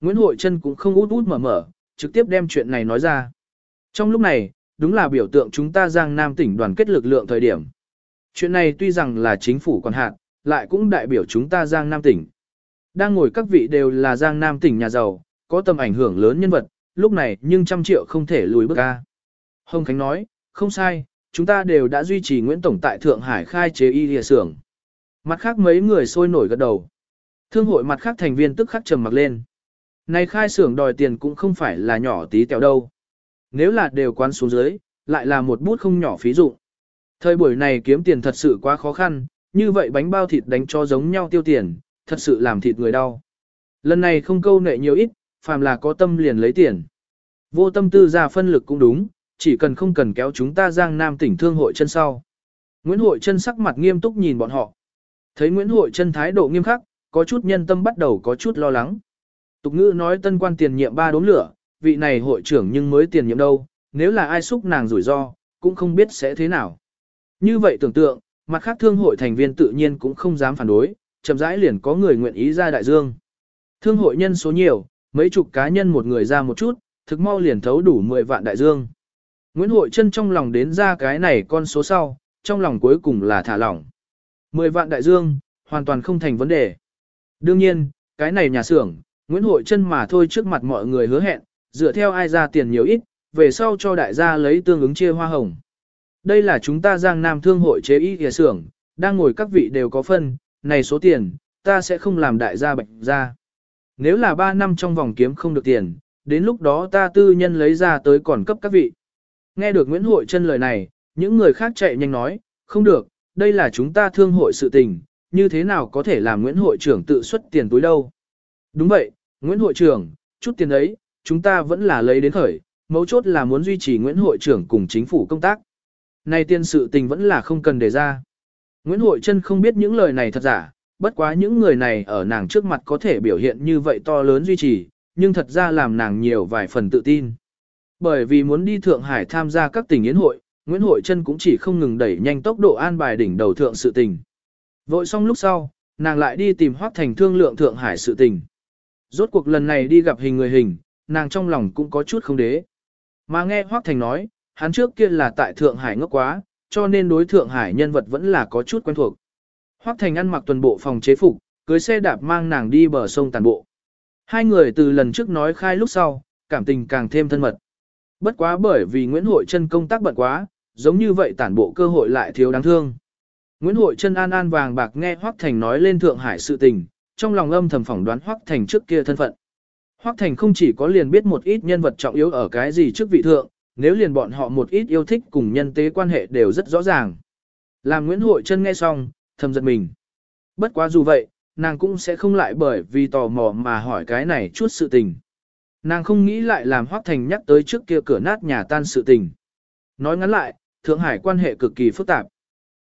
Nguyễn Hội Trân cũng không út út mở mở, trực tiếp đem chuyện này nói ra. Trong lúc này, đúng là biểu tượng chúng ta Giang Nam tỉnh đoàn kết lực lượng thời điểm. Chuyện này tuy rằng là chính phủ còn hạn, lại cũng đại biểu chúng ta Giang Nam tỉnh. Đang ngồi các vị đều là Giang Nam tỉnh nhà giàu, có tầm ảnh hưởng lớn nhân vật, lúc này nhưng trăm triệu không thể lùi bước ra. Hồng Khánh nói, không sai, chúng ta đều đã duy trì Nguyễn Tổng tại Thượng Hải khai chế y địa xưởng. Mặt khác mấy người sôi nổi gật đầu. Thương hội mặt khác thành viên tức khắc trầm mặc lên. Này khai xưởng đòi tiền cũng không phải là nhỏ tí tẹo đâu. Nếu là đều quán xuống dưới, lại là một bút không nhỏ phí dụ. Thời buổi này kiếm tiền thật sự quá khó khăn, như vậy bánh bao thịt đánh cho giống nhau tiêu tiền, thật sự làm thịt người đau. Lần này không câu nệ nhiều ít, phàm là có tâm liền lấy tiền. Vô tâm tư ra phân lực cũng đúng, chỉ cần không cần kéo chúng ta giang nam tỉnh thương hội chân sau. Nguyễn Hội chân sắc mặt nghiêm túc nhìn bọn họ. Thấy Nguyễn Hội chân thái độ nghiêm khắc, có chút nhân tâm bắt đầu có chút lo lắng. Tục ngữ nói tân quan tiền nhiệm ba đốm lửa, vị này hội trưởng nhưng mới tiền nhiệm đâu, nếu là ai xúc nàng rủi ro, cũng không biết sẽ thế nào. Như vậy tưởng tượng, mặt khác thương hội thành viên tự nhiên cũng không dám phản đối, chậm rãi liền có người nguyện ý ra đại dương. Thương hội nhân số nhiều, mấy chục cá nhân một người ra một chút, thực mau liền thấu đủ 10 vạn đại dương. Nguyễn Hội chân trong lòng đến ra cái này con số sau, trong lòng cuối cùng là thả lỏng. 10 vạn đại dương, hoàn toàn không thành vấn đề. Đương nhiên, cái này nhà xưởng, Nguyễn Hội chân mà thôi trước mặt mọi người hứa hẹn, dựa theo ai ra tiền nhiều ít, về sau cho đại gia lấy tương ứng chia hoa hồng. Đây là chúng ta Giang Nam Thương hội chế y kìa xưởng, đang ngồi các vị đều có phân, này số tiền, ta sẽ không làm đại gia bệnh ra. Nếu là 3 năm trong vòng kiếm không được tiền, đến lúc đó ta tư nhân lấy ra tới còn cấp các vị. Nghe được Nguyễn Hội chân lời này, những người khác chạy nhanh nói, không được, đây là chúng ta thương hội sự tình, như thế nào có thể làm Nguyễn Hội trưởng tự xuất tiền túi đâu. Đúng vậy, Nguyễn Hội trưởng, chút tiền ấy, chúng ta vẫn là lấy đến khởi, mấu chốt là muốn duy trì Nguyễn Hội trưởng cùng chính phủ công tác. Nay tiên sự tình vẫn là không cần đề ra. Nguyễn Hội chân không biết những lời này thật giả, bất quá những người này ở nàng trước mặt có thể biểu hiện như vậy to lớn duy trì, nhưng thật ra làm nàng nhiều vài phần tự tin. Bởi vì muốn đi Thượng Hải tham gia các tình yến hội, Nguyễn Hội Trân cũng chỉ không ngừng đẩy nhanh tốc độ an bài đỉnh đầu thượng sự tình. Vội xong lúc sau, nàng lại đi tìm Hoác Thành thương lượng Thượng Hải sự tình. Rốt cuộc lần này đi gặp hình người hình, nàng trong lòng cũng có chút không đế. Mà nghe Hoác Thành nói, hắn trước kia là tại Thượng Hải ngốc quá, cho nên đối Thượng Hải nhân vật vẫn là có chút quen thuộc. Hoác Thành ăn mặc tuần bộ phòng chế phục, cưới xe đạp mang nàng đi bờ sông tàn bộ. Hai người từ lần trước nói khai lúc sau, cảm tình càng thêm thân mật. Bất quá bởi vì Nguyễn Hội Trân công tác bận quá, giống như vậy tản bộ cơ hội lại thiếu đáng thương. Nguyễn Hội Trân an an vàng bạc nghe Hoắc Thành nói lên Thượng Hải sự tình, trong lòng âm thầm phỏng đoán Hoắc Thành trước kia thân phận. Hoắc Thành không chỉ có liền biết một ít nhân vật trọng yếu ở cái gì trước vị thượng, nếu liền bọn họ một ít yêu thích cùng nhân tế quan hệ đều rất rõ ràng. Làm Nguyễn Hội Trân nghe xong, thầm giật mình. Bất quá dù vậy, nàng cũng sẽ không lại bởi vì tò mò mà hỏi cái này chút sự tình. Nàng không nghĩ lại làm Hoắc Thành nhắc tới trước kia cửa nát nhà tan sự tình. Nói ngắn lại, Thượng Hải quan hệ cực kỳ phức tạp.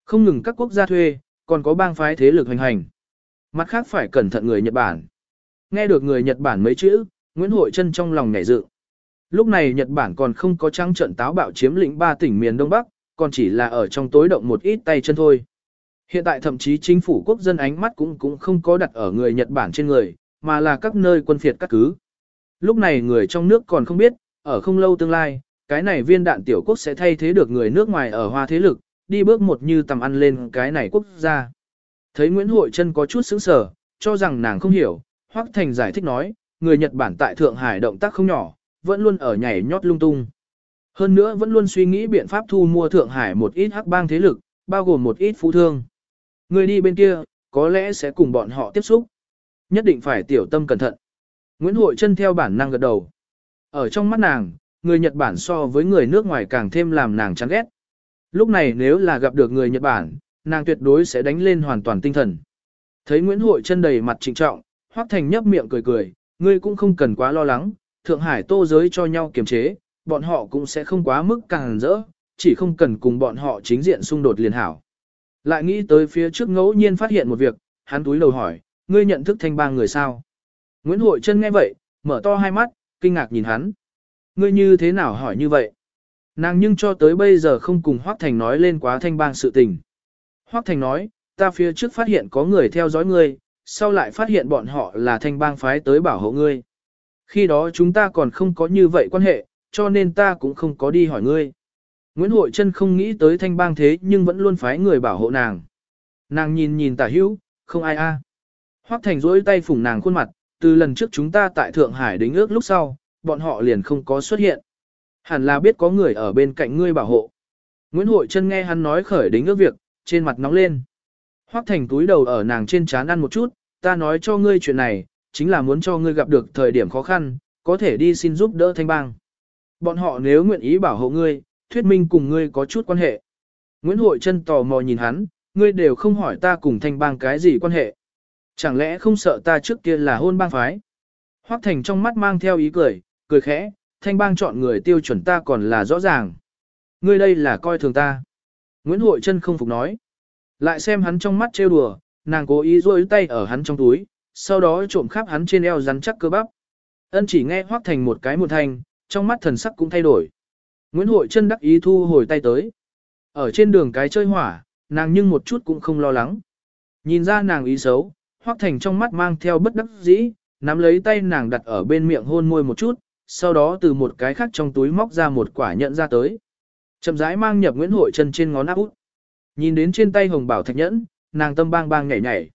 Không ngừng các quốc gia thuê, còn có bang phái thế lực hành hành. Mặt khác phải cẩn thận người Nhật Bản. Nghe được người Nhật Bản mấy chữ, Nguyễn Hội Trân trong lòng nhảy dựng. Lúc này Nhật Bản còn không có trắng trận táo bạo chiếm lĩnh ba tỉnh miền Đông Bắc, còn chỉ là ở trong tối động một ít tay chân thôi. Hiện tại thậm chí chính phủ quốc dân ánh mắt cũng cũng không có đặt ở người Nhật Bản trên người, mà là các nơi quân phiệt các cứ. Lúc này người trong nước còn không biết, ở không lâu tương lai, cái này viên đạn tiểu quốc sẽ thay thế được người nước ngoài ở hoa thế lực, đi bước một như tầm ăn lên cái này quốc gia. Thấy Nguyễn Hội Trân có chút sững sờ, cho rằng nàng không hiểu, Hoắc Thành giải thích nói, người Nhật Bản tại Thượng Hải động tác không nhỏ, vẫn luôn ở nhảy nhót lung tung. Hơn nữa vẫn luôn suy nghĩ biện pháp thu mua Thượng Hải một ít hắc bang thế lực, bao gồm một ít phú thương. Người đi bên kia, có lẽ sẽ cùng bọn họ tiếp xúc. Nhất định phải tiểu tâm cẩn thận. Nguyễn Hội Trân theo bản năng gật đầu. Ở trong mắt nàng, người Nhật Bản so với người nước ngoài càng thêm làm nàng chán ghét. Lúc này nếu là gặp được người Nhật Bản, nàng tuyệt đối sẽ đánh lên hoàn toàn tinh thần. Thấy Nguyễn Hội chân đầy mặt trịnh trọng, Hoắc Thành nhấp miệng cười cười, ngươi cũng không cần quá lo lắng, Thượng Hải tô giới cho nhau kiềm chế, bọn họ cũng sẽ không quá mức càng rỡ, chỉ không cần cùng bọn họ chính diện xung đột liền hảo. Lại nghĩ tới phía trước ngẫu nhiên phát hiện một việc, hắn túi đầu hỏi, ngươi nhận thức thanh bang người sao? Nguyễn Hội Trân nghe vậy, mở to hai mắt, kinh ngạc nhìn hắn. Ngươi như thế nào hỏi như vậy? Nàng nhưng cho tới bây giờ không cùng Hoác Thành nói lên quá thanh bang sự tình. Hoác Thành nói, ta phía trước phát hiện có người theo dõi ngươi, sau lại phát hiện bọn họ là thanh bang phái tới bảo hộ ngươi. Khi đó chúng ta còn không có như vậy quan hệ, cho nên ta cũng không có đi hỏi ngươi. Nguyễn Hội Trân không nghĩ tới thanh bang thế nhưng vẫn luôn phái người bảo hộ nàng. Nàng nhìn nhìn tả hữu, không ai a. À. Hoắc Thành rỗi tay phủng nàng khuôn mặt, từ lần trước chúng ta tại Thượng Hải đính ước lúc sau, bọn họ liền không có xuất hiện. Hẳn là biết có người ở bên cạnh ngươi bảo hộ. Nguyễn Hội Trân nghe hắn nói khởi đính ước việc, trên mặt nóng lên. Hoắc Thành túi đầu ở nàng trên trán ăn một chút, ta nói cho ngươi chuyện này, chính là muốn cho ngươi gặp được thời điểm khó khăn, có thể đi xin giúp đỡ thanh bang. Bọn họ nếu nguyện ý bảo hộ ngươi, thuyết minh cùng ngươi có chút quan hệ. Nguyễn Hội Trân tò mò nhìn hắn, ngươi đều không hỏi ta cùng thanh bang cái gì quan hệ. Chẳng lẽ không sợ ta trước kia là hôn bang phái? Hoắc Thành trong mắt mang theo ý cười, cười khẽ, thanh bang chọn người tiêu chuẩn ta còn là rõ ràng. Ngươi đây là coi thường ta. Nguyễn Hội Trân không phục nói. Lại xem hắn trong mắt trêu đùa, nàng cố ý rôi tay ở hắn trong túi, sau đó trộm khắp hắn trên eo rắn chắc cơ bắp. Ân chỉ nghe Hoắc Thành một cái một thanh, trong mắt thần sắc cũng thay đổi. Nguyễn Hội Trân đắc ý thu hồi tay tới. Ở trên đường cái chơi hỏa, nàng nhưng một chút cũng không lo lắng. Nhìn ra nàng ý xấu, Hoắc Thành trong mắt mang theo bất đắc dĩ, nắm lấy tay nàng đặt ở bên miệng hôn môi một chút, sau đó từ một cái khác trong túi móc ra một quả nhận ra tới. Chậm rãi mang nhập Nguyễn Hội chân trên ngón áp út. Nhìn đến trên tay hồng bảo thạch nhẫn, nàng tâm bang bang nhảy nhảy.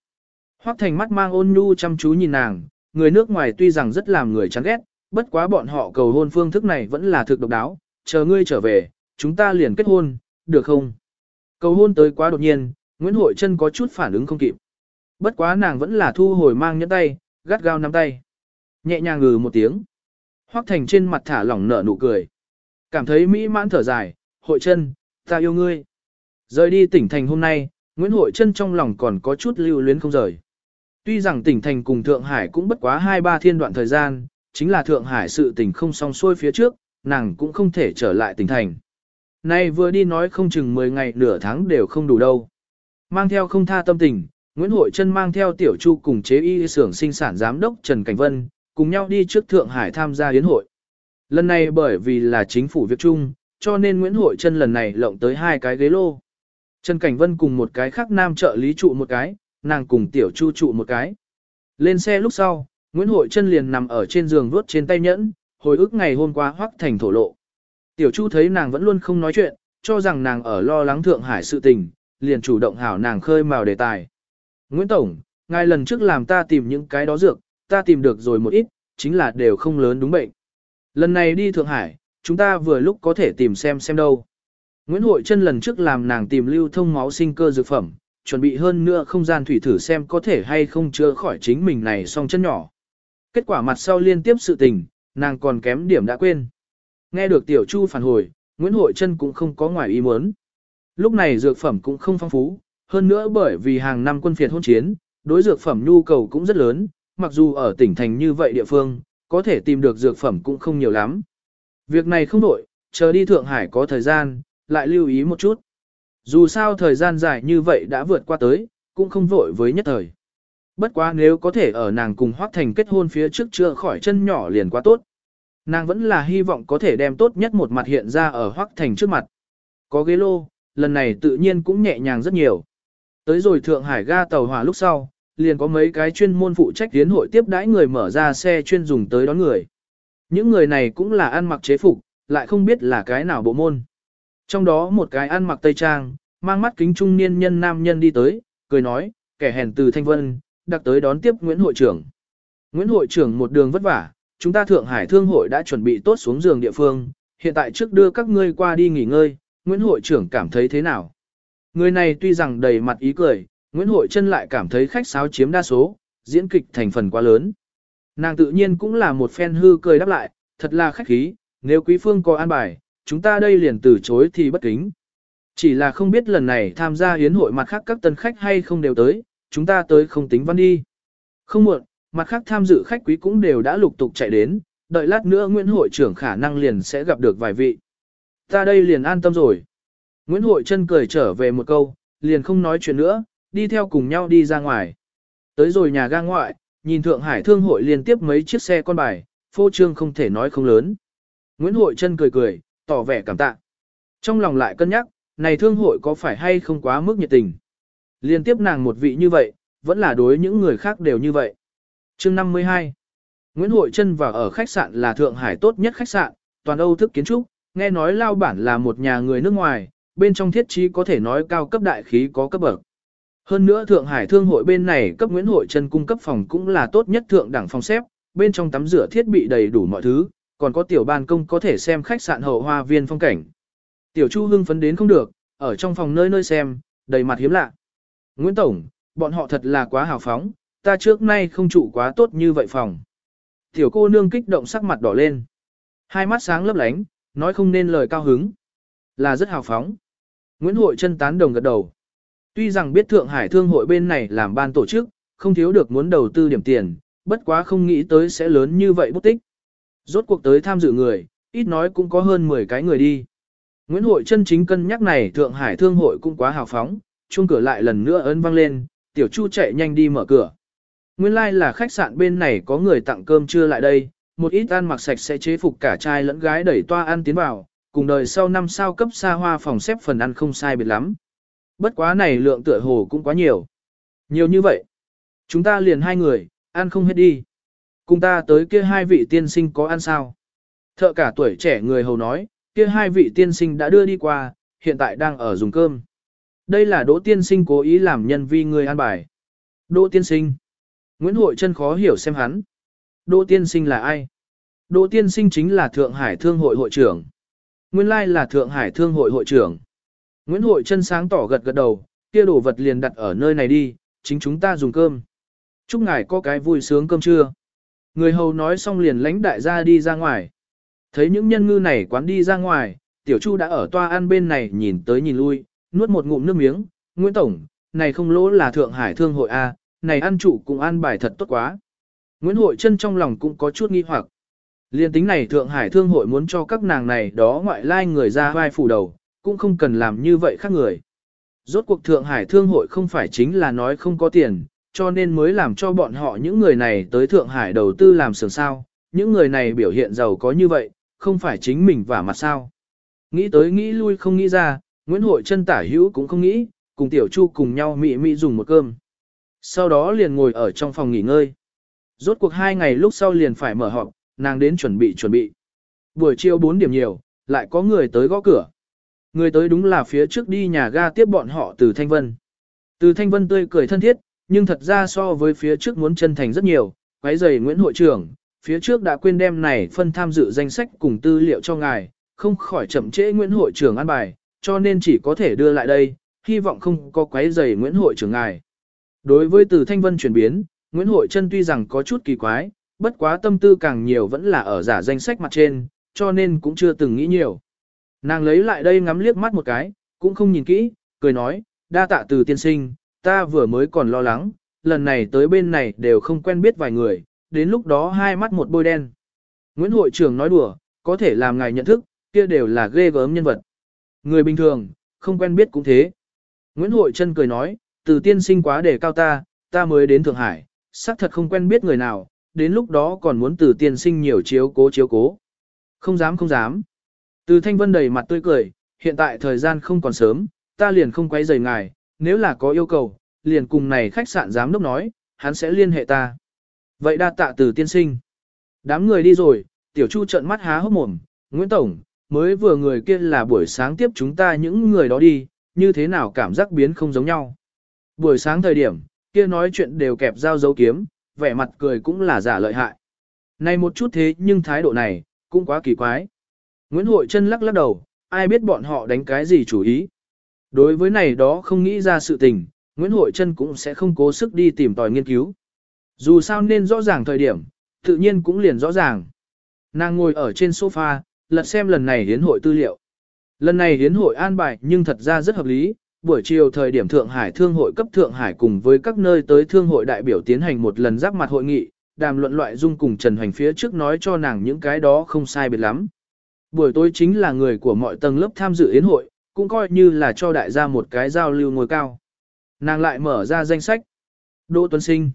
Hoắc Thành mắt mang ôn nhu chăm chú nhìn nàng, người nước ngoài tuy rằng rất làm người chán ghét, bất quá bọn họ cầu hôn phương thức này vẫn là thực độc đáo, chờ ngươi trở về, chúng ta liền kết hôn, được không? Cầu hôn tới quá đột nhiên, Nguyễn Hội Trân có chút phản ứng không kịp. Bất quá nàng vẫn là thu hồi mang nhẫn tay, gắt gao nắm tay. Nhẹ nhàng ngừ một tiếng. Hoắc Thành trên mặt thả lỏng nở nụ cười. Cảm thấy mỹ mãn thở dài, Hội Trân, ta yêu ngươi. Rời đi tỉnh thành hôm nay, Nguyễn Hội Trân trong lòng còn có chút lưu luyến không rời. Tuy rằng tỉnh thành cùng Thượng Hải cũng bất quá 2-3 thiên đoạn thời gian, chính là Thượng Hải sự tình không song xuôi phía trước, nàng cũng không thể trở lại tỉnh thành. Nay vừa đi nói không chừng 10 ngày nửa tháng đều không đủ đâu. Mang theo không tha tâm tình, Nguyễn Hội Trân mang theo Tiểu Chu cùng chế y xưởng sinh sản giám đốc Trần Cảnh Vân, cùng nhau đi trước Thượng Hải tham gia yến hội. Lần này bởi vì là chính phủ việc chung, cho nên Nguyễn Hội Trân lần này lộng tới hai cái ghế lô. Trần Cảnh Vân cùng một cái khác nam trợ lý trụ một cái, nàng cùng Tiểu Chu trụ một cái. Lên xe lúc sau, Nguyễn Hội Trân liền nằm ở trên giường vuốt trên tay nhẫn, hồi ức ngày hôm qua hoắc thành thổ lộ. Tiểu Chu thấy nàng vẫn luôn không nói chuyện, cho rằng nàng ở lo lắng Thượng Hải sự tình, liền chủ động hảo nàng khơi mào đề tài. Nguyễn Tổng, ngài lần trước làm ta tìm những cái đó dược, ta tìm được rồi một ít, chính là đều không lớn đúng bệnh. Lần này đi Thượng Hải, chúng ta vừa lúc có thể tìm xem xem đâu. Nguyễn Hội Trân lần trước làm nàng tìm lưu thông máu sinh cơ dược phẩm, chuẩn bị hơn nữa không gian thủy thử xem có thể hay không chữa khỏi chính mình này song chân nhỏ. Kết quả mặt sau liên tiếp sự tình, nàng còn kém điểm đã quên. Nghe được Tiểu Chu phản hồi, Nguyễn Hội Trân cũng không có ngoài ý muốn. Lúc này dược phẩm cũng không phong phú, hơn nữa bởi vì hàng năm quân phiệt hôn chiến, đối dược phẩm nhu cầu cũng rất lớn, mặc dù ở tỉnh thành như vậy địa phương, có thể tìm được dược phẩm cũng không nhiều lắm. Việc này không đổi, chờ đi Thượng Hải có thời gian, lại lưu ý một chút. Dù sao thời gian dài như vậy đã vượt qua tới, cũng không vội với nhất thời. Bất quá nếu có thể ở nàng cùng Hoác Thành kết hôn phía trước chưa khỏi chân nhỏ liền quá tốt. Nàng vẫn là hy vọng có thể đem tốt nhất một mặt hiện ra ở Hoác Thành trước mặt. Có ghế lô, lần này tự nhiên cũng nhẹ nhàng rất nhiều. Tới rồi Thượng Hải ga tàu hỏa lúc sau, liền có mấy cái chuyên môn phụ trách tiến hội tiếp đãi người mở ra xe chuyên dùng tới đón người. Những người này cũng là ăn mặc chế phục, lại không biết là cái nào bộ môn. Trong đó một cái ăn mặc tây trang, mang mắt kính trung niên nhân nam nhân đi tới, cười nói, kẻ hèn từ Thanh Vân, đặc tới đón tiếp Nguyễn hội trưởng. Nguyễn hội trưởng một đường vất vả, chúng ta Thượng Hải Thương hội đã chuẩn bị tốt xuống giường địa phương, hiện tại trước đưa các ngươi qua đi nghỉ ngơi, Nguyễn hội trưởng cảm thấy thế nào? Người này tuy rằng đầy mặt ý cười, Nguyễn hội chân lại cảm thấy khách sáo chiếm đa số, diễn kịch thành phần quá lớn. Nàng tự nhiên cũng là một phen hư cười đáp lại, thật là khách khí, nếu quý phương có an bài, chúng ta đây liền từ chối thì bất kính. Chỉ là không biết lần này tham gia hiến hội mặt khác các tân khách hay không đều tới, chúng ta tới không tính văn đi. Không muộn, mặt khác tham dự khách quý cũng đều đã lục tục chạy đến, đợi lát nữa Nguyễn hội trưởng khả năng liền sẽ gặp được vài vị. Ta đây liền an tâm rồi. Nguyễn hội chân cười trở về một câu, liền không nói chuyện nữa, đi theo cùng nhau đi ra ngoài. Tới rồi nhà ga ngoại, nhìn Thượng Hải Thương hội liên tiếp mấy chiếc xe con bài, phô trương không thể nói không lớn. Nguyễn hội chân cười cười, tỏ vẻ cảm tạ. Trong lòng lại cân nhắc, này thương hội có phải hay không quá mức nhiệt tình. Liên tiếp nàng một vị như vậy, vẫn là đối những người khác đều như vậy. chương 52 Nguyễn Hội Trân vào ở khách sạn là Thượng Hải tốt nhất khách sạn, toàn Âu thức kiến trúc, nghe nói lao bản là một nhà người nước ngoài, bên trong thiết trí có thể nói cao cấp đại khí có cấp bậc. Hơn nữa Thượng Hải Thương hội bên này cấp Nguyễn Hội Trần cung cấp phòng cũng là tốt nhất thượng đẳng phòng xếp, bên trong tắm rửa thiết bị đầy đủ mọi thứ, còn có tiểu ban công có thể xem khách sạn hậu hoa viên phong cảnh. Tiểu Chu hưng phấn đến không được, ở trong phòng nơi nơi xem, đầy mặt hiếm lạ. Nguyễn Tổng, bọn họ thật là quá hào phóng, ta trước nay không trụ quá tốt như vậy phòng. Tiểu cô nương kích động sắc mặt đỏ lên. Hai mắt sáng lấp lánh, nói không nên lời cao hứng. Là rất hào phóng. Nguyễn Hội chân tán đồng gật đầu. Tuy rằng biết Thượng Hải Thương hội bên này làm ban tổ chức, không thiếu được muốn đầu tư điểm tiền, bất quá không nghĩ tới sẽ lớn như vậy bút tích. Rốt cuộc tới tham dự người, ít nói cũng có hơn 10 cái người đi. Nguyễn Hội chân chính cân nhắc này Thượng Hải Thương hội cũng quá hào phóng, chuông cửa lại lần nữa ấn vang lên, Tiểu Chu chạy nhanh đi mở cửa. Nguyên lai like là khách sạn bên này có người tặng cơm trưa lại đây, một ít ăn mặc sạch sẽ chế phục cả trai lẫn gái đẩy toa ăn tiến vào, cùng đời sau năm sao cấp xa hoa phòng xếp phần ăn không sai biệt lắm. Bất quá này lượng tựa hồ cũng quá nhiều. Nhiều như vậy. Chúng ta liền hai người, ăn không hết đi. Cùng ta tới kia hai vị tiên sinh có ăn sao? Thợ cả tuổi trẻ người hầu nói, kia hai vị tiên sinh đã đưa đi qua, hiện tại đang ở dùng cơm. Đây là Đỗ tiên sinh cố ý làm nhân vi người ăn bài. Đỗ tiên sinh. Nguyễn Hội chân khó hiểu xem hắn. Đỗ tiên sinh là ai? Đỗ tiên sinh chính là Thượng Hải Thương hội hội trưởng. Nguyên lai là Thượng Hải Thương hội hội trưởng. Nguyễn Hội chân sáng tỏ gật gật đầu, kia đồ vật liền đặt ở nơi này đi, chính chúng ta dùng cơm. Chúc ngài có cái vui sướng cơm trưa. Người hầu nói xong liền lãnh đại gia đi ra ngoài. Thấy những nhân ngư này quán đi ra ngoài, tiểu chu đã ở toa ăn bên này nhìn tới nhìn lui, nuốt một ngụm nước miếng, Nguyễn Tổng, này không lỗ là Thượng Hải Thương hội A, này ăn chủ cũng ăn bài thật tốt quá. Nguyễn Hội chân trong lòng cũng có chút nghi hoặc. Liên tính này Thượng Hải Thương hội muốn cho các nàng này đó ngoại lai người ra vai phủ đầu, cũng không cần làm như vậy khác người. Rốt cuộc Thượng Hải Thương hội không phải chính là nói không có tiền, cho nên mới làm cho bọn họ những người này tới Thượng Hải đầu tư làm sường sao, những người này biểu hiện giàu có như vậy, không phải chính mình vả mặt sao. Nghĩ tới nghĩ lui không nghĩ ra, Nguyễn Hội chân tả hữu cũng không nghĩ, cùng Tiểu Chu cùng nhau mị mị dùng một cơm. Sau đó liền ngồi ở trong phòng nghỉ ngơi. Rốt cuộc hai ngày lúc sau liền phải mở họp, nàng đến chuẩn bị chuẩn bị. Buổi chiều 4 điểm nhiều, lại có người tới gõ cửa. Người tới đúng là phía trước đi nhà ga tiếp bọn họ từ Thanh Vân. Từ Thanh Vân tươi cười thân thiết, nhưng thật ra so với phía trước muốn chân thành rất nhiều, quấy giày Nguyễn hội trưởng, phía trước đã quên đem này phân tham dự danh sách cùng tư liệu cho ngài, không khỏi chậm trễ Nguyễn hội trưởng an bài, cho nên chỉ có thể đưa lại đây, hy vọng không có quấy giày Nguyễn hội trưởng ngài. Đối với từ Thanh Vân chuyển biến, Nguyễn Hội chân tuy rằng có chút kỳ quái, bất quá tâm tư càng nhiều vẫn là ở giả danh sách mặt trên, cho nên cũng chưa từng nghĩ nhiều. Nàng lấy lại đây ngắm liếc mắt một cái, cũng không nhìn kỹ, cười nói, đa tạ từ tiên sinh, ta vừa mới còn lo lắng, lần này tới bên này đều không quen biết vài người, đến lúc đó hai mắt một bôi đen. Nguyễn hội trưởng nói đùa, có thể làm ngài nhận thức, kia đều là ghê gớm nhân vật. Người bình thường, không quen biết cũng thế. Nguyễn hội chân cười nói, từ tiên sinh quá để cao ta, ta mới đến Thượng Hải, xác thật không quen biết người nào, đến lúc đó còn muốn từ tiên sinh nhiều chiếu cố chiếu cố. Không dám không dám. Từ thanh vân đầy mặt tươi cười, hiện tại thời gian không còn sớm, ta liền không quay rời ngài, nếu là có yêu cầu, liền cùng này khách sạn giám đốc nói, hắn sẽ liên hệ ta. Vậy đa tạ từ tiên sinh. Đám người đi rồi, tiểu chu trợn mắt há hốc mồm, Nguyễn Tổng, mới vừa người kia là buổi sáng tiếp chúng ta những người đó đi, như thế nào cảm giác biến không giống nhau. Buổi sáng thời điểm, kia nói chuyện đều kẹp dao dấu kiếm, vẻ mặt cười cũng là giả lợi hại. Này một chút thế nhưng thái độ này, cũng quá kỳ quái. Nguyễn Hội chân lắc lắc đầu, ai biết bọn họ đánh cái gì chủ ý. Đối với này đó không nghĩ ra sự tình, Nguyễn Hội chân cũng sẽ không cố sức đi tìm tòi nghiên cứu. Dù sao nên rõ ràng thời điểm, tự nhiên cũng liền rõ ràng. Nàng ngồi ở trên sofa, lật xem lần này hiến hội tư liệu. Lần này hiến hội an bài nhưng thật ra rất hợp lý, Buổi chiều thời điểm Thượng Hải Thương hội cấp Thượng Hải cùng với các nơi tới thương hội đại biểu tiến hành một lần giáp mặt hội nghị, đàm luận loại dung cùng Trần Hoành phía trước nói cho nàng những cái đó không sai biệt lắm. Buổi tối chính là người của mọi tầng lớp tham dự yến hội, cũng coi như là cho đại gia một cái giao lưu ngồi cao. Nàng lại mở ra danh sách. Đỗ Tuấn Sinh.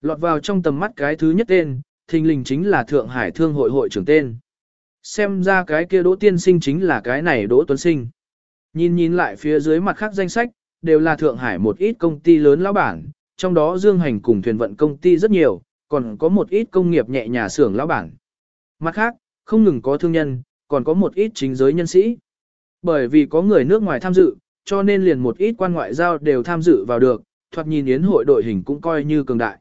Lọt vào trong tầm mắt cái thứ nhất tên, thình lình chính là Thượng Hải Thương hội hội trưởng tên. Xem ra cái kia Đỗ Tiên Sinh chính là cái này Đỗ Tuấn Sinh. Nhìn nhìn lại phía dưới mặt khác danh sách, đều là Thượng Hải một ít công ty lớn lão bản, trong đó Dương Hành cùng thuyền vận công ty rất nhiều, còn có một ít công nghiệp nhẹ nhà xưởng lão bản. Mặt khác, không ngừng có thương nhân, còn có một ít chính giới nhân sĩ. Bởi vì có người nước ngoài tham dự, cho nên liền một ít quan ngoại giao đều tham dự vào được, thoạt nhìn yến hội đội hình cũng coi như cường đại.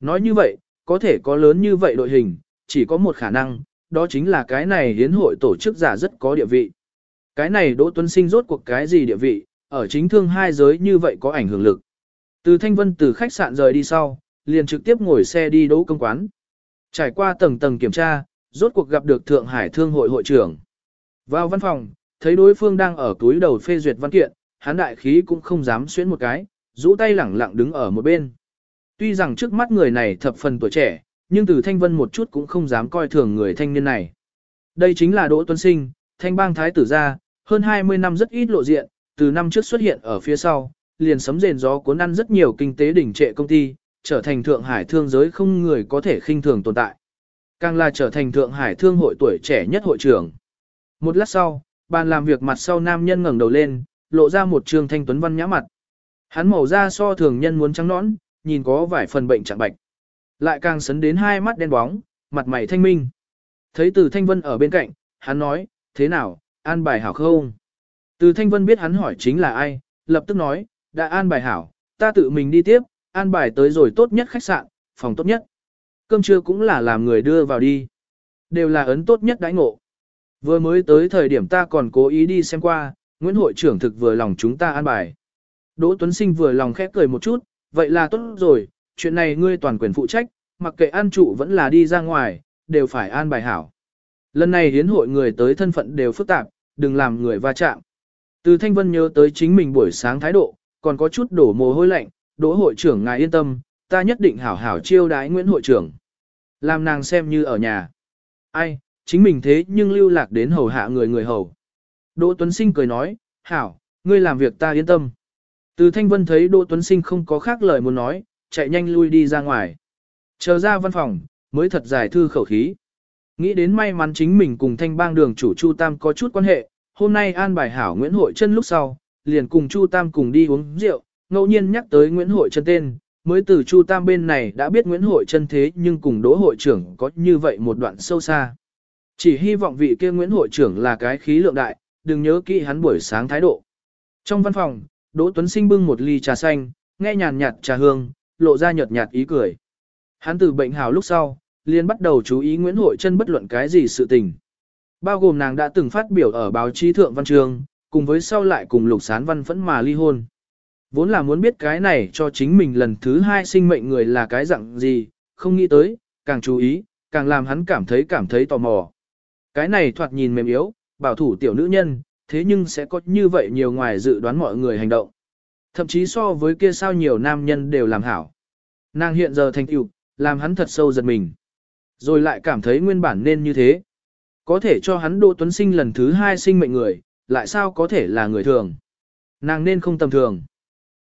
Nói như vậy, có thể có lớn như vậy đội hình, chỉ có một khả năng, đó chính là cái này yến hội tổ chức giả rất có địa vị. Cái này Đỗ Tuấn Sinh rốt cuộc cái gì địa vị, ở chính thương hai giới như vậy có ảnh hưởng lực. Từ Thanh Vân từ khách sạn rời đi sau, liền trực tiếp ngồi xe đi Đỗ công quán. Trải qua tầng tầng kiểm tra, rốt cuộc gặp được Thượng Hải Thương hội hội trưởng. Vào văn phòng, thấy đối phương đang ở túi đầu phê duyệt văn kiện, hắn đại khí cũng không dám xuyến một cái, rũ tay lẳng lặng đứng ở một bên. Tuy rằng trước mắt người này thập phần tuổi trẻ, nhưng từ Thanh Vân một chút cũng không dám coi thường người thanh niên này. Đây chính là Đỗ Tuấn Sinh, thanh bang thái tử gia, hơn 20 năm rất ít lộ diện, từ năm trước xuất hiện ở phía sau, liền sấm rền gió cuốn ăn rất nhiều kinh tế đỉnh trệ công ty, trở thành Thượng Hải thương giới không người có thể khinh thường tồn tại. Càng là trở thành Thượng Hải thương hội tuổi trẻ nhất hội trưởng. Một lát sau, bàn làm việc mặt sau nam nhân ngẩng đầu lên, lộ ra một trường thanh tuấn văn nhã mặt. Hắn màu da so thường nhân muốn trắng nõn, nhìn có vài phần bệnh trạng bạch. Lại càng sấn đến hai mắt đen bóng, mặt mày thanh minh. Thấy từ thanh vân ở bên cạnh, hắn nói, thế nào, an bài hảo không? Từ thanh vân biết hắn hỏi chính là ai, lập tức nói, đã an bài hảo, ta tự mình đi tiếp, an bài tới rồi tốt nhất khách sạn, phòng tốt nhất. Cơm trưa cũng là làm người đưa vào đi. Đều là ấn tốt nhất đãi ngộ. Vừa mới tới thời điểm ta còn cố ý đi xem qua, Nguyễn hội trưởng thực vừa lòng chúng ta an bài. Đỗ Tuấn Sinh vừa lòng khép cười một chút, vậy là tốt rồi, chuyện này ngươi toàn quyền phụ trách, mặc kệ an trụ vẫn là đi ra ngoài, đều phải an bài hảo. Lần này hiến hội người tới thân phận đều phức tạp, đừng làm người va chạm. Từ Thanh Vân nhớ tới chính mình buổi sáng thái độ, còn có chút đổ mồ hôi lạnh, đỗ hội trưởng ngài yên tâm, ta nhất định hảo hảo chiêu đái Nguyễn hội trưởng. Làm nàng xem như ở nhà. Ai, chính mình thế nhưng lưu lạc đến hầu hạ người người hầu. Đỗ Tuấn Sinh cười nói, hảo, ngươi làm việc ta yên tâm. Từ Thanh Vân thấy Đỗ Tuấn Sinh không có khác lời muốn nói, chạy nhanh lui đi ra ngoài. Chờ ra văn phòng, mới thật giải thư khẩu khí. Nghĩ đến may mắn chính mình cùng thanh bang đường chủ Chu Tam có chút quan hệ, hôm nay an bài hảo Nguyễn Hội chân lúc sau, liền cùng Chu Tam cùng đi uống rượu, ngẫu nhiên nhắc tới Nguyễn Hội chân tên, mới từ Chu Tam bên này đã biết Nguyễn Hội chân thế nhưng cùng Đỗ hội trưởng có như vậy một đoạn sâu xa. Chỉ hy vọng vị kia Nguyễn hội trưởng là cái khí lượng đại, đừng nhớ kỹ hắn buổi sáng thái độ. Trong văn phòng, Đỗ Tuấn Sinh bưng một ly trà xanh, nghe nhàn nhạt trà hương, lộ ra nhợt nhạt ý cười. Hắn từ bệnh hào lúc sau, liền bắt đầu chú ý Nguyễn Hội Trân bất luận cái gì sự tình. Bao gồm nàng đã từng phát biểu ở báo chí thượng văn trường, cùng với sau lại cùng lục sán văn phẫn mà ly hôn. Vốn là muốn biết cái này cho chính mình lần thứ hai sinh mệnh người là cái dạng gì, không nghĩ tới, càng chú ý, càng làm hắn cảm thấy cảm thấy tò mò. Cái này thoạt nhìn mềm yếu, bảo thủ tiểu nữ nhân, thế nhưng sẽ có như vậy nhiều ngoài dự đoán mọi người hành động. Thậm chí so với kia sao nhiều nam nhân đều làm hảo. Nàng hiện giờ thành tựu, làm hắn thật sâu giật mình. Rồi lại cảm thấy nguyên bản nên như thế. Có thể cho hắn Đỗ Tuấn Sinh lần thứ hai sinh mệnh người, lại sao có thể là người thường. Nàng nên không tầm thường.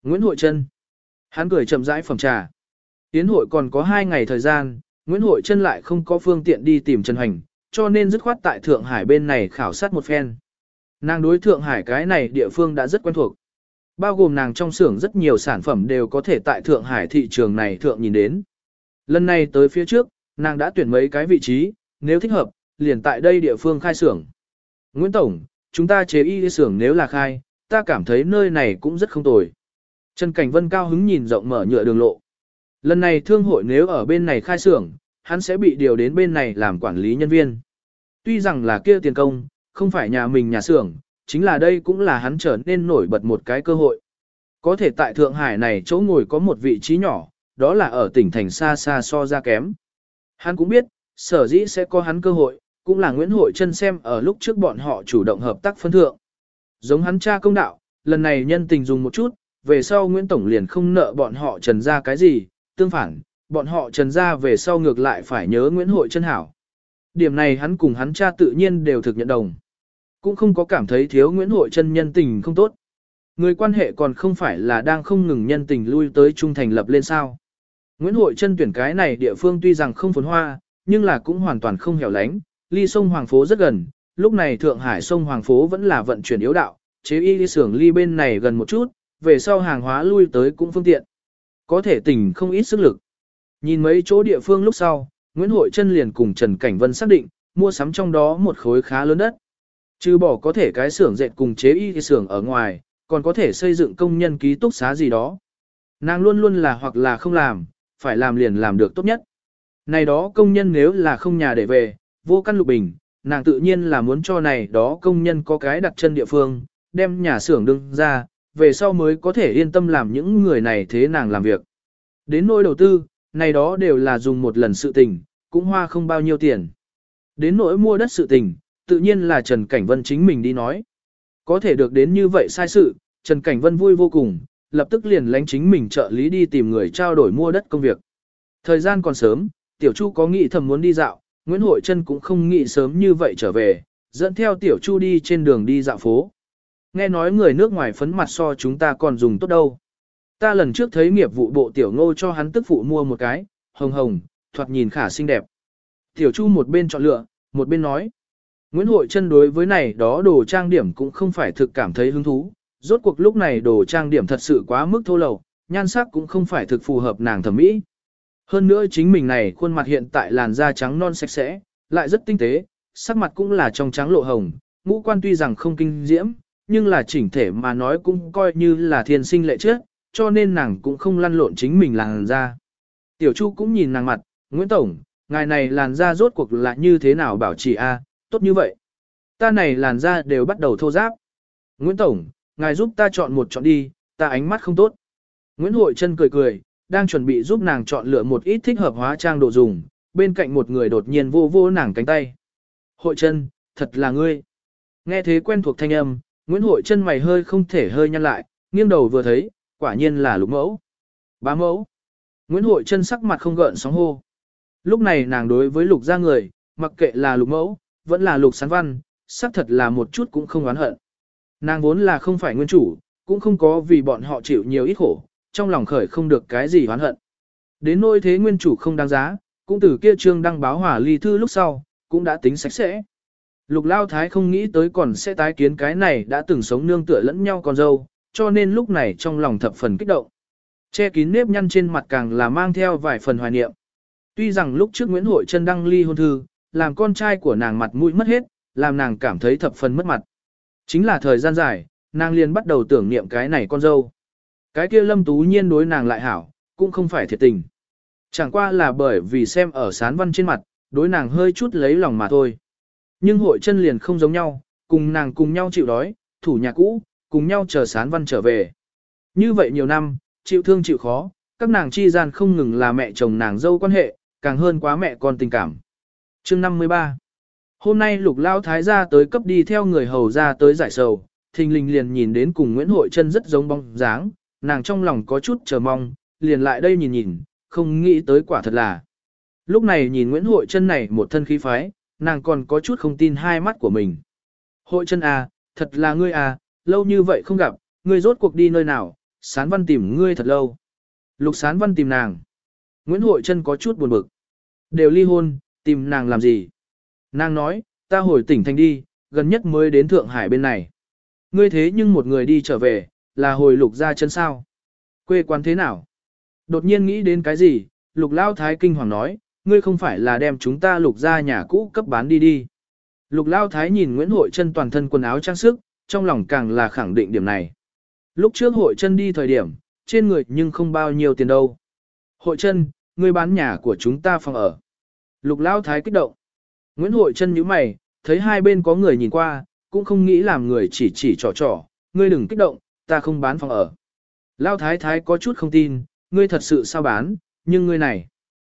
Nguyễn Hội Trân. Hắn cười chậm rãi phẩm trà. Tiến hội còn có hai ngày thời gian, Nguyễn Hội Trân lại không có phương tiện đi tìm Trần Hoành, cho nên dứt khoát tại Thượng Hải bên này khảo sát một phen. Nàng đối Thượng Hải cái này địa phương đã rất quen thuộc. Bao gồm nàng trong xưởng rất nhiều sản phẩm đều có thể tại Thượng Hải thị trường này thượng nhìn đến. Lần này tới phía trước, nàng đã tuyển mấy cái vị trí, nếu thích hợp, liền tại đây địa phương khai xưởng. Nguyễn Tổng, chúng ta chế y xưởng nếu là khai, ta cảm thấy nơi này cũng rất không tồi. Trần Cảnh Vân cao hứng nhìn rộng mở nhựa đường lộ. Lần này thương hội nếu ở bên này khai xưởng, hắn sẽ bị điều đến bên này làm quản lý nhân viên. Tuy rằng là kia tiền công, không phải nhà mình nhà xưởng, chính là đây cũng là hắn trở nên nổi bật một cái cơ hội. Có thể tại Thượng Hải này chỗ ngồi có một vị trí nhỏ, đó là ở tỉnh thành xa xa so ra kém. Hắn cũng biết, sở dĩ sẽ có hắn cơ hội, cũng là Nguyễn Hội chân xem ở lúc trước bọn họ chủ động hợp tác phân thượng. Giống hắn cha công đạo, lần này nhân tình dùng một chút, về sau Nguyễn Tổng liền không nợ bọn họ trần ra cái gì, tương phản, bọn họ trần ra về sau ngược lại phải nhớ Nguyễn Hội chân hảo. Điểm này hắn cùng hắn cha tự nhiên đều thực nhận đồng. Cũng không có cảm thấy thiếu Nguyễn Hội chân nhân tình không tốt. Người quan hệ còn không phải là đang không ngừng nhân tình lui tới trung thành lập lên sao. Nguyễn Hội chân tuyển cái này địa phương tuy rằng không phồn hoa, nhưng là cũng hoàn toàn không hẻo lánh, ly sông Hoàng Phố rất gần, lúc này Thượng Hải sông Hoàng Phố vẫn là vận chuyển yếu đạo, chế y đi xưởng ly bên này gần một chút, về sau hàng hóa lui tới cũng phương tiện. Có thể tỉnh không ít sức lực. Nhìn mấy chỗ địa phương lúc sau, Nguyễn Hội Trân liền cùng Trần Cảnh Vân xác định, mua sắm trong đó một khối khá lớn đất. Trừ bỏ có thể cái xưởng dệt cùng chế y xưởng ở ngoài, còn có thể xây dựng công nhân ký túc xá gì đó. Nàng luôn luôn là hoặc là không làm, phải làm liền làm được tốt nhất. Này đó công nhân nếu là không nhà để về, vô căn lục bình, nàng tự nhiên là muốn cho này đó công nhân có cái đặt chân địa phương, đem nhà xưởng đương ra, về sau mới có thể yên tâm làm những người này thế nàng làm việc. Đến nỗi đầu tư, này đó đều là dùng một lần sự tình, cũng hoa không bao nhiêu tiền. Đến nỗi mua đất sự tình, tự nhiên là Trần Cảnh Vân chính mình đi nói. Có thể được đến như vậy sai sự, Trần Cảnh Vân vui vô cùng, lập tức liền lánh chính mình trợ lý đi tìm người trao đổi mua đất công việc. Thời gian còn sớm, Tiểu Chu có nghĩ thầm muốn đi dạo, Nguyễn Hội Trân cũng không nghĩ sớm như vậy trở về, dẫn theo Tiểu Chu đi trên đường đi dạo phố. Nghe nói người nước ngoài phấn mặt so chúng ta còn dùng tốt đâu. Ta lần trước thấy nghiệp vụ bộ Tiểu Ngô cho hắn tức phụ mua một cái, hồng hồng, thoạt nhìn khả xinh đẹp. Tiểu Chu một bên chọn lựa, một bên nói. Nguyễn Hội chân đối với này đó đồ trang điểm cũng không phải thực cảm thấy hứng thú, rốt cuộc lúc này đồ trang điểm thật sự quá mức thô lậu, nhan sắc cũng không phải thực phù hợp nàng thẩm mỹ. Hơn nữa chính mình này khuôn mặt hiện tại làn da trắng non sạch sẽ, lại rất tinh tế, sắc mặt cũng là trong trắng lộ hồng, ngũ quan tuy rằng không kinh diễm, nhưng là chỉnh thể mà nói cũng coi như là thiên sinh lệ trước, cho nên nàng cũng không lăn lộn chính mình làn da. Tiểu Chu cũng nhìn nàng mặt, Nguyễn Tổng, ngài này làn da rốt cuộc là như thế nào bảo trì a tốt như vậy. Ta này làn da đều bắt đầu thô ráp. Nguyễn Tổng, ngài giúp ta chọn một chọn đi, ta ánh mắt không tốt. Nguyễn Hội Trân cười cười, đang chuẩn bị giúp nàng chọn lựa một ít thích hợp hóa trang đồ dùng, bên cạnh một người đột nhiên vô vô nàng cánh tay. Hội Trân, thật là ngươi. Nghe thế quen thuộc thanh âm, Nguyễn Hội chân mày hơi không thể hơi nhăn lại, nghiêng đầu vừa thấy, quả nhiên là lục mẫu. Bá mẫu. Nguyễn Hội chân sắc mặt không gợn sóng hô. Lúc này nàng đối với lục gia người, mặc kệ là lục mẫu, vẫn là lục sán văn, xác thật là một chút cũng không oán hận. Nàng vốn là không phải nguyên chủ, cũng không có vì bọn họ chịu nhiều ít khổ, trong lòng khởi không được cái gì oán hận. Đến nỗi thế nguyên chủ không đáng giá, cũng từ kia trương đăng báo hỏa ly thư lúc sau, cũng đã tính sạch sẽ. Lục Lao Thái không nghĩ tới còn sẽ tái kiến cái này đã từng sống nương tựa lẫn nhau con dâu, cho nên lúc này trong lòng thập phần kích động. Che kín nếp nhăn trên mặt càng là mang theo vài phần hoài niệm. Tuy rằng lúc trước Nguyễn Hội Trân đăng ly hôn thư, làm con trai của nàng mặt mũi mất hết, làm nàng cảm thấy thập phần mất mặt. Chính là thời gian dài, nàng liền bắt đầu tưởng niệm cái này con dâu. Cái kia lâm tú nhiên đối nàng lại hảo, cũng không phải thiệt tình. Chẳng qua là bởi vì xem ở sán văn trên mặt, đối nàng hơi chút lấy lòng mà thôi. Nhưng hội chân liền không giống nhau, cùng nàng cùng nhau chịu đói, thủ nhà cũ, cùng nhau chờ sán văn trở về. Như vậy nhiều năm, chịu thương chịu khó, các nàng chi gian không ngừng là mẹ chồng nàng dâu quan hệ, càng hơn quá mẹ con tình cảm. Chương 53 Hôm nay lục lao thái gia tới cấp đi theo người hầu ra tới giải sầu, thình lình liền nhìn đến cùng Nguyễn Hội chân rất giống bóng dáng, nàng trong lòng có chút chờ mong, liền lại đây nhìn nhìn, không nghĩ tới quả thật là. Lúc này nhìn Nguyễn Hội chân này một thân khí phái, nàng còn có chút không tin hai mắt của mình. Hội chân à, thật là ngươi à, lâu như vậy không gặp, ngươi rốt cuộc đi nơi nào, sán văn tìm ngươi thật lâu. Lục sán văn tìm nàng. Nguyễn Hội chân có chút buồn bực. Đều ly hôn, tìm nàng làm gì? Nàng nói, ta hồi tỉnh thành đi, gần nhất mới đến Thượng Hải bên này. Ngươi thế nhưng một người đi trở về, là hồi lục ra chân sao? Quê quán thế nào? Đột nhiên nghĩ đến cái gì, lục lao thái kinh hoàng nói, ngươi không phải là đem chúng ta lục ra nhà cũ cấp bán đi đi. Lục lao thái nhìn Nguyễn Hội Trân toàn thân quần áo trang sức, trong lòng càng là khẳng định điểm này. Lúc trước hội Trân đi thời điểm, trên người nhưng không bao nhiêu tiền đâu. Hội Trân, ngươi bán nhà của chúng ta phòng ở. Lục lao thái kích động. Nguyễn Hội Trân nhíu mày, thấy hai bên có người nhìn qua, cũng không nghĩ làm người chỉ chỉ trò trò, ngươi đừng kích động, ta không bán phòng ở. Lao thái thái có chút không tin, ngươi thật sự sao bán, nhưng ngươi này.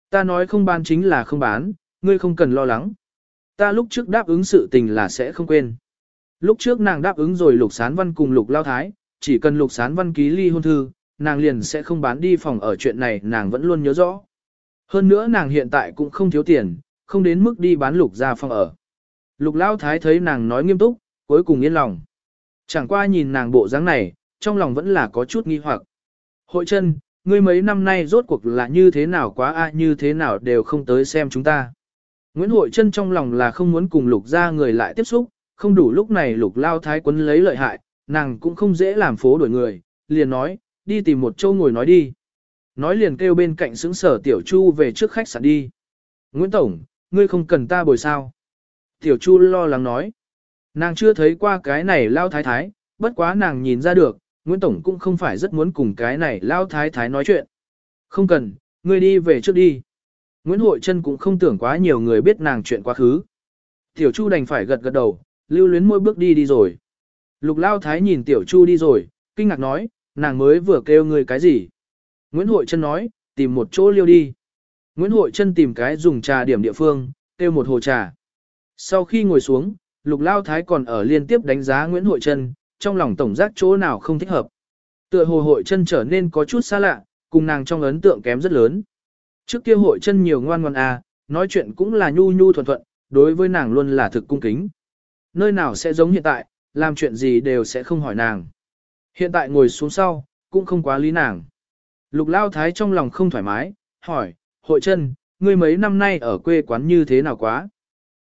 Ta nói không bán chính là không bán, ngươi không cần lo lắng. Ta lúc trước đáp ứng sự tình là sẽ không quên. Lúc trước nàng đáp ứng rồi lục sán văn cùng lục lao thái, chỉ cần lục sán văn ký ly hôn thư, nàng liền sẽ không bán đi phòng ở chuyện này nàng vẫn luôn nhớ rõ. Hơn nữa nàng hiện tại cũng không thiếu tiền, không đến mức đi bán lục ra phòng ở. Lục lao thái thấy nàng nói nghiêm túc, cuối cùng yên lòng. Chẳng qua nhìn nàng bộ dáng này, trong lòng vẫn là có chút nghi hoặc. Hội chân, ngươi mấy năm nay rốt cuộc là như thế nào quá a như thế nào đều không tới xem chúng ta. Nguyễn Hội chân trong lòng là không muốn cùng lục ra người lại tiếp xúc, không đủ lúc này lục lao thái quấn lấy lợi hại, nàng cũng không dễ làm phố đuổi người, liền nói, đi tìm một châu ngồi nói đi. Nói liền kêu bên cạnh xứng sở Tiểu Chu về trước khách sạn đi. Nguyễn Tổng, ngươi không cần ta bồi sao. Tiểu Chu lo lắng nói. Nàng chưa thấy qua cái này lao thái thái, bất quá nàng nhìn ra được, Nguyễn Tổng cũng không phải rất muốn cùng cái này lao thái thái nói chuyện. Không cần, ngươi đi về trước đi. Nguyễn Hội Trân cũng không tưởng quá nhiều người biết nàng chuyện quá khứ. Tiểu Chu đành phải gật gật đầu, lưu luyến mỗi bước đi đi rồi. Lục Lao Thái nhìn Tiểu Chu đi rồi, kinh ngạc nói, nàng mới vừa kêu người cái gì. Nguyễn Hội Trân nói, tìm một chỗ liêu đi. Nguyễn Hội Trân tìm cái dùng trà điểm địa phương, kêu một hồ trà. Sau khi ngồi xuống, Lục Lao Thái còn ở liên tiếp đánh giá Nguyễn Hội Trân, trong lòng tổng giác chỗ nào không thích hợp. Tựa hồ Hội chân trở nên có chút xa lạ, cùng nàng trong ấn tượng kém rất lớn. Trước kia Hội chân nhiều ngoan ngoan à, nói chuyện cũng là nhu nhu thuận thuận, đối với nàng luôn là thực cung kính. Nơi nào sẽ giống hiện tại, làm chuyện gì đều sẽ không hỏi nàng. Hiện tại ngồi xuống sau, cũng không quá lý nàng. Lục Lao Thái trong lòng không thoải mái, hỏi, hội chân, ngươi mấy năm nay ở quê quán như thế nào quá?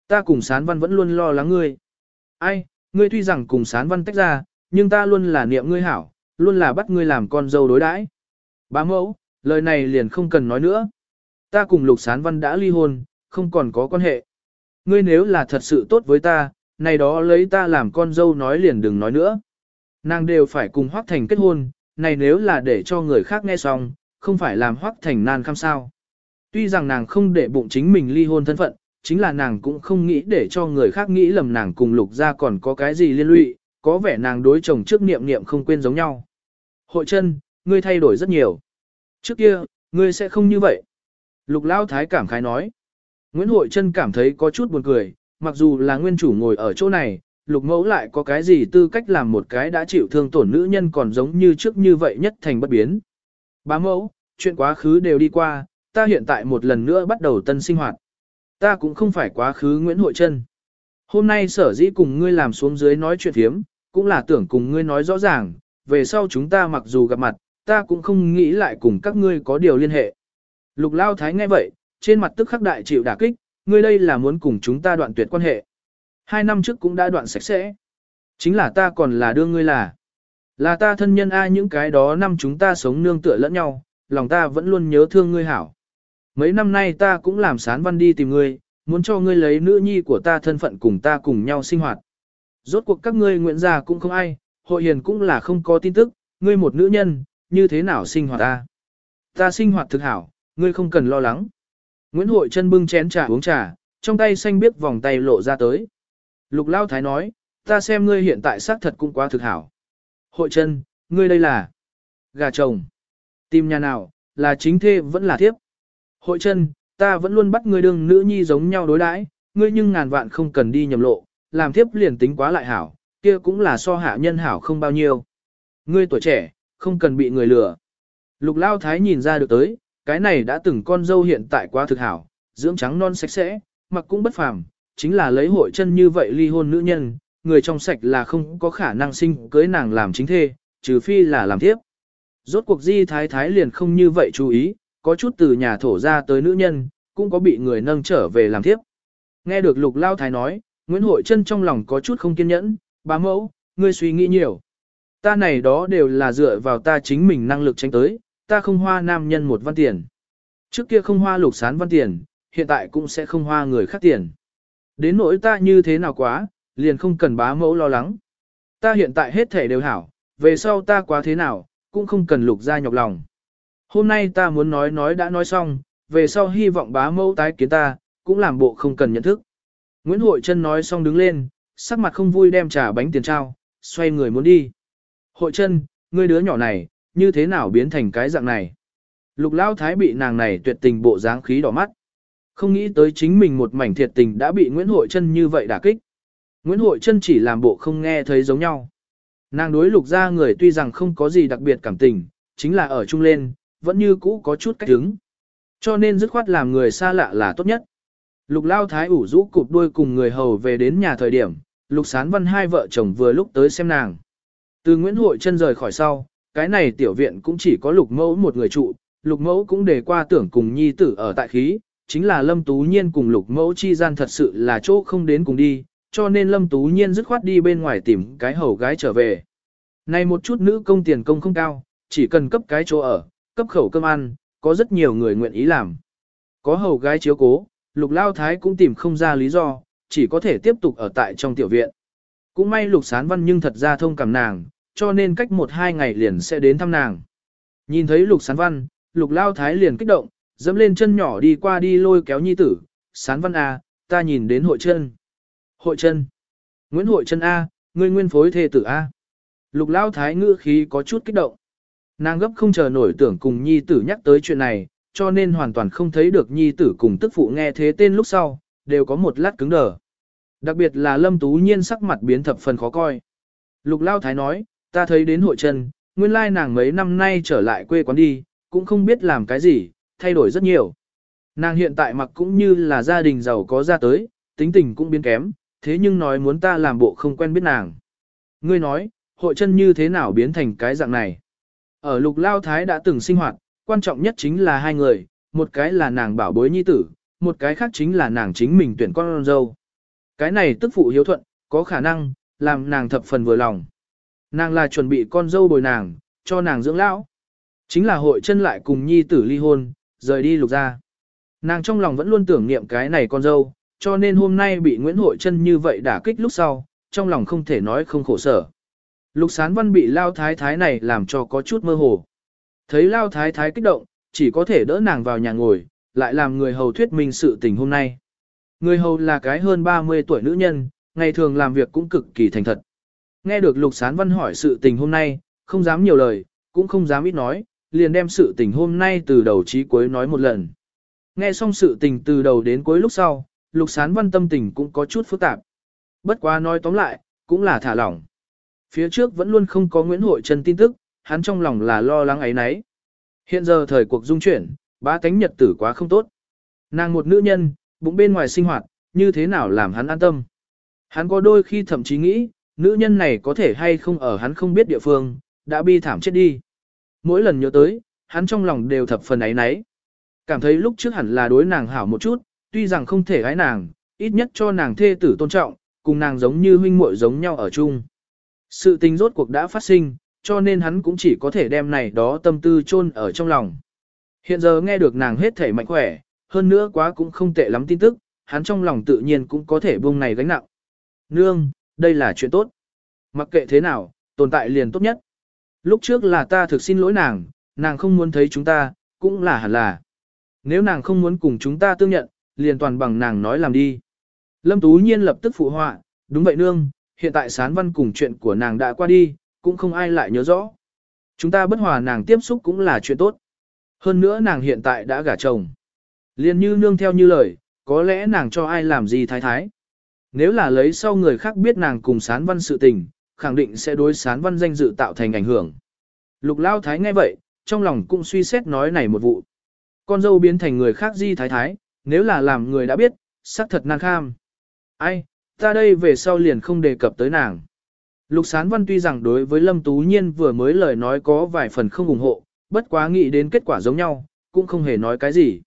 Ta cùng sán văn vẫn luôn lo lắng ngươi. Ai, ngươi tuy rằng cùng sán văn tách ra, nhưng ta luôn là niệm ngươi hảo, luôn là bắt ngươi làm con dâu đối đãi. Bá mẫu, lời này liền không cần nói nữa. Ta cùng lục sán văn đã ly hôn, không còn có quan hệ. Ngươi nếu là thật sự tốt với ta, này đó lấy ta làm con dâu nói liền đừng nói nữa. Nàng đều phải cùng Hoác Thành kết hôn, này nếu là để cho người khác nghe xong, không phải làm Hoác Thành nan khăm sao. Tuy rằng nàng không để bụng chính mình ly hôn thân phận, chính là nàng cũng không nghĩ để cho người khác nghĩ lầm nàng cùng lục ra còn có cái gì liên lụy, có vẻ nàng đối chồng trước niệm niệm không quên giống nhau. Hội chân, ngươi thay đổi rất nhiều. Trước kia, ngươi sẽ không như vậy. Lục Lao Thái cảm khái nói. Nguyễn Hội Trân cảm thấy có chút buồn cười, mặc dù là nguyên chủ ngồi ở chỗ này, lục mẫu lại có cái gì tư cách làm một cái đã chịu thương tổn nữ nhân còn giống như trước như vậy nhất thành bất biến. Bá mẫu, chuyện quá khứ đều đi qua, ta hiện tại một lần nữa bắt đầu tân sinh hoạt. Ta cũng không phải quá khứ Nguyễn Hội Trân. Hôm nay sở dĩ cùng ngươi làm xuống dưới nói chuyện thiếm, cũng là tưởng cùng ngươi nói rõ ràng, về sau chúng ta mặc dù gặp mặt, ta cũng không nghĩ lại cùng các ngươi có điều liên hệ. Lục Lao Thái nghe vậy, trên mặt tức khắc đại chịu đả kích, ngươi đây là muốn cùng chúng ta đoạn tuyệt quan hệ. Hai năm trước cũng đã đoạn sạch sẽ. Chính là ta còn là đương ngươi là. Là ta thân nhân ai những cái đó năm chúng ta sống nương tựa lẫn nhau, lòng ta vẫn luôn nhớ thương ngươi hảo. Mấy năm nay ta cũng làm sán văn đi tìm ngươi, muốn cho ngươi lấy nữ nhi của ta thân phận cùng ta cùng nhau sinh hoạt. Rốt cuộc các ngươi nguyện già cũng không ai, hội hiền cũng là không có tin tức, ngươi một nữ nhân, như thế nào sinh hoạt ta. Ta sinh hoạt thực hảo, ngươi không cần lo lắng. Nguyễn Hội chân bưng chén trà uống trà, trong tay xanh biết vòng tay lộ ra tới. Lục Lao Thái nói, ta xem ngươi hiện tại xác thật cũng quá thực hảo. Hội chân, ngươi đây là gà chồng. Tìm nhà nào, là chính thê vẫn là thiếp. Hội chân, ta vẫn luôn bắt ngươi đương nữ nhi giống nhau đối đãi, ngươi nhưng ngàn vạn không cần đi nhầm lộ, làm thiếp liền tính quá lại hảo, kia cũng là so hạ nhân hảo không bao nhiêu. Ngươi tuổi trẻ, không cần bị người lừa. Lục Lao Thái nhìn ra được tới, cái này đã từng con dâu hiện tại quá thực hảo, dưỡng trắng non sạch sẽ, mặc cũng bất phàm, chính là lấy hội chân như vậy ly hôn nữ nhân, người trong sạch là không có khả năng sinh cưới nàng làm chính thê, trừ phi là làm thiếp. Rốt cuộc di thái thái liền không như vậy chú ý, có chút từ nhà thổ ra tới nữ nhân, cũng có bị người nâng trở về làm tiếp. Nghe được lục lao thái nói, Nguyễn Hội chân trong lòng có chút không kiên nhẫn, bá mẫu, ngươi suy nghĩ nhiều. Ta này đó đều là dựa vào ta chính mình năng lực tranh tới, ta không hoa nam nhân một văn tiền. Trước kia không hoa lục sán văn tiền, hiện tại cũng sẽ không hoa người khác tiền. Đến nỗi ta như thế nào quá, liền không cần bá mẫu lo lắng. Ta hiện tại hết thể đều hảo, về sau ta quá thế nào, cũng không cần lục ra nhọc lòng. Hôm nay ta muốn nói nói đã nói xong, về sau hy vọng bá mẫu tái kiến ta, cũng làm bộ không cần nhận thức. Nguyễn Hội Trân nói xong đứng lên, sắc mặt không vui đem trà bánh tiền trao, xoay người muốn đi. Hội Trân, ngươi đứa nhỏ này, như thế nào biến thành cái dạng này? Lục Lao Thái bị nàng này tuyệt tình bộ dáng khí đỏ mắt. Không nghĩ tới chính mình một mảnh thiệt tình đã bị Nguyễn Hội Trân như vậy đả kích. Nguyễn Hội Trân chỉ làm bộ không nghe thấy giống nhau. Nàng đối lục ra người tuy rằng không có gì đặc biệt cảm tình, chính là ở chung lên, vẫn như cũ có chút cách đứng. Cho nên dứt khoát làm người xa lạ là tốt nhất. Lục lao thái ủ rũ cụp đuôi cùng người hầu về đến nhà thời điểm, lục sán văn hai vợ chồng vừa lúc tới xem nàng. Từ Nguyễn Hội chân rời khỏi sau, cái này tiểu viện cũng chỉ có lục mẫu một người trụ, lục mẫu cũng đề qua tưởng cùng nhi tử ở tại khí, chính là Lâm Tú Nhiên cùng Lục Mẫu chi gian thật sự là chỗ không đến cùng đi, cho nên Lâm Tú Nhiên dứt khoát đi bên ngoài tìm cái hầu gái trở về. Này một chút nữ công tiền công không cao, chỉ cần cấp cái chỗ ở, cấp khẩu cơm ăn, có rất nhiều người nguyện ý làm. Có hầu gái chiếu cố, lục lao thái cũng tìm không ra lý do, chỉ có thể tiếp tục ở tại trong tiểu viện. Cũng may lục sán văn nhưng thật ra thông cảm nàng, cho nên cách một hai ngày liền sẽ đến thăm nàng. Nhìn thấy lục sán văn, lục lao thái liền kích động, dẫm lên chân nhỏ đi qua đi lôi kéo nhi tử, sán văn A, ta nhìn đến hội chân. Hội chân. Nguyễn hội chân A, ngươi nguyên phối thê tử A. Lục lao thái ngữ khí có chút kích động. Nàng gấp không chờ nổi tưởng cùng nhi tử nhắc tới chuyện này, cho nên hoàn toàn không thấy được nhi tử cùng tức phụ nghe thế tên lúc sau, đều có một lát cứng đờ. Đặc biệt là lâm tú nhiên sắc mặt biến thập phần khó coi. Lục lao thái nói, ta thấy đến hội chân, nguyên lai nàng mấy năm nay trở lại quê quán đi, cũng không biết làm cái gì, thay đổi rất nhiều. Nàng hiện tại mặc cũng như là gia đình giàu có ra tới, tính tình cũng biến kém, thế nhưng nói muốn ta làm bộ không quen biết nàng. Ngươi nói, hội chân như thế nào biến thành cái dạng này? Ở lục lao thái đã từng sinh hoạt, quan trọng nhất chính là hai người, một cái là nàng bảo bối nhi tử, một cái khác chính là nàng chính mình tuyển con dâu. Cái này tức phụ hiếu thuận, có khả năng, làm nàng thập phần vừa lòng. Nàng là chuẩn bị con dâu bồi nàng, cho nàng dưỡng lão. Chính là hội chân lại cùng nhi tử ly hôn, rời đi lục ra. Nàng trong lòng vẫn luôn tưởng niệm cái này con dâu, cho nên hôm nay bị Nguyễn Hội chân như vậy đả kích lúc sau, trong lòng không thể nói không khổ sở. Lục sán văn bị lao thái thái này làm cho có chút mơ hồ. Thấy lao thái thái kích động, chỉ có thể đỡ nàng vào nhà ngồi, lại làm người hầu thuyết minh sự tình hôm nay. Người hầu là cái hơn 30 tuổi nữ nhân, ngày thường làm việc cũng cực kỳ thành thật. Nghe được lục sán văn hỏi sự tình hôm nay, không dám nhiều lời, cũng không dám ít nói, liền đem sự tình hôm nay từ đầu chí cuối nói một lần. Nghe xong sự tình từ đầu đến cuối lúc sau, lục sán văn tâm tình cũng có chút phức tạp. Bất quá nói tóm lại, cũng là thả lỏng. Phía trước vẫn luôn không có Nguyễn Hội trần tin tức, hắn trong lòng là lo lắng ấy nấy. Hiện giờ thời cuộc dung chuyển, ba cánh nhật tử quá không tốt. Nàng một nữ nhân, bụng bên ngoài sinh hoạt, như thế nào làm hắn an tâm. Hắn có đôi khi thậm chí nghĩ, nữ nhân này có thể hay không ở hắn không biết địa phương, đã bi thảm chết đi. Mỗi lần nhớ tới, hắn trong lòng đều thập phần ấy nấy. Cảm thấy lúc trước hẳn là đối nàng hảo một chút, tuy rằng không thể gái nàng, ít nhất cho nàng thê tử tôn trọng, cùng nàng giống như huynh muội giống nhau ở chung. Sự tình rốt cuộc đã phát sinh, cho nên hắn cũng chỉ có thể đem này đó tâm tư chôn ở trong lòng. Hiện giờ nghe được nàng hết thể mạnh khỏe, hơn nữa quá cũng không tệ lắm tin tức, hắn trong lòng tự nhiên cũng có thể buông này gánh nặng. Nương, đây là chuyện tốt. Mặc kệ thế nào, tồn tại liền tốt nhất. Lúc trước là ta thực xin lỗi nàng, nàng không muốn thấy chúng ta, cũng là hẳn là. Nếu nàng không muốn cùng chúng ta tương nhận, liền toàn bằng nàng nói làm đi. Lâm Tú Nhiên lập tức phụ họa, đúng vậy nương, hiện tại sán văn cùng chuyện của nàng đã qua đi, cũng không ai lại nhớ rõ. Chúng ta bất hòa nàng tiếp xúc cũng là chuyện tốt. Hơn nữa nàng hiện tại đã gả chồng. Liên như nương theo như lời, có lẽ nàng cho ai làm gì thái thái. Nếu là lấy sau người khác biết nàng cùng sán văn sự tình, khẳng định sẽ đối sán văn danh dự tạo thành ảnh hưởng. Lục lao thái nghe vậy, trong lòng cũng suy xét nói này một vụ. Con dâu biến thành người khác di thái thái, nếu là làm người đã biết, xác thật nàng kham. Ai, ta đây về sau liền không đề cập tới nàng. Lục Sán Văn tuy rằng đối với Lâm Tú Nhiên vừa mới lời nói có vài phần không ủng hộ, bất quá nghĩ đến kết quả giống nhau, cũng không hề nói cái gì.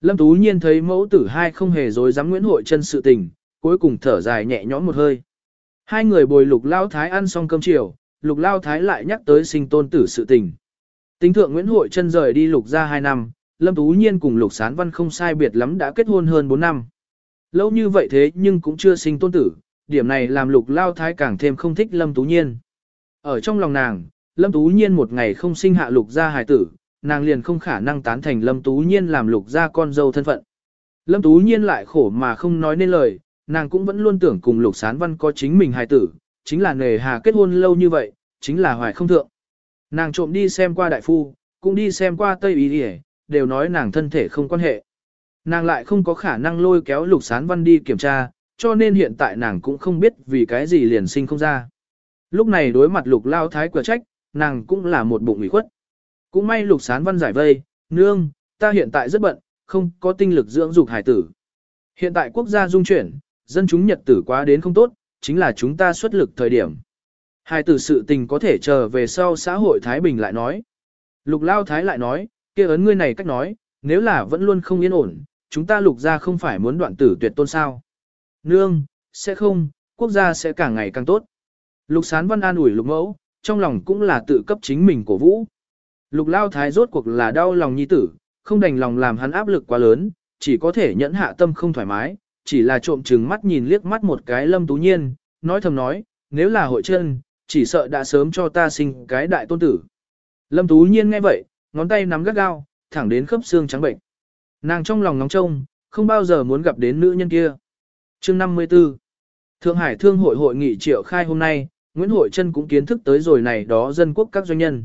Lâm Tú Nhiên thấy mẫu tử hai không hề dối dám Nguyễn Hội chân sự tình, cuối cùng thở dài nhẹ nhõm một hơi. Hai người bồi Lục Lao Thái ăn xong cơm chiều, Lục Lao Thái lại nhắc tới sinh tôn tử sự tình. Tính thượng Nguyễn Hội chân rời đi Lục ra hai năm, Lâm Tú Nhiên cùng Lục Sán Văn không sai biệt lắm đã kết hôn hơn 4 năm. Lâu như vậy thế nhưng cũng chưa sinh tôn tử, điểm này làm Lục Lao Thái càng thêm không thích Lâm Tú Nhiên. Ở trong lòng nàng, Lâm Tú Nhiên một ngày không sinh hạ Lục gia hài tử, nàng liền không khả năng tán thành Lâm Tú Nhiên làm Lục gia con dâu thân phận. Lâm Tú Nhiên lại khổ mà không nói nên lời, nàng cũng vẫn luôn tưởng cùng Lục Sán Văn có chính mình hài tử, chính là nề hà kết hôn lâu như vậy, chính là hoài không thượng. Nàng trộm đi xem qua đại phu, cũng đi xem qua Tây Ý Điề, đều nói nàng thân thể không quan hệ. Nàng lại không có khả năng lôi kéo lục sán văn đi kiểm tra, cho nên hiện tại nàng cũng không biết vì cái gì liền sinh không ra. Lúc này đối mặt lục lao thái quả trách, nàng cũng là một bụng ủy khuất. Cũng may lục sán văn giải vây, nương, ta hiện tại rất bận, không có tinh lực dưỡng dục hải tử. Hiện tại quốc gia dung chuyển, dân chúng nhật tử quá đến không tốt, chính là chúng ta xuất lực thời điểm. Hải tử sự tình có thể chờ về sau xã hội Thái Bình lại nói. Lục lao thái lại nói, kia ấn ngươi này cách nói, nếu là vẫn luôn không yên ổn, chúng ta lục gia không phải muốn đoạn tử tuyệt tôn sao. Nương, sẽ không, quốc gia sẽ càng ngày càng tốt. Lục sán văn an ủi lục mẫu, trong lòng cũng là tự cấp chính mình cổ vũ. Lục lao thái rốt cuộc là đau lòng nhi tử, không đành lòng làm hắn áp lực quá lớn, chỉ có thể nhẫn hạ tâm không thoải mái, chỉ là trộm chừng mắt nhìn liếc mắt một cái Lâm Tú Nhiên, nói thầm nói, nếu là hội chân, chỉ sợ đã sớm cho ta sinh cái đại tôn tử. Lâm Tú Nhiên nghe vậy, ngón tay nắm gắt gao, thẳng đến khớp xương trắng bệnh. Nàng trong lòng nóng trông, không bao giờ muốn gặp đến nữ nhân kia. chương 54 Thượng Hải Thương hội hội nghị triệu khai hôm nay, Nguyễn Hội Trân cũng kiến thức tới rồi này đó dân quốc các doanh nhân.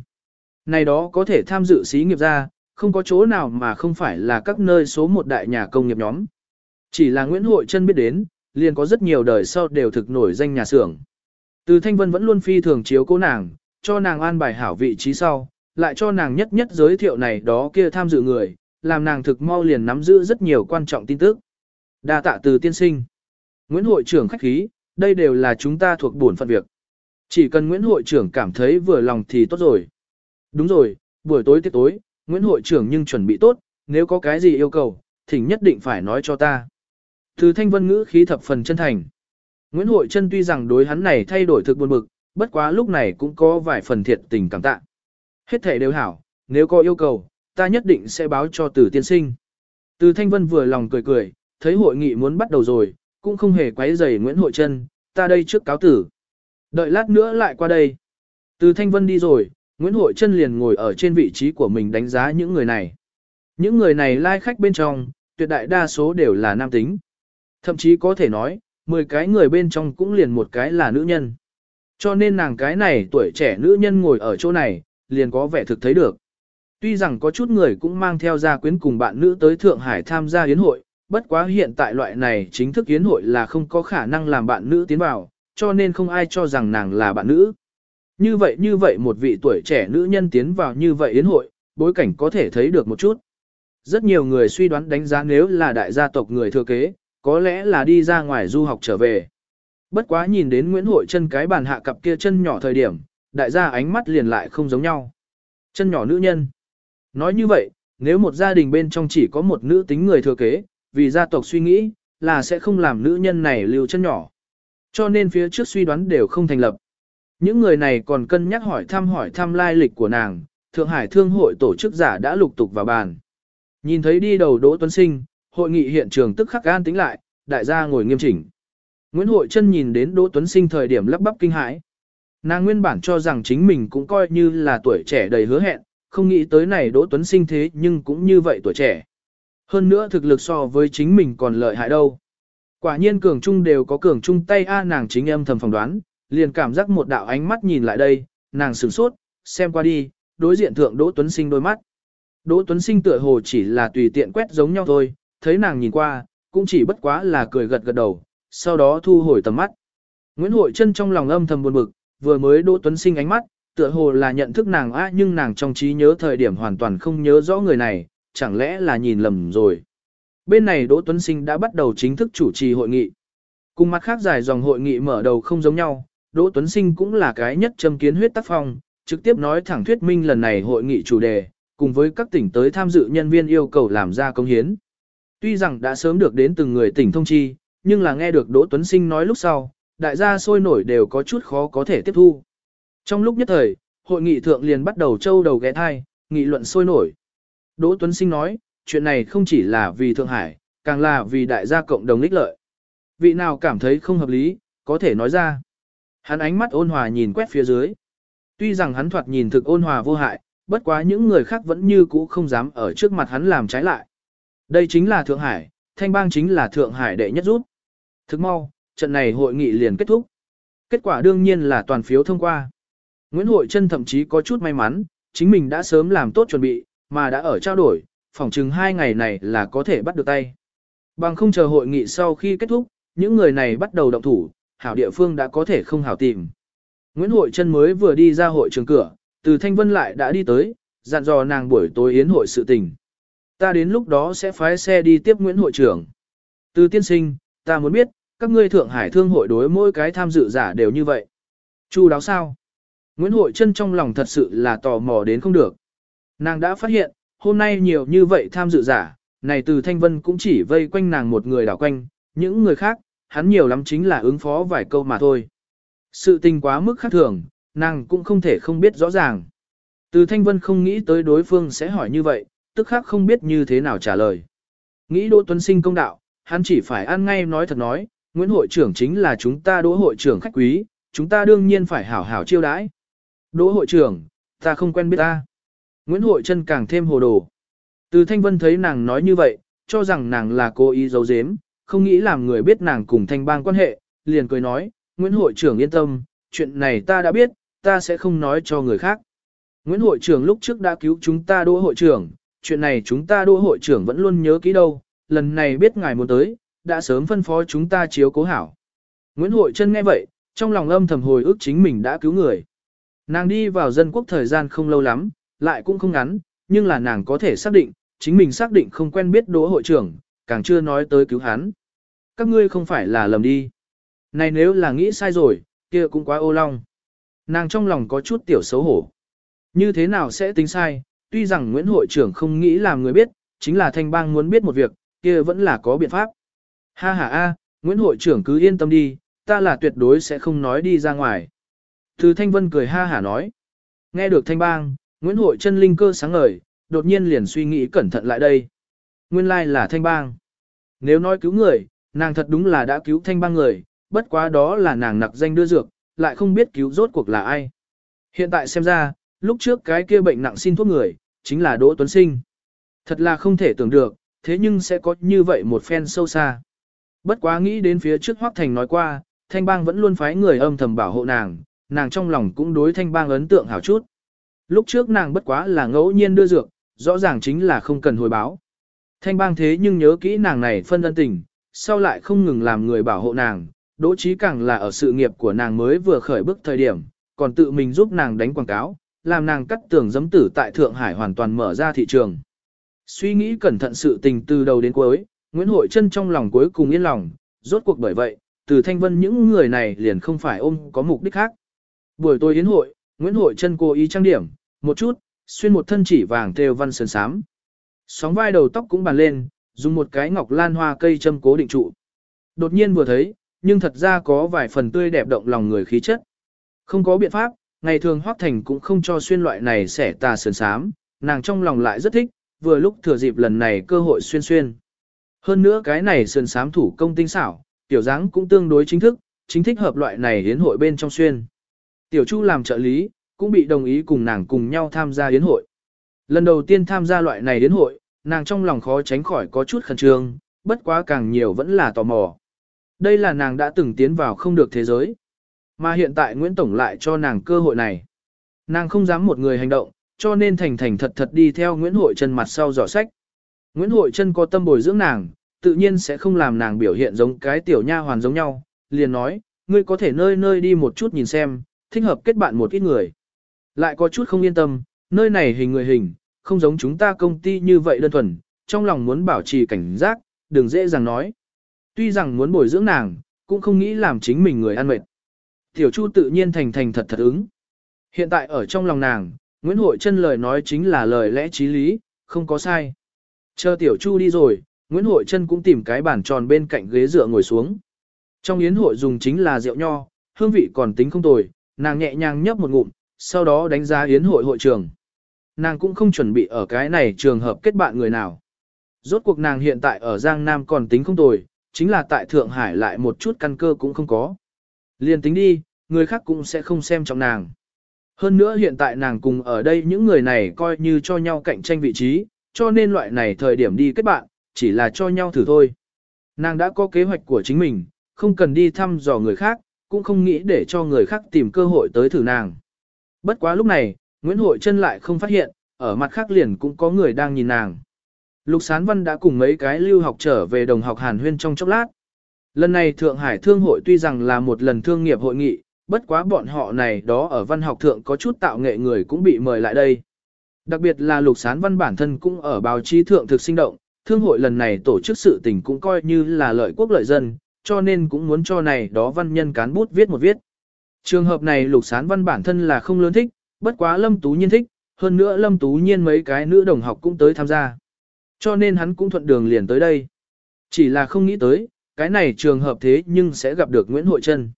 Này đó có thể tham dự xí nghiệp ra, không có chỗ nào mà không phải là các nơi số một đại nhà công nghiệp nhóm. Chỉ là Nguyễn Hội Trân biết đến, liền có rất nhiều đời sau đều thực nổi danh nhà xưởng. Từ Thanh Vân vẫn luôn phi thường chiếu cố nàng, cho nàng an bài hảo vị trí sau, lại cho nàng nhất nhất giới thiệu này đó kia tham dự người, làm nàng thực mau liền nắm giữ rất nhiều quan trọng tin tức. Đa tạ từ tiên sinh. Nguyễn hội trưởng khách khí, đây đều là chúng ta thuộc bổn phận việc. Chỉ cần Nguyễn hội trưởng cảm thấy vừa lòng thì tốt rồi. Đúng rồi, buổi tối tiết tối, Nguyễn hội trưởng nhưng chuẩn bị tốt, nếu có cái gì yêu cầu, thỉnh nhất định phải nói cho ta. Từ thanh vân ngữ khí thập phần chân thành. Nguyễn hội chân tuy rằng đối hắn này thay đổi thực buồn bực, bất quá lúc này cũng có vài phần thiệt tình cảm tạ. Hết thể đều hảo, nếu có yêu cầu, ta nhất định sẽ báo cho từ tiên sinh. Từ thanh vân vừa lòng cười cười, thấy hội nghị muốn bắt đầu rồi, cũng không hề quấy rầy Nguyễn Hội Trân, ta đây trước cáo tử. Đợi lát nữa lại qua đây. Từ Thanh Vân đi rồi, Nguyễn Hội Trân liền ngồi ở trên vị trí của mình đánh giá những người này. Những người này lai like khách bên trong, tuyệt đại đa số đều là nam tính. Thậm chí có thể nói, 10 cái người bên trong cũng liền một cái là nữ nhân. Cho nên nàng cái này tuổi trẻ nữ nhân ngồi ở chỗ này, liền có vẻ thực thấy được. Tuy rằng có chút người cũng mang theo gia quyến cùng bạn nữ tới Thượng Hải tham gia yến hội, bất quá hiện tại loại này chính thức yến hội là không có khả năng làm bạn nữ tiến vào, cho nên không ai cho rằng nàng là bạn nữ. Như vậy như vậy một vị tuổi trẻ nữ nhân tiến vào như vậy yến hội, bối cảnh có thể thấy được một chút. Rất nhiều người suy đoán đánh giá nếu là đại gia tộc người thừa kế, có lẽ là đi ra ngoài du học trở về. Bất quá nhìn đến Nguyễn Hội chân cái bàn hạ cặp kia chân nhỏ thời điểm, đại gia ánh mắt liền lại không giống nhau. Chân nhỏ nữ nhân. Nói như vậy, nếu một gia đình bên trong chỉ có một nữ tính người thừa kế, vì gia tộc suy nghĩ, là sẽ không làm nữ nhân này lưu chân nhỏ. Cho nên phía trước suy đoán đều không thành lập. Những người này còn cân nhắc hỏi thăm hỏi thăm lai lịch của nàng, Thượng Hải Thương hội tổ chức giả đã lục tục vào bàn. Nhìn thấy đi đầu Đỗ Tuấn Sinh, hội nghị hiện trường tức khắc an tính lại, đại gia ngồi nghiêm chỉnh. Nguyễn Hội Trân nhìn đến Đỗ Tuấn Sinh thời điểm lắp bắp kinh hãi. Nàng nguyên bản cho rằng chính mình cũng coi như là tuổi trẻ đầy hứa hẹn, không nghĩ tới này Đỗ Tuấn Sinh thế nhưng cũng như vậy tuổi trẻ. Hơn nữa thực lực so với chính mình còn lợi hại đâu. Quả nhiên cường trung đều có cường trung tay A nàng chính em thầm phỏng đoán, liền cảm giác một đạo ánh mắt nhìn lại đây, nàng sửng sốt, xem qua đi, đối diện thượng Đỗ Tuấn Sinh đôi mắt. Đỗ Tuấn Sinh tựa hồ chỉ là tùy tiện quét giống nhau thôi, thấy nàng nhìn qua, cũng chỉ bất quá là cười gật gật đầu, sau đó thu hồi tầm mắt. Nguyễn Hội chân trong lòng âm thầm buồn bực, vừa mới Đỗ Tuấn Sinh ánh mắt, tựa hồ là nhận thức nàng a nhưng nàng trong trí nhớ thời điểm hoàn toàn không nhớ rõ người này, chẳng lẽ là nhìn lầm rồi. Bên này Đỗ Tuấn Sinh đã bắt đầu chính thức chủ trì hội nghị. Cùng mặt khác dài dòng hội nghị mở đầu không giống nhau, Đỗ Tuấn Sinh cũng là cái nhất châm kiến huyết tác phong, trực tiếp nói thẳng thuyết minh lần này hội nghị chủ đề, cùng với các tỉnh tới tham dự nhân viên yêu cầu làm ra công hiến. Tuy rằng đã sớm được đến từng người tỉnh thông chi, nhưng là nghe được Đỗ Tuấn Sinh nói lúc sau, đại gia sôi nổi đều có chút khó có thể tiếp thu. Trong lúc nhất thời, hội nghị thượng liền bắt đầu châu đầu ghé thai, nghị luận sôi nổi. Đỗ Tuấn Sinh nói, chuyện này không chỉ là vì Thượng Hải, càng là vì đại gia cộng đồng ích lợi. Vị nào cảm thấy không hợp lý, có thể nói ra. Hắn ánh mắt ôn hòa nhìn quét phía dưới. Tuy rằng hắn thoạt nhìn thực ôn hòa vô hại, bất quá những người khác vẫn như cũ không dám ở trước mặt hắn làm trái lại. Đây chính là Thượng Hải, Thanh Bang chính là Thượng Hải đệ nhất rút. Thức mau, trận này hội nghị liền kết thúc. Kết quả đương nhiên là toàn phiếu thông qua. Nguyễn Hội Trân thậm chí có chút may mắn, chính mình đã sớm làm tốt chuẩn bị, mà đã ở trao đổi, phỏng chừng hai ngày này là có thể bắt được tay. Bằng không chờ hội nghị sau khi kết thúc, những người này bắt đầu động thủ, hảo địa phương đã có thể không hảo tìm. Nguyễn Hội Trân mới vừa đi ra hội trường cửa, từ Thanh Vân lại đã đi tới, dặn dò nàng buổi tối yến hội sự tình. Ta đến lúc đó sẽ phái xe đi tiếp Nguyễn hội trưởng. Từ tiên sinh, ta muốn biết, các ngươi Thượng Hải Thương hội đối mỗi cái tham dự giả đều như vậy. Chu đáo sao? Nguyễn Hội Trân trong lòng thật sự là tò mò đến không được. Nàng đã phát hiện, hôm nay nhiều như vậy tham dự giả, này từ Thanh Vân cũng chỉ vây quanh nàng một người đảo quanh, những người khác, hắn nhiều lắm chính là ứng phó vài câu mà thôi. Sự tình quá mức khác thường, nàng cũng không thể không biết rõ ràng. Từ Thanh Vân không nghĩ tới đối phương sẽ hỏi như vậy, tức khác không biết như thế nào trả lời. Nghĩ Đỗ Tuấn Sinh công đạo, hắn chỉ phải ăn ngay nói thật nói, Nguyễn hội trưởng chính là chúng ta Đỗ hội trưởng khách quý, chúng ta đương nhiên phải hảo hảo chiêu đãi. Đỗ hội trưởng, ta không quen biết ta. Nguyễn hội chân càng thêm hồ đồ. Từ Thanh Vân thấy nàng nói như vậy, cho rằng nàng là cố ý giấu giếm, không nghĩ làm người biết nàng cùng Thanh Bang quan hệ, liền cười nói, Nguyễn hội trưởng yên tâm, chuyện này ta đã biết, ta sẽ không nói cho người khác. Nguyễn hội trưởng lúc trước đã cứu chúng ta đỗ hội trưởng, chuyện này chúng ta đỗ hội trưởng vẫn luôn nhớ kỹ đâu, lần này biết ngài muốn tới, đã sớm phân phó chúng ta chiếu cố hảo. Nguyễn hội chân nghe vậy, trong lòng âm thầm hồi ức chính mình đã cứu người. Nàng đi vào dân quốc thời gian không lâu lắm, lại cũng không ngắn, nhưng là nàng có thể xác định, chính mình xác định không quen biết đỗ hội trưởng, càng chưa nói tới cứu hắn. Các ngươi không phải là lầm đi. Này nếu là nghĩ sai rồi, kia cũng quá ô long. Nàng trong lòng có chút tiểu xấu hổ. Như thế nào sẽ tính sai, tuy rằng Nguyễn hội trưởng không nghĩ làm người biết, chính là thanh bang muốn biết một việc, kia vẫn là có biện pháp. Ha ha a, Nguyễn hội trưởng cứ yên tâm đi, ta là tuyệt đối sẽ không nói đi ra ngoài. Từ thanh vân cười ha hả nói. Nghe được thanh bang, Nguyễn hội chân linh cơ sáng ngời, đột nhiên liền suy nghĩ cẩn thận lại đây. Nguyên lai là thanh bang. Nếu nói cứu người, nàng thật đúng là đã cứu thanh bang người, bất quá đó là nàng nặc danh đưa dược, lại không biết cứu rốt cuộc là ai. Hiện tại xem ra, lúc trước cái kia bệnh nặng xin thuốc người, chính là Đỗ Tuấn Sinh. Thật là không thể tưởng được, thế nhưng sẽ có như vậy một phen sâu xa. Bất quá nghĩ đến phía trước Hoắc Thành nói qua, Thanh Bang vẫn luôn phái người âm thầm bảo hộ nàng, nàng trong lòng cũng đối Thanh Bang ấn tượng hảo chút. Lúc trước nàng bất quá là ngẫu nhiên đưa dược, rõ ràng chính là không cần hồi báo. Thanh Bang thế nhưng nhớ kỹ nàng này phân ân tình, sau lại không ngừng làm người bảo hộ nàng, đỗ trí càng là ở sự nghiệp của nàng mới vừa khởi bước thời điểm, còn tự mình giúp nàng đánh quảng cáo, làm nàng cắt tường giấm tử tại Thượng Hải hoàn toàn mở ra thị trường. Suy nghĩ cẩn thận sự tình từ đầu đến cuối, Nguyễn Hội Trân trong lòng cuối cùng yên lòng, rốt cuộc bởi vậy, từ thanh vân những người này liền không phải ôm có mục đích khác. Buổi tối yến hội, Nguyễn Hội chân cố ý trang điểm, một chút, xuyên một thân chỉ vàng thêu văn sơn sám. Sóng vai đầu tóc cũng bàn lên, dùng một cái ngọc lan hoa cây châm cố định trụ. Đột nhiên vừa thấy, nhưng thật ra có vài phần tươi đẹp động lòng người khí chất. Không có biện pháp, ngày thường Hoắc Thành cũng không cho xuyên loại này xẻ tà sườn sám, nàng trong lòng lại rất thích, vừa lúc thừa dịp lần này cơ hội xuyên xuyên. Hơn nữa cái này sườn sám thủ công tinh xảo, tiểu dáng cũng tương đối chính thức, chính thích hợp loại này hiến hội bên trong xuyên. Tiểu Chu làm trợ lý, cũng bị đồng ý cùng nàng cùng nhau tham gia yến hội. Lần đầu tiên tham gia loại này yến hội, nàng trong lòng khó tránh khỏi có chút khẩn trương, bất quá càng nhiều vẫn là tò mò. Đây là nàng đã từng tiến vào không được thế giới. Mà hiện tại Nguyễn Tổng lại cho nàng cơ hội này. Nàng không dám một người hành động, cho nên thành thành thật thật đi theo Nguyễn Hội Trân mặt sau giỏ sách. Nguyễn Hội Trân có tâm bồi dưỡng nàng, tự nhiên sẽ không làm nàng biểu hiện giống cái tiểu nha hoàn giống nhau, liền nói, ngươi có thể nơi nơi đi một chút nhìn xem, thích hợp kết bạn một ít người. Lại có chút không yên tâm, nơi này hình người hình, không giống chúng ta công ty như vậy đơn thuần, trong lòng muốn bảo trì cảnh giác, đừng dễ dàng nói. Tuy rằng muốn bồi dưỡng nàng, cũng không nghĩ làm chính mình người ăn mệt. Tiểu Chu tự nhiên thành thành thật thật ứng. Hiện tại ở trong lòng nàng, Nguyễn Hội chân lời nói chính là lời lẽ trí lý, không có sai. Chờ Tiểu Chu đi rồi, Nguyễn Hội chân cũng tìm cái bàn tròn bên cạnh ghế dựa ngồi xuống. Trong yến hội dùng chính là rượu nho, hương vị còn tính không tồi, nàng nhẹ nhàng nhấp một ngụm, sau đó đánh giá yến hội hội trường. Nàng cũng không chuẩn bị ở cái này trường hợp kết bạn người nào. Rốt cuộc nàng hiện tại ở Giang Nam còn tính không tồi, chính là tại Thượng Hải lại một chút căn cơ cũng không có. liền tính đi, người khác cũng sẽ không xem trọng nàng. Hơn nữa hiện tại nàng cùng ở đây những người này coi như cho nhau cạnh tranh vị trí, cho nên loại này thời điểm đi kết bạn, chỉ là cho nhau thử thôi. Nàng đã có kế hoạch của chính mình, không cần đi thăm dò người khác, cũng không nghĩ để cho người khác tìm cơ hội tới thử nàng. Bất quá lúc này, Nguyễn Hội Trân lại không phát hiện, ở mặt khác liền cũng có người đang nhìn nàng. Lục Sán Văn đã cùng mấy cái lưu học trở về đồng học Hàn Huyên trong chốc lát. Lần này Thượng Hải Thương hội tuy rằng là một lần thương nghiệp hội nghị, bất quá bọn họ này đó ở văn học thượng có chút tạo nghệ người cũng bị mời lại đây. Đặc biệt là Lục Sán Văn bản thân cũng ở báo chí thượng thực sinh động, thương hội lần này tổ chức sự tình cũng coi như là lợi quốc lợi dân, cho nên cũng muốn cho này đó văn nhân cán bút viết một viết. Trường hợp này Lục Sán Văn bản thân là không lớn thích, bất quá Lâm Tú Nhiên thích, hơn nữa Lâm Tú Nhiên mấy cái nữ đồng học cũng tới tham gia. Cho nên hắn cũng thuận đường liền tới đây. Chỉ là không nghĩ tới, cái này trường hợp thế nhưng sẽ gặp được Nguyễn Hội Trân.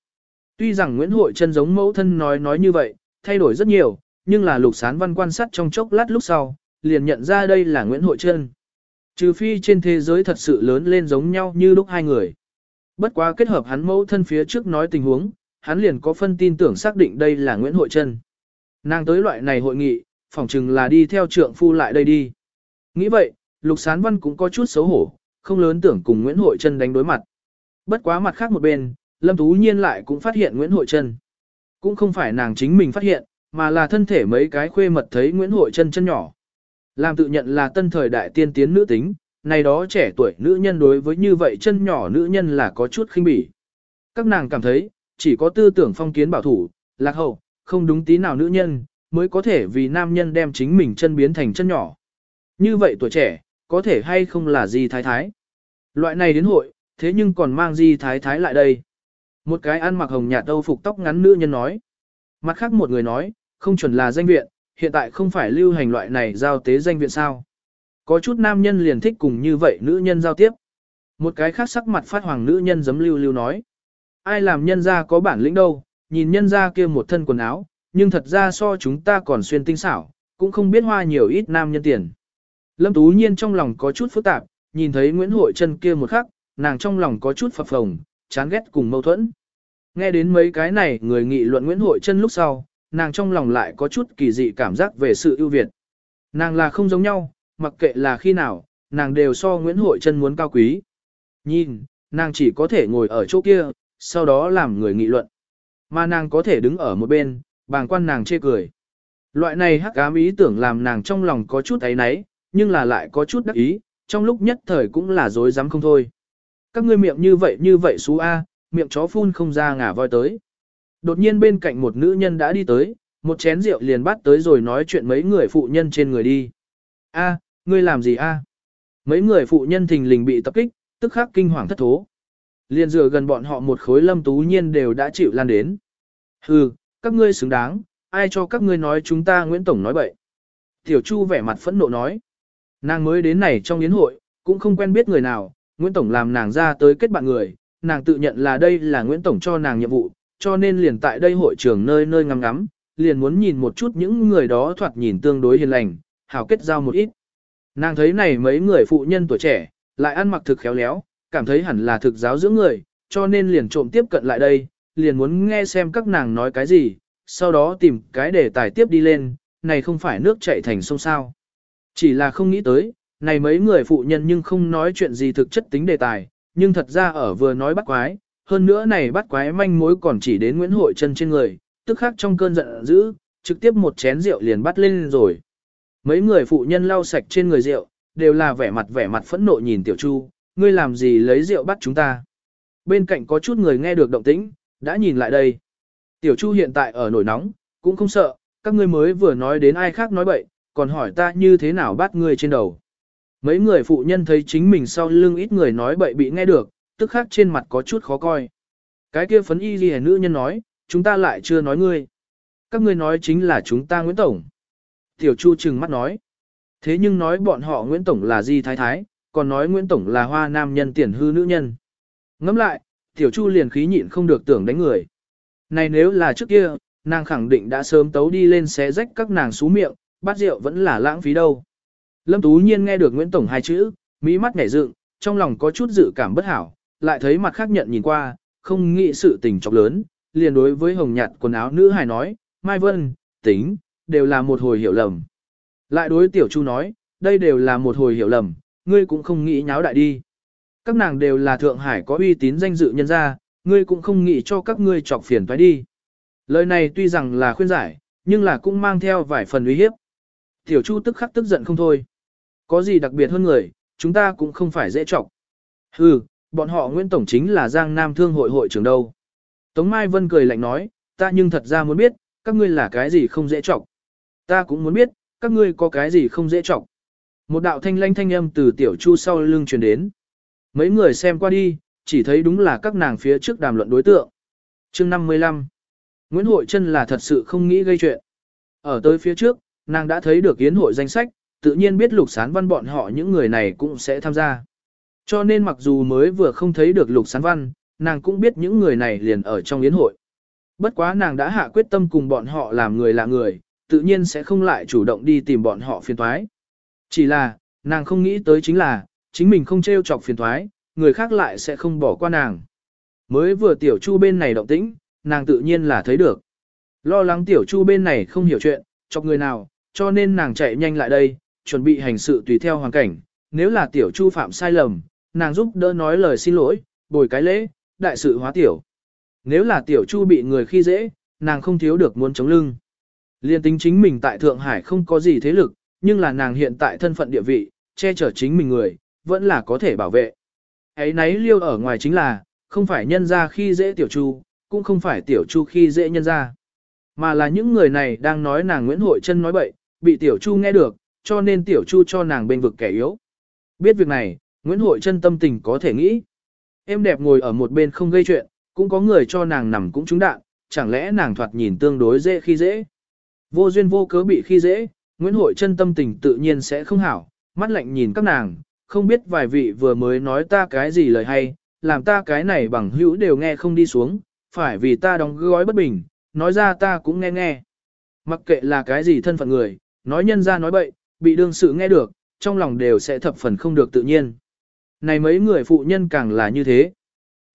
Tuy rằng Nguyễn Hội Trân giống mẫu thân nói nói như vậy, thay đổi rất nhiều, nhưng là lục sán văn quan sát trong chốc lát lúc sau, liền nhận ra đây là Nguyễn Hội Trân. Trừ phi trên thế giới thật sự lớn lên giống nhau như lúc hai người. Bất quá kết hợp hắn mẫu thân phía trước nói tình huống, hắn liền có phân tin tưởng xác định đây là Nguyễn Hội Trân. Nàng tới loại này hội nghị, phỏng chừng là đi theo trượng phu lại đây đi. Nghĩ vậy, Lục Sán Văn cũng có chút xấu hổ, không lớn tưởng cùng Nguyễn Hội Trân đánh đối mặt. Bất quá mặt khác một bên, Lâm Tú Nhiên lại cũng phát hiện Nguyễn Hội Trân. Cũng không phải nàng chính mình phát hiện, mà là thân thể mấy cái khuê mật thấy Nguyễn Hội Trân chân nhỏ. Làm tự nhận là tân thời đại tiên tiến nữ tính, này đó trẻ tuổi nữ nhân đối với như vậy chân nhỏ nữ nhân là có chút khinh bỉ. Các nàng cảm thấy, chỉ có tư tưởng phong kiến bảo thủ, lạc hậu, không đúng tí nào nữ nhân, mới có thể vì nam nhân đem chính mình chân biến thành chân nhỏ. Như vậy tuổi trẻ, có thể hay không là gì thái thái. Loại này đến hội, thế nhưng còn mang gì thái thái lại đây. Một cái ăn mặc hồng nhạt đâu phục tóc ngắn nữ nhân nói. Mặt khác một người nói, không chuẩn là danh viện, hiện tại không phải lưu hành loại này giao tế danh viện sao. Có chút nam nhân liền thích cùng như vậy nữ nhân giao tiếp. Một cái khác sắc mặt phát hoàng nữ nhân giấm lưu lưu nói. Ai làm nhân ra có bản lĩnh đâu, nhìn nhân ra kia một thân quần áo, nhưng thật ra so chúng ta còn xuyên tinh xảo, cũng không biết hoa nhiều ít nam nhân tiền. Lâm Tú Nhiên trong lòng có chút phức tạp, nhìn thấy Nguyễn Hội Trân kia một khắc, nàng trong lòng có chút phập phồng, chán ghét cùng mâu thuẫn. Nghe đến mấy cái này người nghị luận Nguyễn Hội Trân lúc sau, nàng trong lòng lại có chút kỳ dị cảm giác về sự ưu việt. Nàng là không giống nhau, mặc kệ là khi nào, nàng đều so Nguyễn Hội Trân muốn cao quý. Nhìn, nàng chỉ có thể ngồi ở chỗ kia, sau đó làm người nghị luận. Mà nàng có thể đứng ở một bên, bàng quan nàng chê cười. Loại này hắc ám ý tưởng làm nàng trong lòng có chút ấy náy, nhưng là lại có chút đắc ý, trong lúc nhất thời cũng là dối dám không thôi. Các ngươi miệng như vậy như vậy xú A, miệng chó phun không ra ngả voi tới. Đột nhiên bên cạnh một nữ nhân đã đi tới, một chén rượu liền bắt tới rồi nói chuyện mấy người phụ nhân trên người đi. A, ngươi làm gì a? Mấy người phụ nhân thình lình bị tập kích, tức khắc kinh hoàng thất thố. Liên dừa gần bọn họ một khối lâm tú nhiên đều đã chịu lan đến. Hừ, các ngươi xứng đáng, ai cho các ngươi nói chúng ta Nguyễn Tổng nói bậy. Tiểu Chu vẻ mặt phẫn nộ nói. Nàng mới đến này trong yến hội, cũng không quen biết người nào, Nguyễn Tổng làm nàng ra tới kết bạn người, nàng tự nhận là đây là Nguyễn Tổng cho nàng nhiệm vụ, cho nên liền tại đây hội trường nơi nơi ngắm ngắm, liền muốn nhìn một chút những người đó thoạt nhìn tương đối hiền lành, hảo kết giao một ít. Nàng thấy này mấy người phụ nhân tuổi trẻ, lại ăn mặc thực khéo léo, cảm thấy hẳn là thực giáo dưỡng người, cho nên liền trộm tiếp cận lại đây, liền muốn nghe xem các nàng nói cái gì, sau đó tìm cái để tài tiếp đi lên, này không phải nước chảy thành sông sao. Chỉ là không nghĩ tới, này mấy người phụ nhân nhưng không nói chuyện gì thực chất tính đề tài, nhưng thật ra ở vừa nói bắt quái, hơn nữa này bắt quái manh mối còn chỉ đến Nguyễn Hội chân trên người, tức khắc trong cơn giận dữ, trực tiếp một chén rượu liền bắt lên rồi. Mấy người phụ nhân lau sạch trên người rượu, đều là vẻ mặt vẻ mặt phẫn nộ nhìn Tiểu Chu, ngươi làm gì lấy rượu bắt chúng ta. Bên cạnh có chút người nghe được động tĩnh, đã nhìn lại đây. Tiểu Chu hiện tại ở nổi nóng, cũng không sợ, các ngươi mới vừa nói đến ai khác nói bậy, còn hỏi ta như thế nào bắt ngươi trên đầu. Mấy người phụ nhân thấy chính mình sau lưng ít người nói bậy bị nghe được, tức khác trên mặt có chút khó coi. Cái kia phấn y ghi nữ nhân nói, chúng ta lại chưa nói ngươi. Các ngươi nói chính là chúng ta Nguyễn Tổng. Tiểu Chu trừng mắt nói. Thế nhưng nói bọn họ Nguyễn Tổng là di thái thái, còn nói Nguyễn Tổng là hoa nam nhân tiền hư nữ nhân. Ngẫm lại, Tiểu Chu liền khí nhịn không được tưởng đánh người. Này nếu là trước kia, nàng khẳng định đã sớm tấu đi lên xé rách các nàng xú miệng, bát rượu vẫn là lãng phí đâu. Lâm Tú Nhiên nghe được Nguyễn Tổng hai chữ, mỹ mắt nhảy dựng, trong lòng có chút dự cảm bất hảo, lại thấy mặt khác nhận nhìn qua, không nghĩ sự tình chọc lớn, liền đối với hồng nhạt quần áo nữ hài nói, Mai Vân, tính, đều là một hồi hiểu lầm. Lại đối tiểu chu nói, đây đều là một hồi hiểu lầm, ngươi cũng không nghĩ nháo đại đi. Các nàng đều là Thượng Hải có uy tín danh dự nhân gia, ngươi cũng không nghĩ cho các ngươi chọc phiền toái đi. Lời này tuy rằng là khuyên giải, nhưng là cũng mang theo vài phần uy hiếp. Tiểu Chu tức khắc tức giận không thôi. Có gì đặc biệt hơn người, chúng ta cũng không phải dễ chọc. Hừ, bọn họ Nguyễn Tổng chính là Giang Nam Thương hội hội trưởng đâu. Tống Mai Vân cười lạnh nói, ta nhưng thật ra muốn biết, các ngươi là cái gì không dễ chọc. Ta cũng muốn biết, các ngươi có cái gì không dễ trọng? Một đạo thanh lanh thanh âm từ tiểu chu sau lưng truyền đến. Mấy người xem qua đi, chỉ thấy đúng là các nàng phía trước đàm luận đối tượng. chương 55 Nguyễn Hội Trân là thật sự không nghĩ gây chuyện. Ở tới phía trước, nàng đã thấy được yến hội danh sách, tự nhiên biết lục sán văn bọn họ những người này cũng sẽ tham gia. Cho nên mặc dù mới vừa không thấy được lục sán văn, nàng cũng biết những người này liền ở trong yến hội. Bất quá nàng đã hạ quyết tâm cùng bọn họ làm người lạ người, tự nhiên sẽ không lại chủ động đi tìm bọn họ phiền thoái. Chỉ là, nàng không nghĩ tới chính là, chính mình không trêu chọc phiền thoái, người khác lại sẽ không bỏ qua nàng. Mới vừa tiểu chu bên này động tĩnh, nàng tự nhiên là thấy được. Lo lắng tiểu chu bên này không hiểu chuyện, chọc người nào, cho nên nàng chạy nhanh lại đây, chuẩn bị hành sự tùy theo hoàn cảnh. Nếu là tiểu chu phạm sai lầm, nàng giúp đỡ nói lời xin lỗi, bồi cái lễ, đại sự hóa tiểu. Nếu là tiểu chu bị người khi dễ, nàng không thiếu được muốn chống lưng. Liên tính chính mình tại Thượng Hải không có gì thế lực, nhưng là nàng hiện tại thân phận địa vị, che chở chính mình người, vẫn là có thể bảo vệ. Ấy nấy liêu ở ngoài chính là, không phải nhân ra khi dễ tiểu chu, cũng không phải tiểu chu khi dễ nhân ra. Mà là những người này đang nói nàng Nguyễn Hội Trân nói bậy, bị tiểu chu nghe được, cho nên tiểu chu cho nàng bên vực kẻ yếu. Biết việc này, Nguyễn Hội Trân tâm tình có thể nghĩ. Em đẹp ngồi ở một bên không gây chuyện, cũng có người cho nàng nằm cũng trúng đạn, chẳng lẽ nàng thoạt nhìn tương đối dễ khi dễ. Vô duyên vô cớ bị khi dễ, Nguyễn Hội chân tâm tình tự nhiên sẽ không hảo, mắt lạnh nhìn các nàng, không biết vài vị vừa mới nói ta cái gì lời hay, làm ta cái này bằng hữu đều nghe không đi xuống, phải vì ta đóng gói bất bình, nói ra ta cũng nghe nghe. Mặc kệ là cái gì thân phận người, nói nhân ra nói bậy, bị đương sự nghe được, trong lòng đều sẽ thập phần không được tự nhiên. Này mấy người phụ nhân càng là như thế.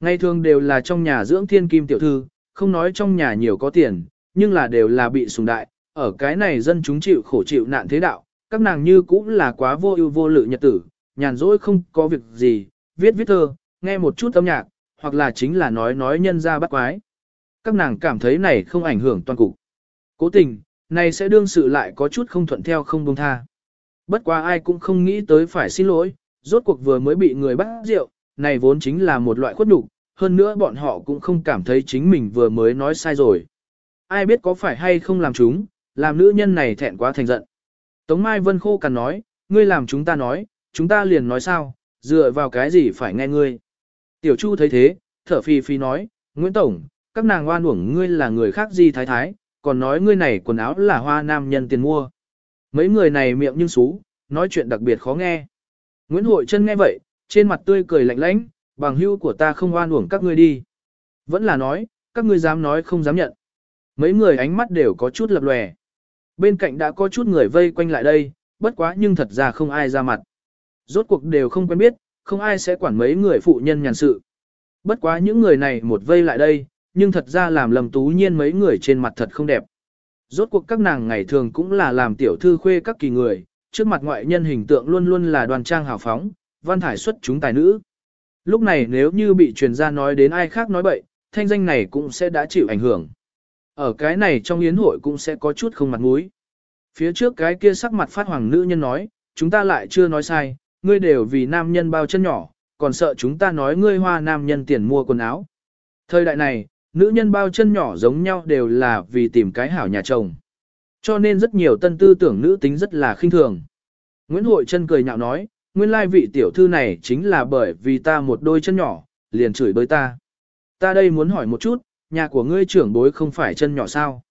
Ngày thường đều là trong nhà dưỡng thiên kim tiểu thư, không nói trong nhà nhiều có tiền, nhưng là đều là bị sùng đại, ở cái này dân chúng chịu khổ chịu nạn thế đạo, các nàng như cũng là quá vô ưu vô lự nhật tử, nhàn rỗi không có việc gì, viết viết thơ, nghe một chút âm nhạc, hoặc là chính là nói nói nhân ra bắt quái. Các nàng cảm thấy này không ảnh hưởng toàn cục. Cố tình, này sẽ đương sự lại có chút không thuận theo không buông tha. Bất quá ai cũng không nghĩ tới phải xin lỗi, rốt cuộc vừa mới bị người bắt rượu, này vốn chính là một loại khuất nhục, hơn nữa bọn họ cũng không cảm thấy chính mình vừa mới nói sai rồi. Ai biết có phải hay không làm chúng, làm nữ nhân này thẹn quá thành giận. Tống Mai Vân khô cằn nói, ngươi làm chúng ta nói, chúng ta liền nói sao, dựa vào cái gì phải nghe ngươi. Tiểu Chu thấy thế, thở phì phì nói, Nguyễn Tổng, các nàng oan uổng ngươi là người khác gì thái thái, còn nói ngươi này quần áo là hoa nam nhân tiền mua. Mấy người này miệng nhưng xú, nói chuyện đặc biệt khó nghe. Nguyễn Hội Trân nghe vậy, trên mặt tươi cười lạnh lãnh, bằng hưu của ta không oan uổng các ngươi đi. Vẫn là nói, các ngươi dám nói không dám nhận. Mấy người ánh mắt đều có chút lập lòe. Bên cạnh đã có chút người vây quanh lại đây, bất quá nhưng thật ra không ai ra mặt. Rốt cuộc đều không quen biết, không ai sẽ quản mấy người phụ nhân nhàn sự. Bất quá những người này một vây lại đây, nhưng thật ra làm lầm tú nhiên mấy người trên mặt thật không đẹp. Rốt cuộc các nàng ngày thường cũng là làm tiểu thư khuê các kỳ người, trước mặt ngoại nhân hình tượng luôn luôn là đoàn trang hào phóng, văn thải xuất chúng tài nữ. Lúc này nếu như bị truyền ra nói đến ai khác nói bậy, thanh danh này cũng sẽ đã chịu ảnh hưởng. Ở cái này trong yến hội cũng sẽ có chút không mặt mũi. Phía trước cái kia sắc mặt phát hoàng nữ nhân nói, chúng ta lại chưa nói sai, ngươi đều vì nam nhân bao chân nhỏ, còn sợ chúng ta nói ngươi hoa nam nhân tiền mua quần áo. Thời đại này, nữ nhân bao chân nhỏ giống nhau đều là vì tìm cái hảo nhà chồng. Cho nên rất nhiều tân tư tưởng nữ tính rất là khinh thường. Nguyễn Hội chân cười nhạo nói, nguyên lai vị tiểu thư này chính là bởi vì ta một đôi chân nhỏ, liền chửi bới ta. Ta đây muốn hỏi một chút, nhà của ngươi trưởng bối không phải chân nhỏ sao?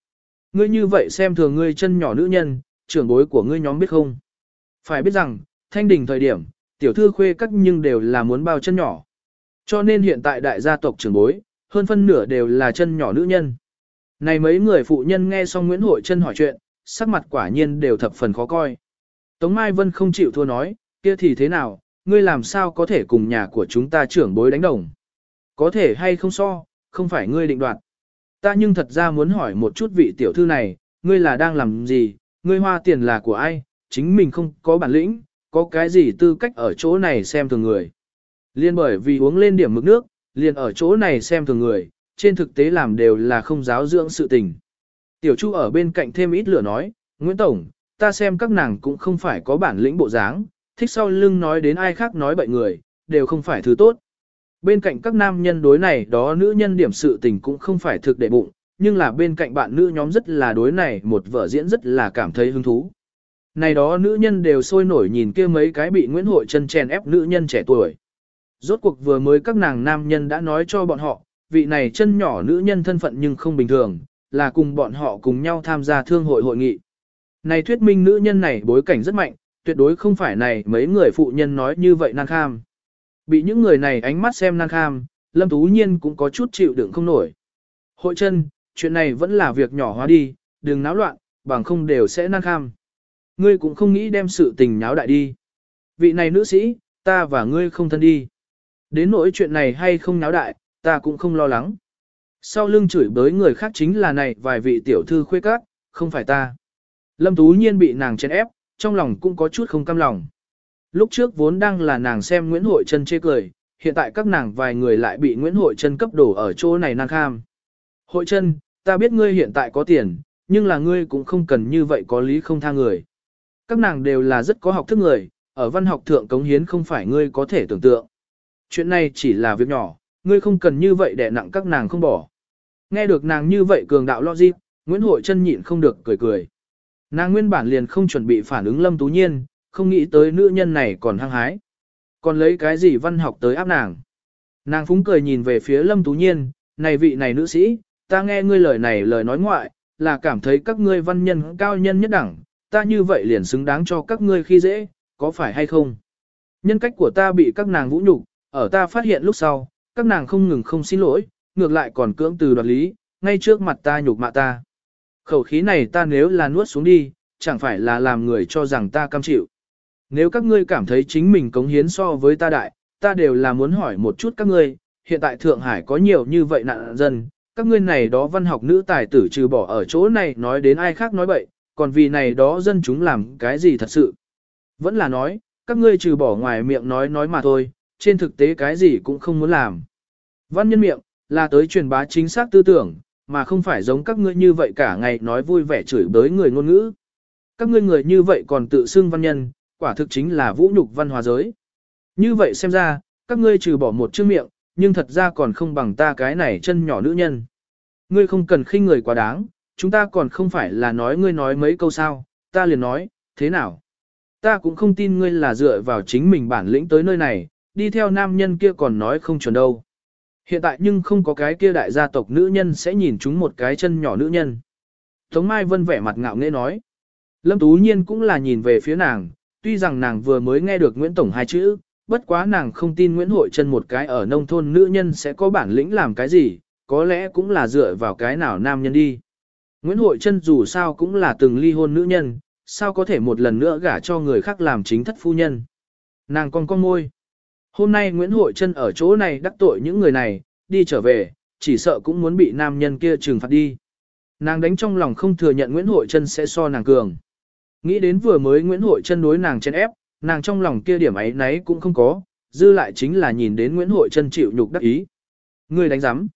Ngươi như vậy xem thường ngươi chân nhỏ nữ nhân, trưởng bối của ngươi nhóm biết không? Phải biết rằng, thanh đình thời điểm, tiểu thư khuê các nhưng đều là muốn bao chân nhỏ. Cho nên hiện tại đại gia tộc trưởng bối, hơn phân nửa đều là chân nhỏ nữ nhân. Này mấy người phụ nhân nghe xong Nguyễn Hội chân hỏi chuyện, sắc mặt quả nhiên đều thập phần khó coi. Tống Mai Vân không chịu thua nói, kia thì thế nào, ngươi làm sao có thể cùng nhà của chúng ta trưởng bối đánh đồng. Có thể hay không so, không phải ngươi định đoạt. Ta nhưng thật ra muốn hỏi một chút vị tiểu thư này, ngươi là đang làm gì, ngươi hoa tiền là của ai, chính mình không có bản lĩnh, có cái gì tư cách ở chỗ này xem thường người. Liên bởi vì uống lên điểm mực nước, liền ở chỗ này xem thường người, trên thực tế làm đều là không giáo dưỡng sự tình. Tiểu Chu ở bên cạnh thêm ít lửa nói, Nguyễn Tổng, ta xem các nàng cũng không phải có bản lĩnh bộ dáng, thích sau lưng nói đến ai khác nói bậy người, đều không phải thứ tốt. Bên cạnh các nam nhân đối này đó nữ nhân điểm sự tình cũng không phải thực để bụng, nhưng là bên cạnh bạn nữ nhóm rất là đối này một vở diễn rất là cảm thấy hứng thú. Này đó nữ nhân đều sôi nổi nhìn kia mấy cái bị Nguyễn Hội chân chèn ép nữ nhân trẻ tuổi. Rốt cuộc vừa mới các nàng nam nhân đã nói cho bọn họ, vị này chân nhỏ nữ nhân thân phận nhưng không bình thường, là cùng bọn họ cùng nhau tham gia thương hội hội nghị. Này thuyết minh nữ nhân này bối cảnh rất mạnh, tuyệt đối không phải này mấy người phụ nhân nói như vậy năng kham. Bị những người này ánh mắt xem năng kham, Lâm Tú Nhiên cũng có chút chịu đựng không nổi. Hội chân, chuyện này vẫn là việc nhỏ hóa đi, đừng náo loạn, bằng không đều sẽ năng kham. Ngươi cũng không nghĩ đem sự tình nháo đại đi. Vị này nữ sĩ, ta và ngươi không thân đi. Đến nỗi chuyện này hay không nháo đại, ta cũng không lo lắng. Sau lưng chửi bới người khác chính là này vài vị tiểu thư khuê các, không phải ta. Lâm Tú Nhiên bị nàng chèn ép, trong lòng cũng có chút không cam lòng. Lúc trước vốn đang là nàng xem Nguyễn Hội Trân chê cười, hiện tại các nàng vài người lại bị Nguyễn Hội Trân cấp đổ ở chỗ này nàng kham. Hội Trân, ta biết ngươi hiện tại có tiền, nhưng là ngươi cũng không cần như vậy có lý không tha người. Các nàng đều là rất có học thức người, ở văn học thượng cống hiến không phải ngươi có thể tưởng tượng. Chuyện này chỉ là việc nhỏ, ngươi không cần như vậy để nặng các nàng không bỏ. Nghe được nàng như vậy cường đạo logic, Nguyễn Hội Trân nhịn không được cười cười. Nàng nguyên bản liền không chuẩn bị phản ứng Lâm Tú Nhiên, không nghĩ tới nữ nhân này còn hăng hái. Còn lấy cái gì văn học tới áp nàng. Nàng phúng cười nhìn về phía Lâm Tú Nhiên, này vị này nữ sĩ, ta nghe ngươi lời này lời nói ngoại, là cảm thấy các ngươi văn nhân cao nhân nhất đẳng, ta như vậy liền xứng đáng cho các ngươi khi dễ, có phải hay không? Nhân cách của ta bị các nàng vũ nhục, ở ta phát hiện lúc sau, các nàng không ngừng không xin lỗi, ngược lại còn cưỡng từ đoạt lý, ngay trước mặt ta nhục mạ ta. Khẩu khí này ta nếu là nuốt xuống đi, chẳng phải là làm người cho rằng ta cam chịu. Nếu các ngươi cảm thấy chính mình cống hiến so với ta đại, ta đều là muốn hỏi một chút các ngươi, hiện tại Thượng Hải có nhiều như vậy nạn dân, các ngươi này đó văn học nữ tài tử trừ bỏ ở chỗ này nói đến ai khác nói bậy, còn vì này đó dân chúng làm cái gì thật sự. Vẫn là nói, các ngươi trừ bỏ ngoài miệng nói nói mà thôi, trên thực tế cái gì cũng không muốn làm. Văn nhân miệng, là tới truyền bá chính xác tư tưởng, mà không phải giống các ngươi như vậy cả ngày nói vui vẻ chửi bới người ngôn ngữ. Các ngươi người như vậy còn tự xưng văn nhân, quả thực chính là vũ nhục văn hóa giới. Như vậy xem ra, các ngươi trừ bỏ một chữ miệng, nhưng thật ra còn không bằng ta cái này chân nhỏ nữ nhân. Ngươi không cần khinh người quá đáng, chúng ta còn không phải là nói ngươi nói mấy câu sao, ta liền nói, thế nào? Ta cũng không tin ngươi là dựa vào chính mình bản lĩnh tới nơi này, đi theo nam nhân kia còn nói không chuẩn đâu. Hiện tại nhưng không có cái kia đại gia tộc nữ nhân sẽ nhìn chúng một cái chân nhỏ nữ nhân. Tống Mai Vân vẻ mặt ngạo nghễ nói. Lâm Tú Nhiên cũng là nhìn về phía nàng, tuy rằng nàng vừa mới nghe được Nguyễn Tổng hai chữ, bất quá nàng không tin Nguyễn Hội Trân một cái ở nông thôn nữ nhân sẽ có bản lĩnh làm cái gì, có lẽ cũng là dựa vào cái nào nam nhân đi. Nguyễn Hội Trân dù sao cũng là từng ly hôn nữ nhân, sao có thể một lần nữa gả cho người khác làm chính thất phu nhân. Nàng con con môi. Hôm nay Nguyễn Hội Trân ở chỗ này đắc tội những người này, đi trở về, chỉ sợ cũng muốn bị nam nhân kia trừng phạt đi. Nàng đánh trong lòng không thừa nhận Nguyễn Hội Trân sẽ so nàng cường. Nghĩ đến vừa mới Nguyễn Hội Trân đối nàng chen ép, nàng trong lòng kia điểm ấy nấy cũng không có, dư lại chính là nhìn đến Nguyễn Hội Trân chịu nhục đắc ý. Người đánh giám.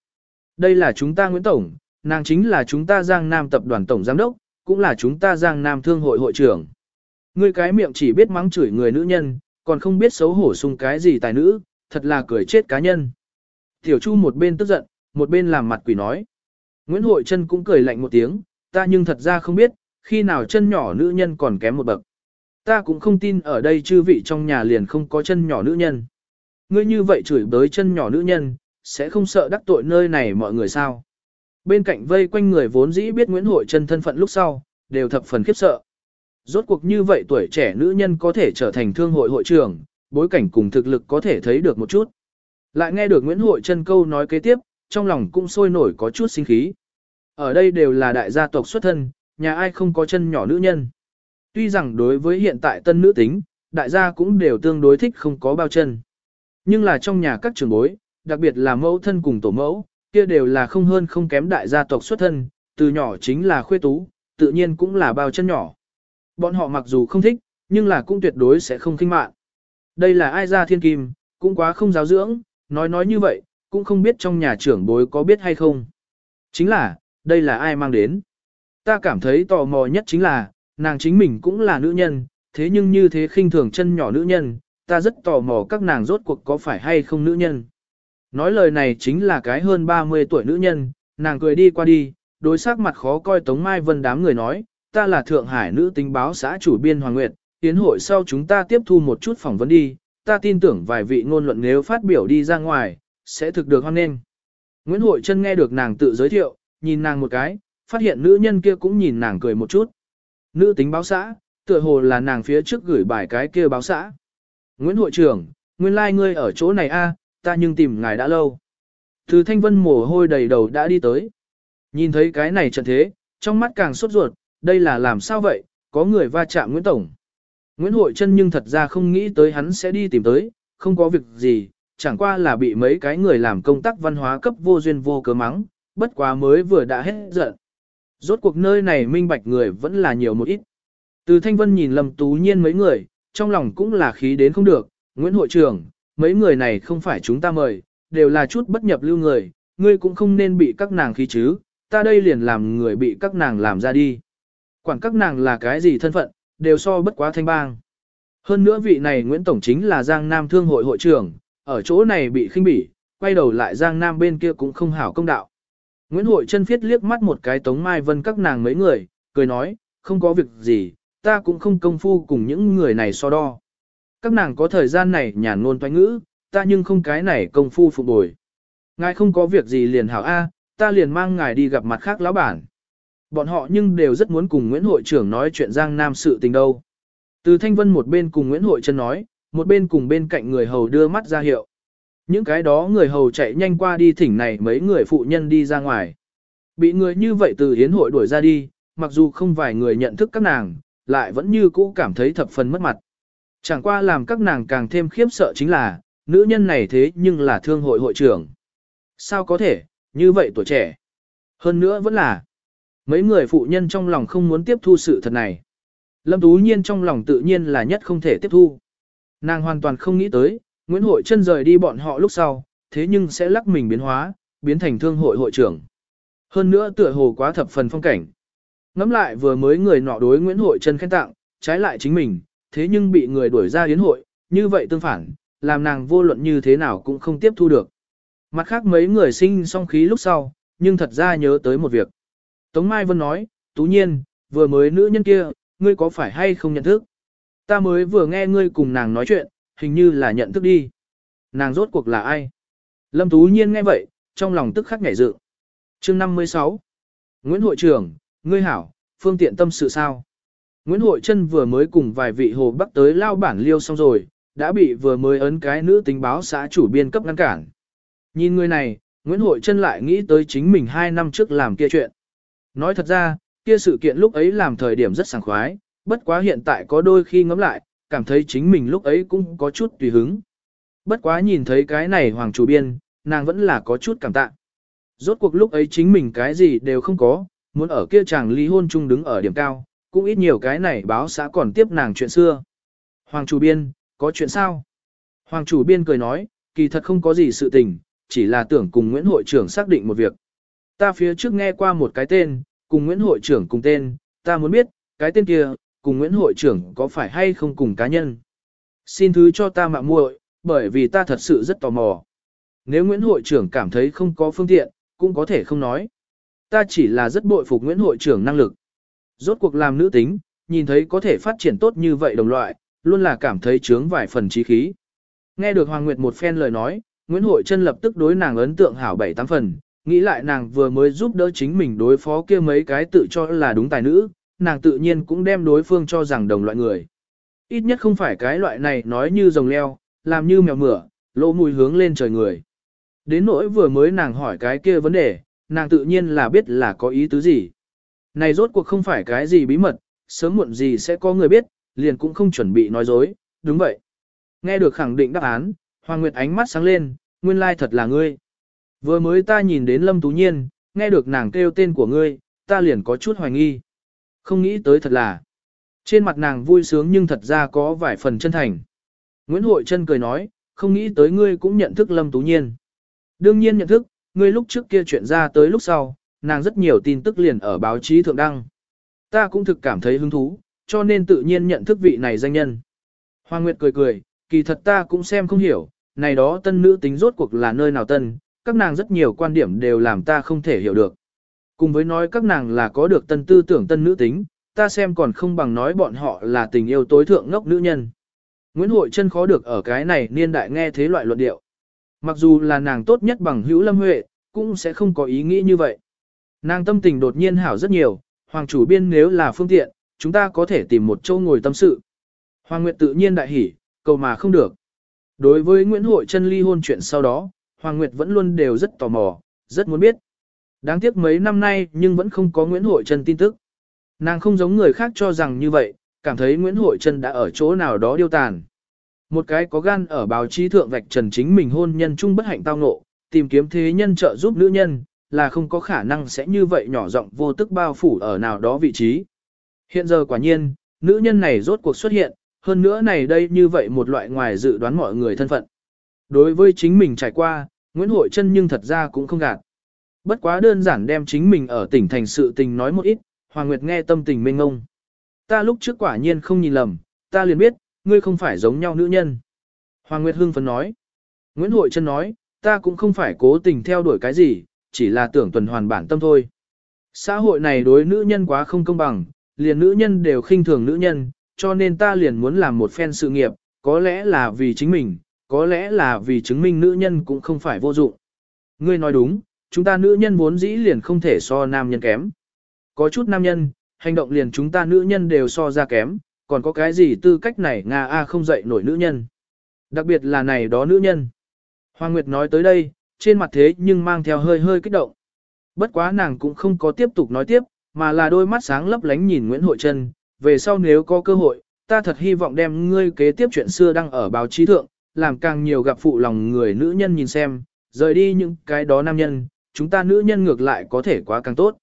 Đây là chúng ta Nguyễn Tổng, nàng chính là chúng ta Giang Nam Tập đoàn Tổng Giám Đốc, cũng là chúng ta Giang Nam Thương hội hội trưởng. Người cái miệng chỉ biết mắng chửi người nữ nhân, còn không biết xấu hổ sung cái gì tài nữ, thật là cười chết cá nhân. Tiểu Chu một bên tức giận, một bên làm mặt quỷ nói. Nguyễn Hội Trân cũng cười lạnh một tiếng, ta nhưng thật ra không biết, khi nào chân nhỏ nữ nhân còn kém một bậc. Ta cũng không tin ở đây chư vị trong nhà liền không có chân nhỏ nữ nhân. Ngươi như vậy chửi bới chân nhỏ nữ nhân, sẽ không sợ đắc tội nơi này mọi người sao. Bên cạnh vây quanh người vốn dĩ biết Nguyễn Hội chân thân phận lúc sau, đều thập phần khiếp sợ. Rốt cuộc như vậy tuổi trẻ nữ nhân có thể trở thành thương hội hội trưởng, bối cảnh cùng thực lực có thể thấy được một chút. Lại nghe được Nguyễn Hội Trân câu nói kế tiếp, trong lòng cũng sôi nổi có chút sinh khí. Ở đây đều là đại gia tộc xuất thân, nhà ai không có chân nhỏ nữ nhân. Tuy rằng đối với hiện tại tân nữ tính, đại gia cũng đều tương đối thích không có bao chân. Nhưng là trong nhà các trường bối, đặc biệt là mẫu thân cùng tổ mẫu, kia đều là không hơn không kém đại gia tộc xuất thân, từ nhỏ chính là khuê tú, tự nhiên cũng là bao chân nhỏ. Bọn họ mặc dù không thích, nhưng là cũng tuyệt đối sẽ không kinh mạn. Đây là ai ra thiên kim, cũng quá không giáo dưỡng, nói nói như vậy, cũng không biết trong nhà trưởng bối có biết hay không. Chính là, đây là ai mang đến. Ta cảm thấy tò mò nhất chính là, nàng chính mình cũng là nữ nhân, thế nhưng như thế khinh thường chân nhỏ nữ nhân, ta rất tò mò các nàng rốt cuộc có phải hay không nữ nhân. Nói lời này chính là cái hơn 30 tuổi nữ nhân, nàng cười đi qua đi, đối sắc mặt khó coi Tống Mai Vân đám người nói, ta là Thượng Hải nữ tính báo xã chủ biên Hoàng Nguyệt, tiến hội sau chúng ta tiếp thu một chút phỏng vấn đi, ta tin tưởng vài vị ngôn luận nếu phát biểu đi ra ngoài, sẽ thực được hoan nghênh. Nguyễn Hội Trân nghe được nàng tự giới thiệu, nhìn nàng một cái, phát hiện nữ nhân kia cũng nhìn nàng cười một chút. Nữ tính báo xã, tựa hồ là nàng phía trước gửi bài cái kia báo xã. Nguyễn hội trưởng, nguyên lai like ngươi ở chỗ này a, ta nhưng tìm ngài đã lâu. Từ thanh vân mồ hôi đầy đầu đã đi tới. Nhìn thấy cái này trận thế, trong mắt càng sốt ruột, đây là làm sao vậy, có người va chạm Nguyễn Tổng. Nguyễn Hội Trân nhưng thật ra không nghĩ tới hắn sẽ đi tìm tới, không có việc gì, chẳng qua là bị mấy cái người làm công tác văn hóa cấp vô duyên vô cớ mắng, bất quá mới vừa đã hết giận. Rốt cuộc nơi này minh bạch người vẫn là nhiều một ít. Từ Thanh Vân nhìn Lâm Tú Nhiên mấy người, trong lòng cũng là khí đến không được, Nguyễn Hội trưởng, mấy người này không phải chúng ta mời, đều là chút bất nhập lưu người, ngươi cũng không nên bị các nàng khí chứ, ta đây liền làm người bị các nàng làm ra đi. Quản các nàng là cái gì thân phận, đều so bất quá thanh bang. Hơn nữa vị này Nguyễn Tổng chính là Giang Nam Thương hội hội trưởng, ở chỗ này bị khinh bỉ, quay đầu lại Giang Nam bên kia cũng không hảo công đạo. Nguyễn Hội chân phiết liếc mắt một cái Tống Mai Vân các nàng mấy người, cười nói, không có việc gì, ta cũng không công phu cùng những người này so đo. Các nàng có thời gian này nhàn ngôn toanh ngữ, ta nhưng không cái này công phu phục bồi. Ngài không có việc gì liền hảo A, ta liền mang ngài đi gặp mặt khác lão bản. Bọn họ nhưng đều rất muốn cùng Nguyễn hội trưởng nói chuyện Giang Nam sự tình đâu. Từ Thanh Vân một bên cùng Nguyễn hội chân nói, một bên cùng bên cạnh người hầu đưa mắt ra hiệu. Những cái đó người hầu chạy nhanh qua đi thỉnh này mấy người phụ nhân đi ra ngoài. Bị người như vậy từ hiến hội đuổi ra đi, mặc dù không vài người nhận thức các nàng, lại vẫn như cũ cảm thấy thập phần mất mặt. Chẳng qua làm các nàng càng thêm khiếp sợ chính là, nữ nhân này thế nhưng là thương hội hội trưởng. Sao có thể, như vậy tuổi trẻ. Hơn nữa vẫn là, mấy người phụ nhân trong lòng không muốn tiếp thu sự thật này. Lâm Tú Nhiên trong lòng tự nhiên là nhất không thể tiếp thu. Nàng hoàn toàn không nghĩ tới, Nguyễn Hội chân rời đi bọn họ lúc sau, thế nhưng sẽ lắc mình biến hóa, biến thành thương hội hội trưởng. Hơn nữa tựa hồ quá thập phần phong cảnh. Ngắm lại vừa mới người nọ đối Nguyễn Hội chân khen tặng, trái lại chính mình, thế nhưng bị người đuổi ra yến hội, như vậy tương phản, làm nàng vô luận như thế nào cũng không tiếp thu được. Mặt khác mấy người sinh song khí lúc sau, nhưng thật ra nhớ tới một việc. Tống Mai Vân nói, tú nhiên, vừa mới nữ nhân kia, ngươi có phải hay không nhận thức? Ta mới vừa nghe ngươi cùng nàng nói chuyện, hình như là nhận thức đi. Nàng rốt cuộc là ai? Lâm Tú Nhiên nghe vậy, trong lòng tức khắc nhảy dựng. Chương 56 Nguyễn Hội trưởng, ngươi hảo, phương tiện tâm sự sao? Nguyễn Hội Trân vừa mới cùng vài vị hồ bắc tới lao bản liêu xong rồi, đã bị vừa mới ấn cái nữ tình báo xã chủ biên cấp ngăn cản. Nhìn người này, Nguyễn Hội Trân lại nghĩ tới chính mình hai năm trước làm kia chuyện. Nói thật ra, kia sự kiện lúc ấy làm thời điểm rất sảng khoái, bất quá hiện tại có đôi khi ngẫm lại, cảm thấy chính mình lúc ấy cũng có chút tùy hứng. Bất quá nhìn thấy cái này hoàng chủ biên, nàng vẫn là có chút cảm tạ. Rốt cuộc lúc ấy chính mình cái gì đều không có, muốn ở kia chàng ly hôn chung đứng ở điểm cao, cũng ít nhiều cái này báo xã còn tiếp nàng chuyện xưa. Hoàng chủ biên, có chuyện sao? Hoàng chủ biên cười nói, kỳ thật không có gì sự tình, chỉ là tưởng cùng Nguyễn hội trưởng xác định một việc. Ta phía trước nghe qua một cái tên, cùng Nguyễn hội trưởng cùng tên, ta muốn biết, cái tên kia, cùng Nguyễn hội trưởng có phải hay không cùng cá nhân. Xin thứ cho ta mạng muội, bởi vì ta thật sự rất tò mò. Nếu Nguyễn hội trưởng cảm thấy không có phương tiện, cũng có thể không nói. Ta chỉ là rất bội phục Nguyễn hội trưởng năng lực. Rốt cuộc làm nữ tính, nhìn thấy có thể phát triển tốt như vậy đồng loại, luôn là cảm thấy chướng vài phần trí khí. Nghe được Hoàng Nguyệt một phen lời nói, Nguyễn Hội Trân lập tức đối nàng ấn tượng hảo bảy tám phần, nghĩ lại nàng vừa mới giúp đỡ chính mình đối phó kia mấy cái tự cho là đúng tài nữ, nàng tự nhiên cũng đem đối phương cho rằng đồng loại người. Ít nhất không phải cái loại này nói như rồng leo, làm như mèo mửa, lỗ mùi hướng lên trời người. Đến nỗi vừa mới nàng hỏi cái kia vấn đề, nàng tự nhiên là biết là có ý tứ gì. Này rốt cuộc không phải cái gì bí mật, sớm muộn gì sẽ có người biết, liền cũng không chuẩn bị nói dối, đúng vậy. Nghe được khẳng định đáp án, Hoàng Nguyệt ánh mắt sáng lên, nguyên lai thật là ngươi. Vừa mới ta nhìn đến Lâm Tú Nhiên, nghe được nàng kêu tên của ngươi, ta liền có chút hoài nghi. Không nghĩ tới thật là. Trên mặt nàng vui sướng nhưng thật ra có vài phần chân thành. Nguyễn Hội Trân cười nói, không nghĩ tới ngươi cũng nhận thức Lâm Tú Nhiên. Đương nhiên nhận thức, ngươi lúc trước kia chuyện ra tới lúc sau, nàng rất nhiều tin tức liền ở báo chí thượng đăng. Ta cũng thực cảm thấy hứng thú, cho nên tự nhiên nhận thức vị này danh nhân. Hoàng Nguyệt cười cười, kỳ thật ta cũng xem không hiểu, này đó tân nữ tính rốt cuộc là nơi nào tân, các nàng rất nhiều quan điểm đều làm ta không thể hiểu được. Cùng với nói các nàng là có được tân tư tưởng tân nữ tính, ta xem còn không bằng nói bọn họ là tình yêu tối thượng ngốc nữ nhân. Nguyễn Hội chân khó được ở cái này niên đại nghe thế loại luận điệu. Mặc dù là nàng tốt nhất bằng hữu lâm huệ, cũng sẽ không có ý nghĩ như vậy. Nàng tâm tình đột nhiên hảo rất nhiều, hoàng chủ biên nếu là phương tiện, chúng ta có thể tìm một chỗ ngồi tâm sự. Hoàng Nguyệt tự nhiên đại hỉ, cầu mà không được. Đối với Nguyễn Hội chân ly hôn chuyện sau đó, Hoàng Nguyệt vẫn luôn đều rất tò mò, rất muốn biết. Đáng tiếc mấy năm nay nhưng vẫn không có Nguyễn Hội Trân tin tức. Nàng không giống người khác cho rằng như vậy, cảm thấy Nguyễn Hội Trân đã ở chỗ nào đó điêu tàn. Một cái có gan ở báo chí thượng vạch trần chính mình hôn nhân chung bất hạnh tao ngộ, tìm kiếm thế nhân trợ giúp nữ nhân, là không có khả năng sẽ như vậy nhỏ rộng vô tức bao phủ ở nào đó vị trí. Hiện giờ quả nhiên, nữ nhân này rốt cuộc xuất hiện, hơn nữa này đây như vậy một loại ngoài dự đoán mọi người thân phận. Đối với chính mình trải qua, Nguyễn Hội Trân nhưng thật ra cũng không gạt. Bất quá đơn giản đem chính mình ở tỉnh thành sự tình nói một ít, Hoàng Nguyệt nghe tâm tình mênh ngông. Ta lúc trước quả nhiên không nhìn lầm, ta liền biết, ngươi không phải giống nhau nữ nhân. Hoàng Nguyệt hưng phấn nói. Nguyễn Hội Trân nói, ta cũng không phải cố tình theo đuổi cái gì, chỉ là tưởng tuần hoàn bản tâm thôi. Xã hội này đối nữ nhân quá không công bằng, liền nữ nhân đều khinh thường nữ nhân, cho nên ta liền muốn làm một phen sự nghiệp, có lẽ là vì chính mình, có lẽ là vì chứng minh nữ nhân cũng không phải vô dụng. Ngươi nói đúng, chúng ta nữ nhân vốn dĩ liền không thể so nam nhân kém. Có chút nam nhân, hành động liền chúng ta nữ nhân đều so ra kém, còn có cái gì tư cách này Nga A không dạy nổi nữ nhân. Đặc biệt là này đó nữ nhân. Hoàng Nguyệt nói tới đây, trên mặt thế nhưng mang theo hơi hơi kích động. Bất quá nàng cũng không có tiếp tục nói tiếp, mà là đôi mắt sáng lấp lánh nhìn Nguyễn Hội Trân, về sau nếu có cơ hội, ta thật hy vọng đem ngươi kế tiếp chuyện xưa đăng ở báo chí thượng, làm càng nhiều gặp phụ lòng người nữ nhân nhìn xem, rời đi những cái đó nam nhân, chúng ta nữ nhân ngược lại có thể quá càng tốt.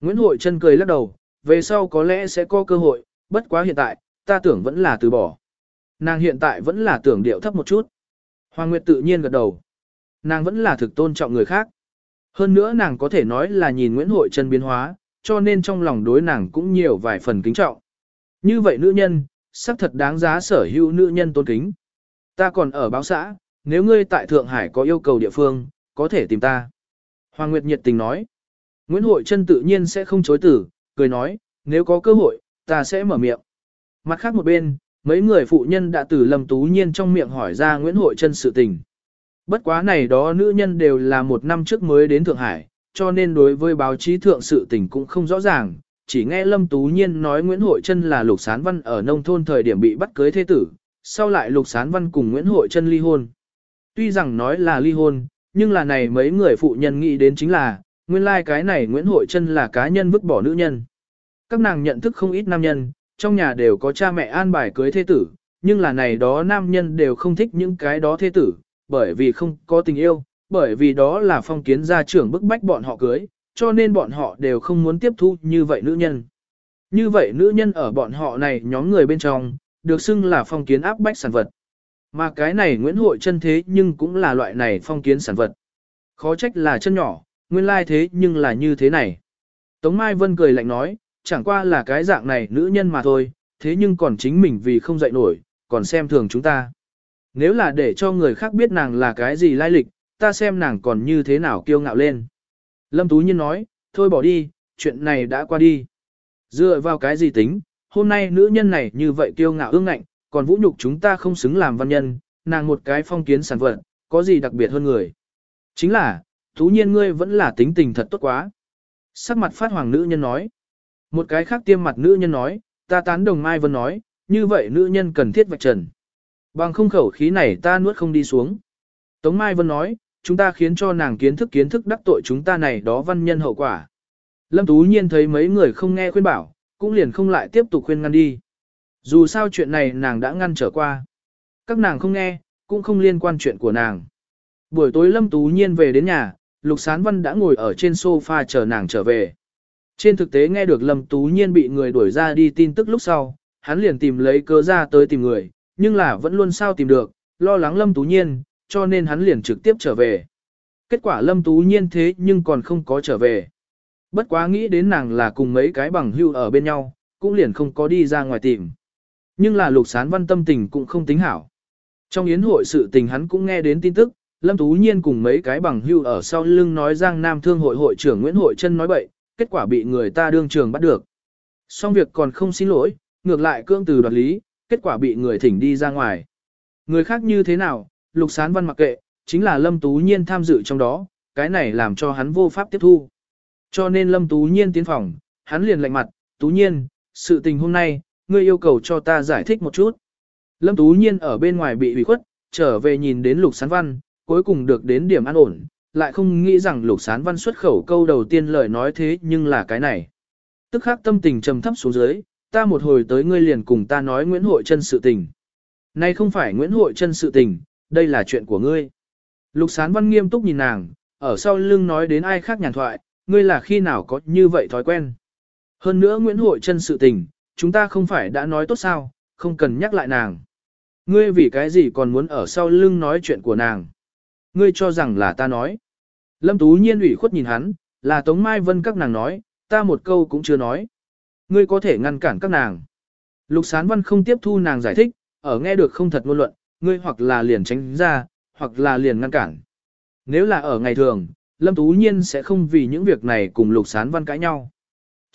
Nguyễn Hội Trân cười lắc đầu, về sau có lẽ sẽ có cơ hội, bất quá hiện tại, ta tưởng vẫn là từ bỏ. Nàng hiện tại vẫn là tưởng điệu thấp một chút. Hoàng Nguyệt tự nhiên gật đầu. Nàng vẫn là thực tôn trọng người khác. Hơn nữa nàng có thể nói là nhìn Nguyễn Hội Trân biến hóa, cho nên trong lòng đối nàng cũng nhiều vài phần kính trọng. Như vậy nữ nhân, sắc thật đáng giá sở hữu nữ nhân tôn kính. Ta còn ở báo xã, nếu ngươi tại Thượng Hải có yêu cầu địa phương, có thể tìm ta. Hoàng Nguyệt nhiệt tình nói. Nguyễn Hội Trân tự nhiên sẽ không chối tử, cười nói, nếu có cơ hội, ta sẽ mở miệng. Mặt khác một bên, mấy người phụ nhân đã từ Lâm Tú Nhiên trong miệng hỏi ra Nguyễn Hội Trân sự tình. Bất quá này đó nữ nhân đều là một năm trước mới đến Thượng Hải, cho nên đối với báo chí thượng sự tình cũng không rõ ràng, chỉ nghe Lâm Tú Nhiên nói Nguyễn Hội Trân là Lục Sán Văn ở nông thôn thời điểm bị bắt cưới thế tử, sau lại Lục Sán Văn cùng Nguyễn Hội Trân ly hôn. Tuy rằng nói là ly hôn, nhưng là này mấy người phụ nhân nghĩ đến chính là, nguyên lai like cái này Nguyễn Hội Trân là cá nhân vứt bỏ nữ nhân. Các nàng nhận thức không ít nam nhân, trong nhà đều có cha mẹ an bài cưới thế tử, nhưng là này đó nam nhân đều không thích những cái đó thế tử, bởi vì không có tình yêu, bởi vì đó là phong kiến gia trưởng bức bách bọn họ cưới, cho nên bọn họ đều không muốn tiếp thu như vậy nữ nhân. Như vậy nữ nhân ở bọn họ này nhóm người bên trong, được xưng là phong kiến áp bách sản vật. Mà cái này Nguyễn Hội chân thế nhưng cũng là loại này phong kiến sản vật. Khó trách là chân nhỏ, nguyên lai thế nhưng là như thế này. Tống Mai Vân cười lạnh nói, chẳng qua là cái dạng này nữ nhân mà thôi, thế nhưng còn chính mình vì không dậy nổi, còn xem thường chúng ta. Nếu là để cho người khác biết nàng là cái gì lai lịch, ta xem nàng còn như thế nào kiêu ngạo lên. Lâm Tú Nhiên nói, thôi bỏ đi, chuyện này đã qua đi. Dựa vào cái gì tính, hôm nay nữ nhân này như vậy kiêu ngạo ương ngạnh, còn vũ nhục chúng ta không xứng làm văn nhân, nàng một cái phong kiến sản vật, có gì đặc biệt hơn người. Chính là, thú Nhiên ngươi vẫn là tính tình thật tốt quá. Sắc mặt phát hoàng nữ nhân nói. Một cái khác tiêm mặt nữ nhân nói, ta tán đồng Mai Vân nói, như vậy nữ nhân cần thiết vạch trần. Bằng không khẩu khí này ta nuốt không đi xuống. Tống Mai Vân nói, chúng ta khiến cho nàng kiến thức kiến thức đắc tội chúng ta này đó văn nhân hậu quả. Lâm Tú Nhiên thấy mấy người không nghe khuyên bảo, cũng liền không lại tiếp tục khuyên ngăn đi. Dù sao chuyện này nàng đã ngăn trở qua. Các nàng không nghe, cũng không liên quan chuyện của nàng. Buổi tối Lâm Tú Nhiên về đến nhà, Lục Sán Văn đã ngồi ở trên sofa chờ nàng trở về. Trên thực tế nghe được Lâm Tú Nhiên bị người đuổi ra đi tin tức lúc sau, hắn liền tìm lấy cơ ra tới tìm người, nhưng là vẫn luôn sao tìm được, lo lắng Lâm Tú Nhiên, cho nên hắn liền trực tiếp trở về. Kết quả Lâm Tú Nhiên thế nhưng còn không có trở về. Bất quá nghĩ đến nàng là cùng mấy cái bằng hưu ở bên nhau, cũng liền không có đi ra ngoài tìm. Nhưng là lục sán văn tâm tình cũng không tính hảo. Trong yến hội sự tình hắn cũng nghe đến tin tức, Lâm Tú Nhiên cùng mấy cái bằng hưu ở sau lưng nói Giang Nam Thương hội hội trưởng Nguyễn Hội Trân nói bậy, kết quả bị người ta đương trường bắt được. Xong việc còn không xin lỗi, ngược lại cương từ đoạt lý, kết quả bị người thỉnh đi ra ngoài. Người khác như thế nào, Lục Sán Văn mặc kệ, chính là Lâm Tú Nhiên tham dự trong đó, cái này làm cho hắn vô pháp tiếp thu. Cho nên Lâm Tú Nhiên tiến phòng, hắn liền lạnh mặt, Tú Nhiên, sự tình hôm nay, ngươi yêu cầu cho ta giải thích một chút. Lâm Tú Nhiên ở bên ngoài bị ủy khuất, trở về nhìn đến Lục Sán Văn, cuối cùng được đến điểm an ổn, lại không nghĩ rằng Lục Sán Văn xuất khẩu câu đầu tiên lời nói thế nhưng là cái này. Tức khắc tâm tình trầm thấp xuống dưới, ta một hồi tới ngươi liền cùng ta nói Nguyễn Hội Trân sự tình. Này không phải Nguyễn Hội Trân sự tình, đây là chuyện của ngươi. Lục Sán Văn nghiêm túc nhìn nàng, ở sau lưng nói đến ai khác nhàn thoại, ngươi là khi nào có như vậy thói quen. Hơn nữa Nguyễn Hội Trân sự tình, chúng ta không phải đã nói tốt sao, không cần nhắc lại nàng. Ngươi vì cái gì còn muốn ở sau lưng nói chuyện của nàng. Ngươi cho rằng là ta nói. Lâm Tú Nhiên ủy khuất nhìn hắn, là Tống Mai Vân các nàng nói, ta một câu cũng chưa nói. Ngươi có thể ngăn cản các nàng. Lục Sán Văn không tiếp thu nàng giải thích, ở nghe được không thật ngôn luận, ngươi hoặc là liền tránh ra, hoặc là liền ngăn cản. Nếu là ở ngày thường, Lâm Tú Nhiên sẽ không vì những việc này cùng Lục Sán Văn cãi nhau.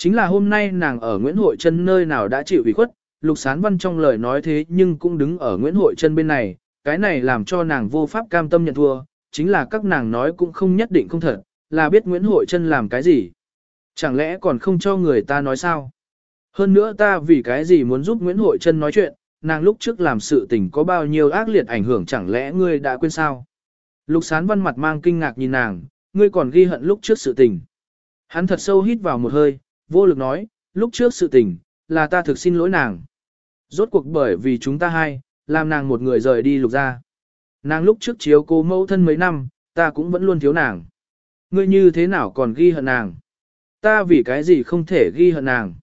Chính là hôm nay nàng ở Nguyễn Hội Trân nơi nào đã chịu ủy khuất, Lục Sán Văn trong lời nói thế nhưng cũng đứng ở Nguyễn Hội Trân bên này, cái này làm cho nàng vô pháp cam tâm nhận thua, chính là các nàng nói cũng không nhất định không thật, là biết Nguyễn Hội Trân làm cái gì. Chẳng lẽ còn không cho người ta nói sao? Hơn nữa ta vì cái gì muốn giúp Nguyễn Hội Trân nói chuyện, nàng lúc trước làm sự tình có bao nhiêu ác liệt ảnh hưởng chẳng lẽ ngươi đã quên sao? Lục sán văn mặt mang kinh ngạc nhìn nàng, ngươi còn ghi hận lúc trước sự tình. Hắn thật sâu hít vào một hơi, vô lực nói, lúc trước sự tình, là ta thực xin lỗi nàng. Rốt cuộc bởi vì chúng ta hai, làm nàng một người rời đi lục ra. Nàng lúc trước chiếu cô mẫu thân mấy năm, ta cũng vẫn luôn thiếu nàng. Ngươi như thế nào còn ghi hận nàng? Ta vì cái gì không thể ghi hận nàng?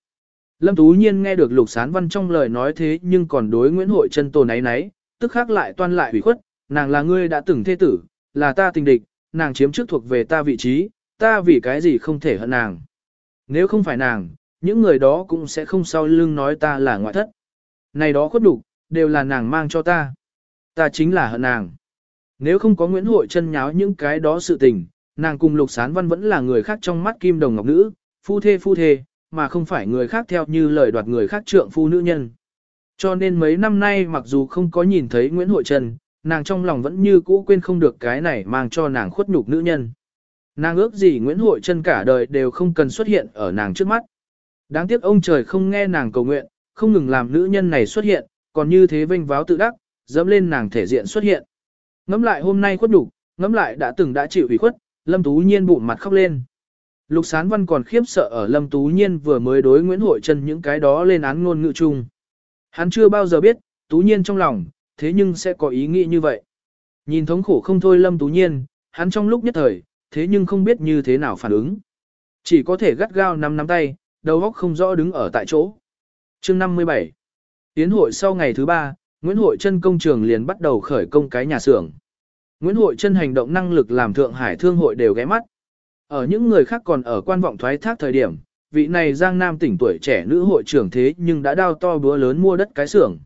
Lâm Tú Nhiên nghe được Lục Sán Văn trong lời nói thế nhưng còn đối Nguyễn Hội chân tổ náy náy, tức khác lại toan lại hủy khuất, nàng là ngươi đã từng thê tử, là ta tình địch, nàng chiếm trước thuộc về ta vị trí, ta vì cái gì không thể hận nàng. Nếu không phải nàng, những người đó cũng sẽ không sau lưng nói ta là ngoại thất. Này đó khuất đủ, đều là nàng mang cho ta. Ta chính là hận nàng. Nếu không có Nguyễn Hội chân nháo những cái đó sự tình, nàng cùng Lục Sán Văn vẫn là người khác trong mắt kim đồng ngọc nữ, phu thê phu thê, mà không phải người khác theo như lời đoạt người khác trượng phu nữ nhân. Cho nên mấy năm nay mặc dù không có nhìn thấy Nguyễn Hội Trần, nàng trong lòng vẫn như cũ quên không được cái này mang cho nàng khuất nhục nữ nhân. Nàng ước gì Nguyễn Hội Trân cả đời đều không cần xuất hiện ở nàng trước mắt. Đáng tiếc ông trời không nghe nàng cầu nguyện, không ngừng làm nữ nhân này xuất hiện, còn như thế vinh váo tự đắc, dẫm lên nàng thể diện xuất hiện. Ngắm lại hôm nay khuất đủ, ngắm lại đã từng đã chịu ủy khuất, Lâm Tú Nhiên bụng mặt khóc lên. Lục Sán Văn còn khiếp sợ ở Lâm Tú Nhiên vừa mới đối Nguyễn Hội Trân những cái đó lên án ngôn ngữ chung. Hắn chưa bao giờ biết, Tú Nhiên trong lòng, thế nhưng sẽ có ý nghĩ như vậy. Nhìn thống khổ không thôi Lâm Tú Nhiên, hắn trong lúc nhất thời, thế nhưng không biết như thế nào phản ứng. Chỉ có thể gắt gao nắm nắm tay, đầu óc không rõ đứng ở tại chỗ. chương 57 Tiến hội sau ngày thứ ba, Nguyễn Hội Trân công trường liền bắt đầu khởi công cái nhà xưởng. Nguyễn Hội Trân hành động năng lực làm Thượng Hải Thương hội đều ghé mắt. Ở những người khác còn ở quan vọng thoái thác thời điểm, vị này Giang Nam tỉnh tuổi trẻ nữ hội trưởng thế nhưng đã đao to búa lớn mua đất cái xưởng.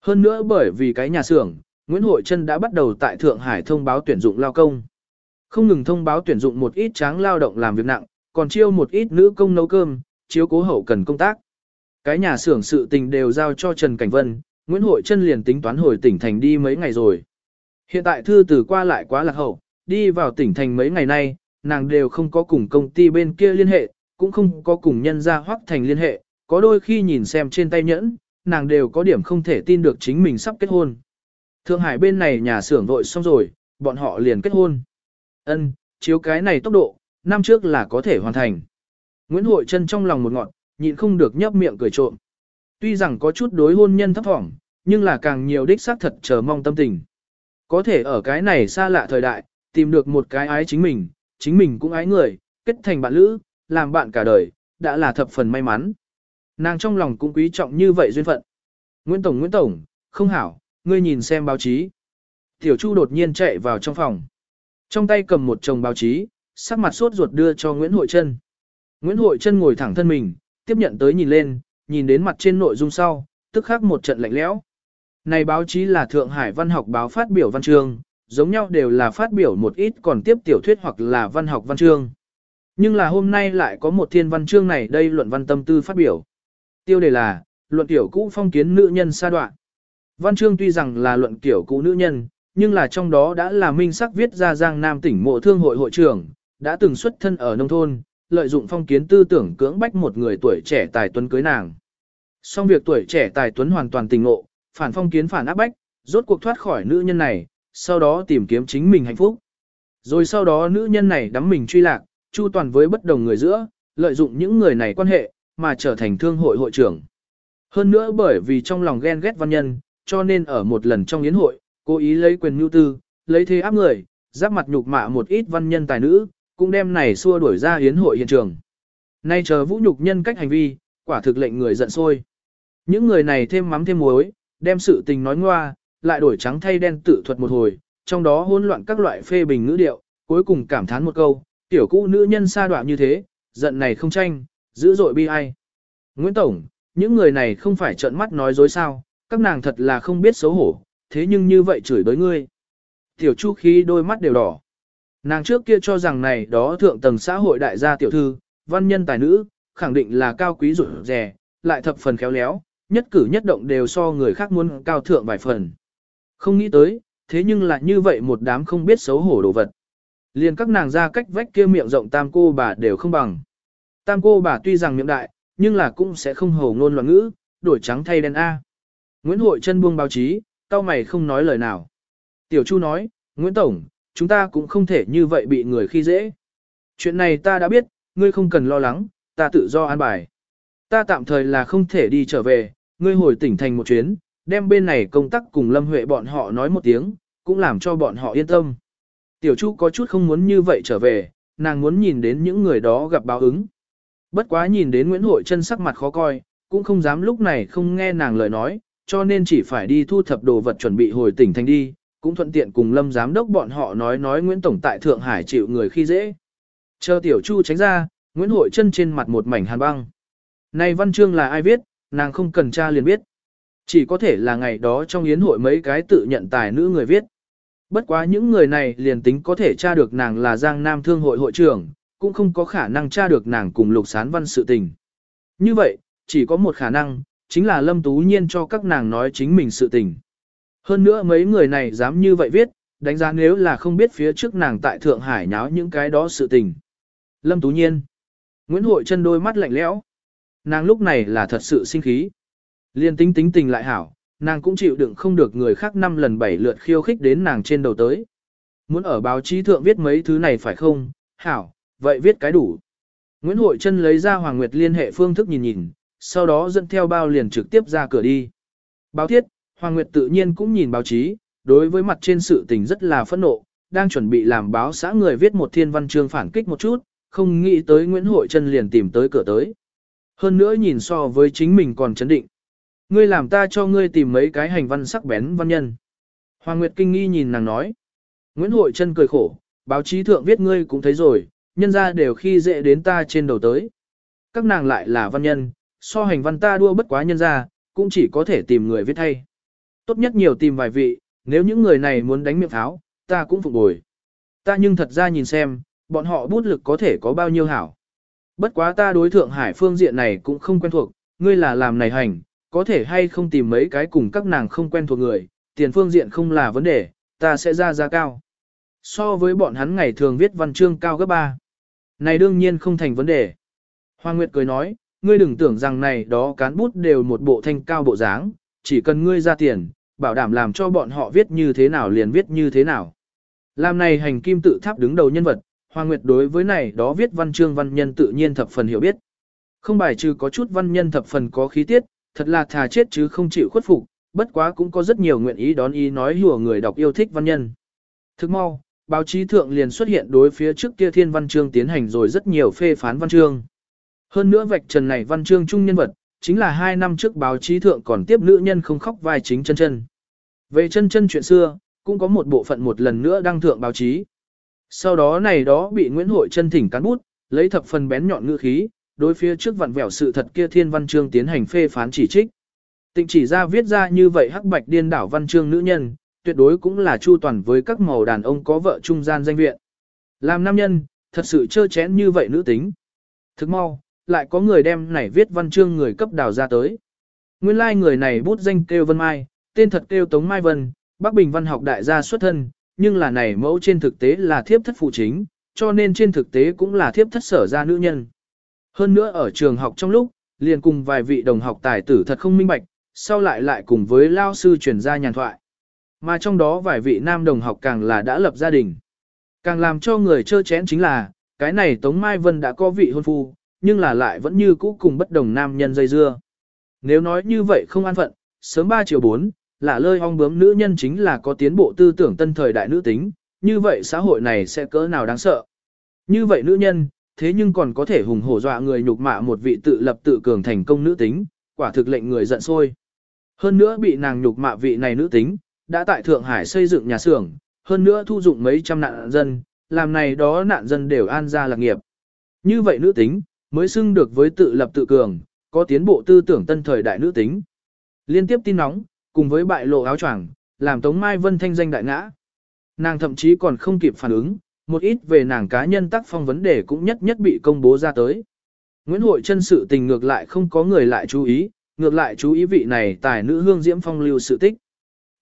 Hơn nữa bởi vì cái nhà xưởng, Nguyễn Hội Trân đã bắt đầu tại Thượng Hải thông báo tuyển dụng lao công. Không ngừng thông báo tuyển dụng một ít tráng lao động làm việc nặng, còn chiêu một ít nữ công nấu cơm, chiếu cố hậu cần công tác. Cái nhà xưởng sự tình đều giao cho Trần Cảnh Vân, Nguyễn Hội Trân liền tính toán hồi tỉnh thành đi mấy ngày rồi. Hiện tại thư từ qua lại quá lạc hậu, đi vào tỉnh thành mấy ngày nay, nàng đều không có cùng công ty bên kia liên hệ, cũng không có cùng nhân gia hoắc thành liên hệ, có đôi khi nhìn xem trên tay nhẫn, nàng đều có điểm không thể tin được chính mình sắp kết hôn. Thượng Hải bên này nhà xưởng vội xong rồi, bọn họ liền kết hôn. Ân, chiếu cái này tốc độ, năm trước là có thể hoàn thành. Nguyễn Hội Trân trong lòng một ngọn, nhịn không được nhấp miệng cười trộm. Tuy rằng có chút đối hôn nhân thấp thỏm, nhưng là càng nhiều đích xác thật chờ mong tâm tình. Có thể ở cái này xa lạ thời đại, tìm được một cái ái chính mình, chính mình cũng ái người, kết thành bạn lữ, làm bạn cả đời, đã là thập phần may mắn. Nàng trong lòng cũng quý trọng như vậy duyên phận. Nguyễn Tổng Nguyễn Tổng, không hảo, ngươi nhìn xem báo chí. Tiểu Chu đột nhiên chạy vào trong phòng. Trong tay cầm một chồng báo chí, sắc mặt sốt ruột đưa cho Nguyễn Hội Trân. Nguyễn Hội Trân ngồi thẳng thân mình, tiếp nhận tới nhìn lên, nhìn đến mặt trên nội dung sau, tức khắc một trận lạnh lẽo. Này báo chí là Thượng Hải Văn học báo phát biểu văn chương, giống nhau đều là phát biểu một ít còn tiếp tiểu thuyết hoặc là văn học văn chương. Nhưng là hôm nay lại có một thiên văn chương này đây luận văn tâm tư phát biểu. Tiêu đề là, luận tiểu cũ phong kiến nữ nhân sa đoạn. Văn chương tuy rằng là luận tiểu cũ nữ nhân, nhưng là trong đó đã là minh sắc viết ra Giang Nam tỉnh mộ thương hội hội trưởng, đã từng xuất thân ở nông thôn, lợi dụng phong kiến tư tưởng cưỡng bách một người tuổi trẻ tài tuấn cưới nàng. Song việc tuổi trẻ tài tuấn hoàn toàn tình ngộ, phản phong kiến phản áp bách, rốt cuộc thoát khỏi nữ nhân này, sau đó tìm kiếm chính mình hạnh phúc. Rồi sau đó nữ nhân này đắm mình truy lạc, chu toàn với bất đồng người giữa, lợi dụng những người này quan hệ, mà trở thành thương hội hội trưởng. Hơn nữa bởi vì trong lòng ghen ghét văn nhân, cho nên ở một lần trong yến hội, cố ý lấy quyền mưu tư, lấy thế áp người, giáp mặt nhục mạ một ít văn nhân tài nữ, cũng đem này xua đuổi ra yến hội hiện trường. Nay chờ vũ nhục nhân cách hành vi, quả thực lệnh người giận sôi. Những người này thêm mắm thêm muối, đem sự tình nói ngoa, lại đổi trắng thay đen tự thuật một hồi, trong đó hỗn loạn các loại phê bình ngữ điệu, cuối cùng cảm thán một câu, tiểu cũ nữ nhân xa đoạn như thế, giận này không tranh, dữ dội bi ai. Nguyễn Tổng, những người này không phải trợn mắt nói dối sao, các nàng thật là không biết xấu hổ, thế nhưng như vậy chửi đối ngươi. Tiểu Chu khí đôi mắt đều đỏ. Nàng trước kia cho rằng này đó thượng tầng xã hội đại gia tiểu thư, văn nhân tài nữ, khẳng định là cao quý rủi rẻ, lại thập phần khéo léo, nhất cử nhất động đều so người khác muốn cao thượng vài phần. Không nghĩ tới, thế nhưng là như vậy một đám không biết xấu hổ đồ vật. Liền các nàng ra cách vách kia miệng rộng tam cô bà đều không bằng. Tam cô bà tuy rằng miệng đại, nhưng là cũng sẽ không hầu ngôn loạn ngữ, đổi trắng thay đen A. Nguyễn Hội chân buông báo chí, cao mày không nói lời nào. Tiểu Chu nói, Nguyễn Tổng, chúng ta cũng không thể như vậy bị người khi dễ. Chuyện này ta đã biết, ngươi không cần lo lắng, ta tự do an bài. Ta tạm thời là không thể đi trở về, ngươi hồi tỉnh thành một chuyến, đem bên này công tác cùng Lâm Huệ bọn họ nói một tiếng, cũng làm cho bọn họ yên tâm. Tiểu Chu có chút không muốn như vậy trở về, nàng muốn nhìn đến những người đó gặp báo ứng. Bất quá nhìn đến Nguyễn Hội chân sắc mặt khó coi, cũng không dám lúc này không nghe nàng lời nói, cho nên chỉ phải đi thu thập đồ vật chuẩn bị hồi tỉnh thành đi, cũng thuận tiện cùng Lâm giám đốc bọn họ nói nói Nguyễn Tổng tại Thượng Hải chịu người khi dễ. Chờ Tiểu Chu tránh ra, Nguyễn Hội chân trên mặt một mảnh hàn băng. Này văn chương là ai viết, nàng không cần tra liền biết. Chỉ có thể là ngày đó trong yến hội mấy cái tự nhận tài nữ người viết. Bất quá những người này liền tính có thể tra được nàng là Giang Nam Thương hội hội trưởng, cũng không có khả năng tra được nàng cùng lục sán văn sự tình. Như vậy, chỉ có một khả năng, chính là Lâm Tú Nhiên cho các nàng nói chính mình sự tình. Hơn nữa mấy người này dám như vậy viết, đánh giá nếu là không biết phía trước nàng tại Thượng Hải nháo những cái đó sự tình. Lâm Tú Nhiên. Nguyễn Hội chân đôi mắt lạnh lẽo. Nàng lúc này là thật sự sinh khí. Liên tính tính tình lại hảo, nàng cũng chịu đựng không được người khác năm lần bảy lượt khiêu khích đến nàng trên đầu tới. Muốn ở báo chí thượng viết mấy thứ này phải không? Hảo, vậy viết cái đủ. Nguyễn Hội Trân lấy ra Hoàng Nguyệt liên hệ phương thức nhìn nhìn, sau đó dẫn theo bao liền trực tiếp ra cửa đi. Báo thiết, Hoàng Nguyệt tự nhiên cũng nhìn báo chí, đối với mặt trên sự tình rất là phẫn nộ, đang chuẩn bị làm báo xã người viết một thiên văn chương phản kích một chút, không nghĩ tới Nguyễn Hội Trân liền tìm tới cửa tới. Hơn nữa nhìn so với chính mình còn chấn định. Ngươi làm ta cho ngươi tìm mấy cái hành văn sắc bén văn nhân. Hoàng Nguyệt kinh nghi nhìn nàng nói. Nguyễn Hội Trân cười khổ, báo chí thượng viết ngươi cũng thấy rồi, nhân ra đều khi dễ đến ta trên đầu tới. Các nàng lại là văn nhân, so hành văn ta đua bất quá nhân ra, cũng chỉ có thể tìm người viết thay. Tốt nhất nhiều tìm vài vị, nếu những người này muốn đánh miệng tháo, ta cũng phục bồi. Ta nhưng thật ra nhìn xem, bọn họ bút lực có thể có bao nhiêu hảo. Bất quá ta đối thượng hải phương diện này cũng không quen thuộc, ngươi là làm này hành, có thể hay không tìm mấy cái cùng các nàng không quen thuộc người, tiền phương diện không là vấn đề, ta sẽ ra giá cao. So với bọn hắn ngày thường viết văn chương cao gấp 3. Này đương nhiên không thành vấn đề. Hoàng Nguyệt cười nói, ngươi đừng tưởng rằng này đó cán bút đều một bộ thanh cao bộ dáng, chỉ cần ngươi ra tiền, bảo đảm làm cho bọn họ viết như thế nào liền viết như thế nào. Làm này hành kim tự tháp đứng đầu nhân vật, Hoàng Nguyệt đối với này đó viết văn chương văn nhân tự nhiên thập phần hiểu biết. Không bài trừ có chút văn nhân thập phần có khí tiết, thật là thà chết chứ không chịu khuất phục, bất quá cũng có rất nhiều nguyện ý đón ý nói hùa người đọc yêu thích văn nhân. Thức mau, báo chí thượng liền xuất hiện đối phía trước kia thiên văn chương tiến hành rồi rất nhiều phê phán văn chương. Hơn nữa vạch trần này văn chương trung nhân vật, chính là hai năm trước báo chí thượng còn tiếp nữ nhân không khóc vai chính chân chân. Về chân chân chuyện xưa, cũng có một bộ phận một lần nữa đăng thượng báo chí. Sau đó này đó bị Nguyễn Hội chân thỉnh cán bút, lấy thập phần bén nhọn ngữ khí, đối phía trước vặn vẹo sự thật kia thiên văn chương tiến hành phê phán chỉ trích. Tịnh chỉ ra viết ra như vậy hắc bạch điên đảo văn chương nữ nhân, tuyệt đối cũng là chu toàn với các màu đàn ông có vợ trung gian danh viện. Làm nam nhân, thật sự trơ chén như vậy nữ tính. Thức mau, lại có người đem này viết văn chương người cấp đào ra tới. Nguyên lai like người này bút danh kêu Vân Mai, tên thật kêu Tống Mai Vân, Bắc Bình văn học đại gia xuất thân, nhưng là này mẫu trên thực tế là thiếp thất phụ chính, cho nên trên thực tế cũng là thiếp thất sở ra nữ nhân. Hơn nữa ở trường học trong lúc, liền cùng vài vị đồng học tài tử thật không minh bạch, sau lại lại cùng với lao sư truyền ra nhàn thoại. Mà trong đó vài vị nam đồng học càng là đã lập gia đình. Càng làm cho người chơ chén chính là, cái này Tống Mai Vân đã có vị hôn phu, nhưng là lại vẫn như cũ cùng bất đồng nam nhân dây dưa. Nếu nói như vậy không an phận, sớm 3 chiều 4, là lơi ong bướm nữ nhân chính là có tiến bộ tư tưởng tân thời đại nữ tính, như vậy xã hội này sẽ cỡ nào đáng sợ. Như vậy nữ nhân, thế nhưng còn có thể hùng hổ dọa người nhục mạ một vị tự lập tự cường thành công nữ tính, quả thực lệnh người giận sôi. Hơn nữa bị nàng nhục mạ vị này nữ tính, đã tại Thượng Hải xây dựng nhà xưởng, hơn nữa thu dụng mấy trăm nạn dân, làm này đó nạn dân đều an gia lạc nghiệp. Như vậy nữ tính, mới xưng được với tự lập tự cường, có tiến bộ tư tưởng tân thời đại nữ tính. Liên tiếp tin nóng, cùng với bại lộ áo choàng, làm Tống Mai Vân thanh danh đại ngã. Nàng thậm chí còn không kịp phản ứng, một ít về nàng cá nhân tác phong vấn đề cũng nhất nhất bị công bố ra tới. Nguyễn Hội chân sự tình ngược lại không có người lại chú ý, ngược lại chú ý vị này tài nữ hương diễm phong lưu sự tích.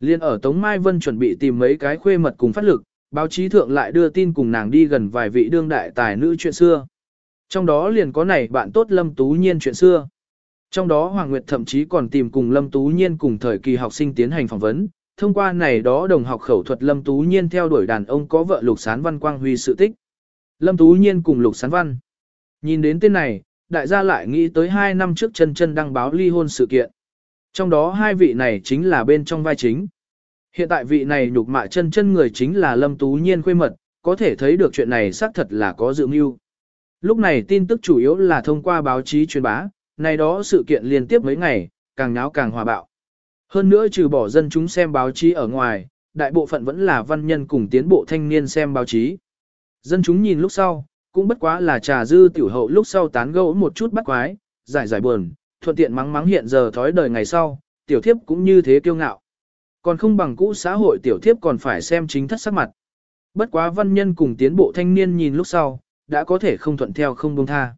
Liên ở Tống Mai Vân chuẩn bị tìm mấy cái khuê mật cùng phát lực, báo chí thượng lại đưa tin cùng nàng đi gần vài vị đương đại tài nữ chuyện xưa. Trong đó liền có này bạn tốt Lâm Tú Nhiên chuyện xưa. Trong đó Hoàng Nguyệt thậm chí còn tìm cùng Lâm Tú Nhiên cùng thời kỳ học sinh tiến hành phỏng vấn, thông qua này đó đồng học khẩu thuật Lâm Tú Nhiên theo đuổi đàn ông có vợ Lục Sán Văn Quang Huy sự tích. Lâm Tú Nhiên cùng Lục Sán Văn. Nhìn đến tên này, đại gia lại nghĩ tới 2 năm trước chân chân đăng báo ly hôn sự kiện. Trong đó hai vị này chính là bên trong vai chính. Hiện tại vị này nhục mạ chân chân người chính là Lâm Tú Nhiên khuê mật, có thể thấy được chuyện này xác thật là có dự mưu. Lúc này tin tức chủ yếu là thông qua báo chí truyền bá, này đó sự kiện liên tiếp mấy ngày, càng náo càng hòa bạo. Hơn nữa trừ bỏ dân chúng xem báo chí ở ngoài, đại bộ phận vẫn là văn nhân cùng tiến bộ thanh niên xem báo chí. Dân chúng nhìn lúc sau, cũng bất quá là trà dư tiểu hậu lúc sau tán gẫu một chút bắt quái, giải giải buồn, thuận tiện mắng mắng hiện giờ thói đời ngày sau, tiểu thiếp cũng như thế kiêu ngạo. Còn không bằng cũ xã hội tiểu thiếp còn phải xem chính thất sắc mặt. Bất quá văn nhân cùng tiến bộ thanh niên nhìn lúc sau, đã có thể không thuận theo không buông tha.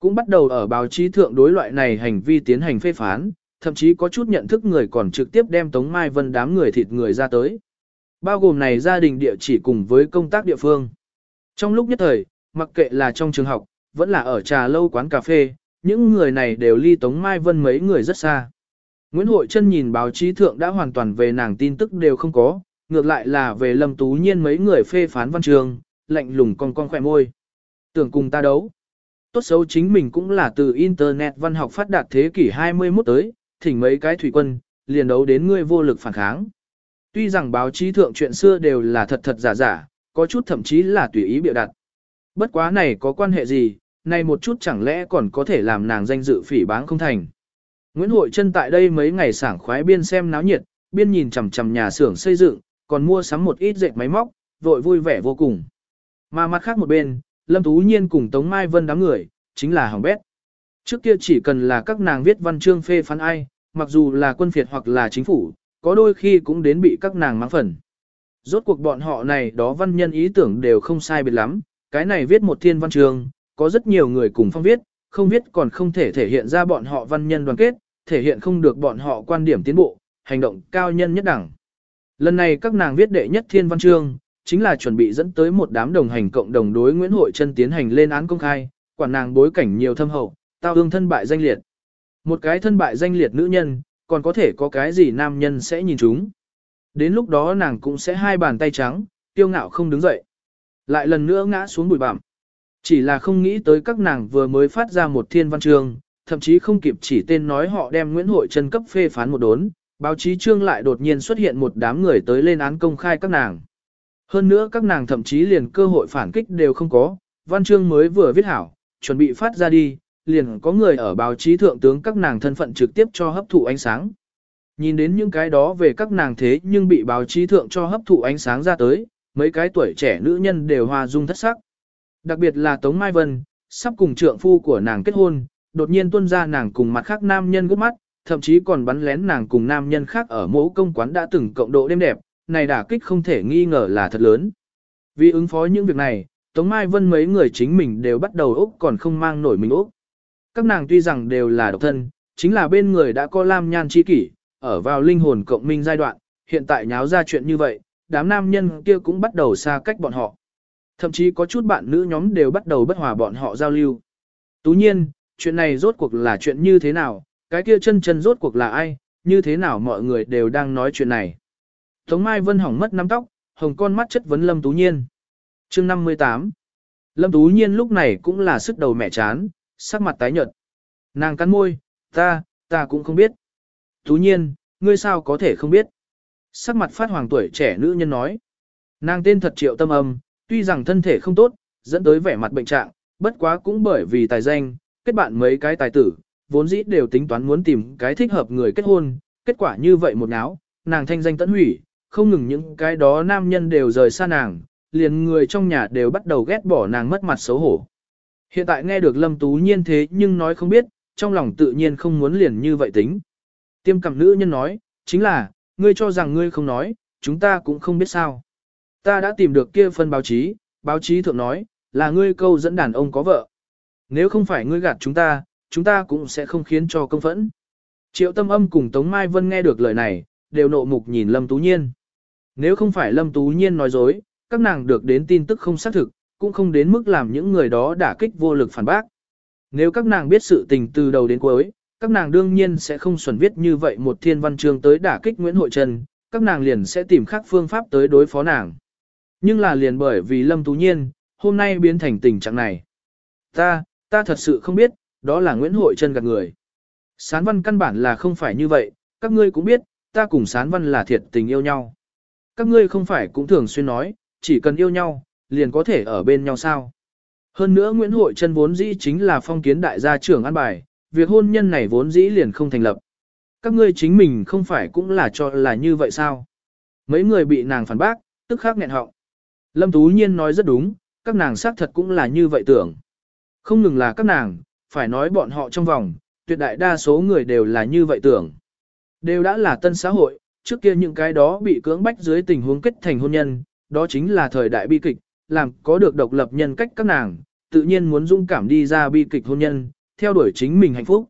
Cũng bắt đầu ở báo chí thượng đối loại này hành vi tiến hành phê phán, thậm chí có chút nhận thức người còn trực tiếp đem Tống Mai Vân đám người thịt người ra tới. Bao gồm này gia đình địa chỉ cùng với công tác địa phương. Trong lúc nhất thời, mặc kệ là trong trường học, vẫn là ở trà lâu quán cà phê, những người này đều ly Tống Mai Vân mấy người rất xa. Nguyễn Hội Trân nhìn báo chí thượng đã hoàn toàn về nàng tin tức đều không có, ngược lại là về Lâm Tú Nhiên mấy người phê phán văn trường, lạnh lùng con con khỏe môi. Tưởng cùng ta đấu. Tốt xấu chính mình cũng là từ Internet văn học phát đạt thế kỷ 21 tới, thỉnh mấy cái thủy quân, liền đấu đến ngươi vô lực phản kháng. Tuy rằng báo chí thượng chuyện xưa đều là thật thật giả giả, có chút thậm chí là tùy ý biểu đặt. Bất quá này có quan hệ gì, này một chút chẳng lẽ còn có thể làm nàng danh dự phỉ báng không thành. Nguyễn Hội Trân tại đây mấy ngày sảng khoái biên xem náo nhiệt, biên nhìn chằm chằm nhà xưởng xây dựng, còn mua sắm một ít dệt máy móc, vội vui vẻ vô cùng. Mà mặt khác một bên, Lâm Tú Nhiên cùng Tống Mai Vân đám người, chính là hỏng bét. Trước kia chỉ cần là các nàng viết văn chương phê phán ai, mặc dù là quân phiệt hoặc là chính phủ, có đôi khi cũng đến bị các nàng mắng phần. Rốt cuộc bọn họ này đó văn nhân ý tưởng đều không sai biệt lắm, cái này viết một thiên văn chương, có rất nhiều người cùng phong viết, không viết còn không thể thể hiện ra bọn họ văn nhân đoàn kết, thể hiện không được bọn họ quan điểm tiến bộ, hành động cao nhân nhất đẳng. Lần này các nàng viết đệ nhất thiên văn chương, chính là chuẩn bị dẫn tới một đám đồng hành cộng đồng đối Nguyễn Hội Trân tiến hành lên án công khai, quản nàng bối cảnh nhiều thâm hậu, tao ương thân bại danh liệt. Một cái thân bại danh liệt nữ nhân, còn có thể có cái gì nam nhân sẽ nhìn chúng. Đến lúc đó nàng cũng sẽ hai bàn tay trắng, tiêu ngạo không đứng dậy. Lại lần nữa ngã xuống bụi bặm. Chỉ là không nghĩ tới các nàng vừa mới phát ra một thiên văn chương, thậm chí không kịp chỉ tên nói họ đem Nguyễn Hội Trân cấp phê phán một đốn, báo chí trương lại đột nhiên xuất hiện một đám người tới lên án công khai các nàng. Hơn nữa các nàng thậm chí liền cơ hội phản kích đều không có, văn chương mới vừa viết hảo, chuẩn bị phát ra đi, liền có người ở báo chí thượng tướng các nàng thân phận trực tiếp cho hấp thụ ánh sáng. Nhìn đến những cái đó về các nàng thế nhưng bị báo chí thượng cho hấp thụ ánh sáng ra tới, mấy cái tuổi trẻ nữ nhân đều hòa dung thất sắc. Đặc biệt là Tống Mai Vân, sắp cùng trượng phu của nàng kết hôn, đột nhiên tuân ra nàng cùng mặt khác nam nhân gốc mắt, thậm chí còn bắn lén nàng cùng nam nhân khác ở mẫu công quán đã từng cộng độ đêm đẹp, này đả kích không thể nghi ngờ là thật lớn. Vì ứng phó những việc này, Tống Mai Vân mấy người chính mình đều bắt đầu ốc còn không mang nổi mình ốc. Các nàng tuy rằng đều là độc thân, chính là bên người đã có lam nhan chi kỷ, ở vào linh hồn cộng minh giai đoạn, hiện tại nháo ra chuyện như vậy, đám nam nhân kia cũng bắt đầu xa cách bọn họ. Thậm chí có chút bạn nữ nhóm đều bắt đầu bất hòa bọn họ giao lưu. Tú nhiên, chuyện này rốt cuộc là chuyện như thế nào, cái kia chân chân rốt cuộc là ai, như thế nào mọi người đều đang nói chuyện này. Tống Mai Vân hỏng mất nắm tóc, hồng con mắt chất vấn Lâm Tú Nhiên. chương 58 Lâm Tú Nhiên lúc này cũng là sức đầu mẹ chán, sắc mặt tái nhợt. Nàng cắn môi, ta, ta cũng không biết. Tú nhiên, ngươi sao có thể không biết. Sắc mặt phát hoàng tuổi trẻ nữ nhân nói. Nàng tên thật triệu tâm âm, tuy rằng thân thể không tốt, dẫn tới vẻ mặt bệnh trạng, bất quá cũng bởi vì tài danh, kết bạn mấy cái tài tử, vốn dĩ đều tính toán muốn tìm cái thích hợp người kết hôn, kết quả như vậy một náo, nàng thanh danh tận hủy, không ngừng những cái đó nam nhân đều rời xa nàng, liền người trong nhà đều bắt đầu ghét bỏ nàng mất mặt xấu hổ. Hiện tại nghe được Lâm Tú Nhiên thế nhưng nói không biết, trong lòng tự nhiên không muốn liền như vậy tính. Tiêm cầm nữ nhân nói, chính là, ngươi cho rằng ngươi không nói, chúng ta cũng không biết sao. Ta đã tìm được kia phân báo chí, báo chí thượng nói, là ngươi câu dẫn đàn ông có vợ. Nếu không phải ngươi gạt chúng ta, chúng ta cũng sẽ không khiến cho công phẫn. Triệu tâm âm cùng Tống Mai Vân nghe được lời này, đều nộ mục nhìn Lâm Tú Nhiên. Nếu không phải Lâm Tú Nhiên nói dối, các nàng được đến tin tức không xác thực, cũng không đến mức làm những người đó đả kích vô lực phản bác. Nếu các nàng biết sự tình từ đầu đến cuối, các nàng đương nhiên sẽ không xuẩn viết như vậy một thiên văn chương tới đả kích Nguyễn Hội Trần, các nàng liền sẽ tìm khác phương pháp tới đối phó nàng. Nhưng là liền bởi vì Lâm Tú Nhiên, hôm nay biến thành tình trạng này. Ta, ta thật sự không biết, đó là Nguyễn Hội trần gạt người. Sán văn căn bản là không phải như vậy, các ngươi cũng biết, ta cùng sán văn là thiệt tình yêu nhau. Các ngươi không phải cũng thường xuyên nói, chỉ cần yêu nhau, liền có thể ở bên nhau sao. Hơn nữa Nguyễn Hội Trân vốn dĩ chính là phong kiến đại gia trưởng an bài, việc hôn nhân này vốn dĩ liền không thành lập. Các ngươi chính mình không phải cũng là cho là như vậy sao? Mấy người bị nàng phản bác, tức khắc nghẹn họng. Lâm Tú Nhiên nói rất đúng, các nàng xác thật cũng là như vậy tưởng. Không ngừng là các nàng, phải nói bọn họ trong vòng, tuyệt đại đa số người đều là như vậy tưởng. Đều đã là tân xã hội, trước kia những cái đó bị cưỡng bách dưới tình huống kết thành hôn nhân, đó chính là thời đại bi kịch, làm có được độc lập nhân cách các nàng, tự nhiên muốn dung cảm đi ra bi kịch hôn nhân, theo đuổi chính mình hạnh phúc.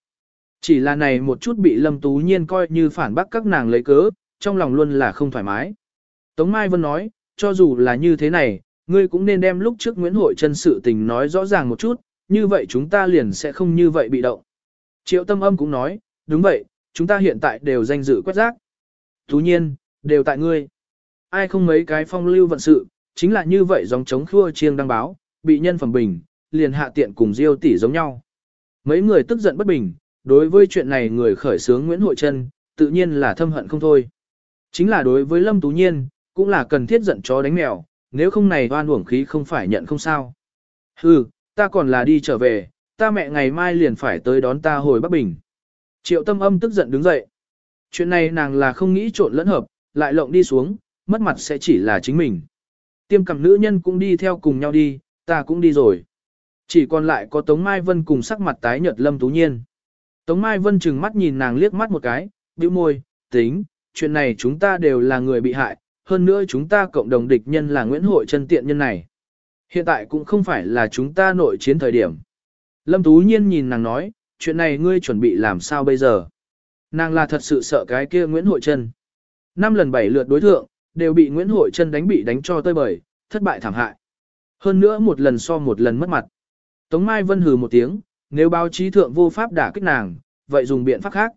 Chỉ là này một chút bị Lâm Tú Nhiên coi như phản bác các nàng lấy cớ, trong lòng luôn là không thoải mái. Tống Mai Vân nói, cho dù là như thế này, ngươi cũng nên đem lúc trước Nguyễn Hội chân sự tình nói rõ ràng một chút, như vậy chúng ta liền sẽ không như vậy bị động. Triệu tâm âm cũng nói, đúng vậy, chúng ta hiện tại đều danh dự quét rác. Tú nhiên, đều tại ngươi. Ai không mấy cái phong lưu vận sự, chính là như vậy dòng chống khua chiêng đăng báo, bị nhân phẩm bình, liền hạ tiện cùng diêu tỷ giống nhau. Mấy người tức giận bất bình, đối với chuyện này người khởi sướng Nguyễn Hội Trân, tự nhiên là thâm hận không thôi. Chính là đối với Lâm Tú Nhiên, cũng là cần thiết giận chó đánh mèo, nếu không này oan uổng khí không phải nhận không sao. Hừ, ta còn là đi trở về, ta mẹ ngày mai liền phải tới đón ta hồi Bắc Bình. Triệu tâm âm tức giận đứng dậy. Chuyện này nàng là không nghĩ trộn lẫn hợp, lại lộng đi xuống, mất mặt sẽ chỉ là chính mình. Tiêm cầm nữ nhân cũng đi theo cùng nhau đi, ta cũng đi rồi. Chỉ còn lại có Tống Mai Vân cùng sắc mặt tái nhợt Lâm Tú Nhiên. Tống Mai Vân chừng mắt nhìn nàng liếc mắt một cái, bĩu môi, tính, chuyện này chúng ta đều là người bị hại, hơn nữa chúng ta cộng đồng địch nhân là Nguyễn Hội chân tiện nhân này. Hiện tại cũng không phải là chúng ta nội chiến thời điểm. Lâm Tú Nhiên nhìn nàng nói, chuyện này ngươi chuẩn bị làm sao bây giờ? Nàng là thật sự sợ cái kia Nguyễn Hội Trân. Năm lần bảy lượt đối thượng, đều bị Nguyễn Hội Trân đánh bị đánh cho tơi bời, thất bại thảm hại. Hơn nữa một lần so một lần mất mặt. Tống Mai Vân hừ một tiếng, nếu báo chí thượng vô pháp đả kích nàng, vậy dùng biện pháp khác.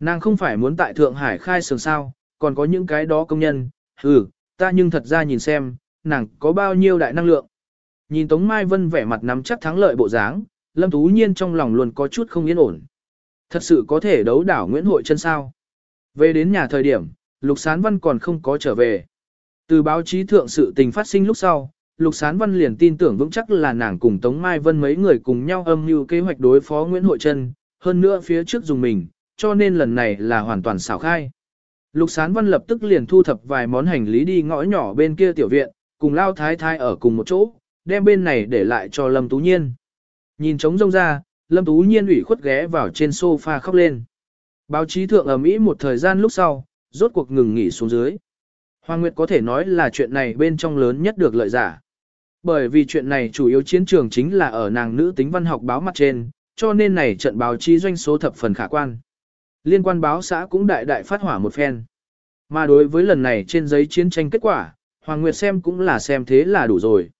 Nàng không phải muốn tại Thượng Hải khai sường sao, còn có những cái đó công nhân, hừ, ta nhưng thật ra nhìn xem, nàng có bao nhiêu đại năng lượng. Nhìn Tống Mai Vân vẻ mặt nắm chắc thắng lợi bộ dáng, Lâm Tú Nhiên trong lòng luôn có chút không yên ổn. Thật sự có thể đấu đảo Nguyễn Hội chân sao. Về đến nhà thời điểm, Lục Sán Văn còn không có trở về. Từ báo chí thượng sự tình phát sinh lúc sau, Lục Sán Văn liền tin tưởng vững chắc là nàng cùng Tống Mai Vân mấy người cùng nhau âm mưu kế hoạch đối phó Nguyễn Hội Trân, hơn nữa phía trước dùng mình, cho nên lần này là hoàn toàn xảo khai. Lục Sán Văn lập tức liền thu thập vài món hành lý đi ngõ nhỏ bên kia tiểu viện, cùng Lao Thái Thái ở cùng một chỗ, đem bên này để lại cho Lâm Tú Nhiên. Nhìn trống rông ra, Lâm Tú Nhiên ủy khuất ghé vào trên sofa khóc lên. Báo chí thượng ở Mỹ một thời gian lúc sau, rốt cuộc ngừng nghỉ xuống dưới. Hoàng Nguyệt có thể nói là chuyện này bên trong lớn nhất được lợi giả. Bởi vì chuyện này chủ yếu chiến trường chính là ở nàng nữ tính văn học báo mặt trên, cho nên này trận báo chí doanh số thập phần khả quan. Liên quan báo xã cũng đại đại phát hỏa một phen. Mà đối với lần này trên giấy chiến tranh kết quả, Hoàng Nguyệt xem cũng là xem thế là đủ rồi.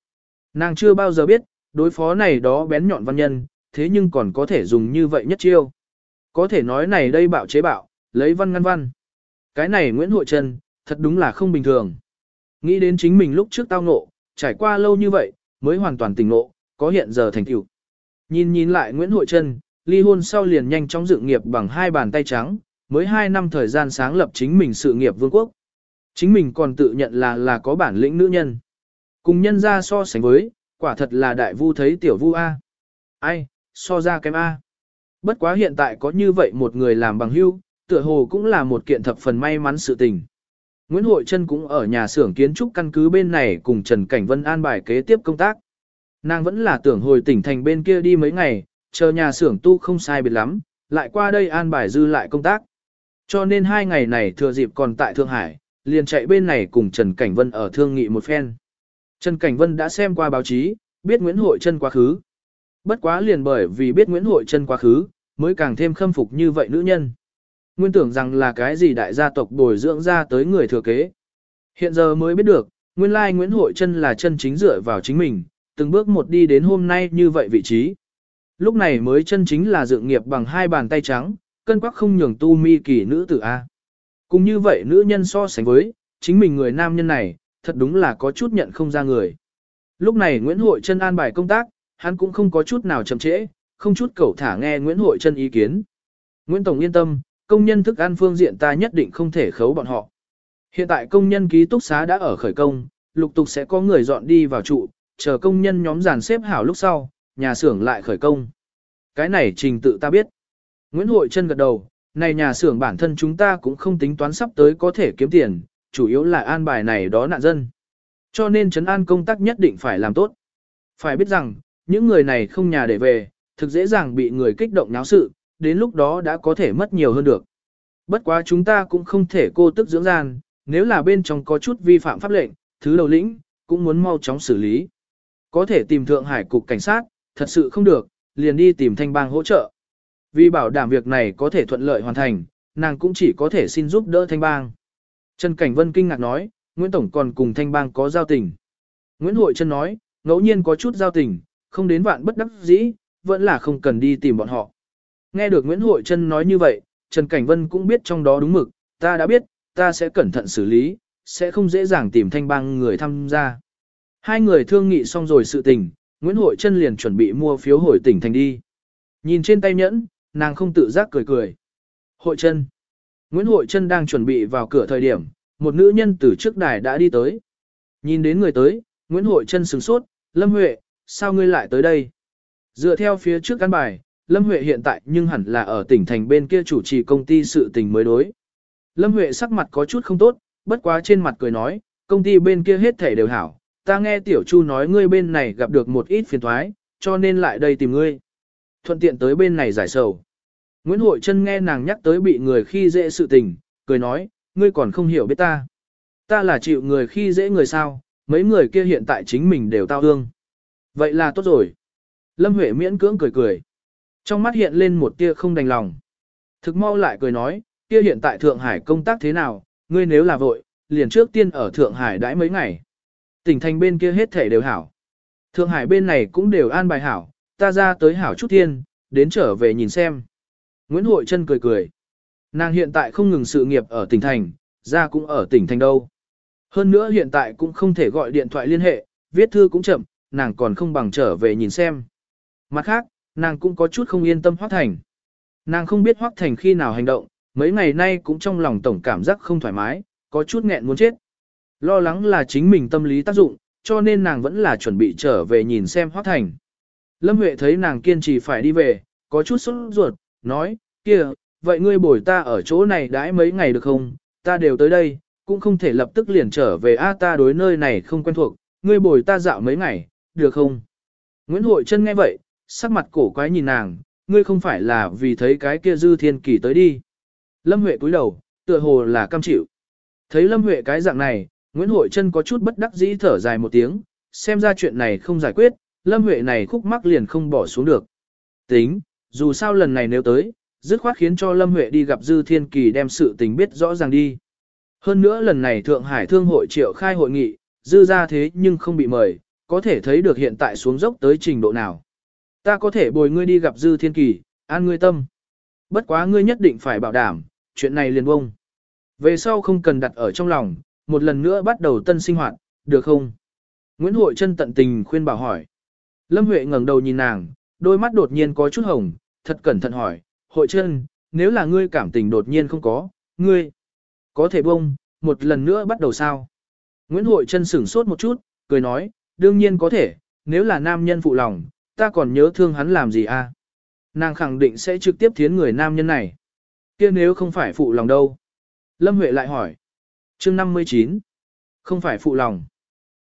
Nàng chưa bao giờ biết, đối phó này đó bén nhọn văn nhân, thế nhưng còn có thể dùng như vậy nhất chiêu. Có thể nói này đây bạo chế bạo, lấy văn ngăn văn. Cái này Nguyễn Hội Trân, thật đúng là không bình thường. Nghĩ đến chính mình lúc trước tao ngộ, trải qua lâu như vậy, mới hoàn toàn tỉnh ngộ, có hiện giờ thành tựu. Nhìn nhìn lại Nguyễn Hội Trân, ly hôn sau liền nhanh chóng dựng nghiệp bằng hai bàn tay trắng, mới hai năm thời gian sáng lập chính mình sự nghiệp vương quốc. Chính mình còn tự nhận là là có bản lĩnh nữ nhân. Cùng nhân ra so sánh với, quả thật là đại vu thấy tiểu vu A. Ai, so ra kém A. Bất quá hiện tại có như vậy một người làm bằng hưu, tựa hồ cũng là một kiện thập phần may mắn sự tình. Nguyễn Hội Trân cũng ở nhà xưởng kiến trúc căn cứ bên này cùng Trần Cảnh Vân an bài kế tiếp công tác. Nàng vẫn là tưởng hồi tỉnh thành bên kia đi mấy ngày, chờ nhà xưởng tu không sai biệt lắm, lại qua đây an bài dư lại công tác. Cho nên hai ngày này thừa dịp còn tại Thượng Hải, liền chạy bên này cùng Trần Cảnh Vân ở thương nghị một phen. Trần Cảnh Vân đã xem qua báo chí, biết Nguyễn Hội Trân quá khứ. Bất quá liền bởi vì biết Nguyễn Hội Trân quá khứ, mới càng thêm khâm phục như vậy nữ nhân. Nguyên tưởng rằng là cái gì đại gia tộc bồi dưỡng ra tới người thừa kế. Hiện giờ mới biết được, nguyên lai Nguyễn Hội Trân là chân chính dựa vào chính mình, từng bước một đi đến hôm nay như vậy vị trí. Lúc này mới chân chính là dựng nghiệp bằng hai bàn tay trắng, cân quắc không nhường tu mi kỳ nữ tử A. cũng như vậy nữ nhân so sánh với, chính mình người nam nhân này, thật đúng là có chút nhận không ra người. Lúc này Nguyễn Hội Trân an bài công tác, hắn cũng không có chút nào chậm trễ, không chút cầu thả nghe Nguyễn Hội Trân ý kiến. Nguyễn Tổng yên tâm, công nhân thức ăn phương diện ta nhất định không thể khấu bọn họ. Hiện tại công nhân ký túc xá đã ở khởi công, lục tục sẽ có người dọn đi vào trụ, chờ công nhân nhóm dàn xếp hảo lúc sau, nhà xưởng lại khởi công. Cái này trình tự ta biết. Nguyễn Hội Trân gật đầu, này nhà xưởng bản thân chúng ta cũng không tính toán sắp tới có thể kiếm tiền, chủ yếu là an bài này đó nạn dân. Cho nên chấn an công tác nhất định phải làm tốt. Phải biết rằng, những người này không nhà để về, thực dễ dàng bị người kích động náo sự, đến lúc đó đã có thể mất nhiều hơn được. Bất quá chúng ta cũng không thể cô tức dưỡng gian, nếu là bên trong có chút vi phạm pháp lệnh, thứ đầu lĩnh, cũng muốn mau chóng xử lý. Có thể tìm Thượng Hải Cục Cảnh sát, thật sự không được, liền đi tìm thanh bang hỗ trợ. Vì bảo đảm việc này có thể thuận lợi hoàn thành, nàng cũng chỉ có thể xin giúp đỡ thanh bang. Trần Cảnh Vân kinh ngạc nói, Nguyễn Tổng còn cùng thanh bang có giao tình. Nguyễn Hội Trân nói, ngẫu nhiên có chút giao tình, không đến vạn bất đắc dĩ, vẫn là không cần đi tìm bọn họ. Nghe được Nguyễn Hội Trân nói như vậy, Trần Cảnh Vân cũng biết trong đó đúng mực, ta đã biết, ta sẽ cẩn thận xử lý, sẽ không dễ dàng tìm thanh bang người tham gia. Hai người thương nghị xong rồi sự tình, Nguyễn Hội Trân liền chuẩn bị mua phiếu hồi tỉnh thành đi. Nhìn trên tay nhẫn, nàng không tự giác cười cười. Hội Trân. Nguyễn Hội Trân đang chuẩn bị vào cửa thời điểm, một nữ nhân từ trước đài đã đi tới. Nhìn đến người tới, Nguyễn Hội Trân sửng sốt, Lâm Huệ, sao ngươi lại tới đây? Dựa theo phía trước căn bài, Lâm Huệ hiện tại nhưng hẳn là ở tỉnh thành bên kia chủ trì công ty sự tình mới đối. Lâm Huệ sắc mặt có chút không tốt, bất quá trên mặt cười nói, công ty bên kia hết thể đều hảo. Ta nghe Tiểu Chu nói ngươi bên này gặp được một ít phiền thoái, cho nên lại đây tìm ngươi. Thuận tiện tới bên này giải sầu. Nguyễn Hội Trân nghe nàng nhắc tới bị người khi dễ sự tình, cười nói, ngươi còn không hiểu biết ta. Ta là chịu người khi dễ người sao, mấy người kia hiện tại chính mình đều tao hương. Vậy là tốt rồi. Lâm Huệ miễn cưỡng cười cười. Trong mắt hiện lên một tia không đành lòng. Thực mau lại cười nói, kia hiện tại Thượng Hải công tác thế nào, ngươi nếu là vội, liền trước tiên ở Thượng Hải đãi mấy ngày. Tỉnh thành bên kia hết thể đều hảo. Thượng Hải bên này cũng đều an bài hảo, ta ra tới hảo chút thiên, đến trở về nhìn xem. Nguyễn Hội Trân cười cười. Nàng hiện tại không ngừng sự nghiệp ở tỉnh thành, ra cũng ở tỉnh thành đâu. Hơn nữa hiện tại cũng không thể gọi điện thoại liên hệ, viết thư cũng chậm, nàng còn không bằng trở về nhìn xem. Mặt khác, nàng cũng có chút không yên tâm Hoác Thành. Nàng không biết Hoác Thành khi nào hành động, mấy ngày nay cũng trong lòng tổng cảm giác không thoải mái, có chút nghẹn muốn chết. Lo lắng là chính mình tâm lý tác dụng, cho nên nàng vẫn là chuẩn bị trở về nhìn xem Hoác Thành. Lâm Huệ thấy nàng kiên trì phải đi về, có chút sốt ruột, nói, kia, vậy ngươi bồi ta ở chỗ này đãi mấy ngày được không, ta đều tới đây, cũng không thể lập tức liền trở về a ta đối nơi này không quen thuộc, ngươi bồi ta dạo mấy ngày, được không? Nguyễn Hội Trân nghe vậy, sắc mặt cổ quái nhìn nàng, ngươi không phải là vì thấy cái kia dư thiên kỳ tới đi. Lâm Huệ cúi đầu, tựa hồ là cam chịu. Thấy Lâm Huệ cái dạng này, Nguyễn Hội Trân có chút bất đắc dĩ thở dài một tiếng, xem ra chuyện này không giải quyết, Lâm Huệ này khúc mắc liền không bỏ xuống được. Tính, dù sao lần này nếu tới, dứt khoát khiến cho Lâm Huệ đi gặp Dư Thiên Kỳ đem sự tình biết rõ ràng đi. Hơn nữa lần này Thượng Hải Thương hội triệu khai hội nghị, Dư ra thế nhưng không bị mời, có thể thấy được hiện tại xuống dốc tới trình độ nào. Ta có thể bồi ngươi đi gặp Dư Thiên Kỳ, an ngươi tâm. Bất quá ngươi nhất định phải bảo đảm, chuyện này liền bông. Về sau không cần đặt ở trong lòng, một lần nữa bắt đầu tân sinh hoạt, được không? Nguyễn Hội chân tận tình khuyên bảo hỏi. Lâm Huệ ngẩng đầu nhìn nàng, đôi mắt đột nhiên có chút hồng, thật cẩn thận hỏi, hội chân, nếu là ngươi cảm tình đột nhiên không có, ngươi có thể bông, một lần nữa bắt đầu sao? Nguyễn Hội chân sửng sốt một chút, cười nói, đương nhiên có thể, nếu là nam nhân phụ lòng, ta còn nhớ thương hắn làm gì à? Nàng khẳng định sẽ trực tiếp thiến người nam nhân này. kia nếu không phải phụ lòng đâu? Lâm Huệ lại hỏi. chương 59. Không phải phụ lòng.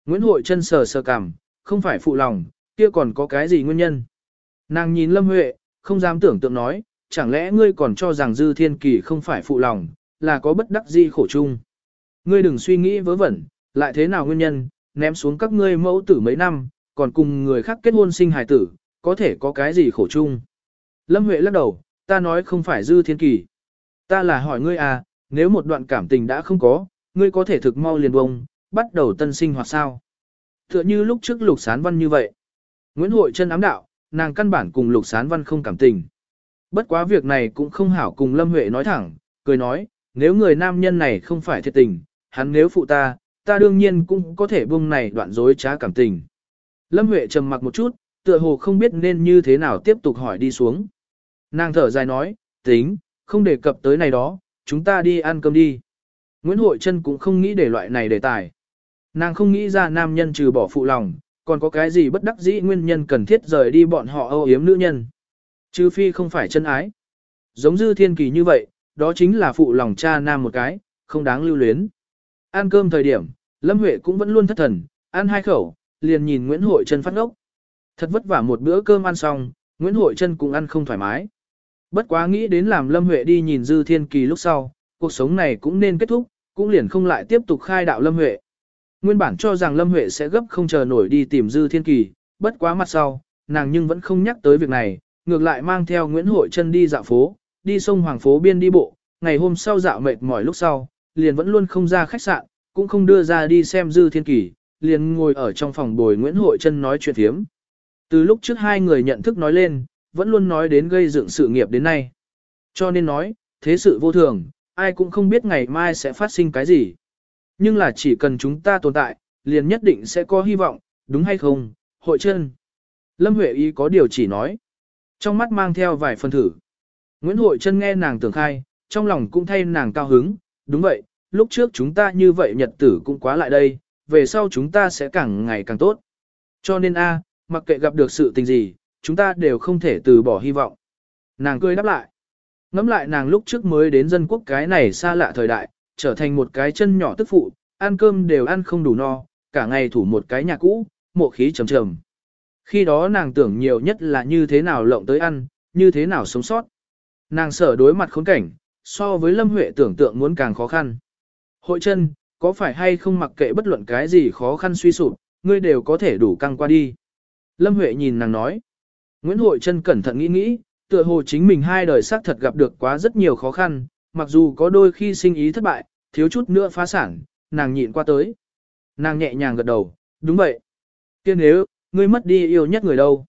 Nguyễn Hội chân sờ sờ cằm, không phải phụ lòng, kia còn có cái gì nguyên nhân? Nàng nhìn Lâm Huệ, không dám tưởng tượng nói, chẳng lẽ ngươi còn cho rằng Dư Thiên Kỳ không phải phụ lòng, là có bất đắc di khổ chung. Ngươi đừng suy nghĩ vớ vẩn, lại thế nào nguyên nhân, ném xuống các ngươi mẫu tử mấy năm, còn cùng người khác kết hôn sinh hài tử, có thể có cái gì khổ chung. Lâm Huệ lắc đầu, ta nói không phải Dư Thiên Kỳ. Ta là hỏi ngươi à, nếu một đoạn cảm tình đã không có, ngươi có thể thực mau liền bông, bắt đầu tân sinh hoạt sao. Tựa như lúc trước Lục Sán Văn như vậy. Nguyễn Hội chân ám đạo, nàng căn bản cùng Lục Sán Văn không cảm tình. Bất quá việc này cũng không hảo cùng Lâm Huệ nói thẳng, cười nói, nếu người nam nhân này không phải thiệt tình, hắn nếu phụ ta, ta đương nhiên cũng có thể buông này đoạn dối trá cảm tình. Lâm Huệ trầm mặc một chút, tựa hồ không biết nên như thế nào tiếp tục hỏi đi xuống. Nàng thở dài nói, tính, không đề cập tới này đó, chúng ta đi ăn cơm đi. Nguyễn Hội Trân cũng không nghĩ để loại này đề tài. Nàng không nghĩ ra nam nhân trừ bỏ phụ lòng, còn có cái gì bất đắc dĩ nguyên nhân cần thiết rời đi bọn họ âu yếm nữ nhân. Trừ phi không phải chân ái. Giống dư thiên kỳ như vậy, đó chính là phụ lòng cha nam một cái, không đáng lưu luyến. Ăn cơm thời điểm, Lâm Huệ cũng vẫn luôn thất thần, ăn hai khẩu, liền nhìn Nguyễn Hội Trân phát ngốc. Thật vất vả một bữa cơm ăn xong, Nguyễn Hội Trân cũng ăn không thoải mái. Bất quá nghĩ đến làm Lâm Huệ đi nhìn Dư Thiên Kỳ lúc sau, cuộc sống này cũng nên kết thúc, cũng liền không lại tiếp tục khai đạo Lâm Huệ. Nguyên bản cho rằng Lâm Huệ sẽ gấp không chờ nổi đi tìm Dư Thiên Kỳ, bất quá mặt sau, nàng nhưng vẫn không nhắc tới việc này, ngược lại mang theo Nguyễn Hội Trân đi dạo phố, đi sông Hoàng phố biên đi bộ, ngày hôm sau dạo mệt mỏi lúc sau, liền vẫn luôn không ra khách sạn, cũng không đưa ra đi xem Dư Thiên Kỳ, liền ngồi ở trong phòng bồi Nguyễn Hội Trân nói chuyện thiếm. Từ lúc trước hai người nhận thức nói lên, vẫn luôn nói đến gây dựng sự nghiệp đến nay. Cho nên nói, thế sự vô thường, ai cũng không biết ngày mai sẽ phát sinh cái gì. Nhưng là chỉ cần chúng ta tồn tại, liền nhất định sẽ có hy vọng, đúng hay không, hội chân. Lâm Huệ Y có điều chỉ nói. Trong mắt mang theo vài phần thử. Nguyễn Hội chân nghe nàng tưởng khai, trong lòng cũng thay nàng cao hứng, đúng vậy, lúc trước chúng ta như vậy nhật tử cũng quá lại đây, về sau chúng ta sẽ càng ngày càng tốt. Cho nên a, mặc kệ gặp được sự tình gì, chúng ta đều không thể từ bỏ hy vọng. Nàng cười đáp lại. Ngắm lại nàng lúc trước mới đến dân quốc cái này xa lạ thời đại, trở thành một cái chân nhỏ tức phụ, ăn cơm đều ăn không đủ no, cả ngày thủ một cái nhà cũ, mộ khí trầm trầm. Khi đó nàng tưởng nhiều nhất là như thế nào lộng tới ăn, như thế nào sống sót. Nàng sở đối mặt khốn cảnh, so với Lâm Huệ tưởng tượng muốn càng khó khăn. Hội chân, có phải hay không mặc kệ bất luận cái gì khó khăn suy sụp, ngươi đều có thể đủ căng qua đi. Lâm Huệ nhìn nàng nói. Nguyễn Hội chân cẩn thận nghĩ nghĩ, tựa hồ chính mình hai đời xác thật gặp được quá rất nhiều khó khăn, mặc dù có đôi khi sinh ý thất bại, thiếu chút nữa phá sản, nàng nhịn qua tới. Nàng nhẹ nhàng gật đầu, đúng vậy. kia nếu, ngươi mất đi yêu nhất người đâu?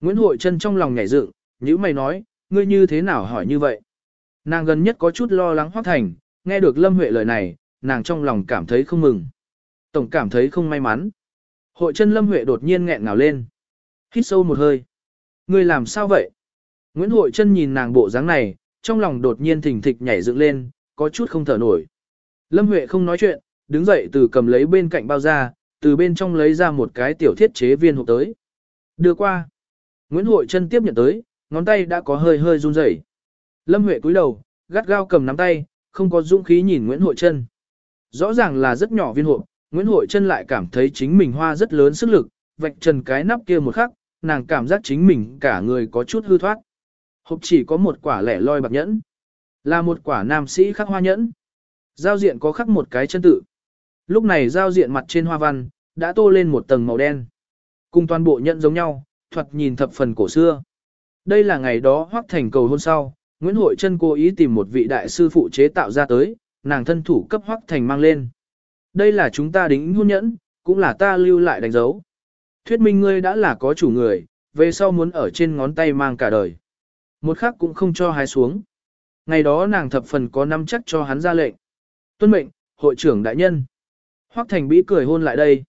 Nguyễn Hội Trân trong lòng nhảy dựng, như mày nói, ngươi như thế nào hỏi như vậy? Nàng gần nhất có chút lo lắng Hoác Thành, nghe được Lâm Huệ lời này, nàng trong lòng cảm thấy không mừng. Tổng cảm thấy không may mắn. Hội chân Lâm Huệ đột nhiên nghẹn ngào lên. Hít sâu một hơi. Ngươi làm sao vậy? Nguyễn Hội chân nhìn nàng bộ dáng này, trong lòng đột nhiên thình thịch nhảy dựng lên, có chút không thở nổi. Lâm Huệ không nói chuyện, đứng dậy từ cầm lấy bên cạnh bao ra, từ bên trong lấy ra một cái tiểu thiết chế viên hộp tới. Đưa qua. Nguyễn Hội chân tiếp nhận tới, ngón tay đã có hơi hơi run rẩy. Lâm Huệ cúi đầu, gắt gao cầm nắm tay, không có dũng khí nhìn Nguyễn Hội Trân. Rõ ràng là rất nhỏ viên hộp, Nguyễn Hội Trân lại cảm thấy chính mình hoa rất lớn sức lực, vạch trần cái nắp kia một khắc, nàng cảm giác chính mình cả người có chút hư thoát. Hộp chỉ có một quả lẻ loi bạc nhẫn. Là một quả nam sĩ khắc hoa nhẫn. Giao diện có khắc một cái chân tự. Lúc này giao diện mặt trên hoa văn, đã tô lên một tầng màu đen. Cùng toàn bộ nhẫn giống nhau, thuật nhìn thập phần cổ xưa. Đây là ngày đó hoác thành cầu hôn sau, Nguyễn Hội Trân cố ý tìm một vị đại sư phụ chế tạo ra tới, nàng thân thủ cấp Hoắc thành mang lên. Đây là chúng ta đính hôn nhẫn, cũng là ta lưu lại đánh dấu. Thuyết minh ngươi đã là có chủ người, về sau muốn ở trên ngón tay mang cả đời. Một khắc cũng không cho hái xuống. Ngày đó nàng thập phần có năm chắc cho hắn ra lệnh. Tuân mệnh, hội trưởng đại nhân. Hoắc Thành Bĩ cười hôn lại đây.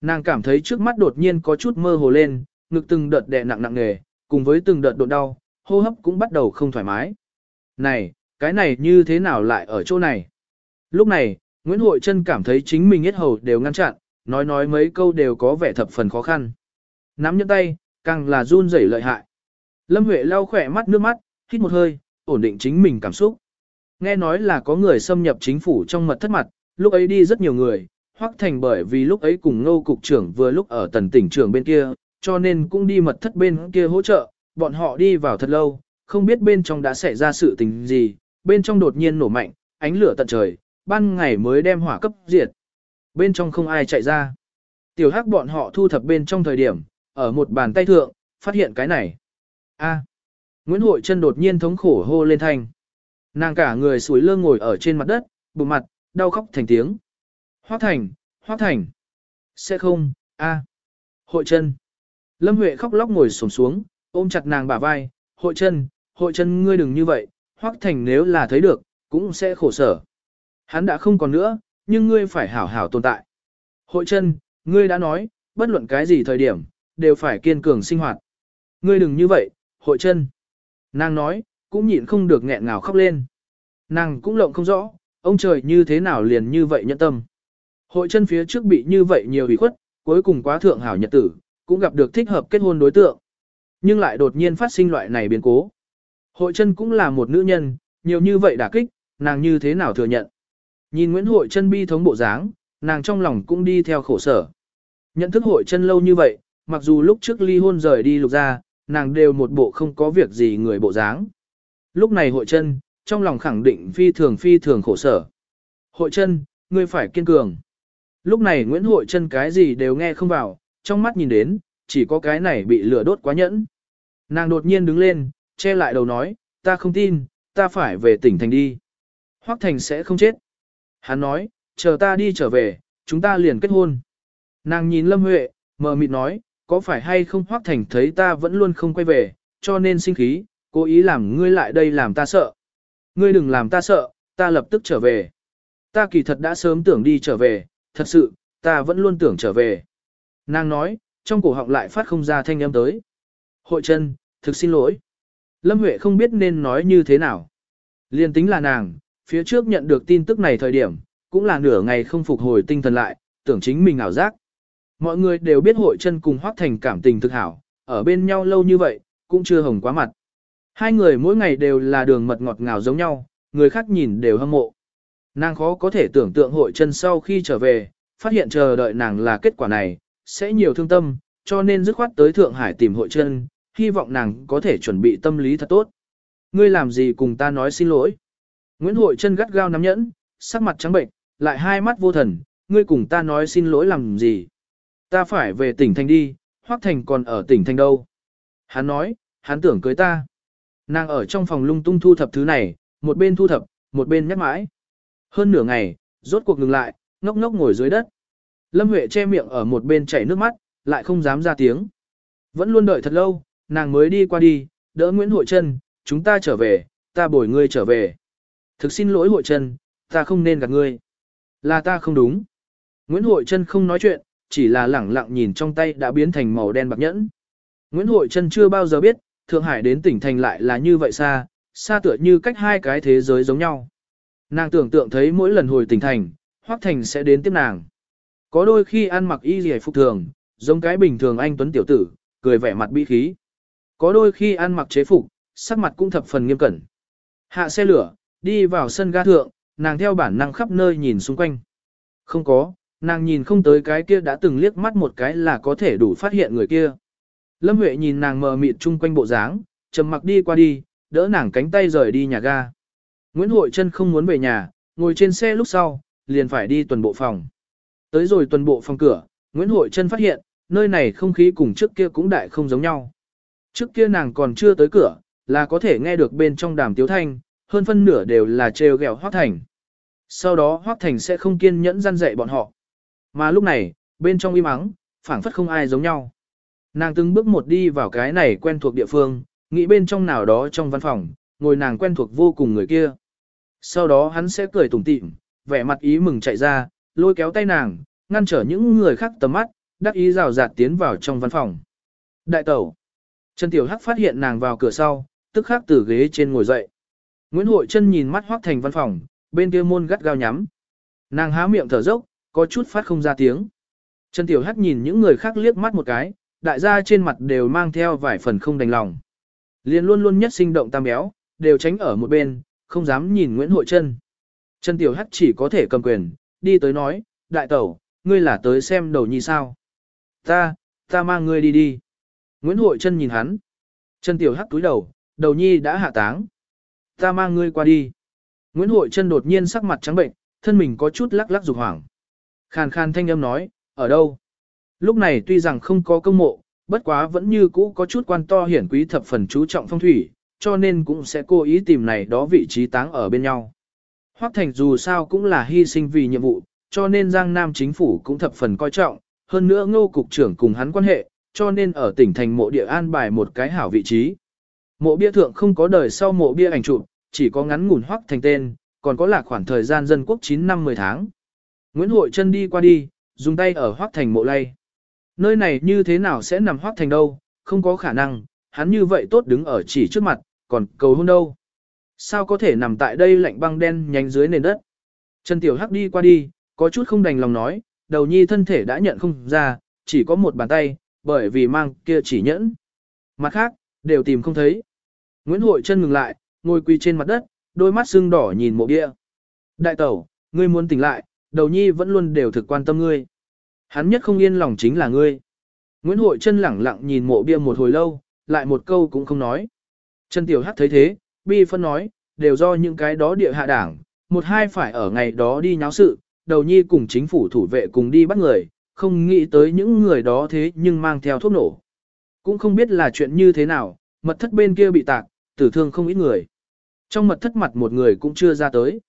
Nàng cảm thấy trước mắt đột nhiên có chút mơ hồ lên, ngực từng đợt đè nặng nặng nề, cùng với từng đợt đột đau, hô hấp cũng bắt đầu không thoải mái. Này, cái này như thế nào lại ở chỗ này? Lúc này, Nguyễn Hội Trân cảm thấy chính mình hết hầu đều ngăn chặn, nói nói mấy câu đều có vẻ thập phần khó khăn. Nắm nhẫn tay, càng là run rẩy lợi hại. Lâm Huệ lau khỏe mắt nước mắt, hít một hơi, ổn định chính mình cảm xúc. Nghe nói là có người xâm nhập chính phủ trong mật thất mặt, lúc ấy đi rất nhiều người, hoắc thành bởi vì lúc ấy cùng ngô cục trưởng vừa lúc ở tần tỉnh trưởng bên kia, cho nên cũng đi mật thất bên kia hỗ trợ, bọn họ đi vào thật lâu, không biết bên trong đã xảy ra sự tình gì, bên trong đột nhiên nổ mạnh, ánh lửa tận trời, ban ngày mới đem hỏa cấp diệt. Bên trong không ai chạy ra. Tiểu hắc bọn họ thu thập bên trong thời điểm, ở một bàn tay thượng, phát hiện cái này. A. Nguyễn Hội chân đột nhiên thống khổ hô lên thanh. Nàng cả người suối lơ ngồi ở trên mặt đất, bụng mặt, đau khóc thành tiếng. Hoác thành, hoác thành. Sẽ không, a. Hội chân. Lâm Huệ khóc lóc ngồi sổm xuống, ôm chặt nàng bả vai. Hội chân, hội chân ngươi đừng như vậy, hoác thành nếu là thấy được, cũng sẽ khổ sở. Hắn đã không còn nữa, nhưng ngươi phải hảo hảo tồn tại. Hội chân, ngươi đã nói, bất luận cái gì thời điểm, đều phải kiên cường sinh hoạt. Ngươi đừng như vậy, hội chân. Nàng nói, cũng nhịn không được nghẹn ngào khóc lên. Nàng cũng lộng không rõ, ông trời như thế nào liền như vậy nhẫn tâm. Hội chân phía trước bị như vậy nhiều ủy khuất, cuối cùng quá thượng hảo nhật tử, cũng gặp được thích hợp kết hôn đối tượng. Nhưng lại đột nhiên phát sinh loại này biến cố. Hội chân cũng là một nữ nhân, nhiều như vậy đả kích, nàng như thế nào thừa nhận. Nhìn Nguyễn Hội chân bi thống bộ dáng, nàng trong lòng cũng đi theo khổ sở. Nhận thức hội chân lâu như vậy, mặc dù lúc trước ly hôn rời đi lục ra, nàng đều một bộ không có việc gì người bộ dáng. Lúc này hội chân, trong lòng khẳng định phi thường phi thường khổ sở. Hội chân, ngươi phải kiên cường. Lúc này Nguyễn Hội chân cái gì đều nghe không vào, trong mắt nhìn đến, chỉ có cái này bị lửa đốt quá nhẫn. Nàng đột nhiên đứng lên, che lại đầu nói, ta không tin, ta phải về tỉnh thành đi. Hoắc Thành sẽ không chết. Hắn nói, chờ ta đi trở về, chúng ta liền kết hôn. Nàng nhìn Lâm Huệ, mờ mịt nói, có phải hay không Hoắc Thành thấy ta vẫn luôn không quay về, cho nên sinh khí, cố ý làm ngươi lại đây làm ta sợ. Ngươi đừng làm ta sợ, ta lập tức trở về. Ta kỳ thật đã sớm tưởng đi trở về, thật sự, ta vẫn luôn tưởng trở về. Nàng nói, trong cổ họng lại phát không ra thanh âm tới. Hội chân, thực xin lỗi. Lâm Huệ không biết nên nói như thế nào. Liên tính là nàng, phía trước nhận được tin tức này thời điểm, cũng là nửa ngày không phục hồi tinh thần lại, tưởng chính mình ảo giác. Mọi người đều biết hội chân cùng Hoác Thành cảm tình thực hảo, ở bên nhau lâu như vậy, cũng chưa hồng quá mặt. Hai người mỗi ngày đều là đường mật ngọt ngào giống nhau, người khác nhìn đều hâm mộ. Nàng khó có thể tưởng tượng hội chân sau khi trở về, phát hiện chờ đợi nàng là kết quả này, sẽ nhiều thương tâm, cho nên dứt khoát tới Thượng Hải tìm hội chân, hy vọng nàng có thể chuẩn bị tâm lý thật tốt. Ngươi làm gì cùng ta nói xin lỗi? Nguyễn Hội chân gắt gao nắm nhẫn, sắc mặt trắng bệnh, lại hai mắt vô thần, ngươi cùng ta nói xin lỗi làm gì? Ta phải về tỉnh thành đi, Hoắc Thành còn ở tỉnh thành đâu? Hắn nói, hắn tưởng cưới ta. Nàng ở trong phòng lung tung thu thập thứ này, một bên thu thập, một bên nhắc mãi. Hơn nửa ngày, rốt cuộc ngừng lại, ngốc ngốc ngồi dưới đất. Lâm Huệ che miệng ở một bên chảy nước mắt, lại không dám ra tiếng. Vẫn luôn đợi thật lâu, nàng mới đi qua đi, đỡ Nguyễn Hội Trân, chúng ta trở về, ta bồi ngươi trở về. Thực xin lỗi Hội Trân, ta không nên gạt ngươi. Là ta không đúng. Nguyễn Hội Trân không nói chuyện, chỉ là lẳng lặng nhìn trong tay đã biến thành màu đen bạc nhẫn. Nguyễn Hội Trân chưa bao giờ biết, Thượng Hải đến tỉnh thành lại là như vậy xa, xa tựa như cách hai cái thế giới giống nhau. Nàng tưởng tượng thấy mỗi lần hồi tỉnh thành, Hoắc Thành sẽ đến tiếp nàng. Có đôi khi ăn mặc y rìa phục thường, giống cái bình thường anh tuấn tiểu tử, cười vẻ mặt bi khí. Có đôi khi ăn mặc chế phục, sắc mặt cũng thập phần nghiêm cẩn. Hạ xe lửa, đi vào sân ga thượng, nàng theo bản năng khắp nơi nhìn xung quanh. Không có, nàng nhìn không tới cái kia đã từng liếc mắt một cái là có thể đủ phát hiện người kia. Lâm Huệ nhìn nàng mờ mịt chung quanh bộ dáng, trầm mặc đi qua đi, đỡ nàng cánh tay rời đi nhà ga. Nguyễn Hội Trân không muốn về nhà, ngồi trên xe lúc sau, liền phải đi tuần bộ phòng. Tới rồi tuần bộ phòng cửa, Nguyễn Hội Trân phát hiện, nơi này không khí cùng trước kia cũng đại không giống nhau. Trước kia nàng còn chưa tới cửa, là có thể nghe được bên trong đàm tiếu thanh, hơn phân nửa đều là trêu ghẹo Hoác Thành. Sau đó Hoác Thành sẽ không kiên nhẫn gian dạy bọn họ. Mà lúc này, bên trong im ắng, phảng phất không ai giống nhau. Nàng từng bước một đi vào cái này quen thuộc địa phương, nghĩ bên trong nào đó trong văn phòng, ngồi nàng quen thuộc vô cùng người kia. Sau đó hắn sẽ cười tủm tỉm, vẻ mặt ý mừng chạy ra, lôi kéo tay nàng, ngăn trở những người khác tầm mắt, đắc ý rào rạt tiến vào trong văn phòng. Đại tẩu. Trần Tiểu Hắc phát hiện nàng vào cửa sau, tức khắc từ ghế trên ngồi dậy. Nguyễn Hội Trân nhìn mắt Hoắc Thành văn phòng, bên kia môn gắt gao nhắm. Nàng há miệng thở dốc, có chút phát không ra tiếng. Trần Tiểu Hắc nhìn những người khác liếc mắt một cái, đại gia trên mặt đều mang theo vài phần không đành lòng. Liên luôn luôn nhất sinh động tam béo, đều tránh ở một bên, không dám nhìn Nguyễn Hội Trân. Trần Tiểu Hắc chỉ có thể cầm quyền, đi tới nói, đại tẩu, ngươi là tới xem đầu nhi sao. Ta, ta mang ngươi đi đi. Nguyễn Hội Trân nhìn hắn. Trần Tiểu Hắc túi đầu, đầu nhi đã hạ táng. Ta mang ngươi qua đi. Nguyễn Hội Trân đột nhiên sắc mặt trắng bệnh, thân mình có chút lắc lắc rục hoảng. Khàn khàn thanh âm nói, ở đâu? Lúc này tuy rằng không có công mộ, bất quá vẫn như cũ có chút quan to hiển quý thập phần chú trọng phong thủy, cho nên cũng sẽ cố ý tìm này đó vị trí táng ở bên nhau. Hoắc Thành dù sao cũng là hy sinh vì nhiệm vụ, cho nên Giang Nam chính phủ cũng thập phần coi trọng, hơn nữa ngô cục trưởng cùng hắn quan hệ, cho nên ở tỉnh thành mộ địa an bài một cái hảo vị trí. Mộ bia thượng không có đời sau mộ bia ảnh chụp, chỉ có ngắn ngủn Hoắc Thành tên, còn có là khoảng thời gian dân quốc 9 năm 10 tháng. Nguyễn Hội chân đi qua đi, dùng tay ở Hoắc Thành mộ lay. Nơi này như thế nào sẽ nằm Hoắc Thành đâu, không có khả năng, hắn như vậy tốt đứng ở chỉ trước mặt, còn cầu hôn đâu. Sao có thể nằm tại đây lạnh băng đen nhánh dưới nền đất? Trần Tiểu Hắc đi qua đi, có chút không đành lòng nói, đầu nhi thân thể đã nhận không ra, chỉ có một bàn tay, bởi vì mang kia chỉ nhẫn. Mặt khác, đều tìm không thấy. Nguyễn Hội chân ngừng lại, ngồi quỳ trên mặt đất, đôi mắt sưng đỏ nhìn mộ bia. Đại tẩu, ngươi muốn tỉnh lại, đầu nhi vẫn luôn đều thực quan tâm ngươi. Hắn nhất không yên lòng chính là ngươi. Nguyễn Hội chân lẳng lặng nhìn mộ bia một hồi lâu, lại một câu cũng không nói. Trần Tiểu Hắc thấy thế, bi phân nói, đều do những cái đó địa hạ đảng, một hai phải ở ngày đó đi nháo sự, đầu nhi cùng chính phủ thủ vệ cùng đi bắt người, không nghĩ tới những người đó thế nhưng mang theo thuốc nổ. Cũng không biết là chuyện như thế nào, mật thất bên kia bị tạc, tử thương không ít người. Trong mật thất mặt một người cũng chưa ra tới.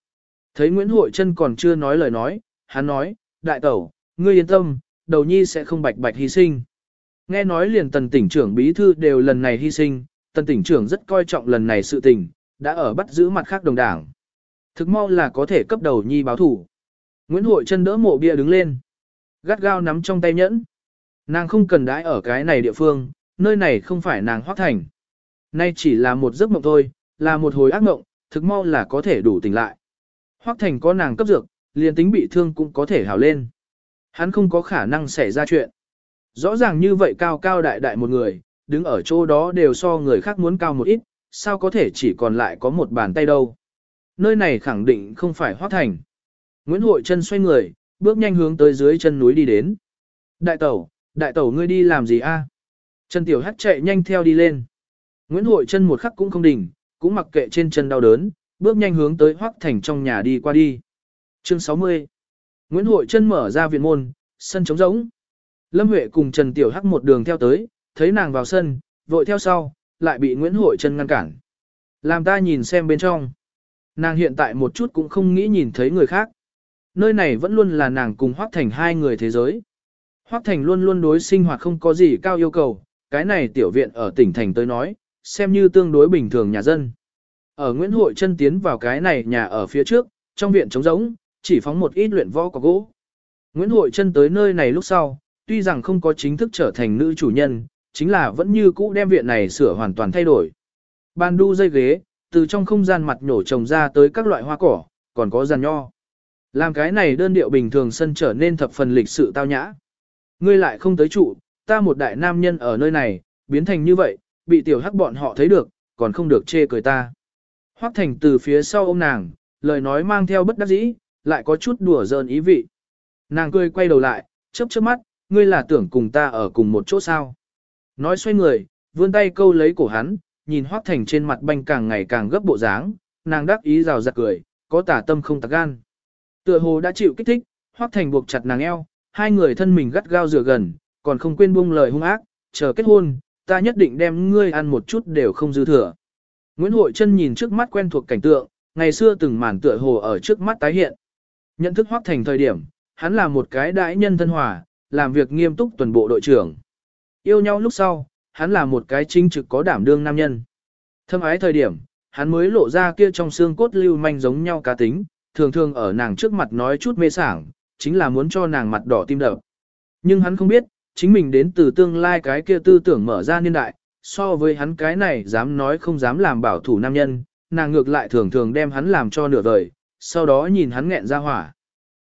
Thấy Nguyễn Hội Trân còn chưa nói lời nói, hắn nói, đại tẩu, ngươi yên tâm, đầu nhi sẽ không bạch bạch hy sinh. Nghe nói liền tần tỉnh trưởng bí thư đều lần này hy sinh, tần tỉnh trưởng rất coi trọng lần này sự tình, đã ở bắt giữ mặt khác đồng đảng. Thực mau là có thể cấp đầu nhi báo thủ. Nguyễn Hội chân đỡ mộ bia đứng lên. Gắt gao nắm trong tay nhẫn. Nàng không cần đãi ở cái này địa phương, nơi này không phải nàng hoác thành. Nay chỉ là một giấc mộng thôi, là một hồi ác mộng, thực mau là có thể đủ tỉnh lại. Hoác thành có nàng cấp dược, liền tính bị thương cũng có thể hào lên. Hắn không có khả năng xảy ra chuyện. Rõ ràng như vậy cao cao đại đại một người, đứng ở chỗ đó đều so người khác muốn cao một ít, sao có thể chỉ còn lại có một bàn tay đâu. Nơi này khẳng định không phải Hoác Thành. Nguyễn Hội chân xoay người, bước nhanh hướng tới dưới chân núi đi đến. Đại tẩu, đại tẩu ngươi đi làm gì a? Trần Tiểu Hắc chạy nhanh theo đi lên. Nguyễn Hội chân một khắc cũng không đỉnh, cũng mặc kệ trên chân đau đớn, bước nhanh hướng tới Hoắc Thành trong nhà đi qua đi. Chương 60 Nguyễn Hội chân mở ra viện môn, sân trống rỗng. Lâm Huệ cùng Trần Tiểu Hắc một đường theo tới, thấy nàng vào sân, vội theo sau, lại bị Nguyễn Hội chân ngăn cản. Làm ta nhìn xem bên trong. Nàng hiện tại một chút cũng không nghĩ nhìn thấy người khác. Nơi này vẫn luôn là nàng cùng Hoác Thành hai người thế giới. Hoác Thành luôn luôn đối sinh hoạt không có gì cao yêu cầu, cái này tiểu viện ở tỉnh thành tới nói, xem như tương đối bình thường nhà dân. Ở Nguyễn Hội chân tiến vào cái này nhà ở phía trước, trong viện trống rỗng, chỉ phóng một ít luyện võ có gỗ. Nguyễn Hội chân tới nơi này lúc sau, tuy rằng không có chính thức trở thành nữ chủ nhân, chính là vẫn như cũ đem viện này sửa hoàn toàn thay đổi. Bàn đu dây ghế, từ trong không gian mặt nhổ trồng ra tới các loại hoa cỏ, còn có giàn nho. Làm cái này đơn điệu bình thường sân trở nên thập phần lịch sự tao nhã. Ngươi lại không tới trụ, ta một đại nam nhân ở nơi này, biến thành như vậy, bị tiểu hắc bọn họ thấy được, còn không được chê cười ta. Hoắc thành từ phía sau ôm nàng, lời nói mang theo bất đắc dĩ, lại có chút đùa giỡn ý vị. Nàng cười quay đầu lại, chớp chớp mắt, ngươi là tưởng cùng ta ở cùng một chỗ sao. Nói xoay người, vươn tay câu lấy cổ hắn, nhìn Hoắc Thành trên mặt banh càng ngày càng gấp bộ dáng, nàng đắc ý rào rạt cười, có tả tâm không tạc gan. Tựa hồ đã chịu kích thích, Hoắc Thành buộc chặt nàng eo, hai người thân mình gắt gao rửa gần, còn không quên buông lời hung ác, chờ kết hôn, ta nhất định đem ngươi ăn một chút đều không dư thừa. Nguyễn Hội Trân nhìn trước mắt quen thuộc cảnh tượng, ngày xưa từng màn tựa hồ ở trước mắt tái hiện. Nhận thức Hoắc Thành thời điểm, hắn là một cái đại nhân thân hòa, làm việc nghiêm túc tuần bộ đội trưởng. Yêu nhau lúc sau, hắn là một cái chính trực có đảm đương nam nhân. Thâm ái thời điểm, hắn mới lộ ra kia trong xương cốt lưu manh giống nhau cá tính, thường thường ở nàng trước mặt nói chút mê sảng, chính là muốn cho nàng mặt đỏ tim đập. Nhưng hắn không biết, chính mình đến từ tương lai cái kia tư tưởng mở ra niên đại, so với hắn cái này dám nói không dám làm bảo thủ nam nhân, nàng ngược lại thường thường đem hắn làm cho nửa vời, sau đó nhìn hắn nghẹn ra hỏa.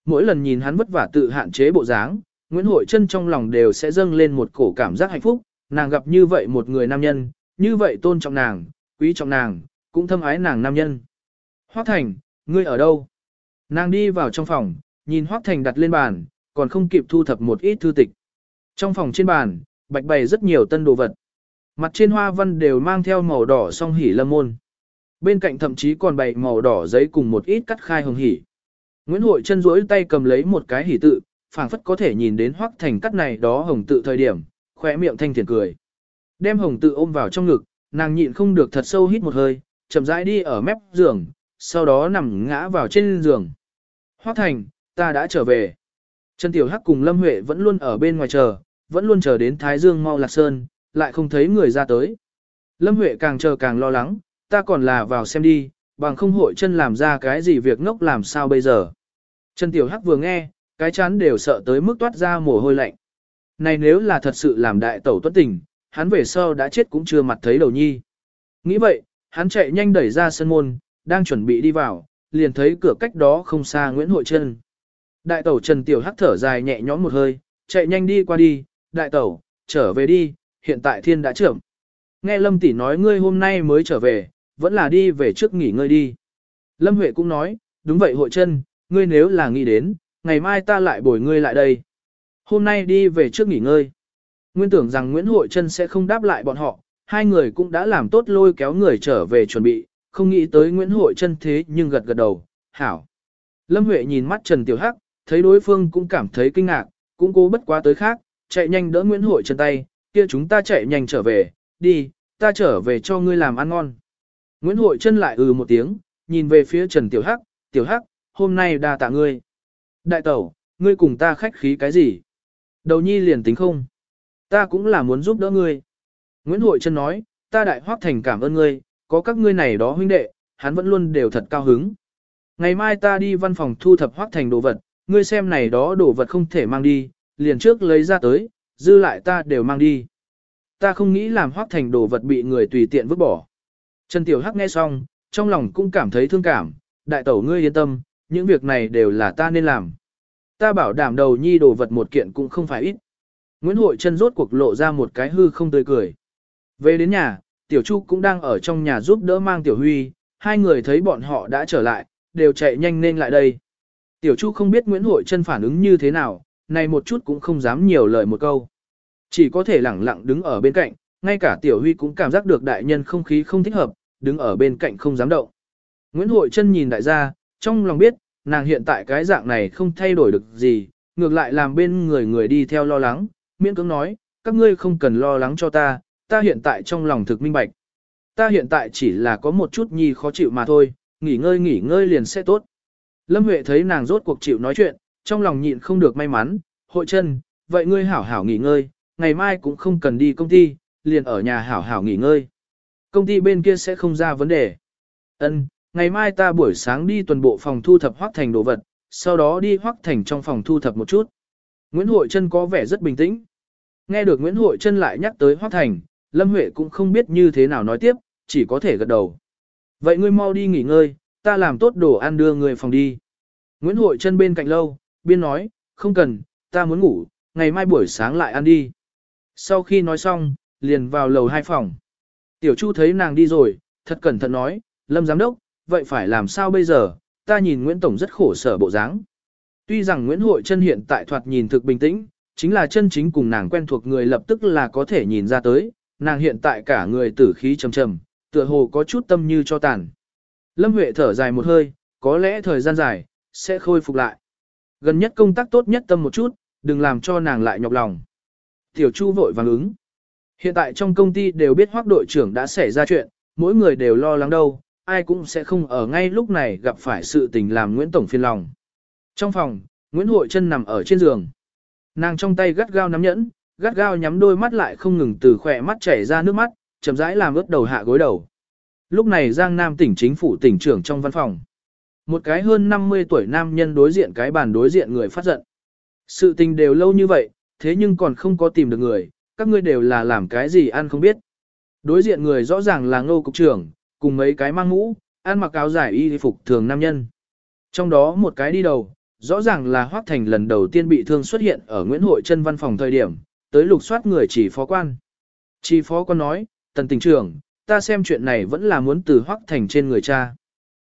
Mỗi lần nhìn hắn vất vả tự hạn chế bộ dáng, Nguyễn Hội Trân trong lòng đều sẽ dâng lên một cổ cảm giác hạnh phúc, nàng gặp như vậy một người nam nhân, như vậy tôn trọng nàng, quý trọng nàng, cũng thâm ái nàng nam nhân. Hoác Thành, ngươi ở đâu? Nàng đi vào trong phòng, nhìn Hoác Thành đặt lên bàn, còn không kịp thu thập một ít thư tịch. Trong phòng trên bàn, bạch bày rất nhiều tân đồ vật. Mặt trên hoa văn đều mang theo màu đỏ song hỉ lâm môn. Bên cạnh thậm chí còn bày màu đỏ giấy cùng một ít cắt khai hồng hỉ. Nguyễn Hội chân duỗi tay cầm lấy một cái hỉ tự, phảng phất có thể nhìn đến Hoắc Thành cắt này đó hồng tự thời điểm, khỏe miệng thanh thiền cười. Đem hồng tự ôm vào trong ngực, nàng nhịn không được thật sâu hít một hơi, chậm rãi đi ở mép giường, sau đó nằm ngã vào trên giường. Hoắc Thành, ta đã trở về. Trần Tiểu Hắc cùng Lâm Huệ vẫn luôn ở bên ngoài chờ, vẫn luôn chờ đến Thái Dương mau lạc sơn, lại không thấy người ra tới. Lâm Huệ càng chờ càng lo lắng, ta còn là vào xem đi, bằng không hội chân làm ra cái gì việc ngốc làm sao bây giờ. Trần Tiểu Hắc vừa nghe, cái chán đều sợ tới mức toát ra mồ hôi lạnh. Này nếu là thật sự làm đại tẩu tuất tình, hắn về sau đã chết cũng chưa mặt thấy đầu nhi. Nghĩ vậy, hắn chạy nhanh đẩy ra sân môn, đang chuẩn bị đi vào, liền thấy cửa cách đó không xa Nguyễn Hội Trân. Đại tẩu Trần Tiểu Hắc thở dài nhẹ nhõm một hơi, chạy nhanh đi qua đi, đại tẩu, trở về đi, hiện tại thiên đã trưởng. Nghe Lâm tỷ nói ngươi hôm nay mới trở về, vẫn là đi về trước nghỉ ngơi đi. Lâm Huệ cũng nói, đúng vậy hội chân, ngươi nếu là nghĩ đến, ngày mai ta lại bồi ngươi lại đây. Hôm nay đi về trước nghỉ ngơi. Nguyên tưởng rằng Nguyễn Hội Trân sẽ không đáp lại bọn họ, hai người cũng đã làm tốt lôi kéo người trở về chuẩn bị, không nghĩ tới Nguyễn Hội Trân thế nhưng gật gật đầu, hảo. Lâm Huệ nhìn mắt Trần Tiểu Hắc, thấy đối phương cũng cảm thấy kinh ngạc, cũng cố bất quá tới khác, chạy nhanh đỡ Nguyễn Hội Trân tay, kia chúng ta chạy nhanh trở về, đi, ta trở về cho ngươi làm ăn ngon. Nguyễn Hội Trân lại ừ một tiếng, nhìn về phía Trần Tiểu Hắc, Tiểu Hắc, hôm nay đa tạ ngươi. Đại tẩu, ngươi cùng ta khách khí cái gì? Đầu nhi liền tính không? Ta cũng là muốn giúp đỡ ngươi. Nguyễn Hội Trân nói, ta đại hoác thành cảm ơn ngươi, có các ngươi này đó huynh đệ, hắn vẫn luôn đều thật cao hứng. Ngày mai ta đi văn phòng thu thập hoác thành đồ vật, ngươi xem này đó đồ vật không thể mang đi, liền trước lấy ra tới, dư lại ta đều mang đi. Ta không nghĩ làm hoác thành đồ vật bị người tùy tiện vứt bỏ. Trần Tiểu Hắc nghe xong, trong lòng cũng cảm thấy thương cảm, đại tẩu ngươi yên tâm, những việc này đều là ta nên làm. Ta bảo đảm đầu nhi đồ vật một kiện cũng không phải ít. Nguyễn Hội chân rốt cuộc lộ ra một cái hư không tươi cười. Về đến nhà, Tiểu Chu cũng đang ở trong nhà giúp đỡ mang Tiểu Huy, hai người thấy bọn họ đã trở lại, đều chạy nhanh nên lại đây. Tiểu Chu không biết Nguyễn Hội chân phản ứng như thế nào, này một chút cũng không dám nhiều lời một câu. Chỉ có thể lẳng lặng đứng ở bên cạnh, ngay cả Tiểu Huy cũng cảm giác được đại nhân không khí không thích hợp, đứng ở bên cạnh không dám động. Nguyễn Hội chân nhìn đại gia, trong lòng biết, nàng hiện tại cái dạng này không thay đổi được gì, ngược lại làm bên người người đi theo lo lắng, miễn cưỡng nói, các ngươi không cần lo lắng cho ta, ta hiện tại trong lòng thực minh bạch. Ta hiện tại chỉ là có một chút nhi khó chịu mà thôi, nghỉ ngơi nghỉ ngơi liền sẽ tốt. Lâm Huệ thấy nàng rốt cuộc chịu nói chuyện, trong lòng nhịn không được may mắn, hội chân, vậy ngươi hảo hảo nghỉ ngơi, ngày mai cũng không cần đi công ty, liền ở nhà hảo hảo nghỉ ngơi. Công ty bên kia sẽ không ra vấn đề. Ân, ngày mai ta buổi sáng đi tuần bộ phòng thu thập hoác thành đồ vật, sau đó đi hoác thành trong phòng thu thập một chút. Nguyễn Hội Trân có vẻ rất bình tĩnh. Nghe được Nguyễn Hội Trân lại nhắc tới hoác thành, Lâm Huệ cũng không biết như thế nào nói tiếp, chỉ có thể gật đầu. Vậy ngươi mau đi nghỉ ngơi, ta làm tốt đồ ăn đưa người phòng đi. Nguyễn Hội Trân bên cạnh lâu, biên nói, không cần, ta muốn ngủ, ngày mai buổi sáng lại ăn đi. Sau khi nói xong, liền vào lầu hai phòng. Tiểu Chu thấy nàng đi rồi, thật cẩn thận nói, Lâm Giám Đốc, vậy phải làm sao bây giờ, ta nhìn Nguyễn Tổng rất khổ sở bộ dáng. Tuy rằng Nguyễn Hội chân hiện tại thoạt nhìn thực bình tĩnh, chính là chân chính cùng nàng quen thuộc người lập tức là có thể nhìn ra tới, nàng hiện tại cả người tử khí trầm trầm, tựa hồ có chút tâm như cho tàn. Lâm Huệ thở dài một hơi, có lẽ thời gian dài, sẽ khôi phục lại. Gần nhất công tác tốt nhất tâm một chút, đừng làm cho nàng lại nhọc lòng. Tiểu Chu vội vàng ứng. Hiện tại trong công ty đều biết hoác đội trưởng đã xảy ra chuyện, mỗi người đều lo lắng đâu, ai cũng sẽ không ở ngay lúc này gặp phải sự tình làm Nguyễn Tổng phiền lòng. Trong phòng, Nguyễn Hội Trân nằm ở trên giường. Nàng trong tay gắt gao nắm nhẫn, gắt gao nhắm đôi mắt lại không ngừng từ khỏe mắt chảy ra nước mắt, chậm rãi làm ướt đầu hạ gối đầu. Lúc này Giang Nam tỉnh chính phủ tỉnh trưởng trong văn phòng. Một cái hơn 50 tuổi nam nhân đối diện cái bàn đối diện người phát giận. Sự tình đều lâu như vậy, thế nhưng còn không có tìm được người, các ngươi đều là làm cái gì ăn không biết. Đối diện người rõ ràng là ngô cục trưởng, cùng mấy cái mang mũ, ăn mặc áo dài y phục thường nam nhân. Trong đó một cái đi đầu, rõ ràng là Hoác Thành lần đầu tiên bị thương xuất hiện ở Nguyễn Hội chân văn phòng thời điểm, tới lục soát người chỉ phó quan. Chỉ phó quan nói, tần tỉnh trưởng, ta xem chuyện này vẫn là muốn từ Hoác Thành trên người cha.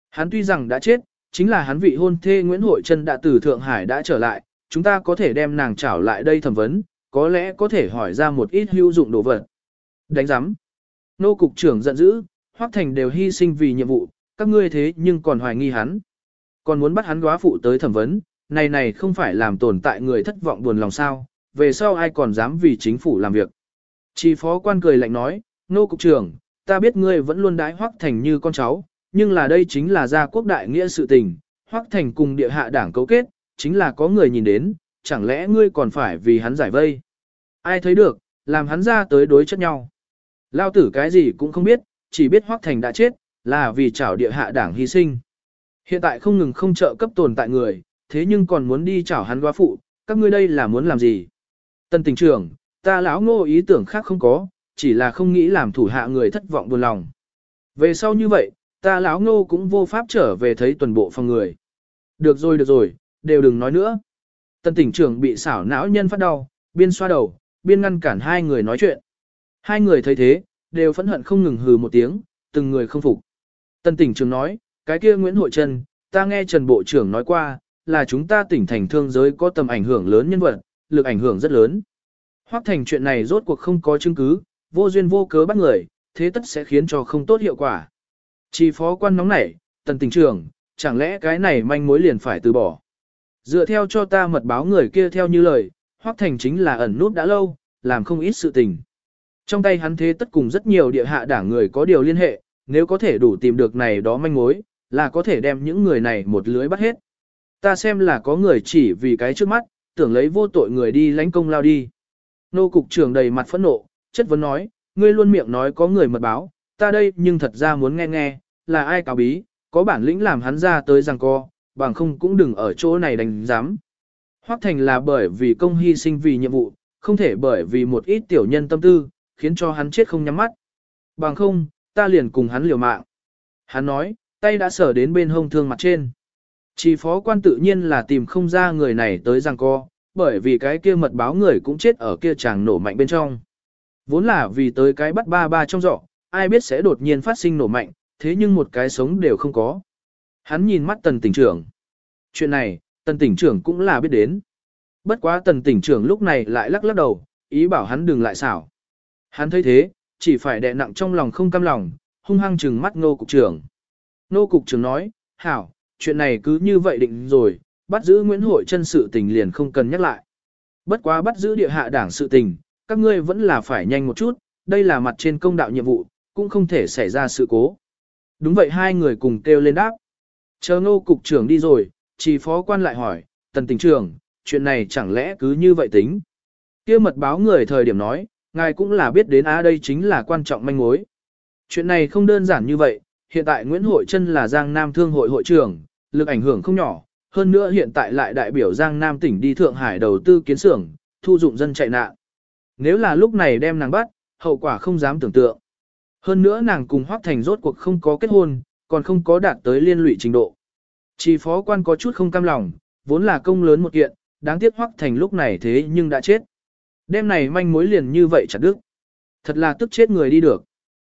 Hắn tuy rằng đã chết, chính là hắn vị hôn thê Nguyễn Hội Trân đã từ Thượng Hải đã trở lại, chúng ta có thể đem nàng trảo lại đây thẩm vấn, có lẽ có thể hỏi ra một ít hữu dụng đồ vật. Đánh giám. Nô cục trưởng giận dữ, Hoắc Thành đều hy sinh vì nhiệm vụ, các ngươi thế nhưng còn hoài nghi hắn. Còn muốn bắt hắn góa phụ tới thẩm vấn, này này không phải làm tồn tại người thất vọng buồn lòng sao, về sau ai còn dám vì chính phủ làm việc. Chỉ phó quan cười lạnh nói, nô cục trưởng, ta biết ngươi vẫn luôn đái Hoắc Thành như con cháu, nhưng là đây chính là gia quốc đại nghĩa sự tình, Hoắc Thành cùng địa hạ đảng cấu kết, chính là có người nhìn đến, chẳng lẽ ngươi còn phải vì hắn giải vây. Ai thấy được, làm hắn ra tới đối chất nhau. Lao tử cái gì cũng không biết, chỉ biết Hoắc Thành đã chết, là vì chảo địa hạ đảng hy sinh. Hiện tại không ngừng không trợ cấp tồn tại người, thế nhưng còn muốn đi chảo hắn quá phụ, các ngươi đây là muốn làm gì? Tân tỉnh trưởng, ta lão ngô ý tưởng khác không có, chỉ là không nghĩ làm thủ hạ người thất vọng buồn lòng. Về sau như vậy, ta lão ngô cũng vô pháp trở về thấy tuần bộ phòng người. Được rồi được rồi, đều đừng nói nữa. Tân tỉnh trưởng bị xảo não nhân phát đau, biên xoa đầu, biên ngăn cản hai người nói chuyện. Hai người thấy thế, đều phẫn hận không ngừng hừ một tiếng, từng người không phục. Tân tỉnh Trường nói, cái kia Nguyễn Hội Trân, ta nghe Trần Bộ trưởng nói qua, là chúng ta tỉnh thành thương giới có tầm ảnh hưởng lớn nhân vật, lực ảnh hưởng rất lớn. Hoắc thành chuyện này rốt cuộc không có chứng cứ, vô duyên vô cớ bắt người, thế tất sẽ khiến cho không tốt hiệu quả. Chỉ phó quan nóng nảy, tần Tỉnh trưởng, chẳng lẽ cái này manh mối liền phải từ bỏ. Dựa theo cho ta mật báo người kia theo như lời, Hoắc Thành chính là ẩn nút đã lâu, làm không ít sự tình. Trong tay hắn thế tất cùng rất nhiều địa hạ đảng người có điều liên hệ, nếu có thể đủ tìm được này đó manh mối, là có thể đem những người này một lưới bắt hết. Ta xem là có người chỉ vì cái trước mắt, tưởng lấy vô tội người đi lánh công lao đi. Nô cục trưởng đầy mặt phẫn nộ, chất vấn nói, ngươi luôn miệng nói có người mật báo, ta đây nhưng thật ra muốn nghe nghe, là ai cáo bí, có bản lĩnh làm hắn ra tới rằng co, bằng không cũng đừng ở chỗ này đánh giám. Hoắc Thành là bởi vì công hy sinh vì nhiệm vụ, không thể bởi vì một ít tiểu nhân tâm tư, khiến cho hắn chết không nhắm mắt. Bằng không, ta liền cùng hắn liều mạng. Hắn nói, tay đã sở đến bên hông thương mặt trên. Chỉ phó quan tự nhiên là tìm không ra người này tới giang co, bởi vì cái kia mật báo người cũng chết ở kia chàng nổ mạnh bên trong. Vốn là vì tới cái bắt ba ba trong giỏ, ai biết sẽ đột nhiên phát sinh nổ mạnh, thế nhưng một cái sống đều không có. Hắn nhìn mắt tần tỉnh trưởng. Chuyện này, tần tỉnh trưởng cũng là biết đến. Bất quá tần tỉnh trưởng lúc này lại lắc lắc đầu, ý bảo hắn đừng lại xảo. Hắn thấy thế, chỉ phải đè nặng trong lòng không cam lòng, hung hăng trừng mắt nô cục trưởng. Nô cục trưởng nói, hảo, chuyện này cứ như vậy định rồi, bắt giữ Nguyễn Hội chân sự tình liền không cần nhắc lại. Bất quá bắt giữ địa hạ đảng sự tình, các ngươi vẫn là phải nhanh một chút, đây là mặt trên công đạo nhiệm vụ, cũng không thể xảy ra sự cố. Đúng vậy hai người cùng kêu lên đáp. Chờ ngô cục trưởng đi rồi, chỉ phó quan lại hỏi, tần tỉnh trưởng, chuyện này chẳng lẽ cứ như vậy tính. kia mật báo người thời điểm nói, ngài cũng là biết đến á đây chính là quan trọng manh mối. Chuyện này không đơn giản như vậy, hiện tại Nguyễn Hội Trân là Giang Nam Thương hội hội trưởng, lực ảnh hưởng không nhỏ, hơn nữa hiện tại lại đại biểu Giang Nam tỉnh đi Thượng Hải đầu tư kiến xưởng, thu dụng dân chạy nạn. Nếu là lúc này đem nàng bắt, hậu quả không dám tưởng tượng. Hơn nữa nàng cùng Hoắc Thành rốt cuộc không có kết hôn, còn không có đạt tới liên lụy trình độ. Chỉ phó quan có chút không cam lòng, vốn là công lớn một kiện, đáng tiếc Hoắc Thành lúc này thế nhưng đã chết. Đêm này manh mối liền như vậy chặt đứt. Thật là tức chết người đi được.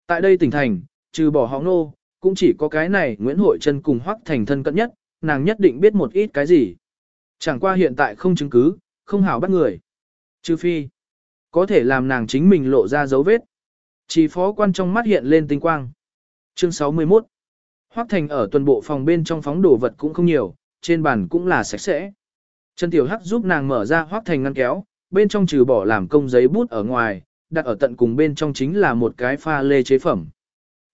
Tại đây tỉnh thành, trừ bỏ họ nô, cũng chỉ có cái này Nguyễn Hội Trân cùng Hoắc Thành thân cận nhất, nàng nhất định biết một ít cái gì. Chẳng qua hiện tại không chứng cứ, không hảo bắt người. Trừ phi, có thể làm nàng chính mình lộ ra dấu vết. Chỉ phó quan trong mắt hiện lên tinh quang. Chương 61 Hoắc Thành ở tuần bộ phòng bên trong phóng đồ vật cũng không nhiều, trên bàn cũng là sạch sẽ. Trần Tiểu Hắc giúp nàng mở ra Hoắc Thành ngăn kéo, bên trong trừ bỏ làm công giấy bút ở ngoài, đặt ở tận cùng bên trong chính là một cái pha lê chế phẩm.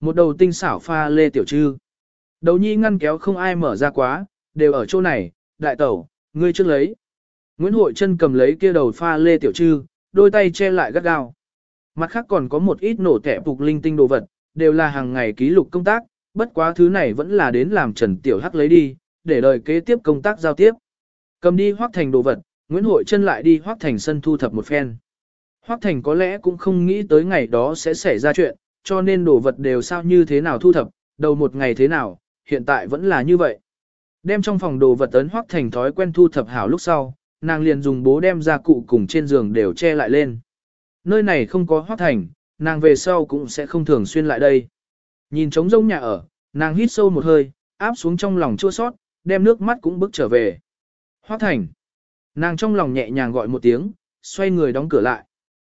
Một đầu tinh xảo pha lê tiểu trư. Đầu nhi ngăn kéo không ai mở ra quá, đều ở chỗ này, đại tẩu, ngươi trước lấy. Nguyễn Hội chân cầm lấy kia đầu pha lê tiểu trư, đôi tay che lại gắt gao. Mặt khác còn có một ít nổ tẻ phục linh tinh đồ vật, đều là hàng ngày ký lục công tác, bất quá thứ này vẫn là đến làm Trần Tiểu Hắc lấy đi, để đợi kế tiếp công tác giao tiếp. Cầm đi hoác Thành đồ vật, Nguyễn Hội chân lại đi Hoắc Thành sân thu thập một phen. Hoắc Thành có lẽ cũng không nghĩ tới ngày đó sẽ xảy ra chuyện, cho nên đồ vật đều sao như thế nào thu thập, đầu một ngày thế nào, hiện tại vẫn là như vậy. Đem trong phòng đồ vật ấn hoắc thành thói quen thu thập hảo lúc sau, nàng liền dùng bố đem ra cụ cùng trên giường đều che lại lên. Nơi này không có hoắc thành, nàng về sau cũng sẽ không thường xuyên lại đây. Nhìn trống rông nhà ở, nàng hít sâu một hơi, áp xuống trong lòng chua sót, đem nước mắt cũng bước trở về. Hoắc thành. Nàng trong lòng nhẹ nhàng gọi một tiếng, xoay người đóng cửa lại.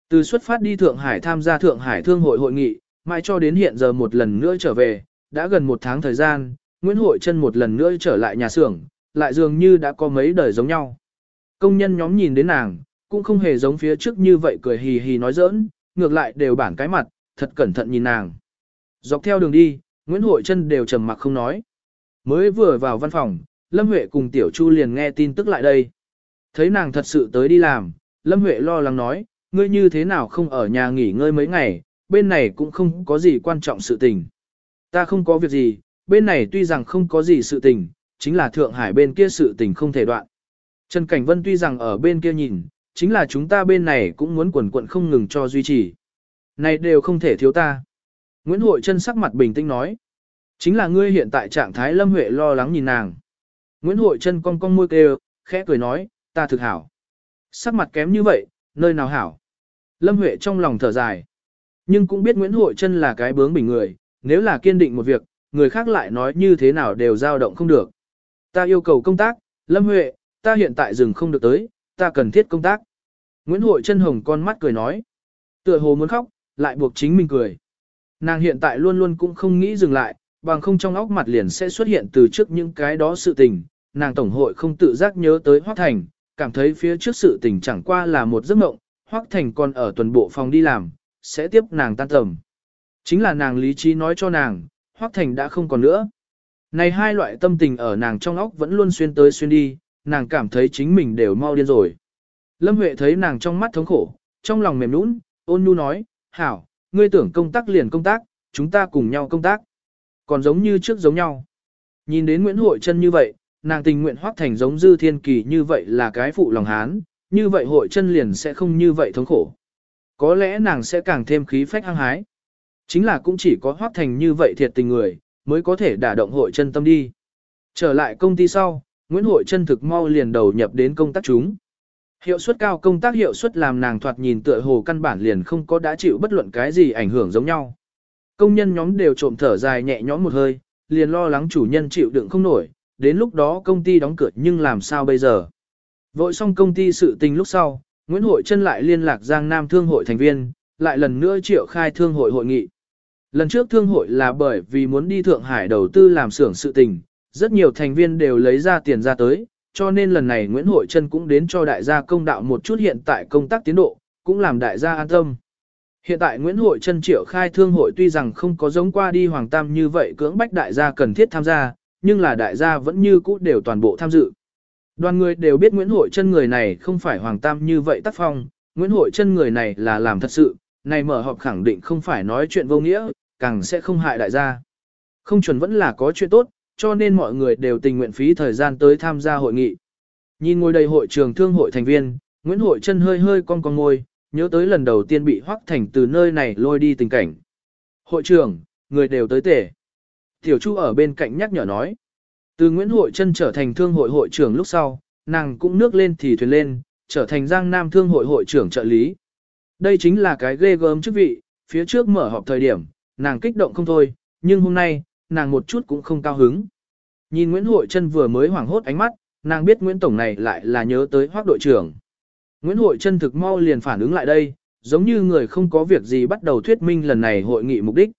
Từ xuất phát đi Thượng Hải tham gia Thượng Hải Thương hội hội nghị, mãi cho đến hiện giờ một lần nữa trở về, đã gần một tháng thời gian, Nguyễn Hội Trân một lần nữa trở lại nhà xưởng, lại dường như đã có mấy đời giống nhau. Công nhân nhóm nhìn đến nàng, cũng không hề giống phía trước như vậy cười hì hì nói giỡn, ngược lại đều bản cái mặt, thật cẩn thận nhìn nàng. Dọc theo đường đi, Nguyễn Hội Trân đều trầm mặc không nói. Mới vừa vào văn phòng, Lâm Huệ cùng Tiểu Chu liền nghe tin tức lại đây. Thấy nàng thật sự tới đi làm, Lâm Huệ lo lắng nói, ngươi như thế nào không ở nhà nghỉ ngơi mấy ngày, bên này cũng không có gì quan trọng sự tình. Ta không có việc gì, bên này tuy rằng không có gì sự tình, chính là Thượng Hải bên kia sự tình không thể đoạn. Trần Cảnh Vân tuy rằng ở bên kia nhìn, chính là chúng ta bên này cũng muốn quần quận không ngừng cho duy trì. Này đều không thể thiếu ta. Nguyễn Hội chân sắc mặt bình tĩnh nói. Chính là ngươi hiện tại trạng thái Lâm Huệ lo lắng nhìn nàng. Nguyễn Hội chân cong cong môi kêu, khẽ cười nói, ta thực hảo. Sắc mặt kém như vậy, nơi nào hảo. Lâm Huệ trong lòng thở dài. Nhưng cũng biết Nguyễn Hội chân là cái bướng bình người, nếu là kiên định một việc, người khác lại nói như thế nào đều dao động không được. Ta yêu cầu công tác, Lâm Huệ, ta hiện tại dừng không được tới, ta cần thiết công tác. Nguyễn Hội chân hồng con mắt cười nói. Tựa hồ muốn khóc, lại buộc chính mình cười. Nàng hiện tại luôn luôn cũng không nghĩ dừng lại, bằng không trong óc mặt liền sẽ xuất hiện từ trước những cái đó sự tình. Nàng tổng hội không tự giác nhớ tới Hoác Thành, cảm thấy phía trước sự tình chẳng qua là một giấc mộng, Hoắc Thành còn ở tuần bộ phòng đi làm, sẽ tiếp nàng tan tầm. Chính là nàng lý trí nói cho nàng, Hoắc Thành đã không còn nữa. Này hai loại tâm tình ở nàng trong óc vẫn luôn xuyên tới xuyên đi, nàng cảm thấy chính mình đều mau điên rồi. Lâm Huệ thấy nàng trong mắt thống khổ, trong lòng mềm nũng, ôn nhu nói, hảo, ngươi tưởng công tác liền công tác, chúng ta cùng nhau công tác. Còn giống như trước giống nhau. Nhìn đến Nguyễn Hội chân như vậy, nàng tình nguyện hoác thành giống dư thiên kỳ như vậy là cái phụ lòng hán, như vậy hội chân liền sẽ không như vậy thống khổ. Có lẽ nàng sẽ càng thêm khí phách hăng hái. Chính là cũng chỉ có hoác thành như vậy thiệt tình người, mới có thể đả động hội chân tâm đi. Trở lại công ty sau, Nguyễn Hội chân thực mau liền đầu nhập đến công tác chúng. Hiệu suất cao công tác hiệu suất làm nàng thoạt nhìn tựa hồ căn bản liền không có đã chịu bất luận cái gì ảnh hưởng giống nhau. Công nhân nhóm đều trộm thở dài nhẹ nhõm một hơi, liền lo lắng chủ nhân chịu đựng không nổi, đến lúc đó công ty đóng cửa nhưng làm sao bây giờ. Vội xong công ty sự tình lúc sau, Nguyễn Hội Trân lại liên lạc Giang Nam Thương hội thành viên, lại lần nữa triệu khai thương hội hội nghị. Lần trước thương hội là bởi vì muốn đi Thượng Hải đầu tư làm xưởng sự tình, rất nhiều thành viên đều lấy ra tiền ra tới, cho nên lần này Nguyễn Hội Trân cũng đến cho đại gia công đạo một chút hiện tại công tác tiến độ, cũng làm đại gia an tâm. Hiện tại Nguyễn Hội Trân triệu khai thương hội tuy rằng không có giống qua đi Hoàng Tam như vậy cưỡng bách đại gia cần thiết tham gia, nhưng là đại gia vẫn như cũ đều toàn bộ tham dự. Đoàn người đều biết Nguyễn Hội Trân người này không phải Hoàng Tam như vậy tác phong, Nguyễn Hội Trân người này là làm thật sự, này mở họp khẳng định không phải nói chuyện vô nghĩa, càng sẽ không hại đại gia. Không chuẩn vẫn là có chuyện tốt, cho nên mọi người đều tình nguyện phí thời gian tới tham gia hội nghị. Nhìn ngồi đầy hội trường thương hội thành viên, Nguyễn Hội chân hơi hơi cong cong ngôi, nhớ tới lần đầu tiên bị Hoắc Thành từ nơi này lôi đi tình cảnh. Hội trưởng, người đều tới tể. Tiểu Chu ở bên cạnh nhắc nhở nói. Từ Nguyễn Hội chân trở thành thương hội hội trưởng lúc sau, nàng cũng nước lên thì thuyền lên, trở thành Giang Nam thương hội hội trưởng trợ lý. Đây chính là cái ghê gớm chức vị, phía trước mở họp thời điểm, nàng kích động không thôi, nhưng hôm nay, nàng một chút cũng không cao hứng. Nhìn Nguyễn Hội Trân vừa mới hoảng hốt ánh mắt, nàng biết Nguyễn Tổng này lại là nhớ tới hoác đội trưởng. Nguyễn Hội Trân thực mau liền phản ứng lại đây, giống như người không có việc gì bắt đầu thuyết minh lần này hội nghị mục đích.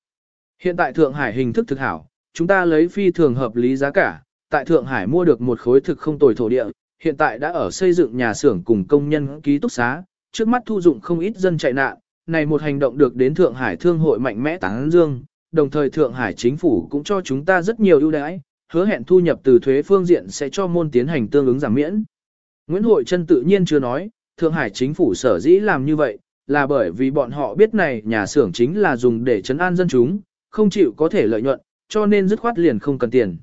Hiện tại Thượng Hải hình thức thực hảo, chúng ta lấy phi thường hợp lý giá cả, tại Thượng Hải mua được một khối thực không tồi thổ địa, hiện tại đã ở xây dựng nhà xưởng cùng công nhân ký túc xá, trước mắt thu dụng không ít dân chạy nạn, này một hành động được đến Thượng Hải Thương hội mạnh mẽ tán dương, đồng thời Thượng Hải chính phủ cũng cho chúng ta rất nhiều ưu đãi, hứa hẹn thu nhập từ thuế phương diện sẽ cho môn tiến hành tương ứng giảm miễn. Nguyễn Hội Trân tự nhiên chưa nói, Thượng Hải chính phủ sở dĩ làm như vậy, là bởi vì bọn họ biết này nhà xưởng chính là dùng để chấn an dân chúng, không chịu có thể lợi nhuận, cho nên dứt khoát liền không cần tiền.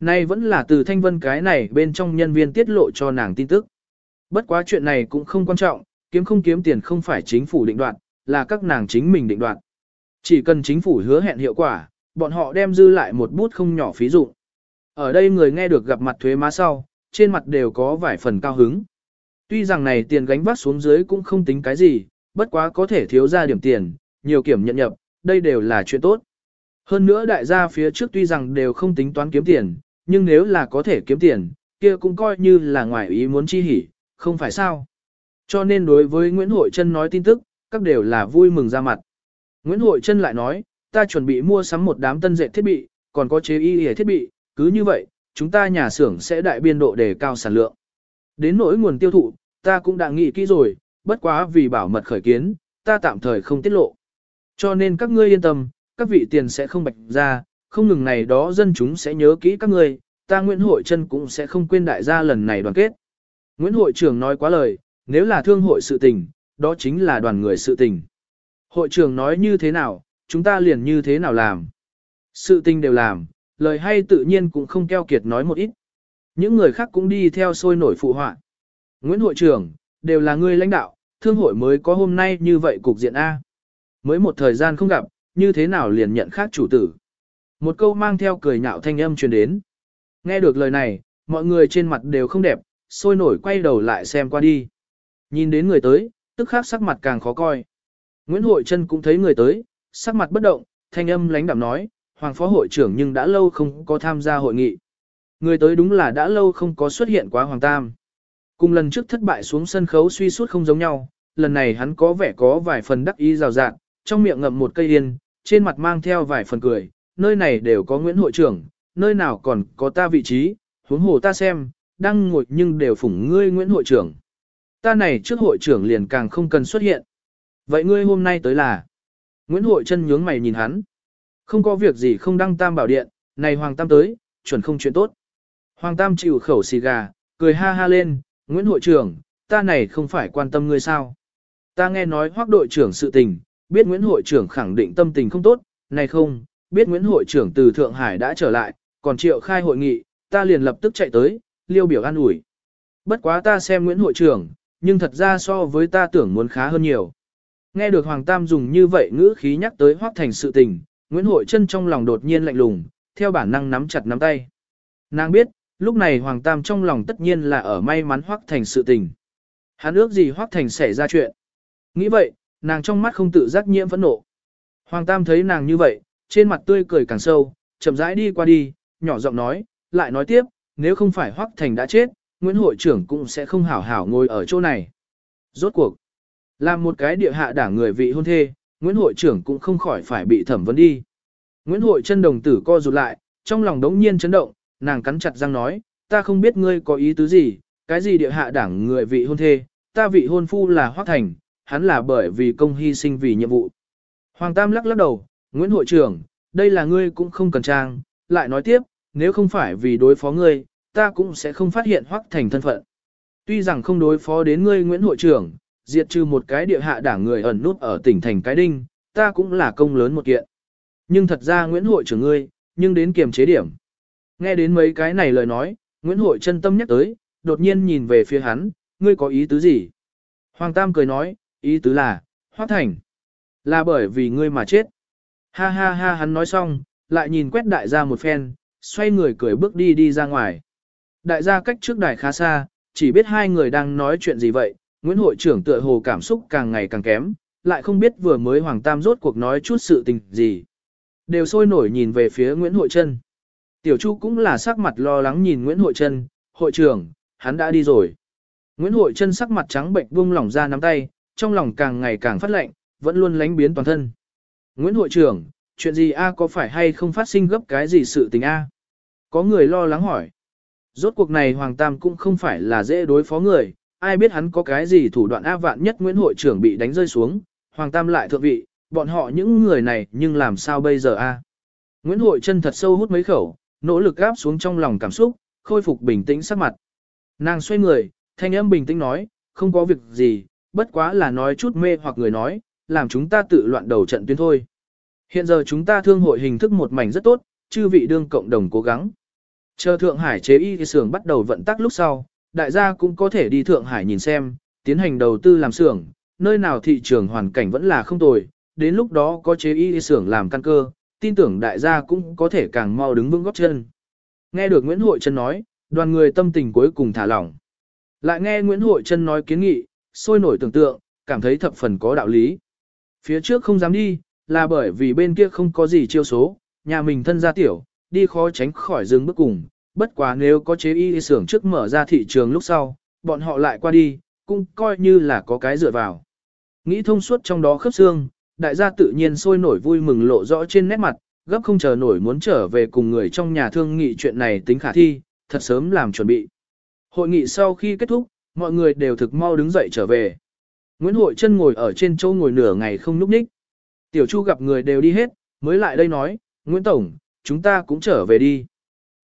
Nay vẫn là từ thanh vân cái này bên trong nhân viên tiết lộ cho nàng tin tức. Bất quá chuyện này cũng không quan trọng, kiếm không kiếm tiền không phải chính phủ định đoạt, là các nàng chính mình định đoạt. Chỉ cần chính phủ hứa hẹn hiệu quả, bọn họ đem dư lại một bút không nhỏ phí dụ. Ở đây người nghe được gặp mặt thuế má sau, trên mặt đều có vài phần cao hứng. Tuy rằng này tiền gánh vác xuống dưới cũng không tính cái gì, bất quá có thể thiếu ra điểm tiền, nhiều kiểm nhận nhập, đây đều là chuyện tốt. Hơn nữa đại gia phía trước tuy rằng đều không tính toán kiếm tiền, nhưng nếu là có thể kiếm tiền, kia cũng coi như là ngoài ý muốn chi hỉ, không phải sao. Cho nên đối với Nguyễn Hội Trân nói tin tức, các đều là vui mừng ra mặt. Nguyễn Hội Trân lại nói, ta chuẩn bị mua sắm một đám tân dệt thiết bị, còn có chế y hề thiết bị, cứ như vậy, chúng ta nhà xưởng sẽ đại biên độ đề cao sản lượng. Đến nỗi nguồn tiêu thụ, ta cũng đã nghĩ kỹ rồi, bất quá vì bảo mật khởi kiến, ta tạm thời không tiết lộ. Cho nên các ngươi yên tâm, các vị tiền sẽ không bạch ra, không ngừng này đó dân chúng sẽ nhớ kỹ các ngươi, ta Nguyễn Hội Trân cũng sẽ không quên đại gia lần này đoàn kết. Nguyễn Hội trưởng nói quá lời, nếu là thương hội sự tình, đó chính là đoàn người sự tình. Hội trưởng nói như thế nào, chúng ta liền như thế nào làm. Sự tình đều làm, lời hay tự nhiên cũng không keo kiệt nói một ít. Những người khác cũng đi theo sôi nổi phụ họa. Nguyễn hội trưởng, đều là người lãnh đạo, thương hội mới có hôm nay như vậy cục diện A. Mới một thời gian không gặp, như thế nào liền nhận khác chủ tử. Một câu mang theo cười nhạo thanh âm truyền đến. Nghe được lời này, mọi người trên mặt đều không đẹp, sôi nổi quay đầu lại xem qua đi. Nhìn đến người tới, tức khắc sắc mặt càng khó coi. Nguyễn Hội Trân cũng thấy người tới, sắc mặt bất động, thanh âm lánh đạm nói, Hoàng Phó Hội trưởng nhưng đã lâu không có tham gia hội nghị. Người tới đúng là đã lâu không có xuất hiện quá Hoàng Tam. Cùng lần trước thất bại xuống sân khấu suy suốt không giống nhau, lần này hắn có vẻ có vài phần đắc ý rào rạng, trong miệng ngậm một cây yên, trên mặt mang theo vài phần cười, nơi này đều có Nguyễn Hội trưởng, nơi nào còn có ta vị trí, huống hồ ta xem, đang ngồi nhưng đều phủng ngươi Nguyễn Hội trưởng. Ta này trước hội trưởng liền càng không cần xuất hiện. Vậy ngươi hôm nay tới là? Nguyễn Hội chân nhướng mày nhìn hắn. Không có việc gì không đăng tam bảo điện, này Hoàng Tam tới, chuẩn không chuyện tốt. Hoàng Tam chịu khẩu xì gà, cười ha ha lên, Nguyễn Hội trưởng, ta này không phải quan tâm ngươi sao. Ta nghe nói hoác đội trưởng sự tình, biết Nguyễn Hội trưởng khẳng định tâm tình không tốt, này không, biết Nguyễn Hội trưởng từ Thượng Hải đã trở lại, còn triệu khai hội nghị, ta liền lập tức chạy tới, liêu biểu an ủi. Bất quá ta xem Nguyễn Hội trưởng, nhưng thật ra so với ta tưởng muốn khá hơn nhiều. Nghe được Hoàng Tam dùng như vậy ngữ khí nhắc tới Hoác Thành sự tình, Nguyễn Hội chân trong lòng đột nhiên lạnh lùng, theo bản năng nắm chặt nắm tay. Nàng biết, lúc này Hoàng Tam trong lòng tất nhiên là ở may mắn Hoác Thành sự tình. Hắn ước gì Hoác Thành xảy ra chuyện. Nghĩ vậy, nàng trong mắt không tự giác nhiễm phẫn nộ. Hoàng Tam thấy nàng như vậy, trên mặt tươi cười càng sâu, chậm rãi đi qua đi, nhỏ giọng nói, lại nói tiếp, nếu không phải hoắc Thành đã chết, Nguyễn hội trưởng cũng sẽ không hảo hảo ngồi ở chỗ này. Rốt cuộc, làm một cái địa hạ đảng người vị hôn thê, Nguyễn hội trưởng cũng không khỏi phải bị thẩm vấn đi. Nguyễn hội chân đồng tử co rụt lại, trong lòng đống nhiên chấn động, nàng cắn chặt răng nói, ta không biết ngươi có ý tứ gì, cái gì địa hạ đảng người vị hôn thê, ta vị hôn phu là hoắc Thành, hắn là bởi vì công hy sinh vì nhiệm vụ. Hoàng Tam lắc lắc đầu, Nguyễn hội trưởng, đây là ngươi cũng không cần trang, lại nói tiếp, nếu không phải vì đối phó ngươi, ta cũng sẽ không phát hiện hoắc Thành thân phận. Tuy rằng không đối phó đến ngươi Nguyễn hội trưởng, diệt trừ một cái địa hạ đảng người ẩn nút ở tỉnh thành cái đinh, ta cũng là công lớn một kiện. Nhưng thật ra Nguyễn hội trưởng ngươi, nhưng đến kiềm chế điểm. Nghe đến mấy cái này lời nói, Nguyễn hội chân tâm nhắc tới, đột nhiên nhìn về phía hắn, ngươi có ý tứ gì? Hoàng Tam cười nói, ý tứ là, Hoác Thành. Là bởi vì ngươi mà chết. Ha ha ha hắn nói xong, lại nhìn quét đại gia một phen, xoay người cười bước đi đi ra ngoài. Đại gia cách trước đài khá xa, chỉ biết hai người đang nói chuyện gì vậy, Nguyễn hội trưởng tựa hồ cảm xúc càng ngày càng kém, lại không biết vừa mới Hoàng Tam rốt cuộc nói chút sự tình gì. Đều sôi nổi nhìn về phía Nguyễn Hội chân. Tiểu Chu cũng là sắc mặt lo lắng nhìn Nguyễn Hội chân, hội trưởng, hắn đã đi rồi. Nguyễn Hội chân sắc mặt trắng bệnh buông lỏng ra nắm tay, trong lòng càng ngày càng phát lạnh, vẫn luôn lánh biến toàn thân. Nguyễn Hội trưởng, chuyện gì a có phải hay không phát sinh gấp cái gì sự tình a? Có người lo lắng hỏi. Rốt cuộc này Hoàng Tam cũng không phải là dễ đối phó người, ai biết hắn có cái gì thủ đoạn A vạn nhất Nguyễn hội trưởng bị đánh rơi xuống, Hoàng Tam lại thượng vị, bọn họ những người này nhưng làm sao bây giờ A. Nguyễn hội chân thật sâu hút mấy khẩu, nỗ lực gáp xuống trong lòng cảm xúc, khôi phục bình tĩnh sắc mặt. Nàng xoay người, thanh âm bình tĩnh nói, không có việc gì, bất quá là nói chút mê hoặc người nói, làm chúng ta tự loạn đầu trận tuyến thôi. Hiện giờ chúng ta thương hội hình thức một mảnh rất tốt, chư vị đương cộng đồng cố gắng. Chờ Thượng Hải chế y xưởng bắt đầu vận tắc lúc sau, đại gia cũng có thể đi Thượng Hải nhìn xem, tiến hành đầu tư làm xưởng, nơi nào thị trường hoàn cảnh vẫn là không tồi, đến lúc đó có chế y xưởng làm căn cơ, tin tưởng đại gia cũng có thể càng mau đứng vững góp chân. Nghe được Nguyễn Hội Trân nói, đoàn người tâm tình cuối cùng thả lỏng. Lại nghe Nguyễn Hội Trân nói kiến nghị, sôi nổi tưởng tượng, cảm thấy thập phần có đạo lý. Phía trước không dám đi, là bởi vì bên kia không có gì chiêu số, nhà mình thân gia tiểu, đi khó tránh khỏi dừng bước cùng. Bất quá nếu có chế y xưởng trước mở ra thị trường lúc sau, bọn họ lại qua đi, cũng coi như là có cái dựa vào. Nghĩ thông suốt trong đó khớp xương, đại gia tự nhiên sôi nổi vui mừng lộ rõ trên nét mặt, gấp không chờ nổi muốn trở về cùng người trong nhà thương nghị chuyện này tính khả thi, thật sớm làm chuẩn bị. Hội nghị sau khi kết thúc, mọi người đều thực mau đứng dậy trở về. Nguyễn Hội chân ngồi ở trên chỗ ngồi nửa ngày không núp ních. Tiểu Chu gặp người đều đi hết, mới lại đây nói, Nguyễn Tổng, chúng ta cũng trở về đi.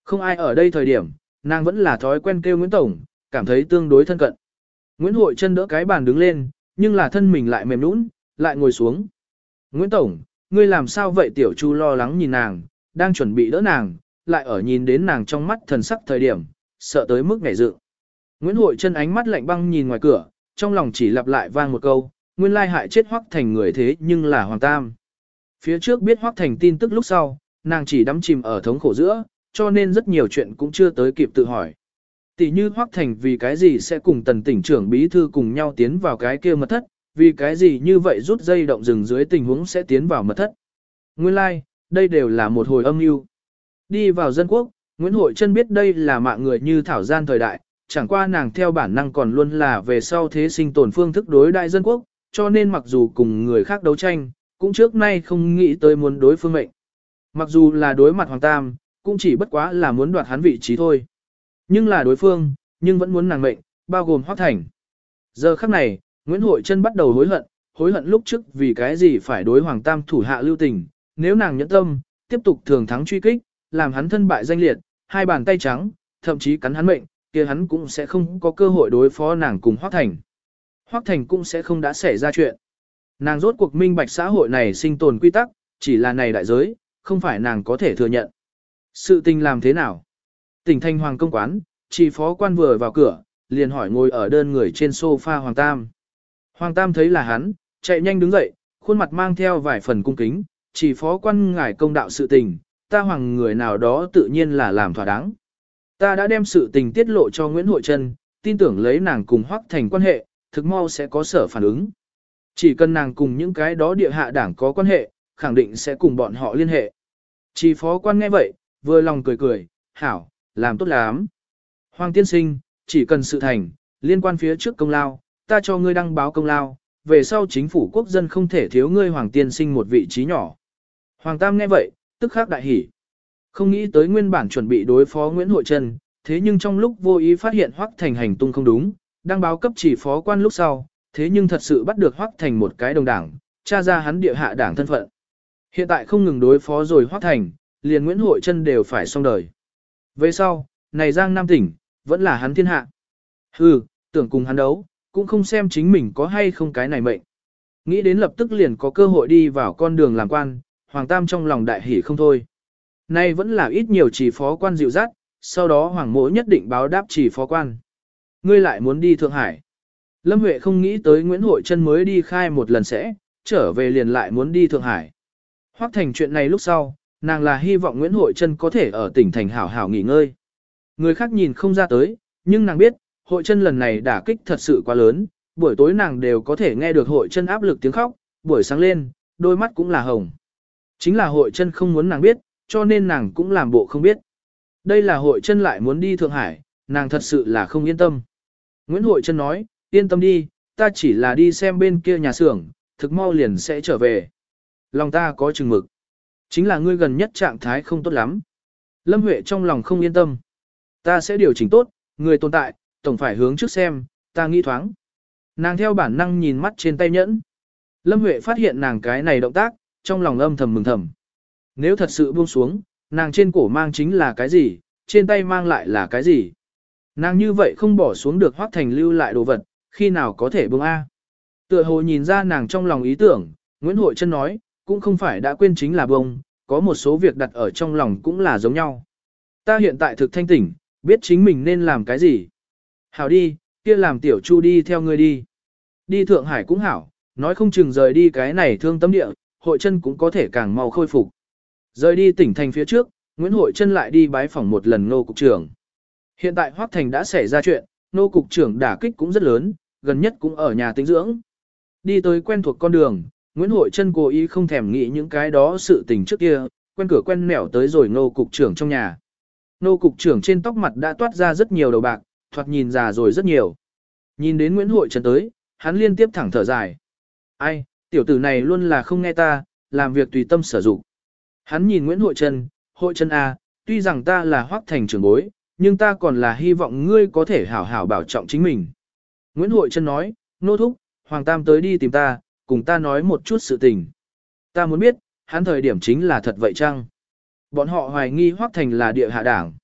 Không ai ở đây thời điểm, nàng vẫn là thói quen kêu Nguyễn Tổng, cảm thấy tương đối thân cận. Nguyễn Hội chân đỡ cái bàn đứng lên, nhưng là thân mình lại mềm nũng, lại ngồi xuống. Nguyễn Tổng, ngươi làm sao vậy Tiểu Chu lo lắng nhìn nàng, đang chuẩn bị đỡ nàng, lại ở nhìn đến nàng trong mắt thần sắc thời điểm, sợ tới mức ngảy dự. Nguyễn Hội chân ánh mắt lạnh băng nhìn ngoài cửa, trong lòng chỉ lặp lại vang một câu, nguyên lai hại chết Hoắc Thành người thế nhưng là Hoàng Tam. Phía trước biết Hoắc Thành tin tức lúc sau, nàng chỉ đắm chìm ở thống khổ giữa, cho nên rất nhiều chuyện cũng chưa tới kịp tự hỏi. Tỷ như Hoắc Thành vì cái gì sẽ cùng tần tỉnh trưởng bí thư cùng nhau tiến vào cái kia mật thất, vì cái gì như vậy rút dây động rừng dưới tình huống sẽ tiến vào mật thất. Nguyên lai, like, đây đều là một hồi âm mưu. Đi vào dân quốc, Nguyễn Hội Trân biết đây là mạng người như thảo gian thời đại, chẳng qua nàng theo bản năng còn luôn là về sau thế sinh tồn phương thức đối đại dân quốc, cho nên mặc dù cùng người khác đấu tranh, cũng trước nay không nghĩ tới muốn đối phương mệnh. Mặc dù là đối mặt Hoàng Tam, cũng chỉ bất quá là muốn đoạt hắn vị trí thôi. Nhưng là đối phương, nhưng vẫn muốn nàng mệnh, bao gồm Hoác Thành. Giờ khắc này, Nguyễn Hội Trân bắt đầu hối hận, hối hận lúc trước vì cái gì phải đối Hoàng Tam thủ hạ lưu tình, nếu nàng nhẫn tâm, tiếp tục thường thắng truy kích, làm hắn thân bại danh liệt, hai bàn tay trắng, thậm chí cắn hắn mệnh, kia hắn cũng sẽ không có cơ hội đối phó nàng cùng Hoác Thành. Hoác Thành cũng sẽ không đã xảy ra chuyện. Nàng rốt cuộc minh bạch xã hội này sinh tồn quy tắc, chỉ là này đại giới, không phải nàng có thể thừa nhận. Sự tình làm thế nào? Tỉnh thanh hoàng công quán, chỉ phó quan vừa vào cửa, liền hỏi ngồi ở đơn người trên sofa Hoàng Tam. Hoàng Tam thấy là hắn, chạy nhanh đứng dậy, khuôn mặt mang theo vài phần cung kính, chỉ phó quan ngài công đạo sự tình, ta hoàng người nào đó tự nhiên là làm thỏa đáng. Ta đã đem sự tình tiết lộ cho Nguyễn Hội Trân, tin tưởng lấy nàng cùng Hoắc Thành quan hệ, thực mau sẽ có sở phản ứng. Chỉ cần nàng cùng những cái đó địa hạ đảng có quan hệ, khẳng định sẽ cùng bọn họ liên hệ. Chỉ phó quan nghe vậy, vừa lòng cười cười, hảo, làm tốt lắm. Hoàng tiên sinh, chỉ cần sự thành, liên quan phía trước công lao, ta cho ngươi đăng báo công lao, về sau chính phủ quốc dân không thể thiếu ngươi Hoàng tiên sinh một vị trí nhỏ. Hoàng Tam nghe vậy, tức khắc đại hỉ. Không nghĩ tới nguyên bản chuẩn bị đối phó Nguyễn Hội Trân, thế nhưng trong lúc vô ý phát hiện Hoắc Thành hành tung không đúng, đang báo cấp chỉ phó quan lúc sau, thế nhưng thật sự bắt được Hoắc Thành một cái đồng đảng, tra ra hắn địa hạ đảng thân phận. Hiện tại không ngừng đối phó rồi Hoắc Thành, liền Nguyễn Hội Trân đều phải xong đời. Về sau, này Giang Nam tỉnh, vẫn là hắn thiên hạ. Hừ, tưởng cùng hắn đấu, cũng không xem chính mình có hay không cái này mệnh. Nghĩ đến lập tức liền có cơ hội đi vào con đường làm quan, Hoàng Tam trong lòng đại hỉ không thôi. Nay vẫn là ít nhiều chỉ phó quan dịu dắt, sau đó Hoàng Mỗ nhất định báo đáp chỉ phó quan. Ngươi lại muốn đi Thượng Hải. Lâm Huệ không nghĩ tới Nguyễn Hội Trân mới đi khai một lần sẽ, trở về liền lại muốn đi Thượng Hải. Hoắc thành chuyện này lúc sau, nàng là hy vọng Nguyễn Hội Trân có thể ở tỉnh thành hảo hảo nghỉ ngơi. Người khác nhìn không ra tới, nhưng nàng biết, Hội Trân lần này đả kích thật sự quá lớn, buổi tối nàng đều có thể nghe được Hội Trân áp lực tiếng khóc, buổi sáng lên, đôi mắt cũng là hồng. Chính là Hội Trân không muốn nàng biết, cho nên nàng cũng làm bộ không biết. Đây là Hội chân lại muốn đi Thượng Hải, nàng thật sự là không yên tâm. Nguyễn Hội chân nói, yên tâm đi, ta chỉ là đi xem bên kia nhà xưởng, thực mau liền sẽ trở về. Lòng ta có chừng mực. Chính là ngươi gần nhất trạng thái không tốt lắm. Lâm Huệ trong lòng không yên tâm. Ta sẽ điều chỉnh tốt, người tồn tại, tổng phải hướng trước xem, ta nghĩ thoáng. Nàng theo bản năng nhìn mắt trên tay nhẫn. Lâm Huệ phát hiện nàng cái này động tác, trong lòng âm thầm mừng thầm. Nếu thật sự buông xuống, nàng trên cổ mang chính là cái gì, trên tay mang lại là cái gì. Nàng như vậy không bỏ xuống được hoác thành lưu lại đồ vật, khi nào có thể buông A. Tựa hồ nhìn ra nàng trong lòng ý tưởng, Nguyễn Hội Trân nói, cũng không phải đã quên chính là bông, có một số việc đặt ở trong lòng cũng là giống nhau. Ta hiện tại thực thanh tỉnh, biết chính mình nên làm cái gì. Hảo đi, kia làm tiểu chu đi theo ngươi đi. Đi Thượng Hải cũng hảo, nói không chừng rời đi cái này thương tâm địa, hội chân cũng có thể càng mau khôi phục. Rời đi tỉnh thành phía trước, Nguyễn Hội chân lại đi bái phỏng một lần nô cục trưởng. Hiện tại Hoắc Thành đã xảy ra chuyện, nô cục trưởng đả kích cũng rất lớn, gần nhất cũng ở nhà tĩnh dưỡng. Đi tới quen thuộc con đường, Nguyễn Hội chân cố ý không thèm nghĩ những cái đó sự tình trước kia, quen cửa quen mẻo tới rồi nô cục trưởng trong nhà. Nô cục trưởng trên tóc mặt đã toát ra rất nhiều đầu bạc, thoạt nhìn già rồi rất nhiều. Nhìn đến Nguyễn Hội chân tới, hắn liên tiếp thẳng thở dài. Ai, tiểu tử này luôn là không nghe ta, làm việc tùy tâm sở dụng. Hắn nhìn Nguyễn Hội Trân, Hội Trân A, tuy rằng ta là hoác thành trưởng bối, nhưng ta còn là hy vọng ngươi có thể hảo hảo bảo trọng chính mình. Nguyễn Hội Trân nói, nô thúc, Hoàng Tam tới đi tìm ta, cùng ta nói một chút sự tình. Ta muốn biết, hắn thời điểm chính là thật vậy chăng? Bọn họ hoài nghi hoác thành là địa hạ đảng.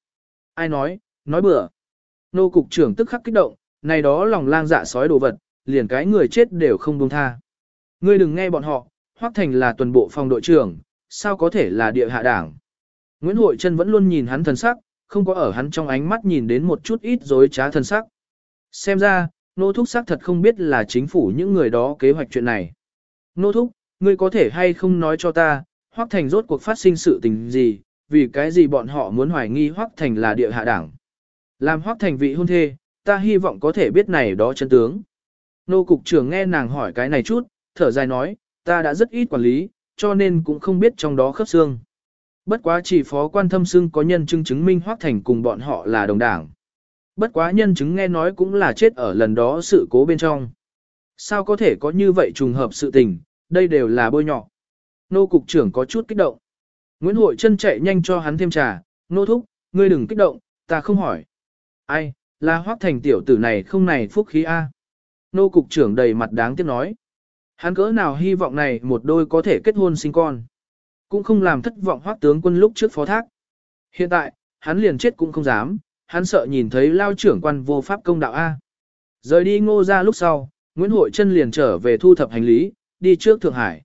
Ai nói, nói bừa. Nô cục trưởng tức khắc kích động, này đó lòng lang dạ sói đồ vật, liền cái người chết đều không buông tha. Ngươi đừng nghe bọn họ, Hoắc Thành là tuần bộ phòng đội trưởng, sao có thể là địa hạ đảng. Nguyễn Hội Trân vẫn luôn nhìn hắn thần sắc, không có ở hắn trong ánh mắt nhìn đến một chút ít dối trá thần sắc. Xem ra, nô thúc xác thật không biết là chính phủ những người đó kế hoạch chuyện này. Nô thúc, ngươi có thể hay không nói cho ta, Hoắc Thành rốt cuộc phát sinh sự tình gì, vì cái gì bọn họ muốn hoài nghi Hoắc Thành là địa hạ đảng. Làm Hoắc Thành vị hôn thê, ta hy vọng có thể biết này đó chân tướng. Nô cục trưởng nghe nàng hỏi cái này chút, thở dài nói, ta đã rất ít quản lý, cho nên cũng không biết trong đó khớp xương. Bất quá chỉ phó quan thâm xương có nhân chứng chứng minh Hoắc Thành cùng bọn họ là đồng đảng. Bất quá nhân chứng nghe nói cũng là chết ở lần đó sự cố bên trong. Sao có thể có như vậy trùng hợp sự tình, đây đều là bôi nhọ. Nô cục trưởng có chút kích động. Nguyễn Hội chân chạy nhanh cho hắn thêm trà, nô thúc, ngươi đừng kích động, ta không hỏi. Ai, là Hoắc Thành tiểu tử này không này phúc khí A. Nô cục trưởng đầy mặt đáng tiếc nói. Hắn cỡ nào hy vọng này một đôi có thể kết hôn sinh con. Cũng không làm thất vọng hoác tướng quân lúc trước phó thác. Hiện tại, hắn liền chết cũng không dám, hắn sợ nhìn thấy lao trưởng quan vô pháp công đạo A. Rời đi ngô ra lúc sau, Nguyễn Hội Trân liền trở về thu thập hành lý, đi trước Thượng Hải.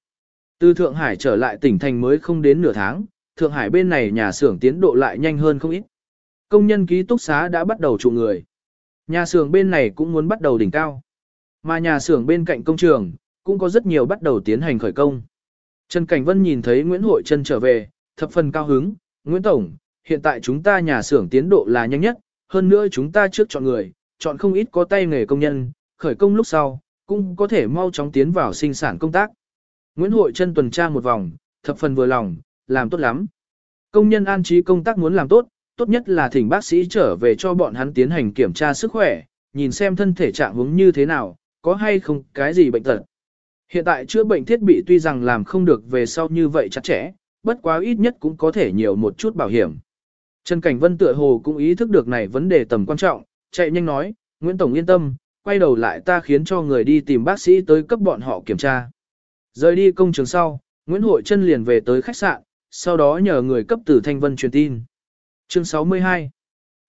Từ Thượng Hải trở lại tỉnh thành mới không đến nửa tháng, Thượng Hải bên này nhà xưởng tiến độ lại nhanh hơn không ít. Công nhân ký túc xá đã bắt đầu trụ người. Nhà xưởng bên này cũng muốn bắt đầu đỉnh cao. Mà nhà xưởng bên cạnh công trường, cũng có rất nhiều bắt đầu tiến hành khởi công. Trần Cảnh Vân nhìn thấy Nguyễn Hội Trân trở về, thập phần cao hứng, Nguyễn Tổng, hiện tại chúng ta nhà xưởng tiến độ là nhanh nhất, hơn nữa chúng ta trước chọn người, chọn không ít có tay nghề công nhân, khởi công lúc sau, cũng có thể mau chóng tiến vào sinh sản công tác. Nguyễn Hội Trân tuần tra một vòng, thập phần vừa lòng, làm tốt lắm. Công nhân an trí công tác muốn làm tốt, tốt nhất là thỉnh bác sĩ trở về cho bọn hắn tiến hành kiểm tra sức khỏe, nhìn xem thân thể trạng huống như thế nào, có hay không cái gì bệnh tật. Hiện tại chữa bệnh thiết bị tuy rằng làm không được về sau như vậy chắc chẽ, bất quá ít nhất cũng có thể nhiều một chút bảo hiểm. Trần Cảnh Vân tựa hồ cũng ý thức được này vấn đề tầm quan trọng, chạy nhanh nói, Nguyễn Tổng yên tâm, quay đầu lại ta khiến cho người đi tìm bác sĩ tới cấp bọn họ kiểm tra. Rời đi công trường sau, Nguyễn Hội Trân liền về tới khách sạn, sau đó nhờ người cấp Từ Thanh Vân truyền tin. Chương 62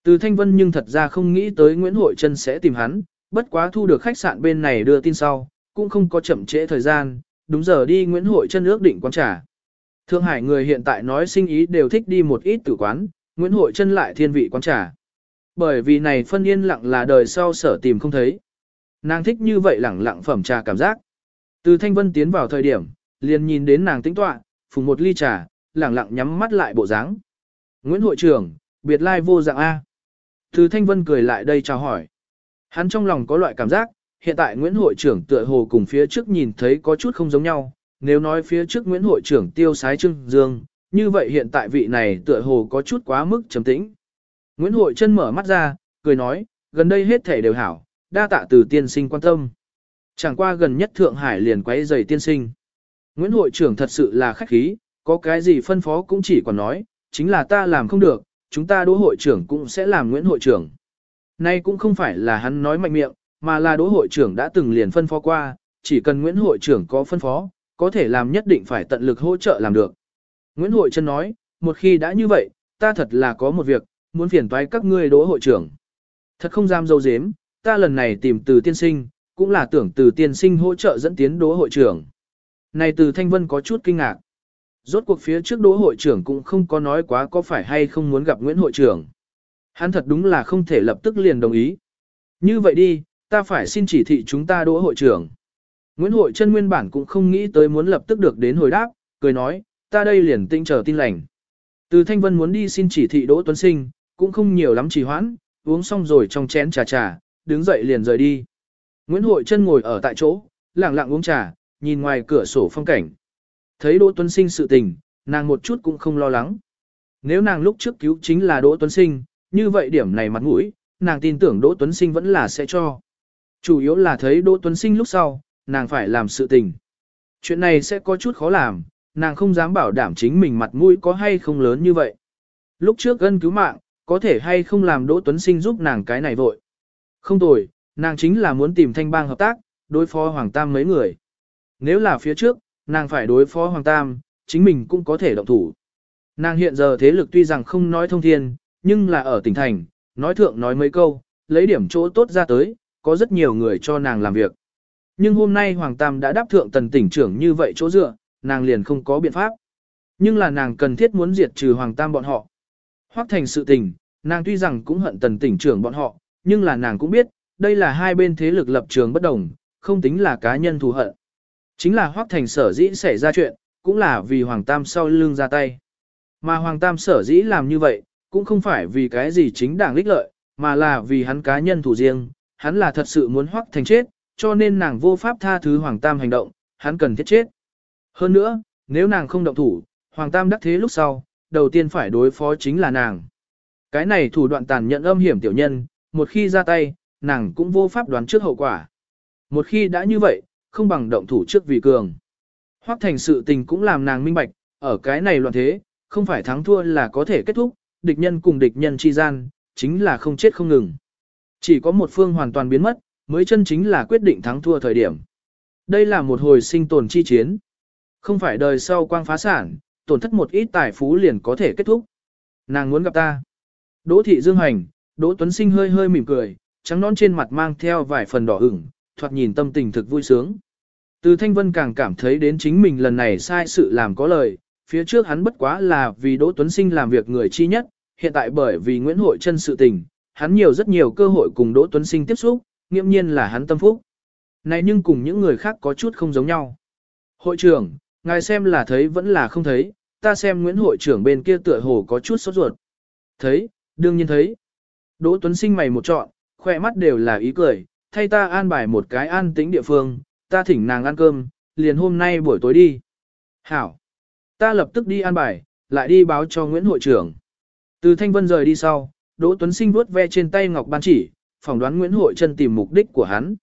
Từ Thanh Vân nhưng thật ra không nghĩ tới Nguyễn Hội Trân sẽ tìm hắn, bất quá thu được khách sạn bên này đưa tin sau, cũng không có chậm trễ thời gian, đúng giờ đi Nguyễn Hội chân ước định quán trà. Thượng Hải người hiện tại nói sinh ý đều thích đi một ít tử quán, Nguyễn Hội chân lại thiên vị quán trà. Bởi vì này phân yên lặng là đời sau sở tìm không thấy. Nàng thích như vậy lẳng lặng phẩm trà cảm giác. Từ Thanh Vân tiến vào thời điểm, liền nhìn đến nàng tĩnh tọa, phùng một ly trà, lẳng lặng nhắm mắt lại bộ dáng. Nguyễn hội trưởng, biệt lai vô dạng A. Từ Thanh Vân cười lại đây chào hỏi. Hắn trong lòng có loại cảm giác, hiện tại Nguyễn hội trưởng tựa hồ cùng phía trước nhìn thấy có chút không giống nhau, nếu nói phía trước Nguyễn hội trưởng tiêu sái trưng dương, như vậy hiện tại vị này tựa hồ có chút quá mức trầm tĩnh. Nguyễn hội chân mở mắt ra, cười nói, gần đây hết thể đều hảo, đa tạ từ tiên sinh quan tâm. Chẳng qua gần nhất Thượng Hải liền quấy giày tiên sinh. Nguyễn hội trưởng thật sự là khách khí, có cái gì phân phó cũng chỉ còn nói, chính là ta làm không được, chúng ta đỗ hội trưởng cũng sẽ làm Nguyễn hội trưởng. Nay cũng không phải là hắn nói mạnh miệng, mà là đỗ hội trưởng đã từng liền phân phó qua, chỉ cần Nguyễn hội trưởng có phân phó, có thể làm nhất định phải tận lực hỗ trợ làm được. Nguyễn hội chân nói, một khi đã như vậy, ta thật là có một việc, muốn phiền toái các ngươi đỗ hội trưởng. Thật không dám dâu dếm, ta lần này tìm từ tiên sinh, cũng là tưởng từ tiên sinh hỗ trợ dẫn tiến đỗ hội trưởng. Này từ Thanh Vân có chút kinh ngạc. Rốt cuộc phía trước đỗ hội trưởng cũng không có nói quá có phải hay không muốn gặp Nguyễn hội trưởng. Hắn thật đúng là không thể lập tức liền đồng ý. Như vậy đi, ta phải xin chỉ thị chúng ta đỗ hội trưởng. Nguyễn Hội chân nguyên bản cũng không nghĩ tới muốn lập tức được đến hồi đáp, cười nói, ta đây liền tinh chờ tin lành. Từ Thanh Vân muốn đi xin chỉ thị Đỗ Tuấn Sinh, cũng không nhiều lắm trì hoãn, uống xong rồi trong chén trà trà, đứng dậy liền rời đi. Nguyễn Hội Trân ngồi ở tại chỗ, lặng lặng uống trà, nhìn ngoài cửa sổ phong cảnh. Thấy Đỗ Tuấn Sinh sự tình, nàng một chút cũng không lo lắng. Nếu nàng lúc trước cứu chính là Đỗ Tuấn Sinh, như vậy điểm này mặt mũi, nàng tin tưởng Đỗ Tuấn Sinh vẫn là sẽ cho. Chủ yếu là thấy Đỗ Tuấn Sinh lúc sau, nàng phải làm sự tình. Chuyện này sẽ có chút khó làm, nàng không dám bảo đảm chính mình mặt mũi có hay không lớn như vậy. Lúc trước gân cứu mạng, có thể hay không làm Đỗ Tuấn Sinh giúp nàng cái này vội. Không tồi, nàng chính là muốn tìm thanh bang hợp tác, đối phó Hoàng Tam mấy người. Nếu là phía trước, nàng phải đối phó Hoàng Tam, chính mình cũng có thể động thủ. Nàng hiện giờ thế lực tuy rằng không nói thông thiên, nhưng là ở tỉnh thành, nói thượng nói mấy câu, lấy điểm chỗ tốt ra tới, có rất nhiều người cho nàng làm việc. Nhưng hôm nay Hoàng Tam đã đáp thượng tần tỉnh trưởng như vậy chỗ dựa, nàng liền không có biện pháp. Nhưng là nàng cần thiết muốn diệt trừ Hoàng Tam bọn họ. Hoác thành sự tình, nàng tuy rằng cũng hận tần tỉnh trưởng bọn họ, nhưng là nàng cũng biết, đây là hai bên thế lực lập trường bất đồng, không tính là cá nhân thù hận. Chính là Hoác thành sở dĩ xảy ra chuyện, cũng là vì Hoàng Tam sau lưng ra tay. Mà Hoàng Tam sở dĩ làm như vậy, cũng không phải vì cái gì chính đảng lích lợi, mà là vì hắn cá nhân thủ riêng, hắn là thật sự muốn hoắc thành chết, cho nên nàng vô pháp tha thứ Hoàng Tam hành động, hắn cần thiết chết. Hơn nữa, nếu nàng không động thủ, Hoàng Tam đắc thế lúc sau, đầu tiên phải đối phó chính là nàng. Cái này thủ đoạn tàn nhẫn âm hiểm tiểu nhân, một khi ra tay, nàng cũng vô pháp đoán trước hậu quả. Một khi đã như vậy, không bằng động thủ trước vì cường. Hoắc thành sự tình cũng làm nàng minh bạch, ở cái này loạn thế, không phải thắng thua là có thể kết thúc, địch nhân cùng địch nhân chi gian, chính là không chết không ngừng. Chỉ có một phương hoàn toàn biến mất, mới chân chính là quyết định thắng thua thời điểm. Đây là một hồi sinh tồn chi chiến. Không phải đời sau quang phá sản, tổn thất một ít tài phú liền có thể kết thúc. Nàng muốn gặp ta. Đỗ thị dương hành, Đỗ Tuấn Sinh hơi hơi mỉm cười, trắng non trên mặt mang theo vài phần đỏ ửng, thoạt nhìn tâm tình thực vui sướng. Từ Thanh Vân càng cảm thấy đến chính mình lần này sai sự làm có lời, phía trước hắn bất quá là vì Đỗ Tuấn Sinh làm việc người chi nhất, hiện tại bởi vì Nguyễn Hội chân sự tình, hắn nhiều rất nhiều cơ hội cùng Đỗ Tuấn Sinh tiếp xúc, nghiêm nhiên là hắn tâm phúc. Này nhưng cùng những người khác có chút không giống nhau. Hội trưởng, ngài xem là thấy vẫn là không thấy, ta xem Nguyễn hội trưởng bên kia tựa hồ có chút sốt ruột. Thấy, đương nhiên thấy. Đỗ Tuấn Sinh mày một trọn, khỏe mắt đều là ý cười, thay ta an bài một cái an tĩnh địa phương, ta thỉnh nàng ăn cơm, liền hôm nay buổi tối đi. Hảo. Ta lập tức đi an bài, lại đi báo cho Nguyễn hội trưởng. Từ Thanh Vân rời đi sau, Đỗ Tuấn Sinh vuốt ve trên tay ngọc ban chỉ, phỏng đoán Nguyễn Hội Trân tìm mục đích của hắn.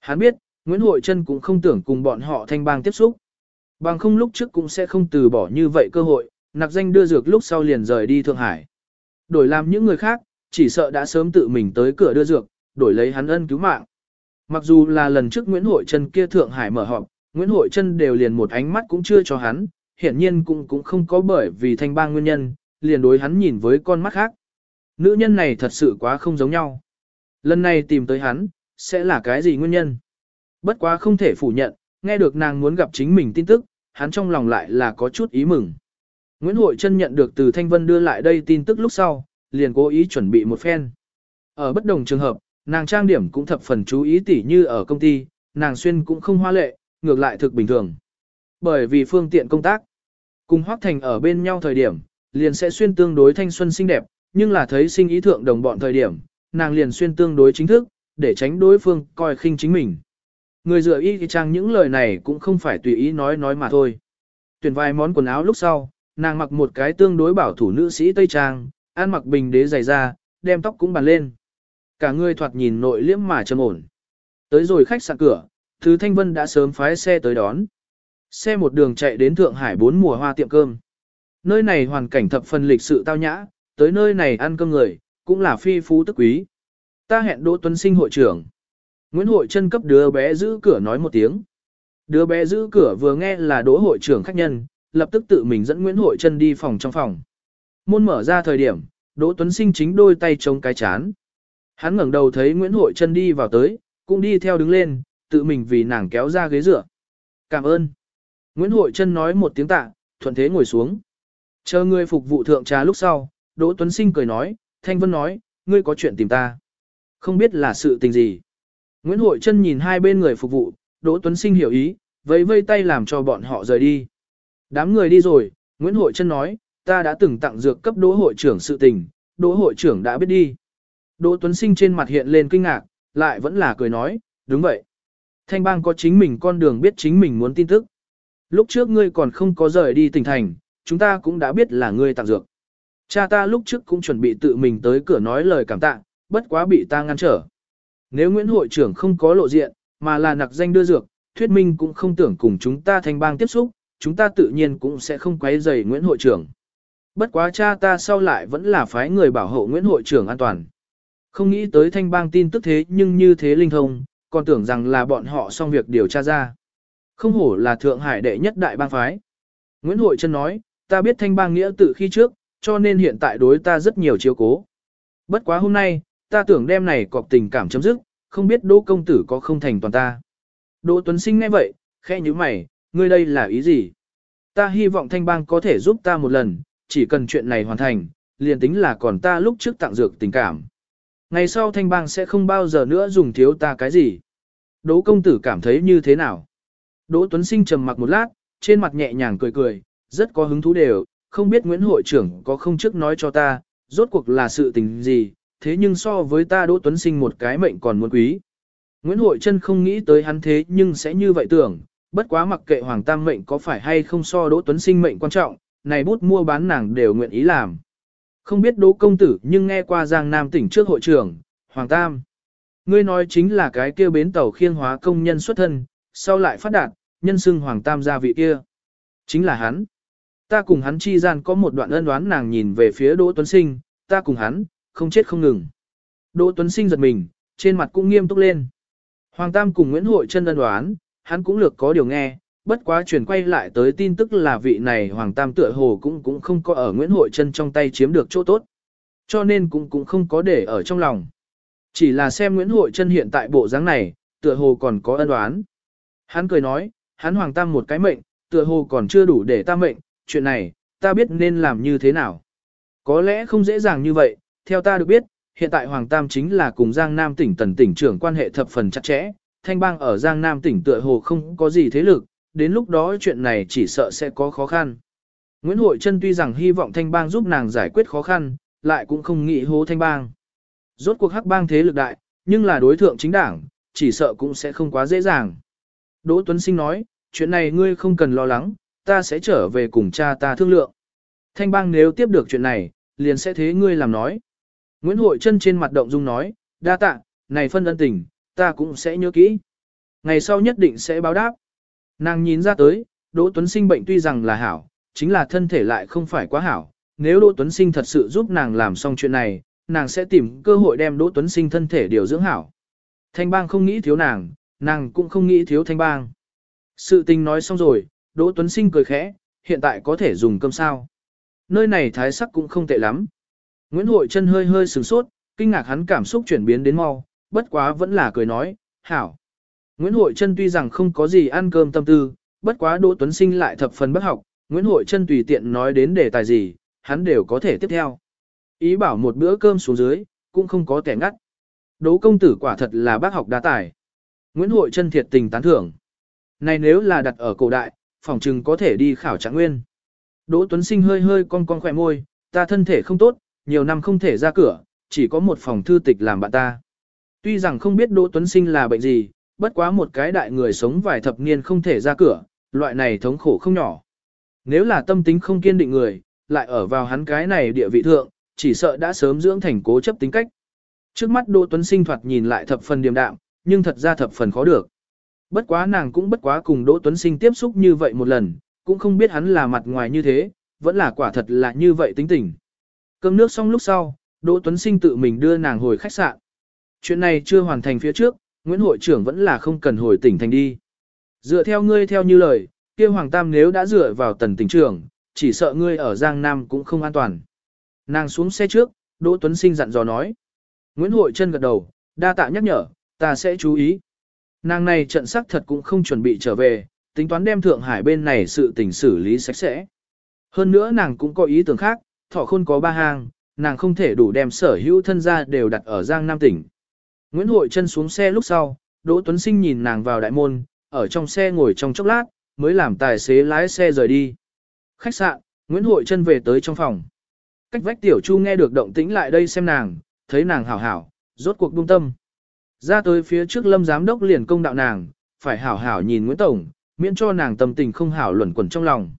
Hắn biết, Nguyễn Hội Trân cũng không tưởng cùng bọn họ thanh bang tiếp xúc. Bằng không lúc trước cũng sẽ không từ bỏ như vậy cơ hội, nặc danh đưa dược lúc sau liền rời đi Thượng Hải. Đổi làm những người khác, chỉ sợ đã sớm tự mình tới cửa đưa dược, đổi lấy hắn ân cứu mạng. Mặc dù là lần trước Nguyễn Hội Trân kia Thượng Hải mở họp, Nguyễn Hội Trân đều liền một ánh mắt cũng chưa cho hắn, hiển nhiên cũng cũng không có bởi vì thanh bang nguyên nhân, liền đối hắn nhìn với con mắt khác. Nữ nhân này thật sự quá không giống nhau. Lần này tìm tới hắn, sẽ là cái gì nguyên nhân? Bất quá không thể phủ nhận, nghe được nàng muốn gặp chính mình tin tức, hắn trong lòng lại là có chút ý mừng. Nguyễn Hội Trân nhận được từ Thanh Vân đưa lại đây tin tức lúc sau, liền cố ý chuẩn bị một phen. Ở bất đồng trường hợp, nàng trang điểm cũng thập phần chú ý tỉ như ở công ty, nàng xuyên cũng không hoa lệ, ngược lại thực bình thường. Bởi vì phương tiện công tác, cùng Hoác Thành ở bên nhau thời điểm, liền sẽ xuyên tương đối thanh xuân xinh đẹp, nhưng là thấy sinh ý thượng đồng bọn thời điểm, nàng liền xuyên tương đối chính thức, để tránh đối phương coi khinh chính mình. Người dựa y trang những lời này cũng không phải tùy ý nói nói mà thôi. Tuyển vài món quần áo lúc sau, nàng mặc một cái tương đối bảo thủ nữ sĩ Tây Trang, ăn mặc bình đế dày ra, đem tóc cũng bàn lên. Cả người thoạt nhìn nội liễm mà trầm ổn. Tới rồi khách sạn cửa, Thứ Thanh Vân đã sớm phái xe tới đón. Xe một đường chạy đến Thượng Hải bốn mùa hoa tiệm cơm. Nơi này hoàn cảnh thập phần lịch sự tao nhã, tới nơi này ăn cơm người, cũng là phi phú tức quý. Ta hẹn Đỗ Tuấn Sinh hội trưởng. Nguyễn Hội chân cấp đứa bé giữ cửa nói một tiếng. Đứa bé giữ cửa vừa nghe là Đỗ hội trưởng khách nhân, lập tức tự mình dẫn Nguyễn Hội chân đi phòng trong phòng. Môn mở ra thời điểm, Đỗ Tuấn Sinh chính đôi tay chống cái chán. Hắn ngẩng đầu thấy Nguyễn Hội chân đi vào tới, cũng đi theo đứng lên, tự mình vì nàng kéo ra ghế dựa. Cảm ơn. Nguyễn Hội chân nói một tiếng tạ, thuận thế ngồi xuống. Chờ người phục vụ thượng trà lúc sau, Đỗ Tuấn Sinh cười nói, Thanh Vân nói, ngươi có chuyện tìm ta. Không biết là sự tình gì. Nguyễn Hội Trân nhìn hai bên người phục vụ, Đỗ Tuấn Sinh hiểu ý, vẫy vây tay làm cho bọn họ rời đi. Đám người đi rồi, Nguyễn Hội Trân nói, ta đã từng tặng dược cấp đỗ hội trưởng sự tình, đỗ hội trưởng đã biết đi. Đỗ Tuấn Sinh trên mặt hiện lên kinh ngạc, lại vẫn là cười nói, đúng vậy. Thanh bang có chính mình con đường biết chính mình muốn tin tức. Lúc trước ngươi còn không có rời đi tỉnh thành, chúng ta cũng đã biết là ngươi tặng dược. Cha ta lúc trước cũng chuẩn bị tự mình tới cửa nói lời cảm tạ, bất quá bị ta ngăn trở. Nếu Nguyễn hội trưởng không có lộ diện, mà là nặc danh đưa dược, thuyết minh cũng không tưởng cùng chúng ta thanh bang tiếp xúc, chúng ta tự nhiên cũng sẽ không quấy rầy Nguyễn hội trưởng. Bất quá cha ta sau lại vẫn là phái người bảo hộ Nguyễn hội trưởng an toàn. Không nghĩ tới thanh bang tin tức thế nhưng như thế linh thông, còn tưởng rằng là bọn họ xong việc điều tra ra. Không hổ là Thượng Hải đệ nhất đại bang phái. Nguyễn Hội Trân nói, ta biết thanh bang nghĩa tự khi trước, cho nên hiện tại đối ta rất nhiều chiếu cố. Bất quá hôm nay, ta tưởng đêm này cọp tình cảm chấm dứt, không biết Đỗ công tử có không thành toàn ta. Đỗ Tuấn Sinh nghe vậy, khẽ như mày, ngươi đây là ý gì? Ta hy vọng thanh bang có thể giúp ta một lần, chỉ cần chuyện này hoàn thành, liền tính là còn ta lúc trước tặng dược tình cảm. Ngày sau thanh bang sẽ không bao giờ nữa dùng thiếu ta cái gì. Đỗ công tử cảm thấy như thế nào? Đỗ Tuấn Sinh trầm mặc một lát, trên mặt nhẹ nhàng cười cười, rất có hứng thú đều, không biết Nguyễn hội trưởng có không trước nói cho ta, rốt cuộc là sự tình gì, thế nhưng so với ta Đỗ Tuấn Sinh một cái mệnh còn muốn quý. Nguyễn Hội Trân không nghĩ tới hắn thế nhưng sẽ như vậy tưởng, bất quá mặc kệ Hoàng Tam mệnh có phải hay không so Đỗ Tuấn Sinh mệnh quan trọng, này bút mua bán nàng đều nguyện ý làm. Không biết Đỗ công tử nhưng nghe qua Giang Nam tỉnh trước hội trưởng, Hoàng Tam. Ngươi nói chính là cái kia bến tàu khiên hóa công nhân xuất thân, sau lại phát đạt, nhân xưng Hoàng Tam gia vị kia. Chính là hắn. Ta cùng hắn chi gian có một đoạn ân đoán nàng nhìn về phía Đỗ Tuấn Sinh, ta cùng hắn, không chết không ngừng. Đỗ Tuấn Sinh giật mình, trên mặt cũng nghiêm túc lên. Hoàng Tam cùng Nguyễn Hội chân ân đoán, hắn cũng lược có điều nghe, bất quá chuyển quay lại tới tin tức là vị này Hoàng Tam tựa hồ cũng cũng không có ở Nguyễn Hội chân trong tay chiếm được chỗ tốt. Cho nên cũng cũng không có để ở trong lòng. Chỉ là xem Nguyễn Hội chân hiện tại bộ dáng này, tựa hồ còn có ân đoán. Hắn cười nói, hắn Hoàng Tam một cái mệnh, tựa hồ còn chưa đủ để ta mệnh, chuyện này, ta biết nên làm như thế nào. Có lẽ không dễ dàng như vậy, theo ta được biết, hiện tại Hoàng Tam chính là cùng Giang Nam tỉnh tần tỉnh trưởng quan hệ thập phần chặt chẽ, thanh bang ở Giang Nam tỉnh tựa hồ không có gì thế lực, đến lúc đó chuyện này chỉ sợ sẽ có khó khăn. Nguyễn Hội Trân tuy rằng hy vọng thanh bang giúp nàng giải quyết khó khăn, lại cũng không nghĩ hố thanh bang. Rốt cuộc hắc bang thế lực đại, nhưng là đối thượng chính đảng, chỉ sợ cũng sẽ không quá dễ dàng. Đỗ Tuấn Sinh nói, chuyện này ngươi không cần lo lắng, ta sẽ trở về cùng cha ta thương lượng. Thanh bang nếu tiếp được chuyện này, liền sẽ thế ngươi làm nói. Nguyễn Hội Trân trên mặt động dung nói, đa tạ, này phân ân tình, ta cũng sẽ nhớ kỹ. Ngày sau nhất định sẽ báo đáp. Nàng nhìn ra tới, Đỗ Tuấn Sinh bệnh tuy rằng là hảo, chính là thân thể lại không phải quá hảo. Nếu Đỗ Tuấn Sinh thật sự giúp nàng làm xong chuyện này, nàng sẽ tìm cơ hội đem Đỗ Tuấn Sinh thân thể điều dưỡng hảo. Thanh bang không nghĩ thiếu nàng, nàng cũng không nghĩ thiếu thanh bang. Sự tình nói xong rồi, Đỗ Tuấn Sinh cười khẽ, hiện tại có thể dùng cơm sao. Nơi này thái sắc cũng không tệ lắm. Nguyễn Hội chân hơi hơi sửng sốt, kinh ngạc hắn cảm xúc chuyển biến đến mau, bất quá vẫn là cười nói, hảo. Nguyễn Hội chân tuy rằng không có gì ăn cơm tâm tư, bất quá Đỗ Tuấn Sinh lại thập phần bất học, Nguyễn Hội chân tùy tiện nói đến đề tài gì, hắn đều có thể tiếp theo. Ý bảo một bữa cơm xuống dưới, cũng không có kẻ ngắt. Đỗ công tử quả thật là bác học đa tài. Nguyễn Hội chân thiệt tình tán thưởng. Này nếu là đặt ở cổ đại, phòng chừng có thể đi khảo trạng nguyên. Đỗ Tuấn Sinh hơi hơi cong cong khỏe môi, ta thân thể không tốt, nhiều năm không thể ra cửa, chỉ có một phòng thư tịch làm bạn ta. Tuy rằng không biết Đỗ Tuấn Sinh là bệnh gì, bất quá một cái đại người sống vài thập niên không thể ra cửa, loại này thống khổ không nhỏ. Nếu là tâm tính không kiên định người, lại ở vào hắn cái này địa vị thượng, chỉ sợ đã sớm dưỡng thành cố chấp tính cách. Trước mắt Đỗ Tuấn Sinh thoạt nhìn lại thập phần điềm đạm, nhưng thật ra thập phần khó được. Bất quá nàng cũng bất quá cùng Đỗ Tuấn Sinh tiếp xúc như vậy một lần, cũng không biết hắn là mặt ngoài như thế, vẫn là quả thật là như vậy tính tình. Cơm nước xong lúc sau, Đỗ Tuấn Sinh tự mình đưa nàng hồi khách sạn. Chuyện này chưa hoàn thành phía trước, Nguyễn hội trưởng vẫn là không cần hồi tỉnh thành đi. Dựa theo ngươi theo như lời, kia Hoàng Tam nếu đã dựa vào tần tỉnh trưởng, chỉ sợ ngươi ở Giang Nam cũng không an toàn. Nàng xuống xe trước, Đỗ Tuấn Sinh dặn dò nói. Nguyễn hội chân gật đầu, đa tạ nhắc nhở, ta sẽ chú ý. Nàng này trận sắc thật cũng không chuẩn bị trở về, tính toán đem Thượng Hải bên này sự tình xử lý sạch sẽ. Hơn nữa nàng cũng có ý tưởng khác, thọ khôn có ba hang, nàng không thể đủ đem sở hữu thân gia đều đặt ở Giang Nam tỉnh. Nguyễn Hội chân xuống xe lúc sau, Đỗ Tuấn Sinh nhìn nàng vào đại môn, ở trong xe ngồi trong chốc lát, mới làm tài xế lái xe rời đi. Khách sạn, Nguyễn Hội chân về tới trong phòng. Cách vách tiểu chu nghe được động tĩnh lại đây xem nàng, thấy nàng hảo hảo, rốt cuộc buông tâm. Ra tới phía trước lâm giám đốc liền công đạo nàng, phải hảo hảo nhìn Nguyễn Tổng, miễn cho nàng tâm tình không hảo luẩn quẩn trong lòng.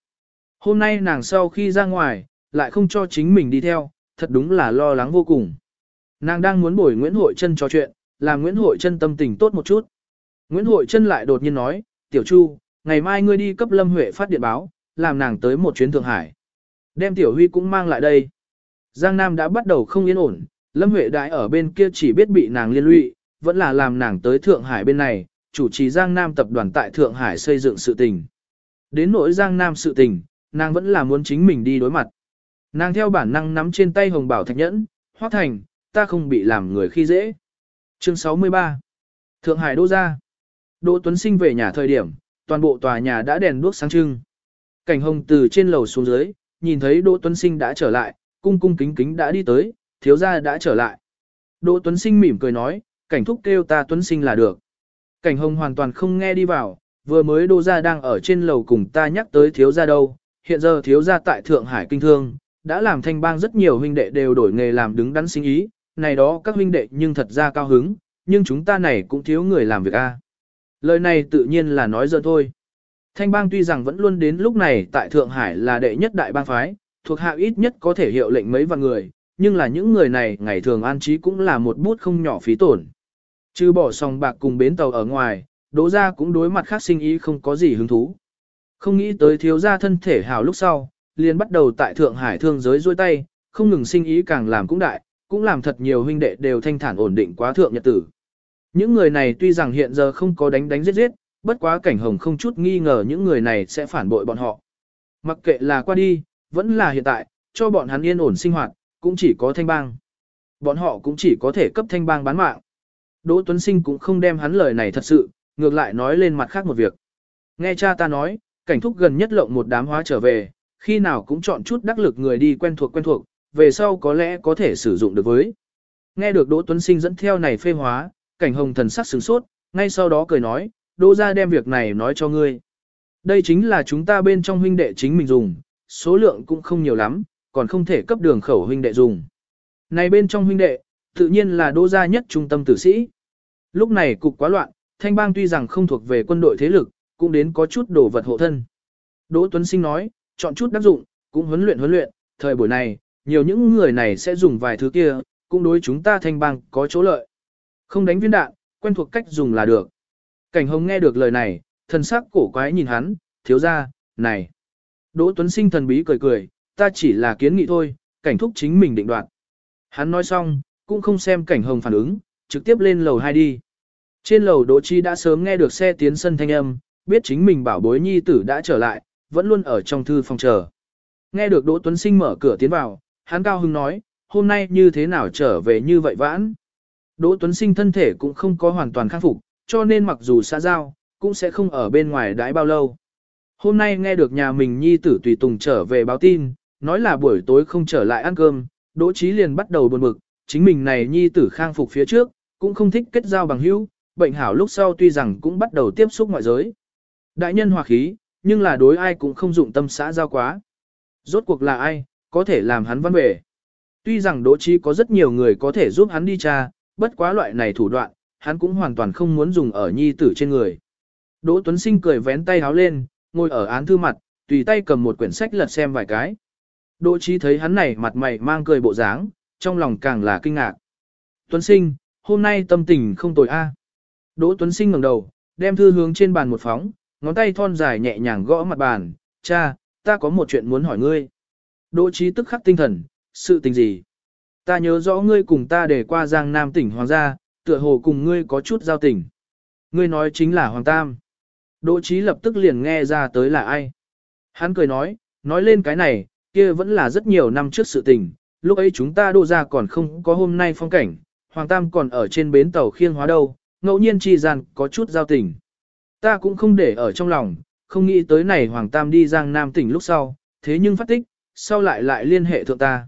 Hôm nay nàng sau khi ra ngoài, lại không cho chính mình đi theo, thật đúng là lo lắng vô cùng. Nàng đang muốn bồi Nguyễn Hội Trân trò chuyện, làm Nguyễn Hội Trân tâm tình tốt một chút. Nguyễn Hội Trân lại đột nhiên nói, Tiểu Chu, ngày mai ngươi đi cấp Lâm Huệ phát điện báo, làm nàng tới một chuyến Thượng Hải. Đem Tiểu Huy cũng mang lại đây. Giang Nam đã bắt đầu không yên ổn, Lâm Huệ đại ở bên kia chỉ biết bị nàng liên lụy, vẫn là làm nàng tới Thượng Hải bên này, chủ trì Giang Nam tập đoàn tại Thượng Hải xây dựng sự tình. Đến nỗi Giang Nam sự tình, nàng vẫn là muốn chính mình đi đối mặt. Nàng theo bản năng nắm trên tay hồng bảo thạch nhẫn, hóa thành, ta không bị làm người khi dễ. Chương 63 Thượng Hải Đô Gia Đỗ Tuấn Sinh về nhà thời điểm, toàn bộ tòa nhà đã đèn đuốc sáng trưng. Cảnh hồng từ trên lầu xuống dưới, nhìn thấy Đỗ Tuấn Sinh đã trở lại, cung cung kính kính đã đi tới, thiếu gia đã trở lại. Đỗ Tuấn Sinh mỉm cười nói, cảnh thúc kêu ta Tuấn Sinh là được. Cảnh hồng hoàn toàn không nghe đi vào, vừa mới đô gia đang ở trên lầu cùng ta nhắc tới thiếu gia đâu, hiện giờ thiếu gia tại Thượng Hải kinh thương, đã làm thanh bang rất nhiều huynh đệ đều đổi nghề làm đứng đắn sinh ý, này đó các huynh đệ nhưng thật ra cao hứng, nhưng chúng ta này cũng thiếu người làm việc a. Lời này tự nhiên là nói dơ thôi. Thanh bang tuy rằng vẫn luôn đến lúc này tại Thượng Hải là đệ nhất đại bang phái, thuộc hạ ít nhất có thể hiệu lệnh mấy vạn người, nhưng là những người này ngày thường an trí cũng là một bút không nhỏ phí tổn. Trừ bỏ sòng bạc cùng bến tàu ở ngoài, đỗ ra cũng đối mặt khác sinh ý không có gì hứng thú. Không nghĩ tới thiếu gia thân thể hào lúc sau, liền bắt đầu tại Thượng Hải thương giới dôi tay, không ngừng sinh ý càng làm cũng đại, cũng làm thật nhiều huynh đệ đều thanh thản ổn định quá thượng nhật tử. Những người này tuy rằng hiện giờ không có đánh đánh giết giết, bất quá cảnh hồng không chút nghi ngờ những người này sẽ phản bội bọn họ. Mặc kệ là qua đi, vẫn là hiện tại, cho bọn hắn yên ổn sinh hoạt, cũng chỉ có thanh bang. Bọn họ cũng chỉ có thể cấp thanh bang bán mạng. Đỗ Tuấn Sinh cũng không đem hắn lời này thật sự, ngược lại nói lên mặt khác một việc. Nghe cha ta nói, cảnh thúc gần nhất lộng một đám hóa trở về, khi nào cũng chọn chút đắc lực người đi quen thuộc quen thuộc, về sau có lẽ có thể sử dụng được với. Nghe được Đỗ Tuấn Sinh dẫn theo này phê hóa, cảnh hồng thần sắc sửng sốt, ngay sau đó cười nói, Đỗ ra đem việc này nói cho ngươi. Đây chính là chúng ta bên trong huynh đệ chính mình dùng, số lượng cũng không nhiều lắm, còn không thể cấp đường khẩu huynh đệ dùng. Này bên trong huynh đệ, tự nhiên là Đỗ gia nhất trung tâm tử sĩ. Lúc này cục quá loạn, thanh bang tuy rằng không thuộc về quân đội thế lực, cũng đến có chút đồ vật hộ thân. Đỗ Tuấn Sinh nói, chọn chút đắc dụng, cũng huấn luyện huấn luyện, thời buổi này, nhiều những người này sẽ dùng vài thứ kia, cũng đối chúng ta thanh bang có chỗ lợi. Không đánh viên đạn, quen thuộc cách dùng là được. Cảnh Hồng nghe được lời này, thần sắc cổ quái nhìn hắn, thiếu ra, này. Đỗ Tuấn Sinh thần bí cười cười, ta chỉ là kiến nghị thôi, cảnh thúc chính mình định đoạt. Hắn nói xong, cũng không xem cảnh Hồng phản ứng, trực tiếp lên lầu 2 đi. Trên lầu Đỗ Chi đã sớm nghe được xe tiến sân thanh âm, biết chính mình bảo bối nhi tử đã trở lại, vẫn luôn ở trong thư phòng chờ. Nghe được Đỗ Tuấn Sinh mở cửa tiến vào, hắn cao hứng nói, hôm nay như thế nào trở về như vậy vãn. Đỗ Tuấn Sinh thân thể cũng không có hoàn toàn khắc phục, cho nên mặc dù xa giao, cũng sẽ không ở bên ngoài đãi bao lâu. Hôm nay nghe được nhà mình nhi tử tùy tùng trở về báo tin, nói là buổi tối không trở lại ăn cơm, Đỗ Chí liền bắt đầu buồn bực, chính mình này nhi tử khang phục phía trước, cũng không thích kết giao bằng hữu, bệnh hảo lúc sau tuy rằng cũng bắt đầu tiếp xúc ngoại giới. Đại nhân hòa khí, nhưng là đối ai cũng không dụng tâm xã giao quá. Rốt cuộc là ai, có thể làm hắn văn bể. Tuy rằng Đỗ trí có rất nhiều người có thể giúp hắn đi tra, bất quá loại này thủ đoạn, hắn cũng hoàn toàn không muốn dùng ở nhi tử trên người. Đỗ Tuấn Sinh cười vén tay háo lên, ngồi ở án thư mặt, tùy tay cầm một quyển sách lật xem vài cái. Đỗ Chí thấy hắn này mặt mày mang cười bộ dáng, trong lòng càng là kinh ngạc. Tuấn Sinh, hôm nay tâm tình không tồi a. À. Đỗ Tuấn Sinh ngẩng đầu, đem thư hướng trên bàn một phóng, ngón tay thon dài nhẹ nhàng gõ mặt bàn, cha, ta có một chuyện muốn hỏi ngươi. Đỗ Chí tức khắc tinh thần, sự tình gì? Ta nhớ rõ ngươi cùng ta để qua giang nam tỉnh Hoàng gia, tựa hồ cùng ngươi có chút giao tình. Ngươi nói chính là Hoàng Tam. Đỗ Chí lập tức liền nghe ra tới là ai. Hắn cười nói, nói lên cái này, kia vẫn là rất nhiều năm trước sự tình, lúc ấy chúng ta đô ra còn không có hôm nay phong cảnh, Hoàng Tam còn ở trên bến tàu khiêng hóa đâu, ngẫu nhiên chi gian có chút giao tình. Ta cũng không để ở trong lòng, không nghĩ tới này Hoàng Tam đi Giang Nam tỉnh lúc sau, thế nhưng phát tích, sau lại lại liên hệ thượng ta.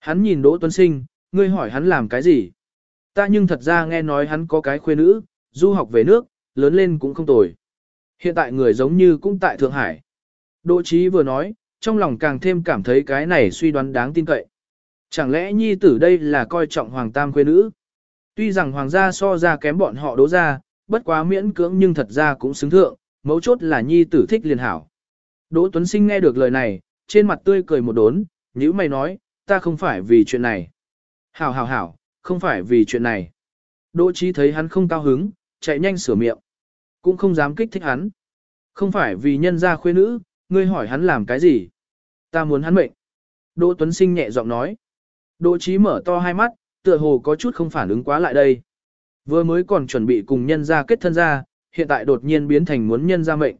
Hắn nhìn Đỗ Tuấn Sinh, ngươi hỏi hắn làm cái gì? Ta nhưng thật ra nghe nói hắn có cái khuê nữ, du học về nước, lớn lên cũng không tồi. Hiện tại người giống như cũng tại Thượng Hải. Đỗ Chí vừa nói, trong lòng càng thêm cảm thấy cái này suy đoán đáng tin cậy. Chẳng lẽ nhi tử đây là coi trọng hoàng tam quê nữ? Tuy rằng hoàng gia so ra kém bọn họ đố ra, bất quá miễn cưỡng nhưng thật ra cũng xứng thượng, mấu chốt là nhi tử thích liền hảo. Đỗ Tuấn Sinh nghe được lời này, trên mặt tươi cười một đốn, nhữ mày nói, ta không phải vì chuyện này. Hảo hảo hảo, không phải vì chuyện này. Đỗ Chí thấy hắn không cao hứng, chạy nhanh sửa miệng. Cũng không dám kích thích hắn. Không phải vì nhân gia khuê nữ, ngươi hỏi hắn làm cái gì? Ta muốn hắn mệnh. Đỗ Tuấn Sinh nhẹ giọng nói. Đỗ Chí mở to hai mắt, tựa hồ có chút không phản ứng quá lại đây. Vừa mới còn chuẩn bị cùng nhân gia kết thân ra, hiện tại đột nhiên biến thành muốn nhân gia mệnh.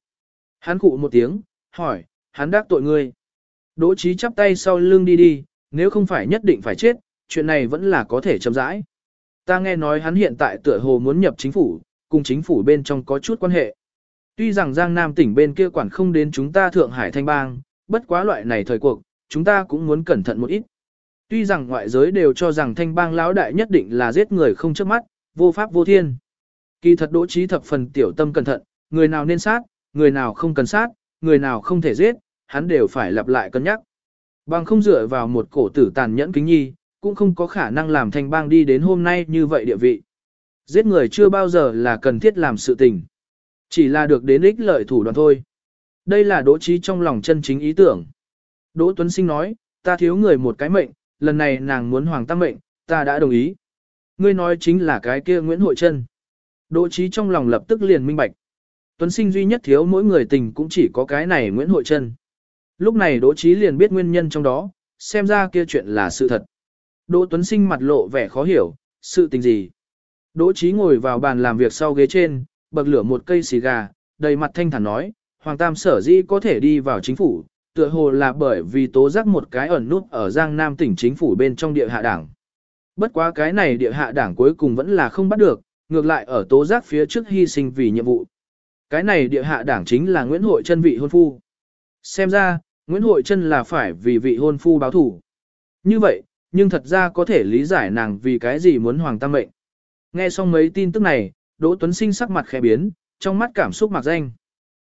Hắn cụ một tiếng, hỏi, hắn đắc tội ngươi. Đỗ Chí chắp tay sau lưng đi đi, nếu không phải nhất định phải chết, chuyện này vẫn là có thể chậm rãi. Ta nghe nói hắn hiện tại tựa hồ muốn nhập chính phủ, cùng chính phủ bên trong có chút quan hệ. Tuy rằng Giang Nam tỉnh bên kia quản không đến chúng ta Thượng Hải Thanh Bang, bất quá loại này thời cuộc, chúng ta cũng muốn cẩn thận một ít. Tuy rằng ngoại giới đều cho rằng Thanh Bang lão đại nhất định là giết người không chớp mắt, vô pháp vô thiên. Kỳ thật đỗ trí thập phần tiểu tâm cẩn thận, người nào nên sát, người nào không cần sát, người nào không thể giết, hắn đều phải lặp lại cân nhắc. Bằng không dựa vào một cổ tử tàn nhẫn kính nhi, cũng không có khả năng làm thanh bang đi đến hôm nay như vậy địa vị. Giết người chưa bao giờ là cần thiết làm sự tình. Chỉ là được đến ích lợi thủ đoạn thôi. Đây là đỗ trí trong lòng chân chính ý tưởng. Đỗ Tuấn Sinh nói, ta thiếu người một cái mệnh, lần này nàng muốn hoàng tam mệnh, ta đã đồng ý. Ngươi nói chính là cái kia Nguyễn Hội Trân. Đỗ trí trong lòng lập tức liền minh bạch. Tuấn Sinh duy nhất thiếu mỗi người tình cũng chỉ có cái này Nguyễn Hội Trân. Lúc này Đỗ trí liền biết nguyên nhân trong đó, xem ra kia chuyện là sự thật. Đỗ Tuấn Sinh mặt lộ vẻ khó hiểu, sự tình gì. Đỗ Chí ngồi vào bàn làm việc sau ghế trên, bậc lửa một cây xì gà, đầy mặt thanh thản nói, Hoàng Tam sở dĩ có thể đi vào chính phủ, tựa hồ là bởi vì tố giác một cái ẩn nút ở Giang Nam tỉnh chính phủ bên trong địa hạ đảng. Bất quá cái này địa hạ đảng cuối cùng vẫn là không bắt được, ngược lại ở tố giác phía trước hy sinh vì nhiệm vụ. Cái này địa hạ đảng chính là Nguyễn Hội Trân vị hôn phu. Xem ra, Nguyễn Hội Trân là phải vì vị hôn phu báo thủ. Như vậy, nhưng thật ra có thể lý giải nàng vì cái gì muốn hoàng tam mệnh. Nghe xong mấy tin tức này, Đỗ Tuấn Sinh sắc mặt khẽ biến, trong mắt cảm xúc mặc danh.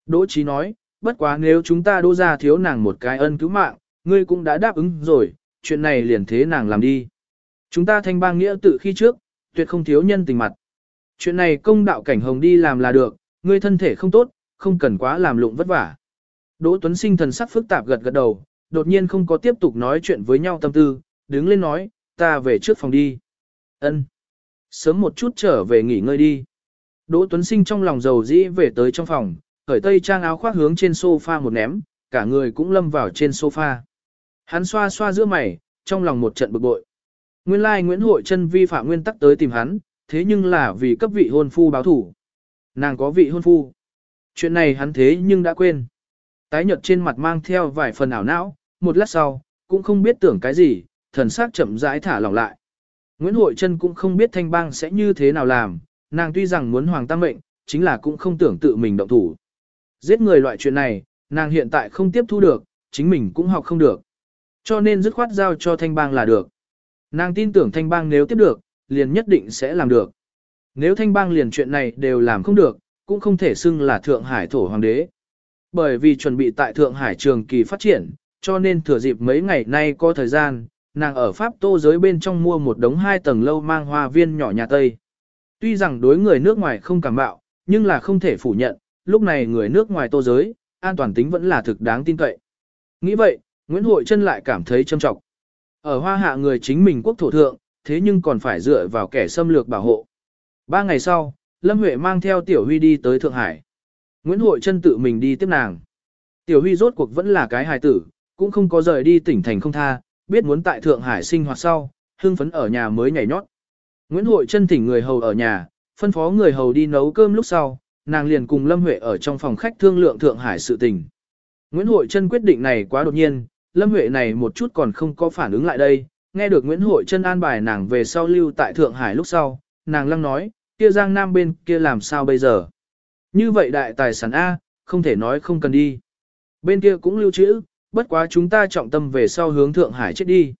Đỗ Chí nói, bất quá nếu chúng ta đỗ ra thiếu nàng một cái ân cứu mạng, ngươi cũng đã đáp ứng rồi, chuyện này liền thế nàng làm đi. Chúng ta thanh bang nghĩa tự khi trước, tuyệt không thiếu nhân tình mặt. Chuyện này công đạo cảnh hồng đi làm là được, ngươi thân thể không tốt, không cần quá làm lụng vất vả. Đỗ Tuấn Sinh thần sắc phức tạp gật gật đầu, đột nhiên không có tiếp tục nói chuyện với nhau tâm tư, đứng lên nói, ta về trước phòng đi. Ân, Sớm một chút trở về nghỉ ngơi đi. Đỗ Tuấn Sinh trong lòng dầu dĩ về tới trong phòng, khởi tây trang áo khoác hướng trên sofa một ném, cả người cũng lâm vào trên sofa. Hắn xoa xoa giữa mày, trong lòng một trận bực bội. Nguyên lai Nguyễn Hội chân vi phạm nguyên tắc tới tìm hắn, thế nhưng là vì cấp vị hôn phu báo thủ. Nàng có vị hôn phu. Chuyện này hắn thế nhưng đã quên. Tái nhợt trên mặt mang theo vài phần ảo não, một lát sau, cũng không biết tưởng cái gì, thần sắc chậm rãi thả lỏng lại. Nguyễn Hội Trân cũng không biết thanh bang sẽ như thế nào làm, nàng tuy rằng muốn hoàng tam mệnh, chính là cũng không tưởng tự mình động thủ. Giết người loại chuyện này, nàng hiện tại không tiếp thu được, chính mình cũng học không được. Cho nên dứt khoát giao cho thanh bang là được. Nàng tin tưởng thanh bang nếu tiếp được, liền nhất định sẽ làm được. Nếu thanh bang liền chuyện này đều làm không được, cũng không thể xưng là Thượng Hải thổ hoàng đế. Bởi vì chuẩn bị tại Thượng Hải trường kỳ phát triển, cho nên thừa dịp mấy ngày nay có thời gian, nàng ở Pháp tô giới bên trong mua một đống hai tầng lâu mang hoa viên nhỏ nhà Tây. Tuy rằng đối người nước ngoài không cảm bạo, nhưng là không thể phủ nhận, lúc này người nước ngoài tô giới, an toàn tính vẫn là thực đáng tin cậy. Nghĩ vậy, Nguyễn Hội Trân lại cảm thấy châm trọng. Ở hoa hạ người chính mình quốc thổ thượng, thế nhưng còn phải dựa vào kẻ xâm lược bảo hộ. Ba ngày sau, Lâm Huệ mang theo Tiểu Huy đi tới Thượng Hải. Nguyễn Hội Trân tự mình đi tiếp nàng. Tiểu Huy rốt cuộc vẫn là cái hài tử, cũng không có rời đi tỉnh thành không tha, biết muốn tại Thượng Hải sinh hoạt sau, hưng phấn ở nhà mới nhảy nhót. Nguyễn Hội chân thỉnh người hầu ở nhà, phân phó người hầu đi nấu cơm lúc sau, nàng liền cùng Lâm Huệ ở trong phòng khách thương lượng Thượng Hải sự tình. Nguyễn Hội chân quyết định này quá đột nhiên, Lâm Huệ này một chút còn không có phản ứng lại đây, nghe được Nguyễn Hội chân an bài nàng về sau lưu tại Thượng Hải lúc sau, nàng lăng nói, kia Giang Nam bên kia làm sao bây giờ? Như vậy đại tài sản A, không thể nói không cần đi. Bên kia cũng lưu trữ, bất quá chúng ta trọng tâm về sau hướng Thượng Hải chết đi.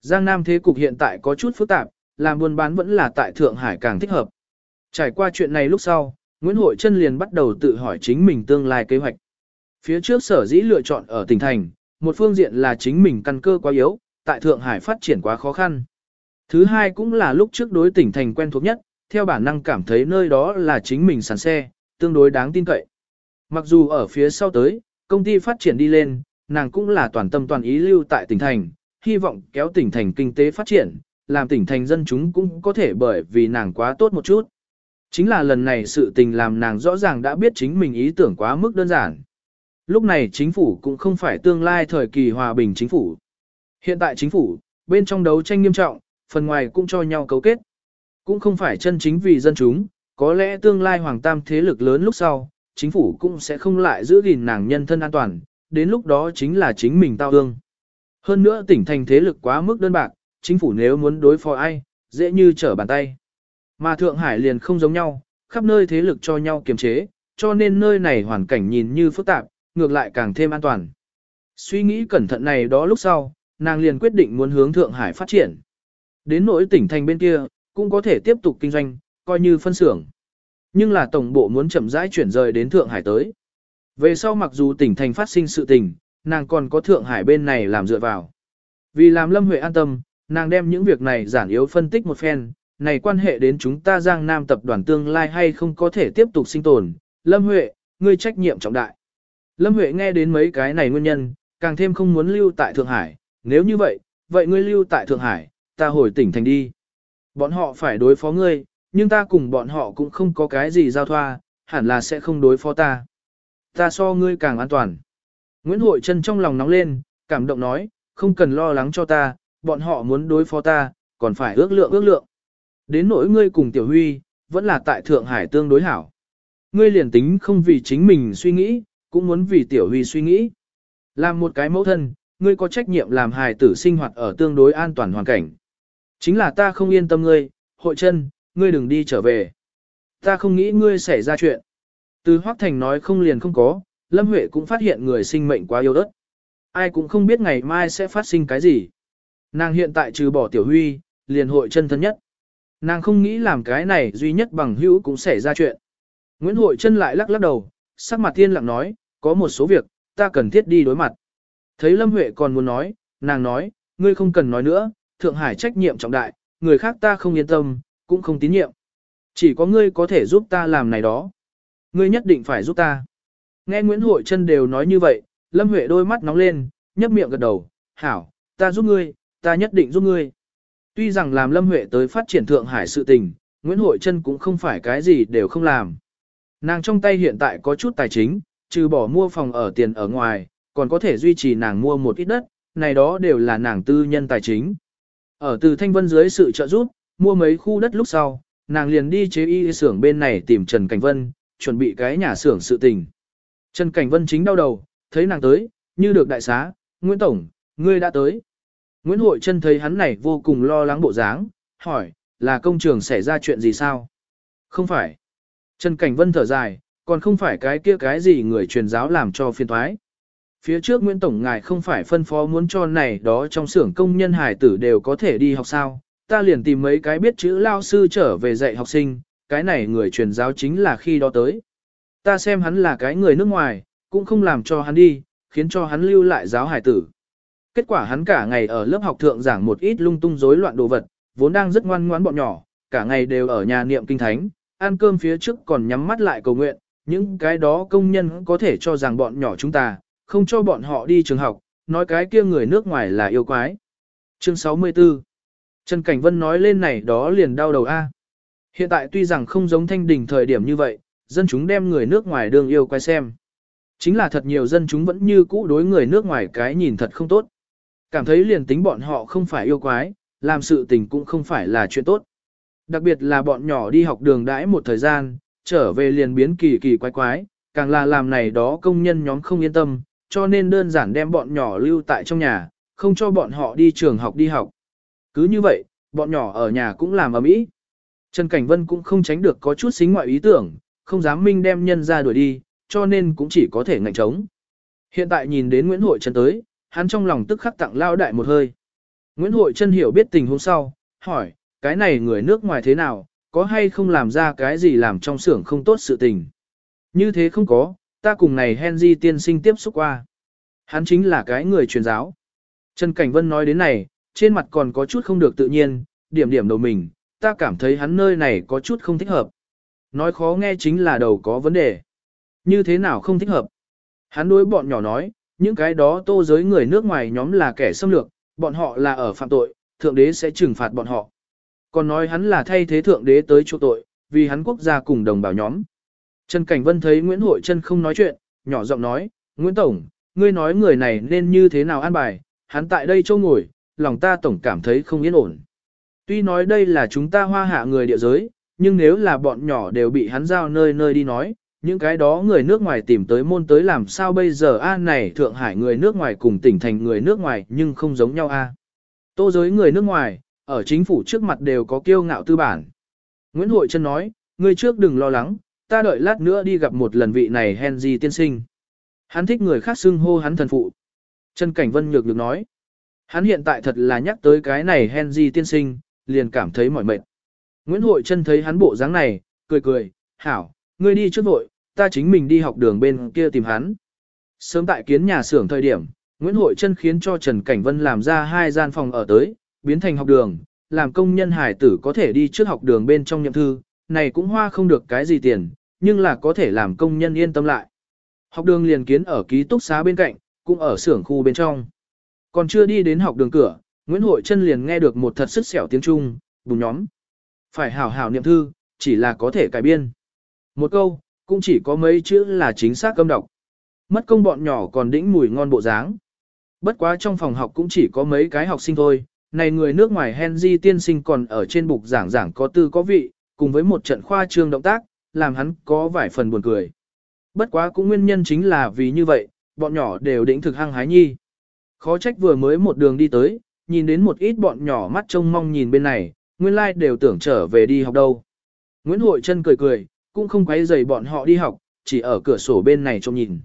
Giang Nam thế cục hiện tại có chút phức tạp, làm buôn bán vẫn là tại Thượng Hải càng thích hợp. Trải qua chuyện này lúc sau, Nguyễn Hội Trân liền bắt đầu tự hỏi chính mình tương lai kế hoạch. Phía trước sở dĩ lựa chọn ở tỉnh thành, một phương diện là chính mình căn cơ quá yếu, tại Thượng Hải phát triển quá khó khăn. Thứ hai cũng là lúc trước đối tỉnh thành quen thuộc nhất, theo bản năng cảm thấy nơi đó là chính mình sàn xe, tương đối đáng tin cậy. Mặc dù ở phía sau tới, công ty phát triển đi lên, nàng cũng là toàn tâm toàn ý lưu tại tỉnh thành, hy vọng kéo tỉnh thành kinh tế phát triển, làm tỉnh thành dân chúng cũng có thể bởi vì nàng quá tốt một chút. Chính là lần này sự tình làm nàng rõ ràng đã biết chính mình ý tưởng quá mức đơn giản. Lúc này chính phủ cũng không phải tương lai thời kỳ hòa bình chính phủ. Hiện tại chính phủ, bên trong đấu tranh nghiêm trọng, phần ngoài cũng cho nhau cấu kết. Cũng không phải chân chính vì dân chúng, có lẽ tương lai hoàng tam thế lực lớn lúc sau, chính phủ cũng sẽ không lại giữ gìn nàng nhân thân an toàn, đến lúc đó chính là chính mình tao ương. Hơn nữa tỉnh thành thế lực quá mức đơn bạc, chính phủ nếu muốn đối phó ai, dễ như trở bàn tay. Mà Thượng Hải liền không giống nhau, khắp nơi thế lực cho nhau kiềm chế, cho nên nơi này hoàn cảnh nhìn như phức tạp, ngược lại càng thêm an toàn. Suy nghĩ cẩn thận này đó lúc sau, nàng liền quyết định muốn hướng Thượng Hải phát triển. Đến nỗi tỉnh thành bên kia, cũng có thể tiếp tục kinh doanh, coi như phân xưởng. Nhưng là tổng bộ muốn chậm rãi chuyển rời đến Thượng Hải tới. Về sau mặc dù tỉnh thành phát sinh sự tình, nàng còn có Thượng Hải bên này làm dựa vào. Vì làm Lâm Huệ an tâm, nàng đem những việc này giản yếu phân tích một phen, này quan hệ đến chúng ta Giang Nam tập đoàn tương lai hay không có thể tiếp tục sinh tồn. Lâm Huệ, ngươi trách nhiệm trọng đại. Lâm Huệ nghe đến mấy cái này nguyên nhân, càng thêm không muốn lưu tại Thượng Hải, nếu như vậy, vậy ngươi lưu tại Thượng Hải, ta hồi tỉnh thành đi. Bọn họ phải đối phó ngươi, nhưng ta cùng bọn họ cũng không có cái gì giao thoa, hẳn là sẽ không đối phó ta. Ta so ngươi càng an toàn. Nguyễn Hội Trân trong lòng nóng lên, cảm động nói, không cần lo lắng cho ta, bọn họ muốn đối phó ta, còn phải ước lượng ước lượng. Đến nỗi ngươi cùng Tiểu Huy, vẫn là tại Thượng Hải tương đối hảo. Ngươi liền tính không vì chính mình suy nghĩ, cũng muốn vì Tiểu Huy suy nghĩ. Làm một cái mẫu thân, ngươi có trách nhiệm làm hài tử sinh hoạt ở tương đối an toàn hoàn cảnh. Chính là ta không yên tâm ngươi, hội chân, ngươi đừng đi trở về. Ta không nghĩ ngươi xảy ra chuyện. Từ Hoác Thành nói không liền không có, Lâm Huệ cũng phát hiện người sinh mệnh quá yếu đất. Ai cũng không biết ngày mai sẽ phát sinh cái gì. Nàng hiện tại trừ bỏ Tiểu Huy, liền hội chân thân nhất. Nàng không nghĩ làm cái này duy nhất bằng hữu cũng xảy ra chuyện. Nguyễn Hội chân lại lắc lắc đầu, sắc mặt thiên lặng nói, có một số việc, ta cần thiết đi đối mặt. Thấy Lâm Huệ còn muốn nói, nàng nói, ngươi không cần nói nữa, Thượng Hải trách nhiệm trọng đại, người khác ta không yên tâm, cũng không tín nhiệm. Chỉ có ngươi có thể giúp ta làm này đó. Ngươi nhất định phải giúp ta. Nghe Nguyễn Hội Trân đều nói như vậy, Lâm Huệ đôi mắt nóng lên, nhấp miệng gật đầu, hảo, ta giúp ngươi, ta nhất định giúp ngươi. Tuy rằng làm Lâm Huệ tới phát triển Thượng Hải sự tình, Nguyễn Hội Trân cũng không phải cái gì đều không làm. Nàng trong tay hiện tại có chút tài chính, trừ bỏ mua phòng ở tiền ở ngoài, còn có thể duy trì nàng mua một ít đất, này đó đều là nàng tư nhân tài chính. Ở từ Thanh Vân dưới sự trợ giúp, mua mấy khu đất lúc sau, nàng liền đi chế y xưởng bên này tìm Trần Cảnh Vân, chuẩn bị cái nhà xưởng sự tình. Trần Cảnh Vân chính đau đầu, thấy nàng tới, như được đại xá, Nguyễn Tổng, ngươi đã tới. Nguyễn Hội Trân thấy hắn này vô cùng lo lắng bộ dáng, hỏi, là công trường xảy ra chuyện gì sao? Không phải. Trần Cảnh Vân thở dài, còn không phải cái kia cái gì người truyền giáo làm cho phiền thoái. Phía trước Nguyễn Tổng ngài không phải phân phó muốn cho này đó trong xưởng công nhân hải tử đều có thể đi học sao, ta liền tìm mấy cái biết chữ lao sư trở về dạy học sinh, cái này người truyền giáo chính là khi đó tới. Ta xem hắn là cái người nước ngoài, cũng không làm cho hắn đi, khiến cho hắn lưu lại giáo hải tử. Kết quả hắn cả ngày ở lớp học thượng giảng một ít lung tung rối loạn đồ vật, vốn đang rất ngoan ngoãn bọn nhỏ, cả ngày đều ở nhà niệm kinh thánh, ăn cơm phía trước còn nhắm mắt lại cầu nguyện, những cái đó công nhân có thể cho rằng bọn nhỏ chúng ta, không cho bọn họ đi trường học, nói cái kia người nước ngoài là yêu quái. Chương 64 Trần Cảnh Vân nói lên này đó liền đau đầu A. Hiện tại tuy rằng không giống thanh đình thời điểm như vậy, dân chúng đem người nước ngoài đương yêu quay xem. Chính là thật nhiều dân chúng vẫn như cũ đối người nước ngoài cái nhìn thật không tốt. Cảm thấy liền tính bọn họ không phải yêu quái, làm sự tình cũng không phải là chuyện tốt. Đặc biệt là bọn nhỏ đi học đường đãi một thời gian, trở về liền biến kỳ kỳ quái quái, càng là làm này đó công nhân nhóm không yên tâm, cho nên đơn giản đem bọn nhỏ lưu tại trong nhà, không cho bọn họ đi trường học đi học. Cứ như vậy, bọn nhỏ ở nhà cũng làm ầm ĩ. Trần Cảnh Vân cũng không tránh được có chút xính ngoại ý tưởng, không dám minh đem nhân ra đuổi đi, cho nên cũng chỉ có thể ngạnh trống. Hiện tại nhìn đến Nguyễn Hội Trần tới, hắn trong lòng tức khắc tặng lao đại một hơi. Nguyễn Hội Trân hiểu biết tình huống sau, hỏi, cái này người nước ngoài thế nào, có hay không làm ra cái gì làm trong xưởng không tốt sự tình. Như thế không có, ta cùng này Henry tiên sinh tiếp xúc qua. Hắn chính là cái người truyền giáo. Trần Cảnh Vân nói đến này, trên mặt còn có chút không được tự nhiên, điểm điểm đầu mình, ta cảm thấy hắn nơi này có chút không thích hợp. Nói khó nghe chính là đầu có vấn đề. Như thế nào không thích hợp? Hắn đối bọn nhỏ nói, những cái đó tô giới người nước ngoài nhóm là kẻ xâm lược, bọn họ là ở phạm tội, thượng đế sẽ trừng phạt bọn họ. Còn nói hắn là thay thế thượng đế tới chỗ tội, vì hắn quốc gia cùng đồng bào nhóm. Trần Cảnh Vân thấy Nguyễn Hội Trân không nói chuyện, nhỏ giọng nói, Nguyễn Tổng, ngươi nói người này nên như thế nào an bài, hắn tại đây châu ngồi, lòng ta tổng cảm thấy không yên ổn. Tuy nói đây là chúng ta hoa hạ người địa giới, nhưng nếu là bọn nhỏ đều bị hắn giao nơi nơi đi nói, những cái đó người nước ngoài tìm tới môn tới làm sao bây giờ a này Thượng Hải người nước ngoài cùng tỉnh thành người nước ngoài nhưng không giống nhau a. Tô giới người nước ngoài, ở chính phủ trước mặt đều có kiêu ngạo tư bản. Nguyễn Hội Trân nói, ngươi trước đừng lo lắng, ta đợi lát nữa đi gặp một lần vị này Henry tiên sinh. Hắn thích người khác xưng hô hắn thần phụ. Trân Cảnh Vân nhược được nói. Hắn hiện tại thật là nhắc tới cái này Henry tiên sinh, liền cảm thấy mỏi mệt. Nguyễn Hội Trân thấy hắn bộ dáng này, cười cười, hảo, ngươi đi trước vội, ta chính mình đi học đường bên kia tìm hắn. Sớm tại kiến nhà xưởng thời điểm, Nguyễn Hội Trân khiến cho Trần Cảnh Vân làm ra hai gian phòng ở tới, biến thành học đường, làm công nhân hải tử có thể đi trước học đường bên trong nhậm thư, này cũng hoa không được cái gì tiền, nhưng là có thể làm công nhân yên tâm lại. Học đường liền kiến ở ký túc xá bên cạnh, cũng ở xưởng khu bên trong. Còn chưa đi đến học đường cửa, Nguyễn Hội Trân liền nghe được một thật sức sẹo tiếng Trung, bùng nhóm. Phải hảo hảo niệm thư, chỉ là có thể cải biên. Một câu, cũng chỉ có mấy chữ là chính xác câm đọc. Mất công bọn nhỏ còn đĩnh mùi ngon bộ dáng. Bất quá trong phòng học cũng chỉ có mấy cái học sinh thôi, này người nước ngoài Henry tiên sinh còn ở trên bục giảng giảng có tư có vị, cùng với một trận khoa trương động tác, làm hắn có vài phần buồn cười. Bất quá cũng nguyên nhân chính là vì như vậy, bọn nhỏ đều đĩnh thực hăng hái nhi. Khó trách vừa mới một đường đi tới, nhìn đến một ít bọn nhỏ mắt trông mong nhìn bên này, nguyên lai like đều tưởng trở về đi học đâu. Nguyễn Hội Trân cười cười, cũng không quấy rầy bọn họ đi học, chỉ ở cửa sổ bên này trông nhìn.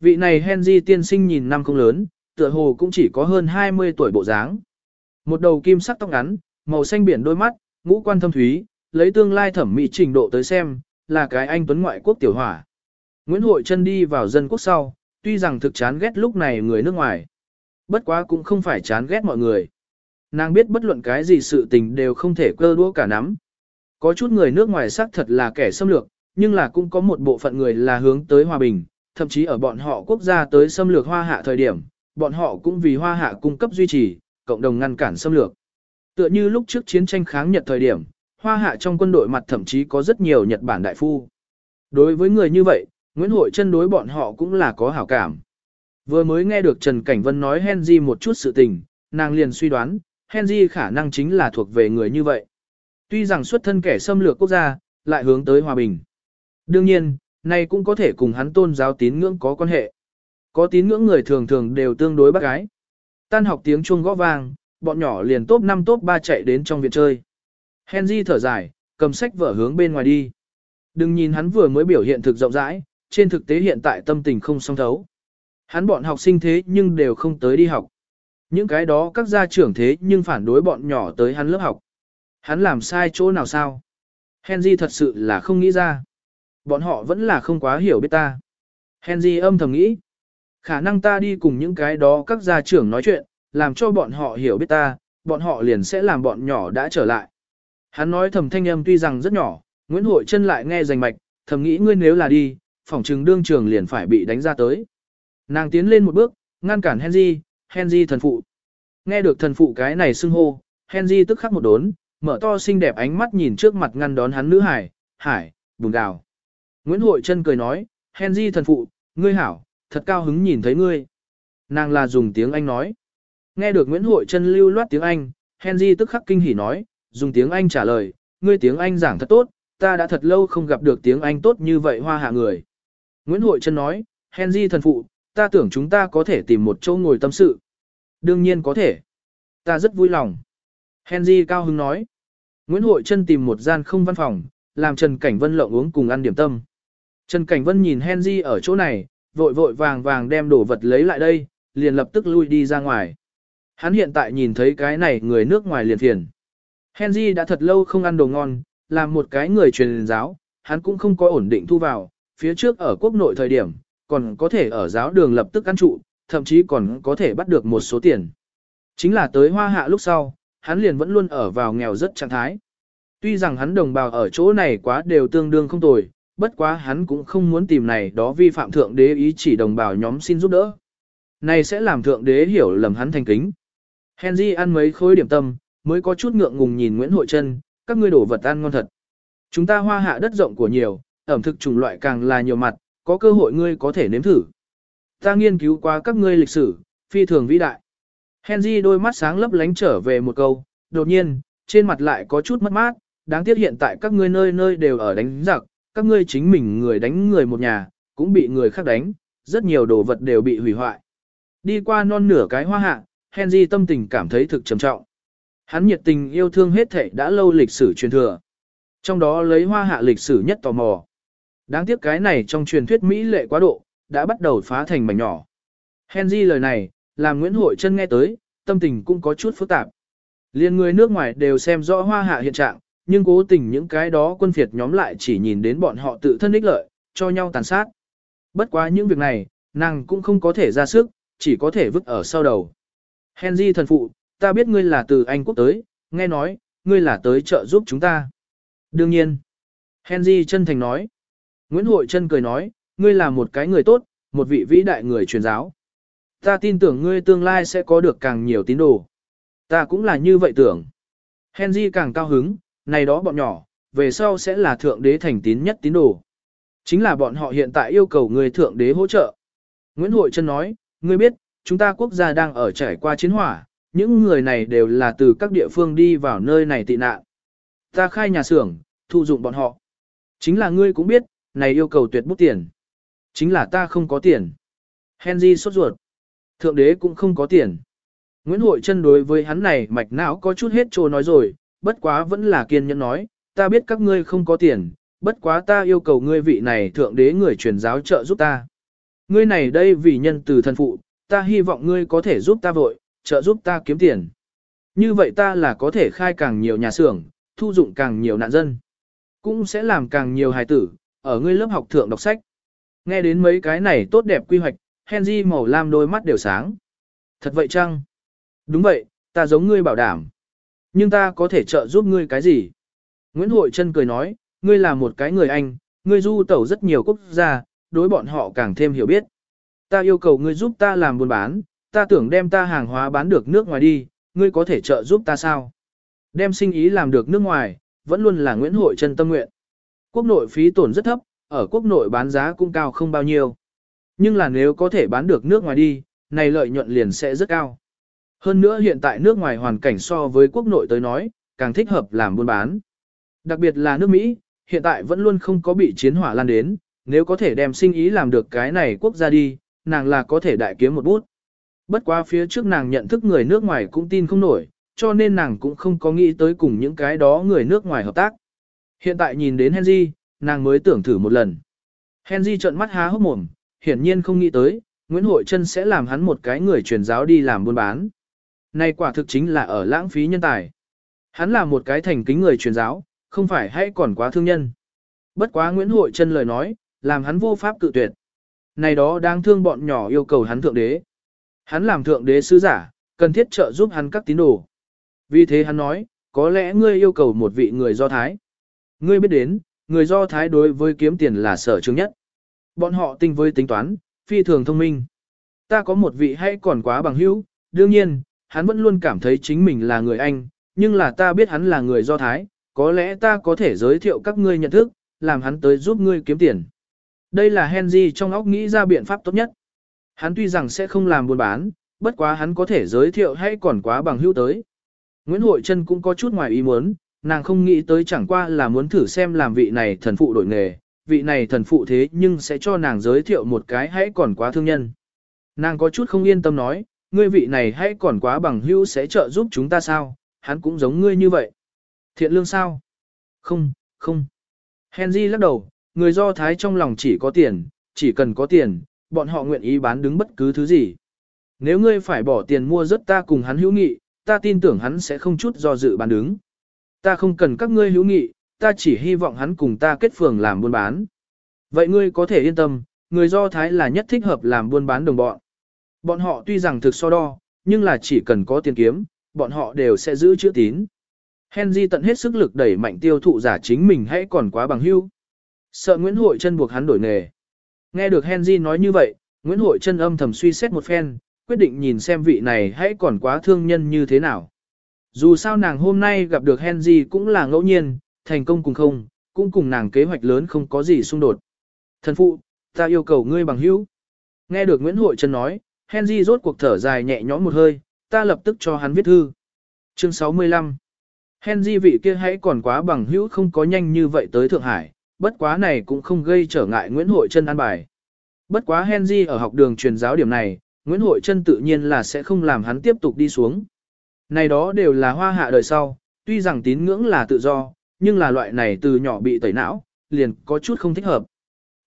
Vị này Henry tiên sinh nhìn năm không lớn, tựa hồ cũng chỉ có hơn 20 tuổi bộ dáng. Một đầu kim sắc tóc ngắn, màu xanh biển đôi mắt, ngũ quan thâm thúy, lấy tương lai thẩm mỹ trình độ tới xem, là cái anh tuấn ngoại quốc tiểu hỏa. Nguyễn Hội Trân đi vào dân quốc sau, tuy rằng thực chán ghét lúc này người nước ngoài. Bất quá cũng không phải chán ghét mọi người. Nàng biết bất luận cái gì sự tình đều không thể cơ đũa cả nắm. Có chút người nước ngoài xác thật là kẻ xâm lược, nhưng là cũng có một bộ phận người là hướng tới hòa bình, thậm chí ở bọn họ quốc gia tới xâm lược hoa hạ thời điểm, bọn họ cũng vì hoa hạ cung cấp duy trì, cộng đồng ngăn cản xâm lược. Tựa như lúc trước chiến tranh kháng Nhật thời điểm, hoa hạ trong quân đội mặt thậm chí có rất nhiều Nhật Bản đại phu. Đối với người như vậy, Nguyễn Hội chân đối bọn họ cũng là có hảo cảm. Vừa mới nghe được Trần Cảnh Vân nói Henry một chút sự tình, nàng liền suy đoán, Henry khả năng chính là thuộc về người như vậy. Tuy rằng xuất thân kẻ xâm lược quốc gia, lại hướng tới hòa bình. Đương nhiên, này cũng có thể cùng hắn tôn giáo tín ngưỡng có quan hệ. Có tín ngưỡng người thường thường đều tương đối bác gái. Tan học tiếng chuông gõ vang, bọn nhỏ liền top 5 top 3 chạy đến trong viện chơi. Henry thở dài, cầm sách vở hướng bên ngoài đi. Đừng nhìn hắn vừa mới biểu hiện thực rộng rãi, trên thực tế hiện tại tâm tình không song thấu. Hắn bọn học sinh thế nhưng đều không tới đi học. Những cái đó các gia trưởng thế nhưng phản đối bọn nhỏ tới hắn lớp học. Hắn làm sai chỗ nào sao? Henry thật sự là không nghĩ ra. Bọn họ vẫn là không quá hiểu biết ta. Henry âm thầm nghĩ. Khả năng ta đi cùng những cái đó các gia trưởng nói chuyện, làm cho bọn họ hiểu biết ta, bọn họ liền sẽ làm bọn nhỏ đã trở lại. Hắn nói thầm thanh âm tuy rằng rất nhỏ, Nguyễn Hội chân lại nghe rành mạch, thầm nghĩ ngươi nếu là đi, phỏng trừng đương trường liền phải bị đánh ra tới. Nàng tiến lên một bước, ngăn cản Henry, Henry thần phụ. Nghe được thần phụ cái này xưng hô, Henry tức khắc một đốn, mở to xinh đẹp ánh mắt nhìn trước mặt ngăn đón hắn nữ hải, hải, bùn gào. Nguyễn Hội chân cười nói, Henry thần phụ, ngươi hảo, thật cao hứng nhìn thấy ngươi. Nàng là dùng tiếng Anh nói. Nghe được Nguyễn Hội chân lưu loát tiếng Anh, Henry tức khắc kinh hỉ nói, dùng tiếng Anh trả lời, ngươi tiếng Anh giảng thật tốt, ta đã thật lâu không gặp được tiếng Anh tốt như vậy hoa hạ người. Nguyễn Hội Trân nói, Henry thần phụ, ta tưởng chúng ta có thể tìm một chỗ ngồi tâm sự. Đương nhiên có thể. Ta rất vui lòng. Henry cao hứng nói. Nguyễn Hội Trân tìm một gian không văn phòng, làm Trần Cảnh Vân lộng uống cùng ăn điểm tâm. Trần Cảnh Vân nhìn Henry ở chỗ này, vội vội vàng vàng đem đồ vật lấy lại đây, liền lập tức lui đi ra ngoài. Hắn hiện tại nhìn thấy cái này người nước ngoài liền phiền. Henry đã thật lâu không ăn đồ ngon, làm một cái người truyền giáo, hắn cũng không có ổn định thu vào, phía trước ở quốc nội thời điểm, còn có thể ở giáo đường lập tức ăn trụ, thậm chí còn có thể bắt được một số tiền. Chính là tới hoa hạ lúc sau, hắn liền vẫn luôn ở vào nghèo rất trạng thái. Tuy rằng hắn đồng bào ở chỗ này quá đều tương đương không tồi, bất quá hắn cũng không muốn tìm này đó vi phạm thượng đế ý chỉ đồng bào nhóm xin giúp đỡ. Này sẽ làm thượng đế hiểu lầm hắn thành kính. Henry ăn mấy khối điểm tâm, mới có chút ngượng ngùng nhìn Nguyễn Hội Trân, các ngươi đổ vật ăn ngon thật. Chúng ta hoa hạ đất rộng của nhiều, ẩm thực chủng loại càng là nhiều mặt, có cơ hội ngươi có thể nếm thử. Ta nghiên cứu qua các ngươi lịch sử, phi thường vĩ đại. Henry đôi mắt sáng lấp lánh trở về một câu, đột nhiên, trên mặt lại có chút mất mát, đáng tiếc hiện tại các ngươi nơi nơi đều ở đánh giặc, các ngươi chính mình người đánh người một nhà, cũng bị người khác đánh, rất nhiều đồ vật đều bị hủy hoại. Đi qua non nửa cái hoa hạ, Henry tâm tình cảm thấy thực trầm trọng. Hắn nhiệt tình yêu thương hết thảy đã lâu lịch sử truyền thừa. Trong đó lấy hoa hạ lịch sử nhất tò mò. Đáng tiếc cái này trong truyền thuyết Mỹ lệ quá độ, đã bắt đầu phá thành mảnh nhỏ. Henry lời này, làm Nguyễn Hội chân nghe tới, tâm tình cũng có chút phức tạp. Liên người nước ngoài đều xem rõ hoa hạ hiện trạng, nhưng cố tình những cái đó quân phiệt nhóm lại chỉ nhìn đến bọn họ tự thân ích lợi, cho nhau tàn sát. Bất quá những việc này, nàng cũng không có thể ra sức, chỉ có thể vứt ở sau đầu. Henry thần phụ, ta biết ngươi là từ Anh quốc tới, nghe nói, ngươi là tới trợ giúp chúng ta. Đương nhiên. Henry chân thành nói. Nguyễn Hội chân cười nói, ngươi là một cái người tốt, một vị vĩ đại người truyền giáo. Ta tin tưởng ngươi tương lai sẽ có được càng nhiều tín đồ. Ta cũng là như vậy tưởng. Henry càng cao hứng, này đó bọn nhỏ, về sau sẽ là thượng đế thành tín nhất tín đồ. Chính là bọn họ hiện tại yêu cầu người thượng đế hỗ trợ. Nguyễn Hội Trân nói, ngươi biết, chúng ta quốc gia đang ở trải qua chiến hỏa, những người này đều là từ các địa phương đi vào nơi này tị nạn. Ta khai nhà xưởng, thu dụng bọn họ. Chính là ngươi cũng biết, này yêu cầu tuyệt bút tiền. Chính là ta không có tiền. Henry sốt ruột. Thượng đế cũng không có tiền. Nguyễn Hội Trân đối với hắn này mạch não có chút hết trô nói rồi, bất quá vẫn là kiên nhẫn nói, ta biết các ngươi không có tiền, bất quá ta yêu cầu ngươi vị này thượng đế người truyền giáo trợ giúp ta. Ngươi này đây vì nhân từ thân phụ, ta hy vọng ngươi có thể giúp ta vội, trợ giúp ta kiếm tiền. Như vậy ta là có thể khai càng nhiều nhà xưởng, thu dụng càng nhiều nạn dân. Cũng sẽ làm càng nhiều hài tử, ở ngươi lớp học thượng đọc sách. Nghe đến mấy cái này tốt đẹp quy hoạch, Henry màu lam đôi mắt đều sáng. Thật vậy chăng? Đúng vậy, ta giống ngươi bảo đảm. Nhưng ta có thể trợ giúp ngươi cái gì? Nguyễn Hội Trân cười nói, ngươi là một cái người Anh, ngươi du tẩu rất nhiều quốc gia, đối bọn họ càng thêm hiểu biết. Ta yêu cầu ngươi giúp ta làm buôn bán, ta tưởng đem ta hàng hóa bán được nước ngoài đi, ngươi có thể trợ giúp ta sao? Đem sinh ý làm được nước ngoài, vẫn luôn là Nguyễn Hội Trân tâm nguyện. Quốc nội phí tổn rất thấp, ở quốc nội bán giá cũng cao không bao nhiêu. Nhưng là nếu có thể bán được nước ngoài đi, này lợi nhuận liền sẽ rất cao. Hơn nữa hiện tại nước ngoài hoàn cảnh so với quốc nội tới nói, càng thích hợp làm buôn bán. Đặc biệt là nước Mỹ, hiện tại vẫn luôn không có bị chiến hỏa lan đến, nếu có thể đem sinh ý làm được cái này quốc gia đi, nàng là có thể đại kiếm một bút. Bất quá phía trước nàng nhận thức người nước ngoài cũng tin không nổi, cho nên nàng cũng không có nghĩ tới cùng những cái đó người nước ngoài hợp tác. Hiện tại nhìn đến Henry, nàng mới tưởng thử một lần. Henry trợn mắt há hốc mồm, hiển nhiên không nghĩ tới, Nguyễn Hội Trân sẽ làm hắn một cái người truyền giáo đi làm buôn bán. Này quả thực chính là ở lãng phí nhân tài. Hắn là một cái thành kính người truyền giáo, không phải hay còn quá thương nhân. Bất quá Nguyễn Hội Trân lời nói, làm hắn vô pháp cự tuyệt. Này đó đang thương bọn nhỏ yêu cầu hắn thượng đế. Hắn làm thượng đế sứ giả, cần thiết trợ giúp hắn các tín đồ. Vì thế hắn nói, có lẽ ngươi yêu cầu một vị người Do Thái. Ngươi biết đến, người Do Thái đối với kiếm tiền là sở trường nhất. Bọn họ tinh với tính toán, phi thường thông minh. Ta có một vị hay còn quá bằng hữu, đương nhiên, hắn vẫn luôn cảm thấy chính mình là người Anh, nhưng là ta biết hắn là người Do Thái, có lẽ ta có thể giới thiệu các ngươi nhận thức, làm hắn tới giúp ngươi kiếm tiền. Đây là Henry trong óc nghĩ ra biện pháp tốt nhất. Hắn tuy rằng sẽ không làm buôn bán, bất quá hắn có thể giới thiệu hay còn quá bằng hữu tới. Nguyễn Hội Trân cũng có chút ngoài ý muốn, nàng không nghĩ tới chẳng qua là muốn thử xem làm vị này thần phụ đổi nghề, vị này thần phụ thế nhưng sẽ cho nàng giới thiệu một cái hãy còn quá thương nhân. Nàng có chút không yên tâm nói, ngươi vị này hãy còn quá bằng hữu sẽ trợ giúp chúng ta sao, hắn cũng giống ngươi như vậy. Thiện lương sao? Không, không. Henry lắc đầu, người Do Thái trong lòng chỉ có tiền, chỉ cần có tiền, bọn họ nguyện ý bán đứng bất cứ thứ gì. Nếu ngươi phải bỏ tiền mua rất ta cùng hắn hữu nghị, ta tin tưởng hắn sẽ không chút do dự bán đứng. Ta không cần các ngươi hữu nghị, ta chỉ hy vọng hắn cùng ta kết phường làm buôn bán. Vậy ngươi có thể yên tâm, người Do Thái là nhất thích hợp làm buôn bán đồng bọn. Bọn họ tuy rằng thực so đo, nhưng là chỉ cần có tiền kiếm, bọn họ đều sẽ giữ chữ tín. Henry tận hết sức lực đẩy mạnh tiêu thụ giả chính mình hãy còn quá bằng hưu. Sợ Nguyễn Hội chân buộc hắn đổi nghề. Nghe được Henry nói như vậy, Nguyễn Hội chân âm thầm suy xét một phen, quyết định nhìn xem vị này hãy còn quá thương nhân như thế nào. Dù sao nàng hôm nay gặp được Henry cũng là ngẫu nhiên, thành công cùng không, cũng cùng nàng kế hoạch lớn không có gì xung đột. Thần phụ, ta yêu cầu ngươi bằng hữu. Nghe được Nguyễn Hội Trân nói, Henry rốt cuộc thở dài nhẹ nhõm một hơi, ta lập tức cho hắn viết thư. Chương 65 Henry vị kia hãy còn quá bằng hữu không có nhanh như vậy tới Thượng Hải, bất quá này cũng không gây trở ngại Nguyễn Hội Trân an bài. Bất quá Henry ở học đường truyền giáo điểm này, Nguyễn Hội Trân tự nhiên là sẽ không làm hắn tiếp tục đi xuống. Này đó đều là hoa hạ đời sau, tuy rằng tín ngưỡng là tự do, nhưng là loại này từ nhỏ bị tẩy não, liền có chút không thích hợp.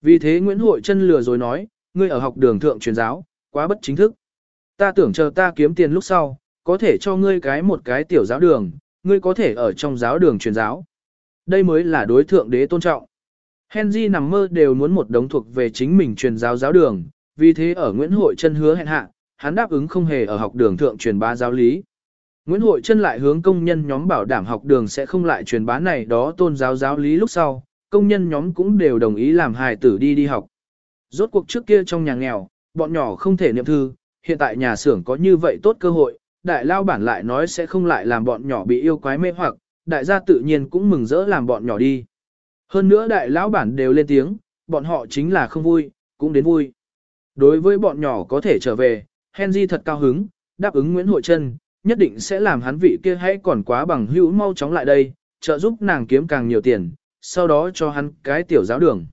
Vì thế Nguyễn Hội chân lừa rồi nói, ngươi ở học đường thượng truyền giáo, quá bất chính thức. Ta tưởng chờ ta kiếm tiền lúc sau, có thể cho ngươi cái một cái tiểu giáo đường, ngươi có thể ở trong giáo đường truyền giáo. Đây mới là đối thượng đế tôn trọng. Henry nằm mơ đều muốn một đống thuộc về chính mình truyền giáo giáo đường, vì thế ở Nguyễn Hội chân hứa hẹn hạ, hắn đáp ứng không hề ở học đường thượng truyền bá giáo lý. Nguyễn Hội Trân lại hướng công nhân nhóm bảo đảm học đường sẽ không lại truyền bá này đó tôn giáo giáo lý lúc sau, công nhân nhóm cũng đều đồng ý làm hài tử đi đi học. Rốt cuộc trước kia trong nhà nghèo, bọn nhỏ không thể niệm thư, hiện tại nhà xưởng có như vậy tốt cơ hội, đại lao bản lại nói sẽ không lại làm bọn nhỏ bị yêu quái mê hoặc, đại gia tự nhiên cũng mừng rỡ làm bọn nhỏ đi. Hơn nữa đại lão bản đều lên tiếng, bọn họ chính là không vui, cũng đến vui. Đối với bọn nhỏ có thể trở về, Henry thật cao hứng, đáp ứng Nguyễn Hội Trân, nhất định sẽ làm hắn vị kia hãy còn quá bằng hữu mau chóng lại đây, trợ giúp nàng kiếm càng nhiều tiền, sau đó cho hắn cái tiểu giáo đường.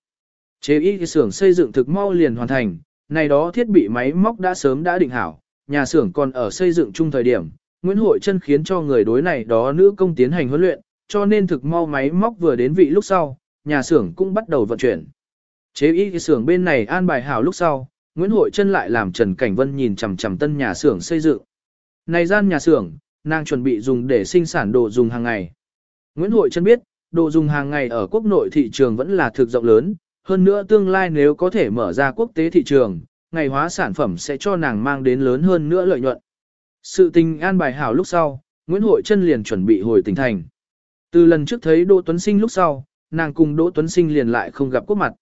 Chế y xưởng xây dựng thực mau liền hoàn thành, này đó thiết bị máy móc đã sớm đã định hảo, nhà xưởng còn ở xây dựng chung thời điểm, Nguyễn Hội Trân khiến cho người đối này đó nữ công tiến hành huấn luyện, cho nên thực mau máy móc vừa đến vị lúc sau, nhà xưởng cũng bắt đầu vận chuyển. Chế y xưởng bên này an bài hảo lúc sau, Nguyễn Hội Trân lại làm Trần Cảnh Vân nhìn chằm chằm tân nhà xưởng xây dựng. Này gian nhà xưởng, nàng chuẩn bị dùng để sinh sản đồ dùng hàng ngày. Nguyễn Hội Trân biết, đồ dùng hàng ngày ở quốc nội thị trường vẫn là thực rộng lớn, hơn nữa tương lai nếu có thể mở ra quốc tế thị trường, ngày hóa sản phẩm sẽ cho nàng mang đến lớn hơn nữa lợi nhuận. Sự tình an bài hảo lúc sau, Nguyễn Hội Trân liền chuẩn bị hồi tỉnh thành. Từ lần trước thấy Đỗ Tuấn Sinh lúc sau, nàng cùng Đỗ Tuấn Sinh liền lại không gặp quốc mặt.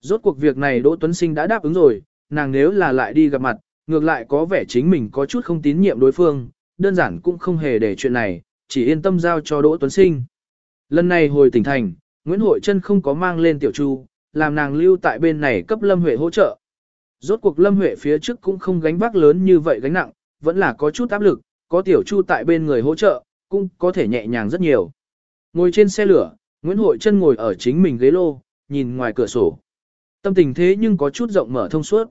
Rốt cuộc việc này Đỗ Tuấn Sinh đã đáp ứng rồi, nàng nếu là lại đi gặp mặt, ngược lại có vẻ chính mình có chút không tín nhiệm đối phương, đơn giản cũng không hề để chuyện này, chỉ yên tâm giao cho Đỗ Tuấn Sinh. Lần này hồi tỉnh thành, Nguyễn Hội Trân không có mang lên Tiểu Chu, làm nàng lưu tại bên này cấp Lâm Huệ hỗ trợ. Rốt cuộc Lâm Huệ phía trước cũng không gánh vác lớn như vậy gánh nặng, vẫn là có chút áp lực, có Tiểu Chu tại bên người hỗ trợ, cũng có thể nhẹ nhàng rất nhiều. Ngồi trên xe lửa, Nguyễn Hội Trân ngồi ở chính mình ghế lô, nhìn ngoài cửa sổ. Tâm tình thế nhưng có chút rộng mở thông suốt.